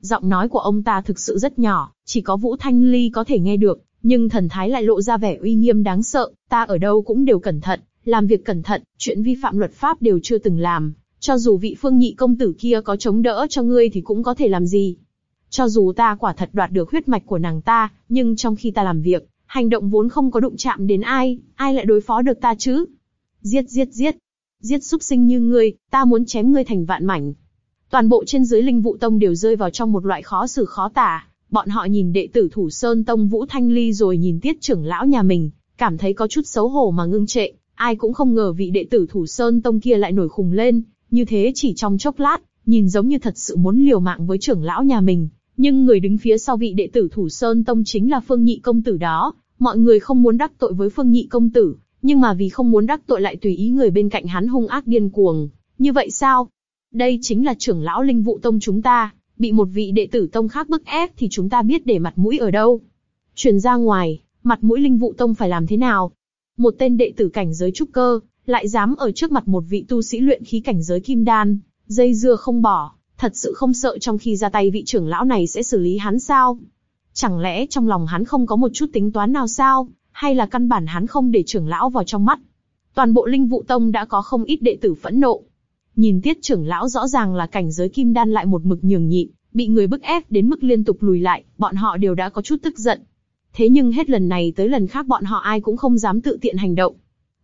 Giọng nói của ông ta thực sự rất nhỏ, chỉ có Vũ Thanh Ly có thể nghe được, nhưng thần thái lại lộ ra vẻ uy nghiêm đáng sợ, ta ở đâu cũng đều cẩn thận, làm việc cẩn thận, chuyện vi phạm luật pháp đều chưa từng làm, cho dù vị phương nhị công tử kia có chống đỡ cho ngươi thì cũng có thể làm gì. Cho dù ta quả thật đoạt được huyết mạch của nàng ta, nhưng trong khi ta làm việc, hành động vốn không có đụng chạm đến ai, ai lại đối phó được ta chứ? Giết giết giết, giết súc sinh như ngươi, ta muốn chém ngươi thành vạn mảnh. Toàn bộ trên dưới linh vụ tông đều rơi vào trong một loại khó xử khó tả, bọn họ nhìn đệ tử thủ sơn tông Vũ Thanh Ly rồi nhìn tiết trưởng lão nhà mình, cảm thấy có chút xấu hổ mà ngưng trệ, ai cũng không ngờ vị đệ tử thủ sơn tông kia lại nổi khùng lên, như thế chỉ trong chốc lát, nhìn giống như thật sự muốn liều mạng với trưởng lão nhà mình. Nhưng người đứng phía sau vị đệ tử thủ sơn tông chính là phương nhị công tử đó, mọi người không muốn đắc tội với phương nhị công tử, nhưng mà vì không muốn đắc tội lại tùy ý người bên cạnh hắn hung ác điên cuồng. Như vậy sao? Đây chính là trưởng lão linh vụ tông chúng ta, bị một vị đệ tử tông khác bức ép thì chúng ta biết để mặt mũi ở đâu. Truyền ra ngoài, mặt mũi linh vụ tông phải làm thế nào? Một tên đệ tử cảnh giới trúc cơ, lại dám ở trước mặt một vị tu sĩ luyện khí cảnh giới kim đan, dây dưa không bỏ, thật sự không sợ trong khi ra tay vị trưởng lão này sẽ xử lý hắn sao? Chẳng lẽ trong lòng hắn không có một chút tính toán nào sao, hay là căn bản hắn không để trưởng lão vào trong mắt? Toàn bộ linh vụ tông đã có không ít đệ tử phẫn nộ. Nhìn tiết trưởng lão rõ ràng là cảnh giới kim đan lại một mực nhường nhịn, bị người bức ép đến mức liên tục lùi lại, bọn họ đều đã có chút tức giận. Thế nhưng hết lần này tới lần khác bọn họ ai cũng không dám tự tiện hành động.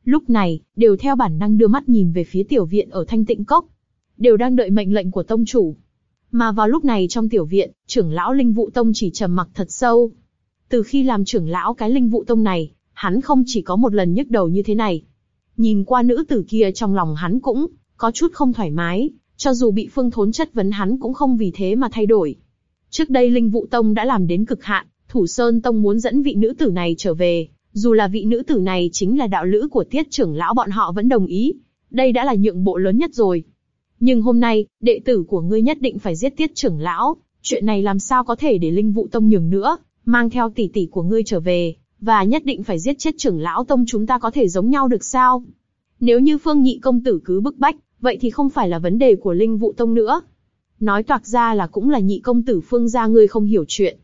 Lúc này, đều theo bản năng đưa mắt nhìn về phía tiểu viện ở thanh tịnh cốc. Đều đang đợi mệnh lệnh của tông chủ. Mà vào lúc này trong tiểu viện, trưởng lão linh vụ tông chỉ trầm mặc thật sâu. Từ khi làm trưởng lão cái linh vụ tông này, hắn không chỉ có một lần nhức đầu như thế này. Nhìn qua nữ tử kia trong lòng hắn cũng có chút không thoải mái, cho dù bị phương thốn chất vấn hắn cũng không vì thế mà thay đổi. Trước đây linh vụ tông đã làm đến cực hạn, thủ sơn tông muốn dẫn vị nữ tử này trở về, dù là vị nữ tử này chính là đạo lữ của tiết trưởng lão bọn họ vẫn đồng ý. Đây đã là nhượng bộ lớn nhất rồi. Nhưng hôm nay, đệ tử của ngươi nhất định phải giết tiết trưởng lão, chuyện này làm sao có thể để linh vụ tông nhường nữa, mang theo tỷ tỷ của ngươi trở về, và nhất định phải giết chết trưởng lão tông chúng ta có thể giống nhau được sao? Nếu như phương nhị công tử cứ bức bách, vậy thì không phải là vấn đề của linh vụ tông nữa. Nói toạc ra là cũng là nhị công tử phương gia ngươi không hiểu chuyện.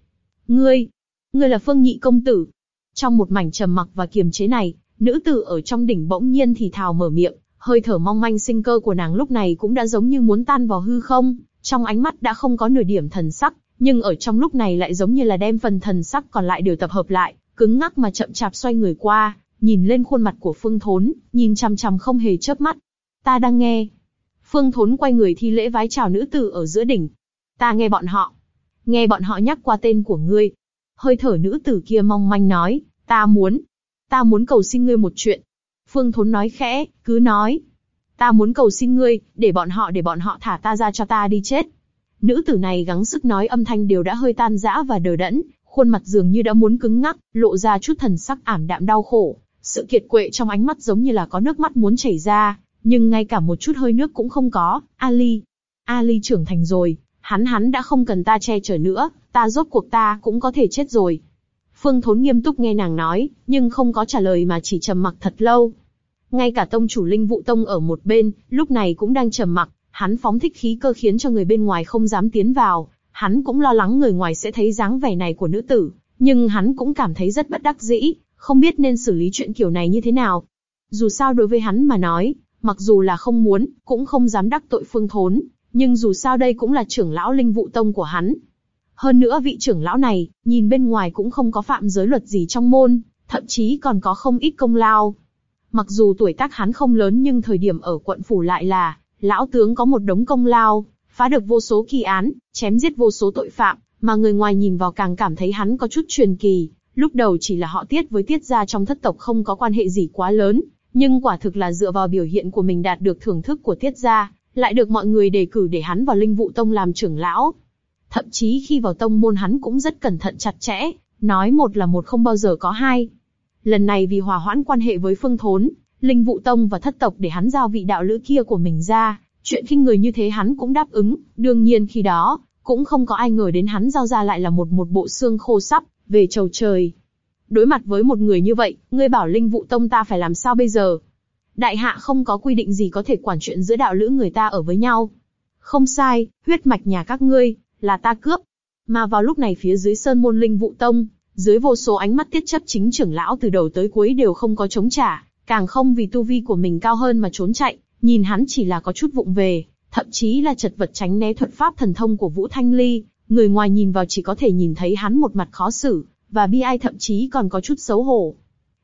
Ngươi, ngươi là phương nhị công tử. Trong một mảnh trầm mặc và kiềm chế này, nữ tử ở trong đỉnh bỗng nhiên thì thào mở miệng, hơi thở mong manh sinh cơ của nàng lúc này cũng đã giống như muốn tan vào hư không, trong ánh mắt đã không có nửa điểm thần sắc, nhưng ở trong lúc này lại giống như là đem phần thần sắc còn lại đều tập hợp lại, cứng ngắc mà chậm chạp xoay người qua, nhìn lên khuôn mặt của Phương Thốn, nhìn chăm chăm không hề chớp mắt. Ta đang nghe. Phương Thốn quay người thi lễ vái chào nữ tử ở giữa đỉnh. Ta nghe bọn họ. Nghe bọn họ nhắc qua tên của ngươi. Hơi thở nữ tử kia mong manh nói, ta muốn. Ta muốn cầu xin ngươi một chuyện. Phương Thốn nói khẽ, cứ nói. Ta muốn cầu xin ngươi, để bọn họ để bọn họ thả ta ra cho ta đi chết. Nữ tử này gắng sức nói âm thanh đều đã hơi tan rã và đờ đẫn, khuôn mặt dường như đã muốn cứng ngắc, lộ ra chút thần sắc ảm đạm đau khổ. Sự kiệt quệ trong ánh mắt giống như là có nước mắt muốn chảy ra, nhưng ngay cả một chút hơi nước cũng không có. Ali, Ali trưởng thành rồi, hắn hắn đã không cần ta che chở nữa, ta rốt cuộc ta cũng có thể chết rồi. Phương Thốn nghiêm túc nghe nàng nói, nhưng không có trả lời mà chỉ trầm mặc thật lâu. Ngay cả tông chủ linh vụ tông ở một bên, lúc này cũng đang trầm mặc, hắn phóng thích khí cơ khiến cho người bên ngoài không dám tiến vào, Hắn cũng lo lắng người ngoài sẽ thấy dáng vẻ này của nữ tử, nhưng hắn cũng cảm thấy rất bất đắc dĩ, không biết nên xử lý chuyện kiểu này như thế nào. Dù sao đối với hắn mà nói, mặc dù là không muốn, cũng không dám đắc tội phương thốn, nhưng dù sao đây cũng là trưởng lão linh vụ tông của hắn. Hơn nữa vị trưởng lão này, nhìn bên ngoài cũng không có phạm giới luật gì trong môn, thậm chí còn có không ít công lao. Mặc dù tuổi tác hắn không lớn nhưng thời điểm ở quận phủ lại là, lão tướng có một đống công lao, phá được vô số kỳ án, chém giết vô số tội phạm, mà người ngoài nhìn vào càng cảm thấy hắn có chút truyền kỳ. Lúc đầu chỉ là họ tiết với tiết gia trong thất tộc không có quan hệ gì quá lớn, nhưng quả thực là dựa vào biểu hiện của mình đạt được thưởng thức của tiết gia, lại được mọi người đề cử để hắn vào linh vụ tông làm trưởng lão. Thậm chí khi vào tông môn hắn cũng rất cẩn thận chặt chẽ, nói một là một không bao giờ có hai. Lần này vì hòa hoãn quan hệ với phương thốn, linh vụ tông và thất tộc để hắn giao vị đạo lữ kia của mình ra, chuyện khinh người như thế hắn cũng đáp ứng, đương nhiên khi đó, cũng không có ai ngờ đến hắn giao ra lại là một một bộ xương khô sắp, về trầu trời. Đối mặt với một người như vậy, ngươi bảo linh vụ tông ta phải làm sao bây giờ? Đại hạ không có quy định gì có thể quản chuyện giữa đạo lữ người ta ở với nhau. Không sai, huyết mạch nhà các ngươi, là ta cướp. Mà vào lúc này phía dưới sơn môn linh vụ tông, dưới vô số ánh mắt tiết chấp chính trưởng lão từ đầu tới cuối đều không có chống trả, càng không vì tu vi của mình cao hơn mà trốn chạy, nhìn hắn chỉ là có chút vụng về, thậm chí là chật vật tránh né thuật pháp thần thông của Vũ Thanh Ly, người ngoài nhìn vào chỉ có thể nhìn thấy hắn một mặt khó xử, và bi ai thậm chí còn có chút xấu hổ.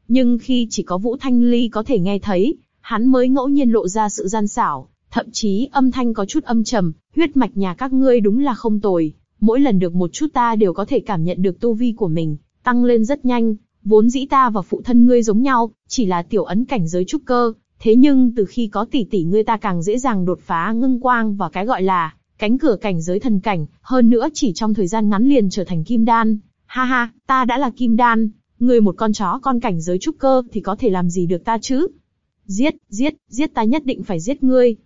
Nhưng khi chỉ có Vũ Thanh Ly có thể nghe thấy, hắn mới ngẫu nhiên lộ ra sự gian xảo, thậm chí âm thanh có chút âm trầm, huyết mạch nhà các ngươi đúng là không tồi, mỗi lần được một chút ta đều có thể cảm nhận được tu vi của mình, tăng lên rất nhanh, vốn dĩ ta và phụ thân ngươi giống nhau, chỉ là tiểu ấn cảnh giới trúc cơ, thế nhưng từ khi có tỷ tỷ ngươi ta càng dễ dàng đột phá ngưng quang và cái gọi là cánh cửa cảnh giới thần cảnh, hơn nữa chỉ trong thời gian ngắn liền trở thành kim đan. Ha ha, ta đã là kim đan, ngươi một con chó con cảnh giới trúc cơ thì có thể làm gì được ta chứ? Giết, giết, giết ta nhất định phải giết ngươi.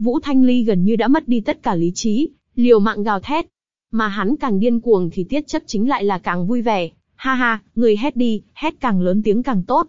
Vũ Thanh Ly gần như đã mất đi tất cả lý trí, liều mạng gào thét. Mà hắn càng điên cuồng thì tiết chấp chính lại là càng vui vẻ. Ha ha, người hét đi, hét càng lớn tiếng càng tốt.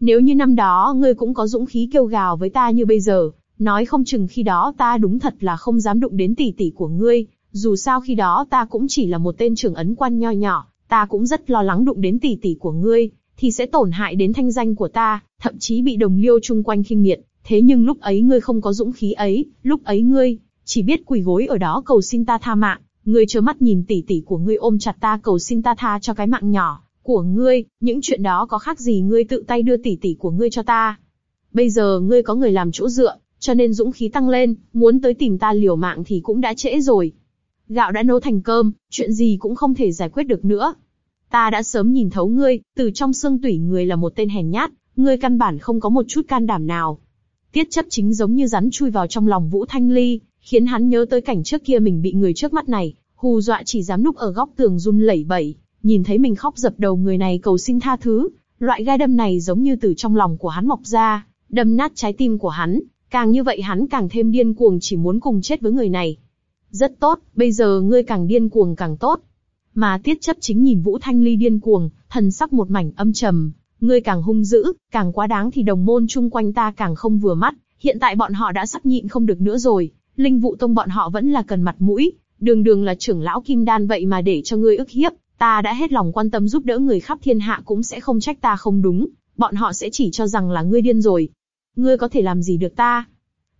Nếu như năm đó ngươi cũng có dũng khí kêu gào với ta như bây giờ, nói không chừng khi đó ta đúng thật là không dám đụng đến tỷ tỷ của ngươi, dù sao khi đó ta cũng chỉ là một tên trưởng ấn quan nho nhỏ, ta cũng rất lo lắng đụng đến tỷ tỷ của ngươi, thì sẽ tổn hại đến thanh danh của ta, thậm chí bị đồng liêu chung quanh khinh miệt. Thế nhưng lúc ấy ngươi không có dũng khí ấy, lúc ấy ngươi chỉ biết quỳ gối ở đó cầu xin ta tha mạng, ngươi trơ mắt nhìn tỷ tỷ của ngươi ôm chặt ta cầu xin ta tha cho cái mạng nhỏ của ngươi, những chuyện đó có khác gì ngươi tự tay đưa tỷ tỷ của ngươi cho ta. Bây giờ ngươi có người làm chỗ dựa, cho nên dũng khí tăng lên, muốn tới tìm ta liều mạng thì cũng đã trễ rồi. Gạo đã nấu thành cơm, chuyện gì cũng không thể giải quyết được nữa. Ta đã sớm nhìn thấu ngươi, từ trong xương tủy ngươi là một tên hèn nhát, ngươi căn bản không có một chút can đảm nào. Tiết chấp chính giống như rắn chui vào trong lòng Vũ Thanh Ly, khiến hắn nhớ tới cảnh trước kia mình bị người trước mắt này, hù dọa chỉ dám núp ở góc tường run lẩy bẩy, nhìn thấy mình khóc dập đầu người này cầu xin tha thứ, loại gai đâm này giống như từ trong lòng của hắn mọc ra, đâm nát trái tim của hắn, càng như vậy hắn càng thêm điên cuồng chỉ muốn cùng chết với người này. Rất tốt, bây giờ ngươi càng điên cuồng càng tốt. Mà tiết chấp chính nhìn Vũ Thanh Ly điên cuồng, thần sắc một mảnh âm trầm, ngươi càng hung dữ, càng quá đáng thì đồng môn chung quanh ta càng không vừa mắt, hiện tại bọn họ đã sắp nhịn không được nữa rồi, linh vụ tông bọn họ vẫn là cần mặt mũi, đường đường là trưởng lão kim đan vậy mà để cho ngươi ức hiếp, ta đã hết lòng quan tâm giúp đỡ người khắp thiên hạ cũng sẽ không trách ta không đúng, bọn họ sẽ chỉ cho rằng là ngươi điên rồi. Ngươi có thể làm gì được ta?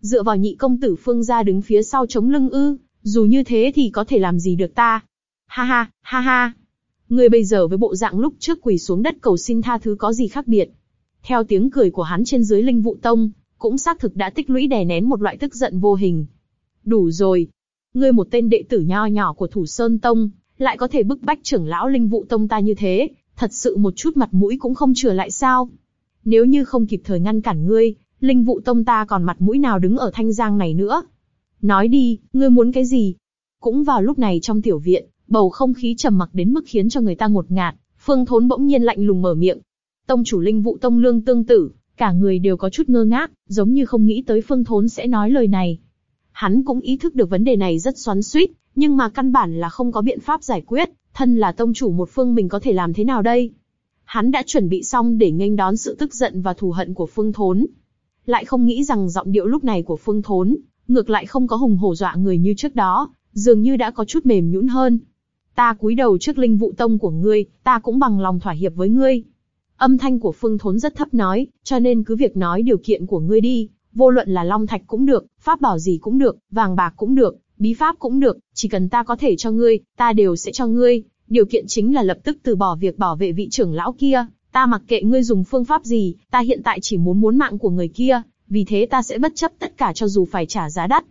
Dựa vào nhị công tử phương gia đứng phía sau chống lưng ư, dù như thế thì có thể làm gì được ta? Ha ha, ha ha. Ngươi bây giờ với bộ dạng lúc trước quỳ xuống đất cầu xin tha thứ có gì khác biệt? Theo tiếng cười của hắn trên dưới linh vụ tông, cũng xác thực đã tích lũy đè nén một loại tức giận vô hình. Đủ rồi. Ngươi một tên đệ tử nho nhỏ của Thủ Sơn Tông, lại có thể bức bách trưởng lão linh vụ tông ta như thế, thật sự một chút mặt mũi cũng không chừa lại sao? Nếu như không kịp thời ngăn cản ngươi, linh vụ tông ta còn mặt mũi nào đứng ở thanh giang này nữa? Nói đi, ngươi muốn cái gì? Cũng vào lúc này trong tiểu viện, bầu không khí trầm mặc đến mức khiến cho người ta ngột ngạt, Phương Thốn bỗng nhiên lạnh lùng mở miệng. Tông chủ linh vụ tông lương tương tử, cả người đều có chút ngơ ngác, giống như không nghĩ tới Phương Thốn sẽ nói lời này. Hắn cũng ý thức được vấn đề này rất xoắn xuýt, nhưng mà căn bản là không có biện pháp giải quyết, thân là tông chủ một phương mình có thể làm thế nào đây? Hắn đã chuẩn bị xong để nghênh đón sự tức giận và thù hận của Phương Thốn. Lại không nghĩ rằng giọng điệu lúc này của Phương Thốn, ngược lại không có hùng hổ dọa người như trước đó, dường như đã có chút mềm nhũn hơn. Ta cúi đầu trước linh vụ tông của ngươi, ta cũng bằng lòng thỏa hiệp với ngươi. Âm thanh của Phương Thốn rất thấp nói, cho nên cứ việc nói điều kiện của ngươi đi, vô luận là long thạch cũng được, pháp bảo gì cũng được, vàng bạc cũng được, bí pháp cũng được, chỉ cần ta có thể cho ngươi, ta đều sẽ cho ngươi. Điều kiện chính là lập tức từ bỏ việc bảo vệ vị trưởng lão kia, ta mặc kệ ngươi dùng phương pháp gì, ta hiện tại chỉ muốn muốn mạng của người kia, vì thế ta sẽ bất chấp tất cả cho dù phải trả giá đắt.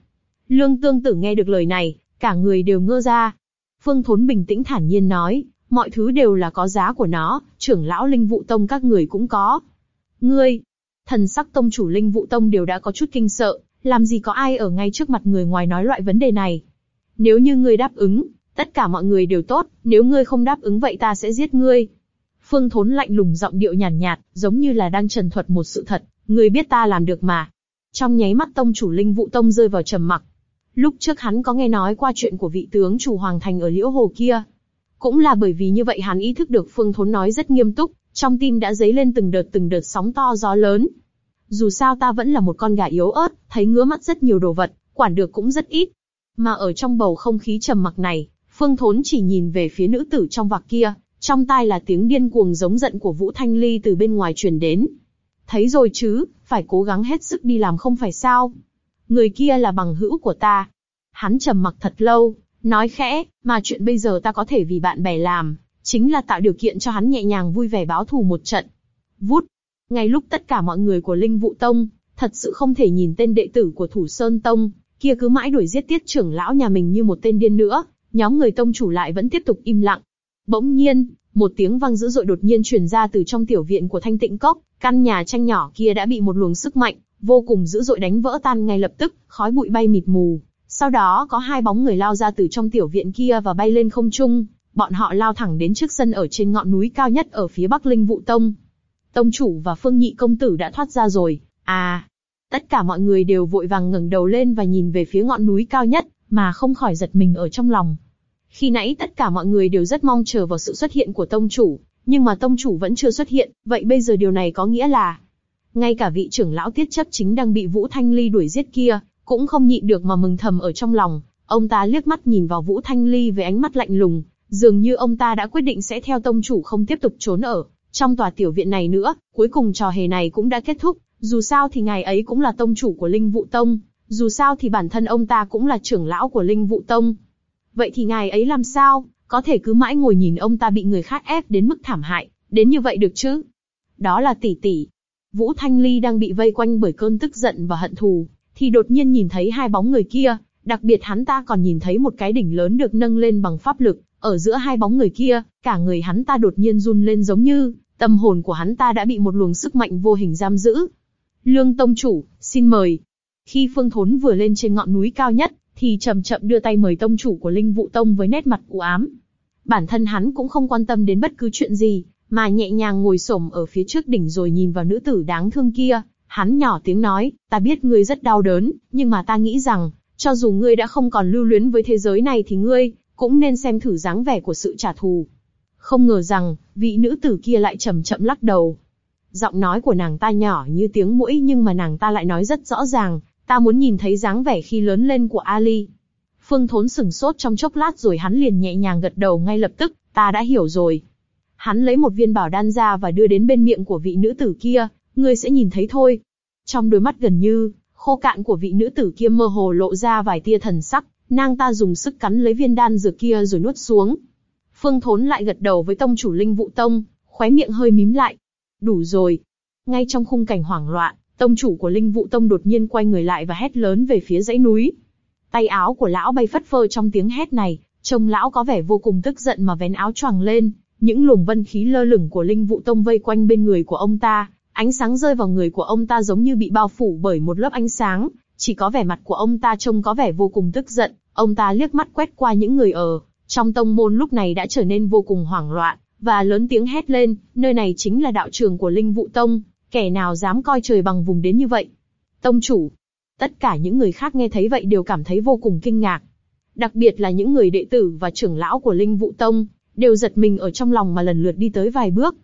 Lương Tương Tử nghe được lời này, cả người đều ngơ ra. Phương Thốn bình tĩnh thản nhiên nói, mọi thứ đều là có giá của nó, trưởng lão linh vụ tông các người cũng có. Ngươi, thần sắc tông chủ linh vụ tông đều đã có chút kinh sợ, làm gì có ai ở ngay trước mặt người ngoài nói loại vấn đề này. Nếu như ngươi đáp ứng, tất cả mọi người đều tốt, nếu ngươi không đáp ứng vậy ta sẽ giết ngươi. Phương Thốn lạnh lùng giọng điệu nhàn nhạt, nhạt, giống như là đang trần thuật một sự thật, ngươi biết ta làm được mà. Trong nháy mắt tông chủ linh vụ tông rơi vào trầm mặc. Lúc trước hắn có nghe nói qua chuyện của vị tướng chủ hoàng thành ở liễu hồ kia. Cũng là bởi vì như vậy hắn ý thức được Phương Thốn nói rất nghiêm túc, trong tim đã dấy lên từng đợt từng đợt sóng to gió lớn. Dù sao ta vẫn là một con gà yếu ớt, thấy ngứa mắt rất nhiều đồ vật, quản được cũng rất ít. Mà ở trong bầu không khí trầm mặc này, Phương Thốn chỉ nhìn về phía nữ tử trong vạc kia, trong tai là tiếng điên cuồng giống giận của Vũ Thanh Ly từ bên ngoài truyền đến. Thấy rồi chứ, phải cố gắng hết sức đi làm không phải sao? Người kia là bằng hữu của ta. Hắn trầm mặc thật lâu, nói khẽ, mà chuyện bây giờ ta có thể vì bạn bè làm, chính là tạo điều kiện cho hắn nhẹ nhàng vui vẻ báo thù một trận. Vút. Ngay lúc tất cả mọi người của Linh Vụ Tông, thật sự không thể nhìn tên đệ tử của Thủ Sơn Tông, kia cứ mãi đuổi giết tiết trưởng lão nhà mình như một tên điên nữa, nhóm người tông chủ lại vẫn tiếp tục im lặng. Bỗng nhiên, một tiếng vang dữ dội đột nhiên truyền ra từ trong tiểu viện của Thanh Tịnh Cốc, căn nhà tranh nhỏ kia đã bị một luồng sức mạnh vô cùng dữ dội đánh vỡ tan ngay lập tức, khói bụi bay mịt mù. Sau đó có hai bóng người lao ra từ trong tiểu viện kia và bay lên không trung, bọn họ lao thẳng đến trước sân ở trên ngọn núi cao nhất ở phía Bắc Linh Vụ Tông. Tông chủ và Phương Nhị công tử đã thoát ra rồi. À, tất cả mọi người đều vội vàng ngẩng đầu lên và nhìn về phía ngọn núi cao nhất, mà không khỏi giật mình ở trong lòng. Khi nãy tất cả mọi người đều rất mong chờ vào sự xuất hiện của tông chủ, nhưng mà tông chủ vẫn chưa xuất hiện, vậy bây giờ điều này có nghĩa là ngay cả vị trưởng lão tiết chấp chính đang bị Vũ Thanh Ly đuổi giết kia, cũng không nhịn được mà mừng thầm ở trong lòng. Ông ta liếc mắt nhìn vào Vũ Thanh Ly với ánh mắt lạnh lùng, dường như ông ta đã quyết định sẽ theo tông chủ không tiếp tục trốn ở trong tòa tiểu viện này nữa. Cuối cùng trò hề này cũng đã kết thúc. Dù sao thì ngài ấy cũng là tông chủ của Linh Vụ Tông, dù sao thì bản thân ông ta cũng là trưởng lão của Linh Vụ Tông. Vậy thì ngài ấy làm sao, có thể cứ mãi ngồi nhìn ông ta bị người khác ép đến mức thảm hại, đến như vậy được chứ? Đó là tỷ tỷ. Vũ Thanh Ly đang bị vây quanh bởi cơn tức giận và hận thù, thì đột nhiên nhìn thấy hai bóng người kia, đặc biệt hắn ta còn nhìn thấy một cái đỉnh lớn được nâng lên bằng pháp lực, ở giữa hai bóng người kia, cả người hắn ta đột nhiên run lên giống như, tâm hồn của hắn ta đã bị một luồng sức mạnh vô hình giam giữ. Lương Tông Chủ, xin mời. Khi Phương Thốn vừa lên trên ngọn núi cao nhất, thì chậm chậm đưa tay mời Tông Chủ của Linh Vụ Tông với nét mặt u ám. Bản thân hắn cũng không quan tâm đến bất cứ chuyện gì, mà nhẹ nhàng ngồi xổm ở phía trước đỉnh rồi nhìn vào nữ tử đáng thương kia, hắn nhỏ tiếng nói, ta biết ngươi rất đau đớn, nhưng mà ta nghĩ rằng, cho dù ngươi đã không còn lưu luyến với thế giới này thì ngươi, cũng nên xem thử dáng vẻ của sự trả thù. Không ngờ rằng, vị nữ tử kia lại chậm chậm lắc đầu. Giọng nói của nàng ta nhỏ như tiếng mũi nhưng mà nàng ta lại nói rất rõ ràng, ta muốn nhìn thấy dáng vẻ khi lớn lên của Ali. Phương Thốn sừng sốt trong chốc lát rồi hắn liền nhẹ nhàng gật đầu ngay lập tức, ta đã hiểu rồi. Hắn lấy một viên bảo đan ra và đưa đến bên miệng của vị nữ tử kia, ngươi sẽ nhìn thấy thôi. Trong đôi mắt gần như khô cạn của vị nữ tử kia mơ hồ lộ ra vài tia thần sắc, nàng ta dùng sức cắn lấy viên đan dược kia rồi nuốt xuống. Phương Thốn lại gật đầu với tông chủ Linh Vũ Tông, khóe miệng hơi mím lại. Đủ rồi. Ngay trong khung cảnh hoảng loạn, tông chủ của Linh Vũ Tông đột nhiên quay người lại và hét lớn về phía dãy núi. Tay áo của lão bay phất phơ trong tiếng hét này, trông lão có vẻ vô cùng tức giận mà vén áo choàng lên, những luồng vân khí lơ lửng của linh vụ tông vây quanh bên người của ông ta, ánh sáng rơi vào người của ông ta giống như bị bao phủ bởi một lớp ánh sáng, chỉ có vẻ mặt của ông ta trông có vẻ vô cùng tức giận, ông ta liếc mắt quét qua những người ở trong tông môn lúc này đã trở nên vô cùng hoảng loạn, và lớn tiếng hét lên, nơi này chính là đạo trường của linh vụ tông, kẻ nào dám coi trời bằng vùng đến như vậy. Tông chủ, tất cả những người khác nghe thấy vậy đều cảm thấy vô cùng kinh ngạc. Đặc biệt là những người đệ tử và trưởng lão của linh vụ tông, đều giật mình ở trong lòng mà lần lượt đi tới vài bước.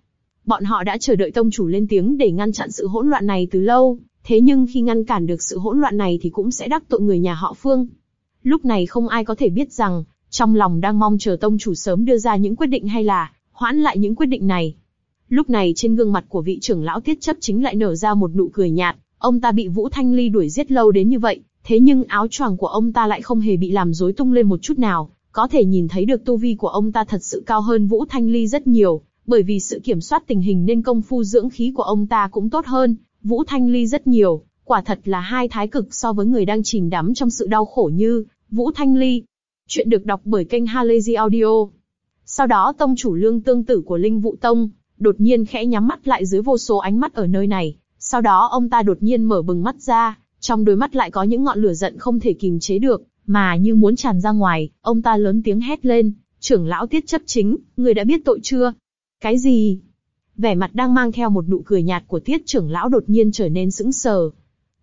Bọn họ đã chờ đợi tông chủ lên tiếng để ngăn chặn sự hỗn loạn này từ lâu, thế nhưng khi ngăn cản được sự hỗn loạn này thì cũng sẽ đắc tội người nhà họ Phương. Lúc này không ai có thể biết rằng, trong lòng đang mong chờ tông chủ sớm đưa ra những quyết định hay là, hoãn lại những quyết định này. Lúc này trên gương mặt của vị trưởng lão tiết chấp chính lại nở ra một nụ cười nhạt, ông ta bị Vũ Thanh Ly đuổi giết lâu đến như vậy, thế nhưng áo choàng của ông ta lại không hề bị làm rối tung lên một chút nào, có thể nhìn thấy được tu vi của ông ta thật sự cao hơn Vũ Thanh Ly rất nhiều, bởi vì sự kiểm soát tình hình nên công phu dưỡng khí của ông ta cũng tốt hơn, Vũ Thanh Ly rất nhiều, quả thật là hai thái cực so với người đang chìm đắm trong sự đau khổ như Vũ Thanh Ly. Chuyện được đọc bởi kênh Halazy Audio. Sau đó tông chủ lương tương tử của Linh Vũ Tông, đột nhiên khẽ nhắm mắt lại dưới vô số ánh mắt ở nơi này. Sau đó ông ta đột nhiên mở bừng mắt ra, trong đôi mắt lại có những ngọn lửa giận không thể kìm chế được, mà như muốn tràn ra ngoài, ông ta lớn tiếng hét lên, trưởng lão tiết chấp chính, người đã biết tội chưa? Cái gì? Vẻ mặt đang mang theo một nụ cười nhạt của tiết trưởng lão đột nhiên trở nên sững sờ.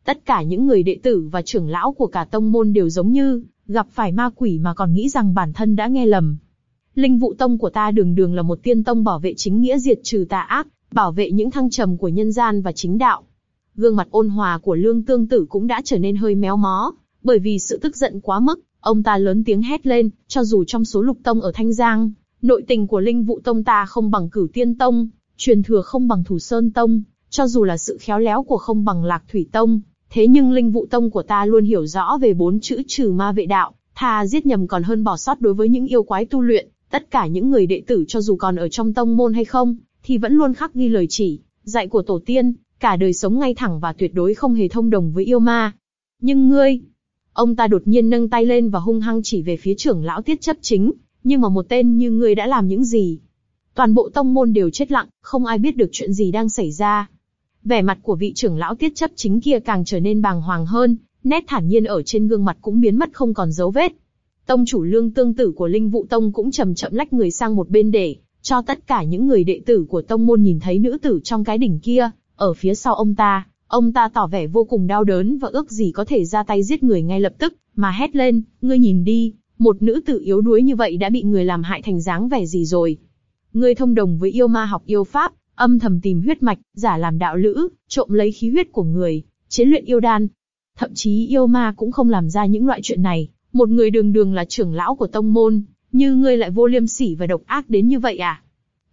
Tất cả những người đệ tử và trưởng lão của cả tông môn đều giống như, gặp phải ma quỷ mà còn nghĩ rằng bản thân đã nghe lầm. Linh vụ tông của ta đường đường là một tiên tông bảo vệ chính nghĩa diệt trừ tà ác, bảo vệ những thăng trầm của nhân gian và chính đạo. Gương mặt ôn hòa của lương tương tử cũng đã trở nên hơi méo mó, bởi vì sự tức giận quá mức, ông ta lớn tiếng hét lên, cho dù trong số lục tông ở Thanh Giang, nội tình của linh vụ tông ta không bằng cửu tiên tông, truyền thừa không bằng thủ sơn tông, cho dù là sự khéo léo của không bằng lạc thủy tông, thế nhưng linh vụ tông của ta luôn hiểu rõ về bốn chữ trừ ma vệ đạo, thà giết nhầm còn hơn bỏ sót đối với những yêu quái tu luyện, tất cả những người đệ tử cho dù còn ở trong tông môn hay không, thì vẫn luôn khắc ghi lời chỉ, dạy của tổ tiên, cả đời sống ngay thẳng và tuyệt đối không hề thông đồng với yêu ma. Nhưng ngươi, ông ta đột nhiên nâng tay lên và hung hăng chỉ về phía trưởng lão tiết chấp chính, nhưng mà một tên như ngươi đã làm những gì? Toàn bộ tông môn đều chết lặng, không ai biết được chuyện gì đang xảy ra. Vẻ mặt của vị trưởng lão tiết chấp chính kia càng trở nên bàng hoàng hơn, nét thản nhiên ở trên gương mặt cũng biến mất không còn dấu vết. Tông chủ lương tương tử của Linh Vụ Tông cũng chậm chậm lách người sang một bên để cho tất cả những người đệ tử của tông môn nhìn thấy nữ tử trong cái đỉnh kia, ở phía sau ông ta, ông ta tỏ vẻ vô cùng đau đớn và ước gì có thể ra tay giết người ngay lập tức, mà hét lên, ngươi nhìn đi, một nữ tử yếu đuối như vậy đã bị người làm hại thành dáng vẻ gì rồi. Ngươi thông đồng với yêu ma học yêu pháp, âm thầm tìm huyết mạch, giả làm đạo lữ, trộm lấy khí huyết của người, chế luyện yêu đan. Thậm chí yêu ma cũng không làm ra những loại chuyện này, một người đường đường là trưởng lão của tông môn, như ngươi lại vô liêm sỉ và độc ác đến như vậy à?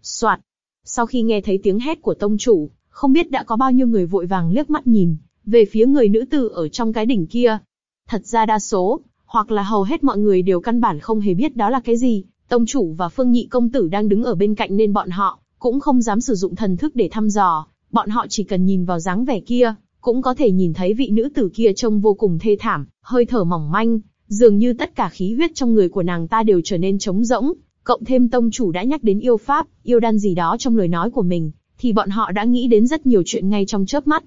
Soạt. Sau khi nghe thấy tiếng hét của tông chủ, không biết đã có bao nhiêu người vội vàng liếc mắt nhìn, về phía người nữ tử ở trong cái đỉnh kia. Thật ra đa số, hoặc là hầu hết mọi người đều căn bản không hề biết đó là cái gì, tông chủ và phương nhị công tử đang đứng ở bên cạnh nên bọn họ, cũng không dám sử dụng thần thức để thăm dò, bọn họ chỉ cần nhìn vào dáng vẻ kia, cũng có thể nhìn thấy vị nữ tử kia trông vô cùng thê thảm, hơi thở mỏng manh, dường như tất cả khí huyết trong người của nàng ta đều trở nên trống rỗng, cộng thêm tông chủ đã nhắc đến yêu pháp, yêu đan gì đó trong lời nói của mình, thì bọn họ đã nghĩ đến rất nhiều chuyện ngay trong chớp mắt.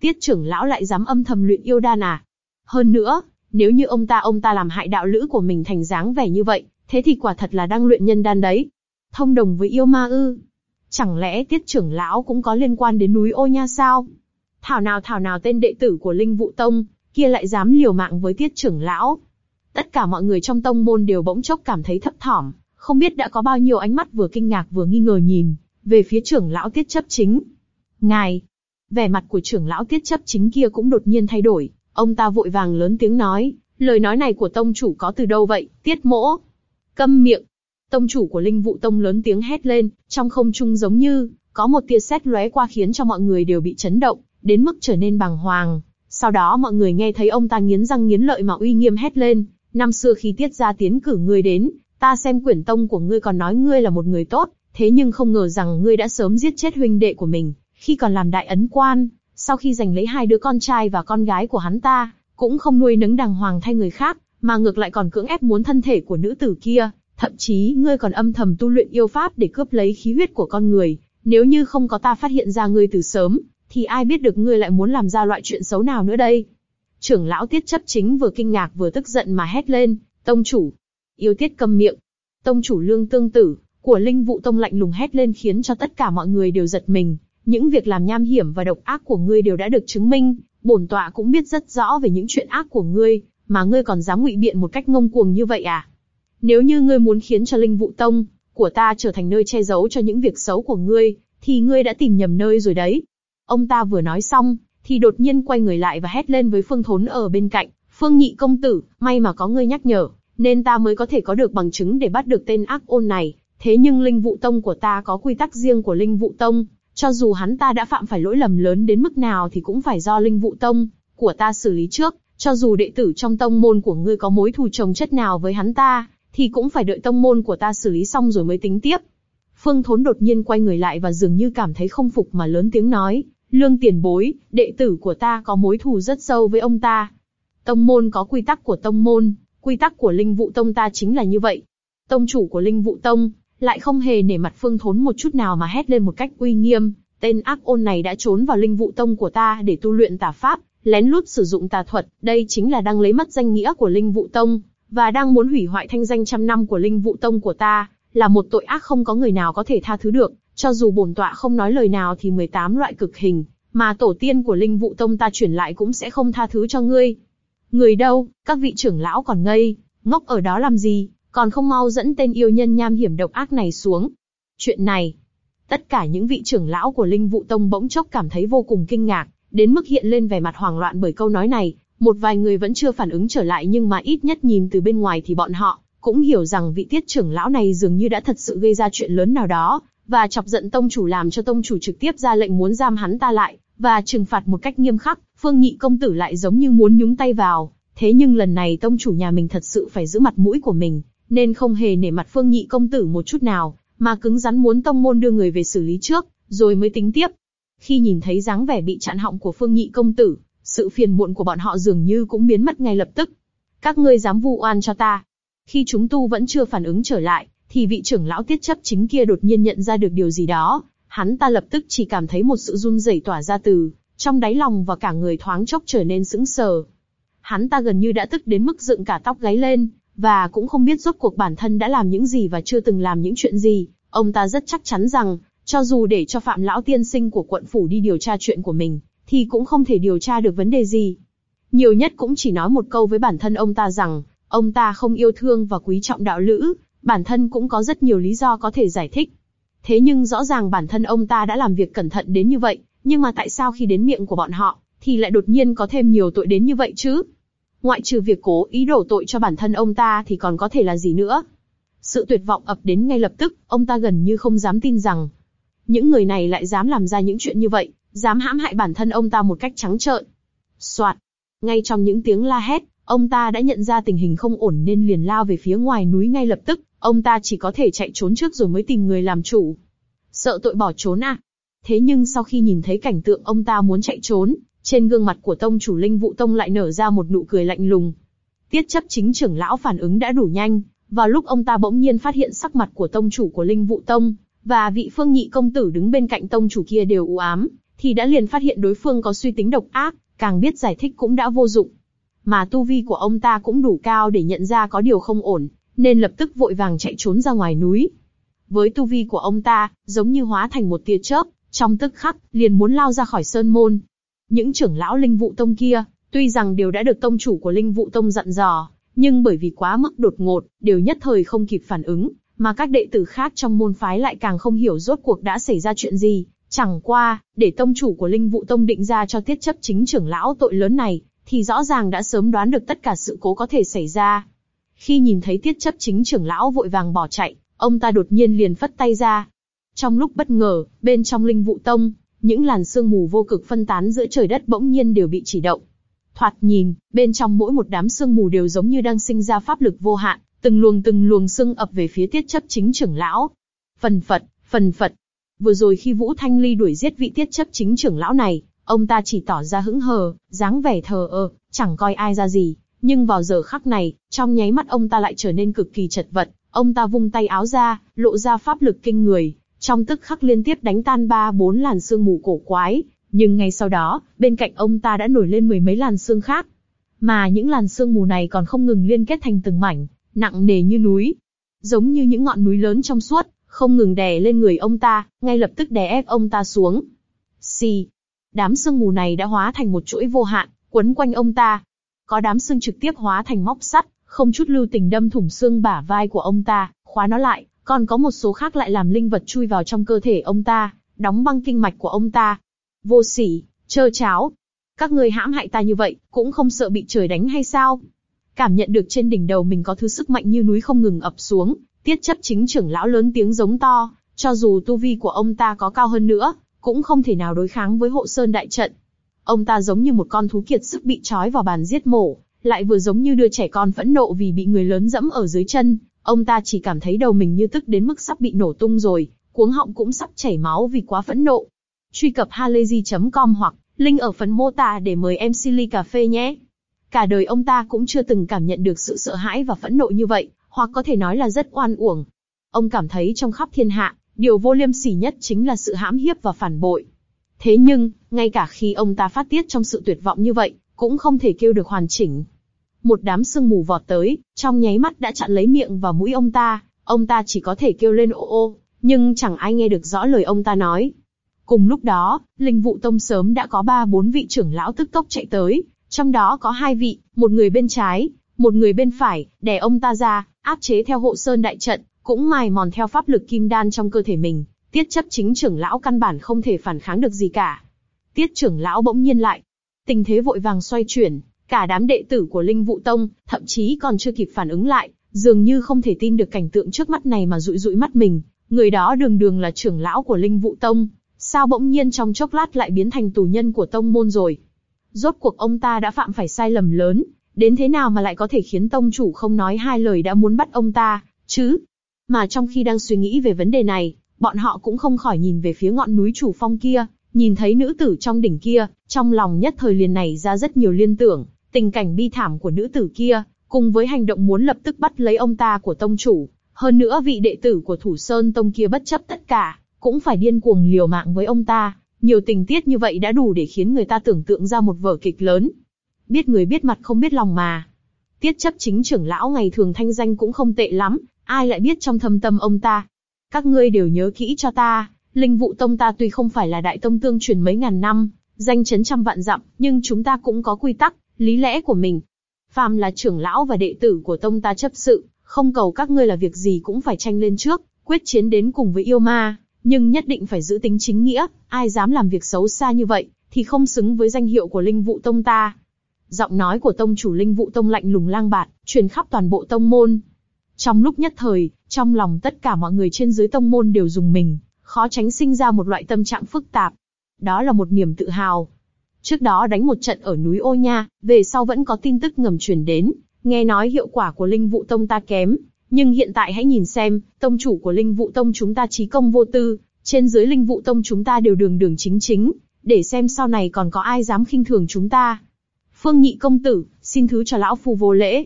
Tiết trưởng lão lại dám âm thầm luyện yêu đan à? Hơn nữa, nếu như ông ta ông ta làm hại đạo lữ của mình thành dáng vẻ như vậy, thế thì quả thật là đang luyện nhân đan đấy. Thông đồng với yêu ma ư? Chẳng lẽ tiết trưởng lão cũng có liên quan đến núi ô nha sao? Thảo nào thảo nào tên đệ tử của Linh Vụ Tông, kia lại dám liều mạng với tiết trưởng lão. Tất cả mọi người trong tông môn đều bỗng chốc cảm thấy thấp thỏm, không biết đã có bao nhiêu ánh mắt vừa kinh ngạc vừa nghi ngờ nhìn, về phía trưởng lão tiết chấp chính. Ngài, vẻ mặt của trưởng lão tiết chấp chính kia cũng đột nhiên thay đổi, ông ta vội vàng lớn tiếng nói, lời nói này của tông chủ có từ đâu vậy, tiết mỗ? Câm miệng. Tông chủ của linh vụ tông lớn tiếng hét lên, trong không trung giống như, có một tia sét lóe qua khiến cho mọi người đều bị chấn động, đến mức trở nên bàng hoàng. Sau đó mọi người nghe thấy ông ta nghiến răng nghiến lợi mà uy nghiêm hét lên, năm xưa khi tiết ra tiến cử ngươi đến, ta xem quyển tông của ngươi còn nói ngươi là một người tốt, thế nhưng không ngờ rằng ngươi đã sớm giết chết huynh đệ của mình, khi còn làm đại ấn quan, sau khi giành lấy hai đứa con trai và con gái của hắn ta, cũng không nuôi nấng đàng hoàng thay người khác, mà ngược lại còn cưỡng ép muốn thân thể của nữ tử kia, thậm chí ngươi còn âm thầm tu luyện yêu pháp để cướp lấy khí huyết của con người, nếu như không có ta phát hiện ra ngươi từ sớm, thì ai biết được ngươi lại muốn làm ra loại chuyện xấu nào nữa đây? Trưởng lão tiết chấp chính vừa kinh ngạc vừa tức giận mà hét lên, tông chủ, yêu tiết câm miệng. Tông chủ lương tương tử, của linh vụ tông lạnh lùng hét lên khiến cho tất cả mọi người đều giật mình. Những việc làm nham hiểm và độc ác của ngươi đều đã được chứng minh, bổn tọa cũng biết rất rõ về những chuyện ác của ngươi, mà ngươi còn dám ngụy biện một cách ngông cuồng như vậy à? Nếu như ngươi muốn khiến cho linh vụ tông của ta trở thành nơi che giấu cho những việc xấu của ngươi, thì ngươi đã tìm nhầm nơi rồi đấy. Ông ta vừa nói xong, thì đột nhiên quay người lại và hét lên với Phương Thốn ở bên cạnh, Phương Nhị công tử, may mà có ngươi nhắc nhở, nên ta mới có thể có được bằng chứng để bắt được tên ác ôn này. Thế nhưng linh vụ tông của ta có quy tắc riêng của linh vụ tông, cho dù hắn ta đã phạm phải lỗi lầm lớn đến mức nào thì cũng phải do linh vụ tông của ta xử lý trước, cho dù đệ tử trong tông môn của ngươi có mối thù chồng chất nào với hắn ta, thì cũng phải đợi tông môn của ta xử lý xong rồi mới tính tiếp. Phương Thốn đột nhiên quay người lại và dường như cảm thấy không phục mà lớn tiếng nói, Lương tiền bối, đệ tử của ta có mối thù rất sâu với ông ta. Tông môn có quy tắc của tông môn, quy tắc của linh vụ tông ta chính là như vậy. Tông chủ của linh vụ tông, lại không hề nể mặt phương thốn một chút nào mà hét lên một cách uy nghiêm. Tên ác ôn này đã trốn vào linh vụ tông của ta để tu luyện tà pháp, lén lút sử dụng tà thuật, đây chính là đang lấy mất danh nghĩa của linh vụ tông, và đang muốn hủy hoại thanh danh trăm năm của linh vụ tông của ta, là một tội ác không có người nào có thể tha thứ được. Cho dù bổn tọa không nói lời nào thì 18 loại cực hình, mà tổ tiên của linh vụ tông ta chuyển lại cũng sẽ không tha thứ cho ngươi. Người đâu, các vị trưởng lão còn ngây, ngốc ở đó làm gì, còn không mau dẫn tên yêu nhân nham hiểm độc ác này xuống. Chuyện này, tất cả những vị trưởng lão của linh vụ tông bỗng chốc cảm thấy vô cùng kinh ngạc, đến mức hiện lên vẻ mặt hoảng loạn bởi câu nói này. Một vài người vẫn chưa phản ứng trở lại nhưng mà ít nhất nhìn từ bên ngoài thì bọn họ cũng hiểu rằng vị tiết trưởng lão này dường như đã thật sự gây ra chuyện lớn nào đó, và chọc giận tông chủ làm cho tông chủ trực tiếp ra lệnh muốn giam hắn ta lại, và trừng phạt một cách nghiêm khắc, phương nhị công tử lại giống như muốn nhúng tay vào. Thế nhưng lần này tông chủ nhà mình thật sự phải giữ mặt mũi của mình, nên không hề nể mặt phương nhị công tử một chút nào, mà cứng rắn muốn tông môn đưa người về xử lý trước, rồi mới tính tiếp. Khi nhìn thấy dáng vẻ bị chặn họng của phương nhị công tử, sự phiền muộn của bọn họ dường như cũng biến mất ngay lập tức. Các ngươi dám vu oan cho ta. Khi chúng tu vẫn chưa phản ứng trở lại, thì vị trưởng lão tiết chấp chính kia đột nhiên nhận ra được điều gì đó, hắn ta lập tức chỉ cảm thấy một sự run rẩy tỏa ra từ trong đáy lòng và cả người thoáng chốc trở nên sững sờ. Hắn ta gần như đã tức đến mức dựng cả tóc gáy lên, và cũng không biết rốt cuộc bản thân đã làm những gì và chưa từng làm những chuyện gì. Ông ta rất chắc chắn rằng, cho dù để cho Phạm Lão Tiên Sinh của quận phủ đi điều tra chuyện của mình, thì cũng không thể điều tra được vấn đề gì. Nhiều nhất cũng chỉ nói một câu với bản thân ông ta rằng, ông ta không yêu thương và quý trọng đạo lữ, bản thân cũng có rất nhiều lý do có thể giải thích. Thế nhưng rõ ràng bản thân ông ta đã làm việc cẩn thận đến như vậy, nhưng mà tại sao khi đến miệng của bọn họ, thì lại đột nhiên có thêm nhiều tội đến như vậy chứ? Ngoại trừ việc cố ý đổ tội cho bản thân ông ta thì còn có thể là gì nữa? Sự tuyệt vọng ập đến ngay lập tức, ông ta gần như không dám tin rằng những người này lại dám làm ra những chuyện như vậy, dám hãm hại bản thân ông ta một cách trắng trợn. Soạt, ngay trong những tiếng la hét, ông ta đã nhận ra tình hình không ổn nên liền lao về phía ngoài núi ngay lập tức, Ông ta chỉ có thể chạy trốn trước rồi mới tìm người làm chủ. Sợ tội bỏ trốn à? Thế nhưng sau khi nhìn thấy cảnh tượng ông ta muốn chạy trốn, trên gương mặt của tông chủ linh vụ tông lại nở ra một nụ cười lạnh lùng. Tiết chấp chính trưởng lão phản ứng đã đủ nhanh, vào lúc ông ta bỗng nhiên phát hiện sắc mặt của tông chủ của linh vụ tông, và vị phương nhị công tử đứng bên cạnh tông chủ kia đều u ám, thì đã liền phát hiện đối phương có suy tính độc ác, càng biết giải thích cũng đã vô dụng. Mà tu vi của ông ta cũng đủ cao để nhận ra có điều không ổn, nên lập tức vội vàng chạy trốn ra ngoài núi. Với tu vi của ông ta, giống như hóa thành một tia chớp, trong tức khắc, liền muốn lao ra khỏi sơn môn. Những trưởng lão linh vụ tông kia, tuy rằng đều đã được tông chủ của linh vụ tông dặn dò, nhưng bởi vì quá mức đột ngột, đều nhất thời không kịp phản ứng, mà các đệ tử khác trong môn phái lại càng không hiểu rốt cuộc đã xảy ra chuyện gì. Chẳng qua, để tông chủ của linh vụ tông định ra cho tiết chấp chính trưởng lão tội lớn này, thì rõ ràng đã sớm đoán được tất cả sự cố có thể xảy ra. Khi nhìn thấy tiết chấp chính trưởng lão vội vàng bỏ chạy, ông ta đột nhiên liền phất tay ra. Trong lúc bất ngờ, bên trong linh vụ tông, những làn sương mù vô cực phân tán giữa trời đất bỗng nhiên đều bị chỉ động. Thoạt nhìn, bên trong mỗi một đám sương mù đều giống như đang sinh ra pháp lực vô hạn, từng luồng từng luồng sương ập về phía tiết chấp chính trưởng lão. Phần phật, phần phật. Vừa rồi khi Vũ Thanh Ly đuổi giết vị tiết chấp chính trưởng lão này, ông ta chỉ tỏ ra hững hờ, dáng vẻ thờ ơ, chẳng coi ai ra gì, nhưng vào giờ khắc này, trong nháy mắt ông ta lại trở nên cực kỳ chật vật, ông ta vung tay áo ra, lộ ra pháp lực kinh người, trong tức khắc liên tiếp đánh tan ba bốn làn sương mù cổ quái, nhưng ngay sau đó, bên cạnh ông ta đã nổi lên mười mấy làn sương khác. Mà những làn sương mù này còn không ngừng liên kết thành từng mảnh, nặng nề như núi. Giống như những ngọn núi lớn trong suốt, không ngừng đè lên người ông ta, ngay lập tức đè ép ông ta xuống. Xì. Đám sương mù này đã hóa thành một chuỗi vô hạn, quấn quanh ông ta, có đám xương trực tiếp hóa thành móc sắt, không chút lưu tình đâm thủng xương bả vai của ông ta, khóa nó lại, còn có một số khác lại làm linh vật chui vào trong cơ thể ông ta, đóng băng kinh mạch của ông ta. Vô sỉ, trơ cháo. Các ngươi hãm hại ta như vậy, cũng không sợ bị trời đánh hay sao? Cảm nhận được trên đỉnh đầu mình có thứ sức mạnh như núi không ngừng ập xuống, tiết chấp chính trưởng lão lớn tiếng giống to, cho dù tu vi của ông ta có cao hơn nữa, cũng không thể nào đối kháng với hộ sơn đại trận. Ông ta giống như một con thú kiệt sức bị trói vào bàn giết mổ, lại vừa giống như đứa trẻ con phẫn nộ vì bị người lớn dẫm ở dưới chân. Ông ta chỉ cảm thấy đầu mình như tức đến mức sắp bị nổ tung rồi, cuống họng cũng sắp chảy máu vì quá phẫn nộ. Truy cập halayzi.com hoặc link ở phần mô tả để mời em Silly Cà Phê nhé. Cả đời ông ta cũng chưa từng cảm nhận được sự sợ hãi và phẫn nộ như vậy, hoặc có thể nói là rất oan uổng. Ông cảm thấy trong khắp thiên hạ, điều vô liêm sỉ nhất chính là sự hãm hiếp và phản bội. Thế nhưng, ngay cả khi ông ta phát tiết trong sự tuyệt vọng như vậy, cũng không thể kêu được hoàn chỉnh. Một đám sương mù vọt tới, trong nháy mắt đã chặn lấy miệng và mũi ông ta, ông ta chỉ có thể kêu lên ô ô, nhưng chẳng ai nghe được rõ lời ông ta nói. Cùng lúc đó, linh vụ tông sớm đã có ba bốn vị trưởng lão tức tốc chạy tới, trong đó có hai vị, một người bên trái, một người bên phải, đè ông ta ra, áp chế theo hộ sơn đại trận, cũng mài mòn theo pháp lực kim đan trong cơ thể mình. Tiết chấp chính trưởng lão căn bản không thể phản kháng được gì cả. Tiết trưởng lão bỗng nhiên lại. Tình thế vội vàng xoay chuyển, cả đám đệ tử của Linh Vụ Tông, thậm chí còn chưa kịp phản ứng lại, dường như không thể tin được cảnh tượng trước mắt này mà dụi dụi mắt mình. Người đó đường đường là trưởng lão của Linh Vụ Tông, sao bỗng nhiên trong chốc lát lại biến thành tù nhân của tông môn rồi? Rốt cuộc ông ta đã phạm phải sai lầm lớn, đến thế nào mà lại có thể khiến tông chủ không nói hai lời đã muốn bắt ông ta, chứ? Mà trong khi đang suy nghĩ về vấn đề này, bọn họ cũng không khỏi nhìn về phía ngọn núi chủ phong kia, nhìn thấy nữ tử trong đỉnh kia, trong lòng nhất thời liền này ra rất nhiều liên tưởng, tình cảnh bi thảm của nữ tử kia, cùng với hành động muốn lập tức bắt lấy ông ta của tông chủ, hơn nữa vị đệ tử của Thủ Sơn Tông kia bất chấp tất cả, cũng phải điên cuồng liều mạng với ông ta. Nhiều tình tiết như vậy đã đủ để khiến người ta tưởng tượng ra một vở kịch lớn. Biết người biết mặt không biết lòng mà. Tiết chấp chính trưởng lão ngày thường thanh danh cũng không tệ lắm, ai lại biết trong thâm tâm ông ta. Các ngươi đều nhớ kỹ cho ta, linh vụ tông ta tuy không phải là đại tông tương truyền mấy ngàn năm, danh chấn trăm vạn dặm, nhưng chúng ta cũng có quy tắc, lý lẽ của mình. Phàm là trưởng lão và đệ tử của tông ta chấp sự, không cầu các ngươi là việc gì cũng phải tranh lên trước, quyết chiến đến cùng với yêu ma, nhưng nhất định phải giữ tính chính nghĩa, ai dám làm việc xấu xa như vậy, thì không xứng với danh hiệu của linh vụ tông ta. Giọng nói của tông chủ linh vụ tông lạnh lùng lang bạt, truyền khắp toàn bộ tông môn. Trong lúc nhất thời, trong lòng tất cả mọi người trên dưới tông môn đều dùng mình, khó tránh sinh ra một loại tâm trạng phức tạp. Đó là một niềm tự hào. Trước đó đánh một trận ở núi Ô Nha, về sau vẫn có tin tức ngầm truyền đến, nghe nói hiệu quả của linh vụ tông ta kém, nhưng hiện tại hãy nhìn xem, tông chủ của linh vụ tông chúng ta trí công vô tư, trên dưới linh vụ tông chúng ta đều đường đường chính chính, để xem sau này còn có ai dám khinh thường chúng ta. Phương nhị công tử, xin thứ cho lão phu vô lễ.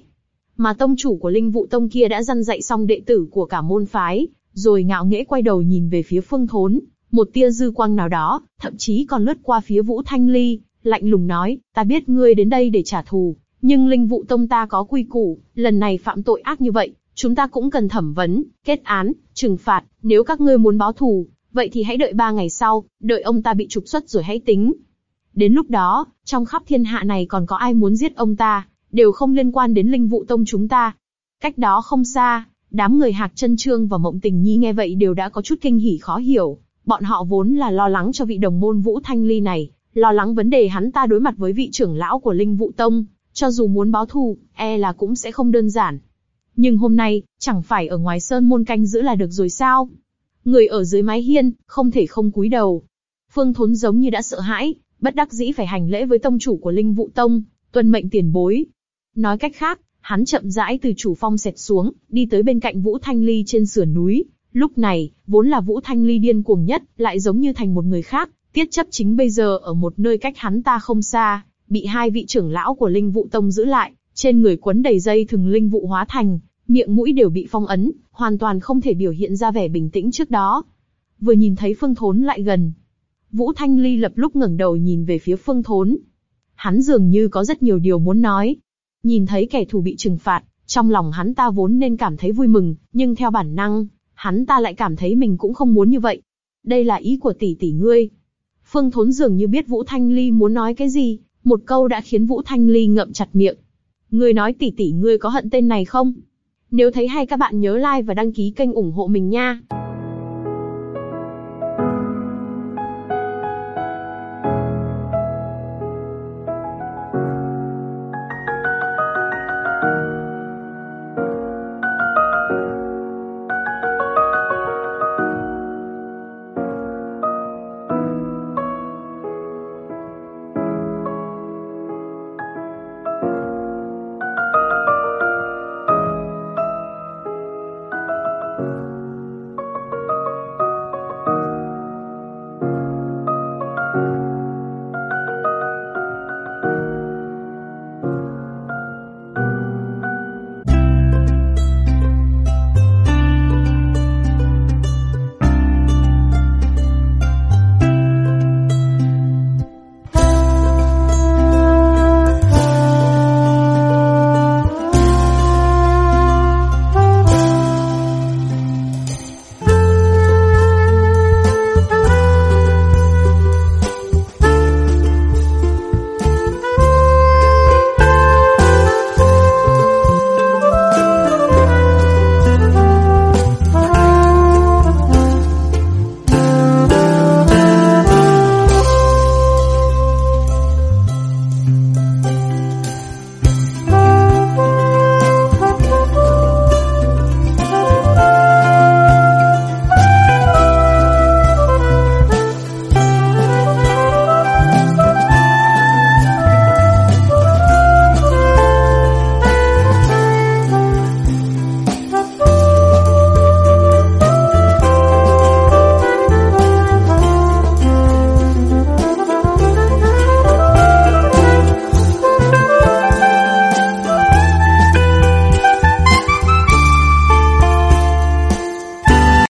Mà tông chủ của linh vụ tông kia đã dăn dạy xong đệ tử của cả môn phái, rồi ngạo nghễ quay đầu nhìn về phía phương thốn, một tia dư quang nào đó, thậm chí còn lướt qua phía Vũ Thanh Ly, lạnh lùng nói, ta biết ngươi đến đây để trả thù, nhưng linh vụ tông ta có quy củ, lần này phạm tội ác như vậy, chúng ta cũng cần thẩm vấn, kết án, trừng phạt, nếu các ngươi muốn báo thù, vậy thì hãy đợi ba ngày sau, đợi ông ta bị trục xuất rồi hãy tính. Đến lúc đó, trong khắp thiên hạ này còn có ai muốn giết ông ta, đều không liên quan đến linh vụ tông chúng ta. Cách đó không xa, đám người hạc chân trương và mộng tình nhi nghe vậy đều đã có chút kinh hỉ khó hiểu. Bọn họ vốn là lo lắng cho vị đồng môn Vũ Thanh Ly này, lo lắng vấn đề hắn ta đối mặt với vị trưởng lão của linh vụ tông, cho dù muốn báo thù, e là cũng sẽ không đơn giản. Nhưng hôm nay, chẳng phải ở ngoài sơn môn canh giữ là được rồi sao? Người ở dưới mái hiên, không thể không cúi đầu. Phương Thốn giống như đã sợ hãi, bất đắc dĩ phải hành lễ với tông chủ của Linh Vụ Tông, tuân mệnh tiền bối. Nói cách khác, hắn chậm rãi từ chủ phong xẹt xuống, đi tới bên cạnh Vũ Thanh Ly trên sườn núi. Lúc này, vốn là Vũ Thanh Ly điên cuồng nhất, lại giống như thành một người khác. Tiết chấp chính bây giờ ở một nơi cách hắn ta không xa, bị hai vị trưởng lão của Linh Vụ Tông giữ lại, trên người quấn đầy dây thừng linh vụ hóa thành, miệng mũi đều bị phong ấn, hoàn toàn không thể biểu hiện ra vẻ bình tĩnh trước đó. Vừa nhìn thấy Phương Thốn lại gần, Vũ Thanh Ly lập lúc ngẩng đầu nhìn về phía Phương Thốn. Hắn dường như có rất nhiều điều muốn nói. Nhìn thấy kẻ thù bị trừng phạt, trong lòng hắn ta vốn nên cảm thấy vui mừng, nhưng theo bản năng, hắn ta lại cảm thấy mình cũng không muốn như vậy. Đây là ý của tỷ tỷ ngươi. Phương Thốn dường như biết Vũ Thanh Ly muốn nói cái gì, một câu đã khiến Vũ Thanh Ly ngậm chặt miệng. Ngươi nói tỷ tỷ ngươi có hận tên này không? Nếu thấy hay các bạn nhớ like và đăng ký kênh ủng hộ mình nha.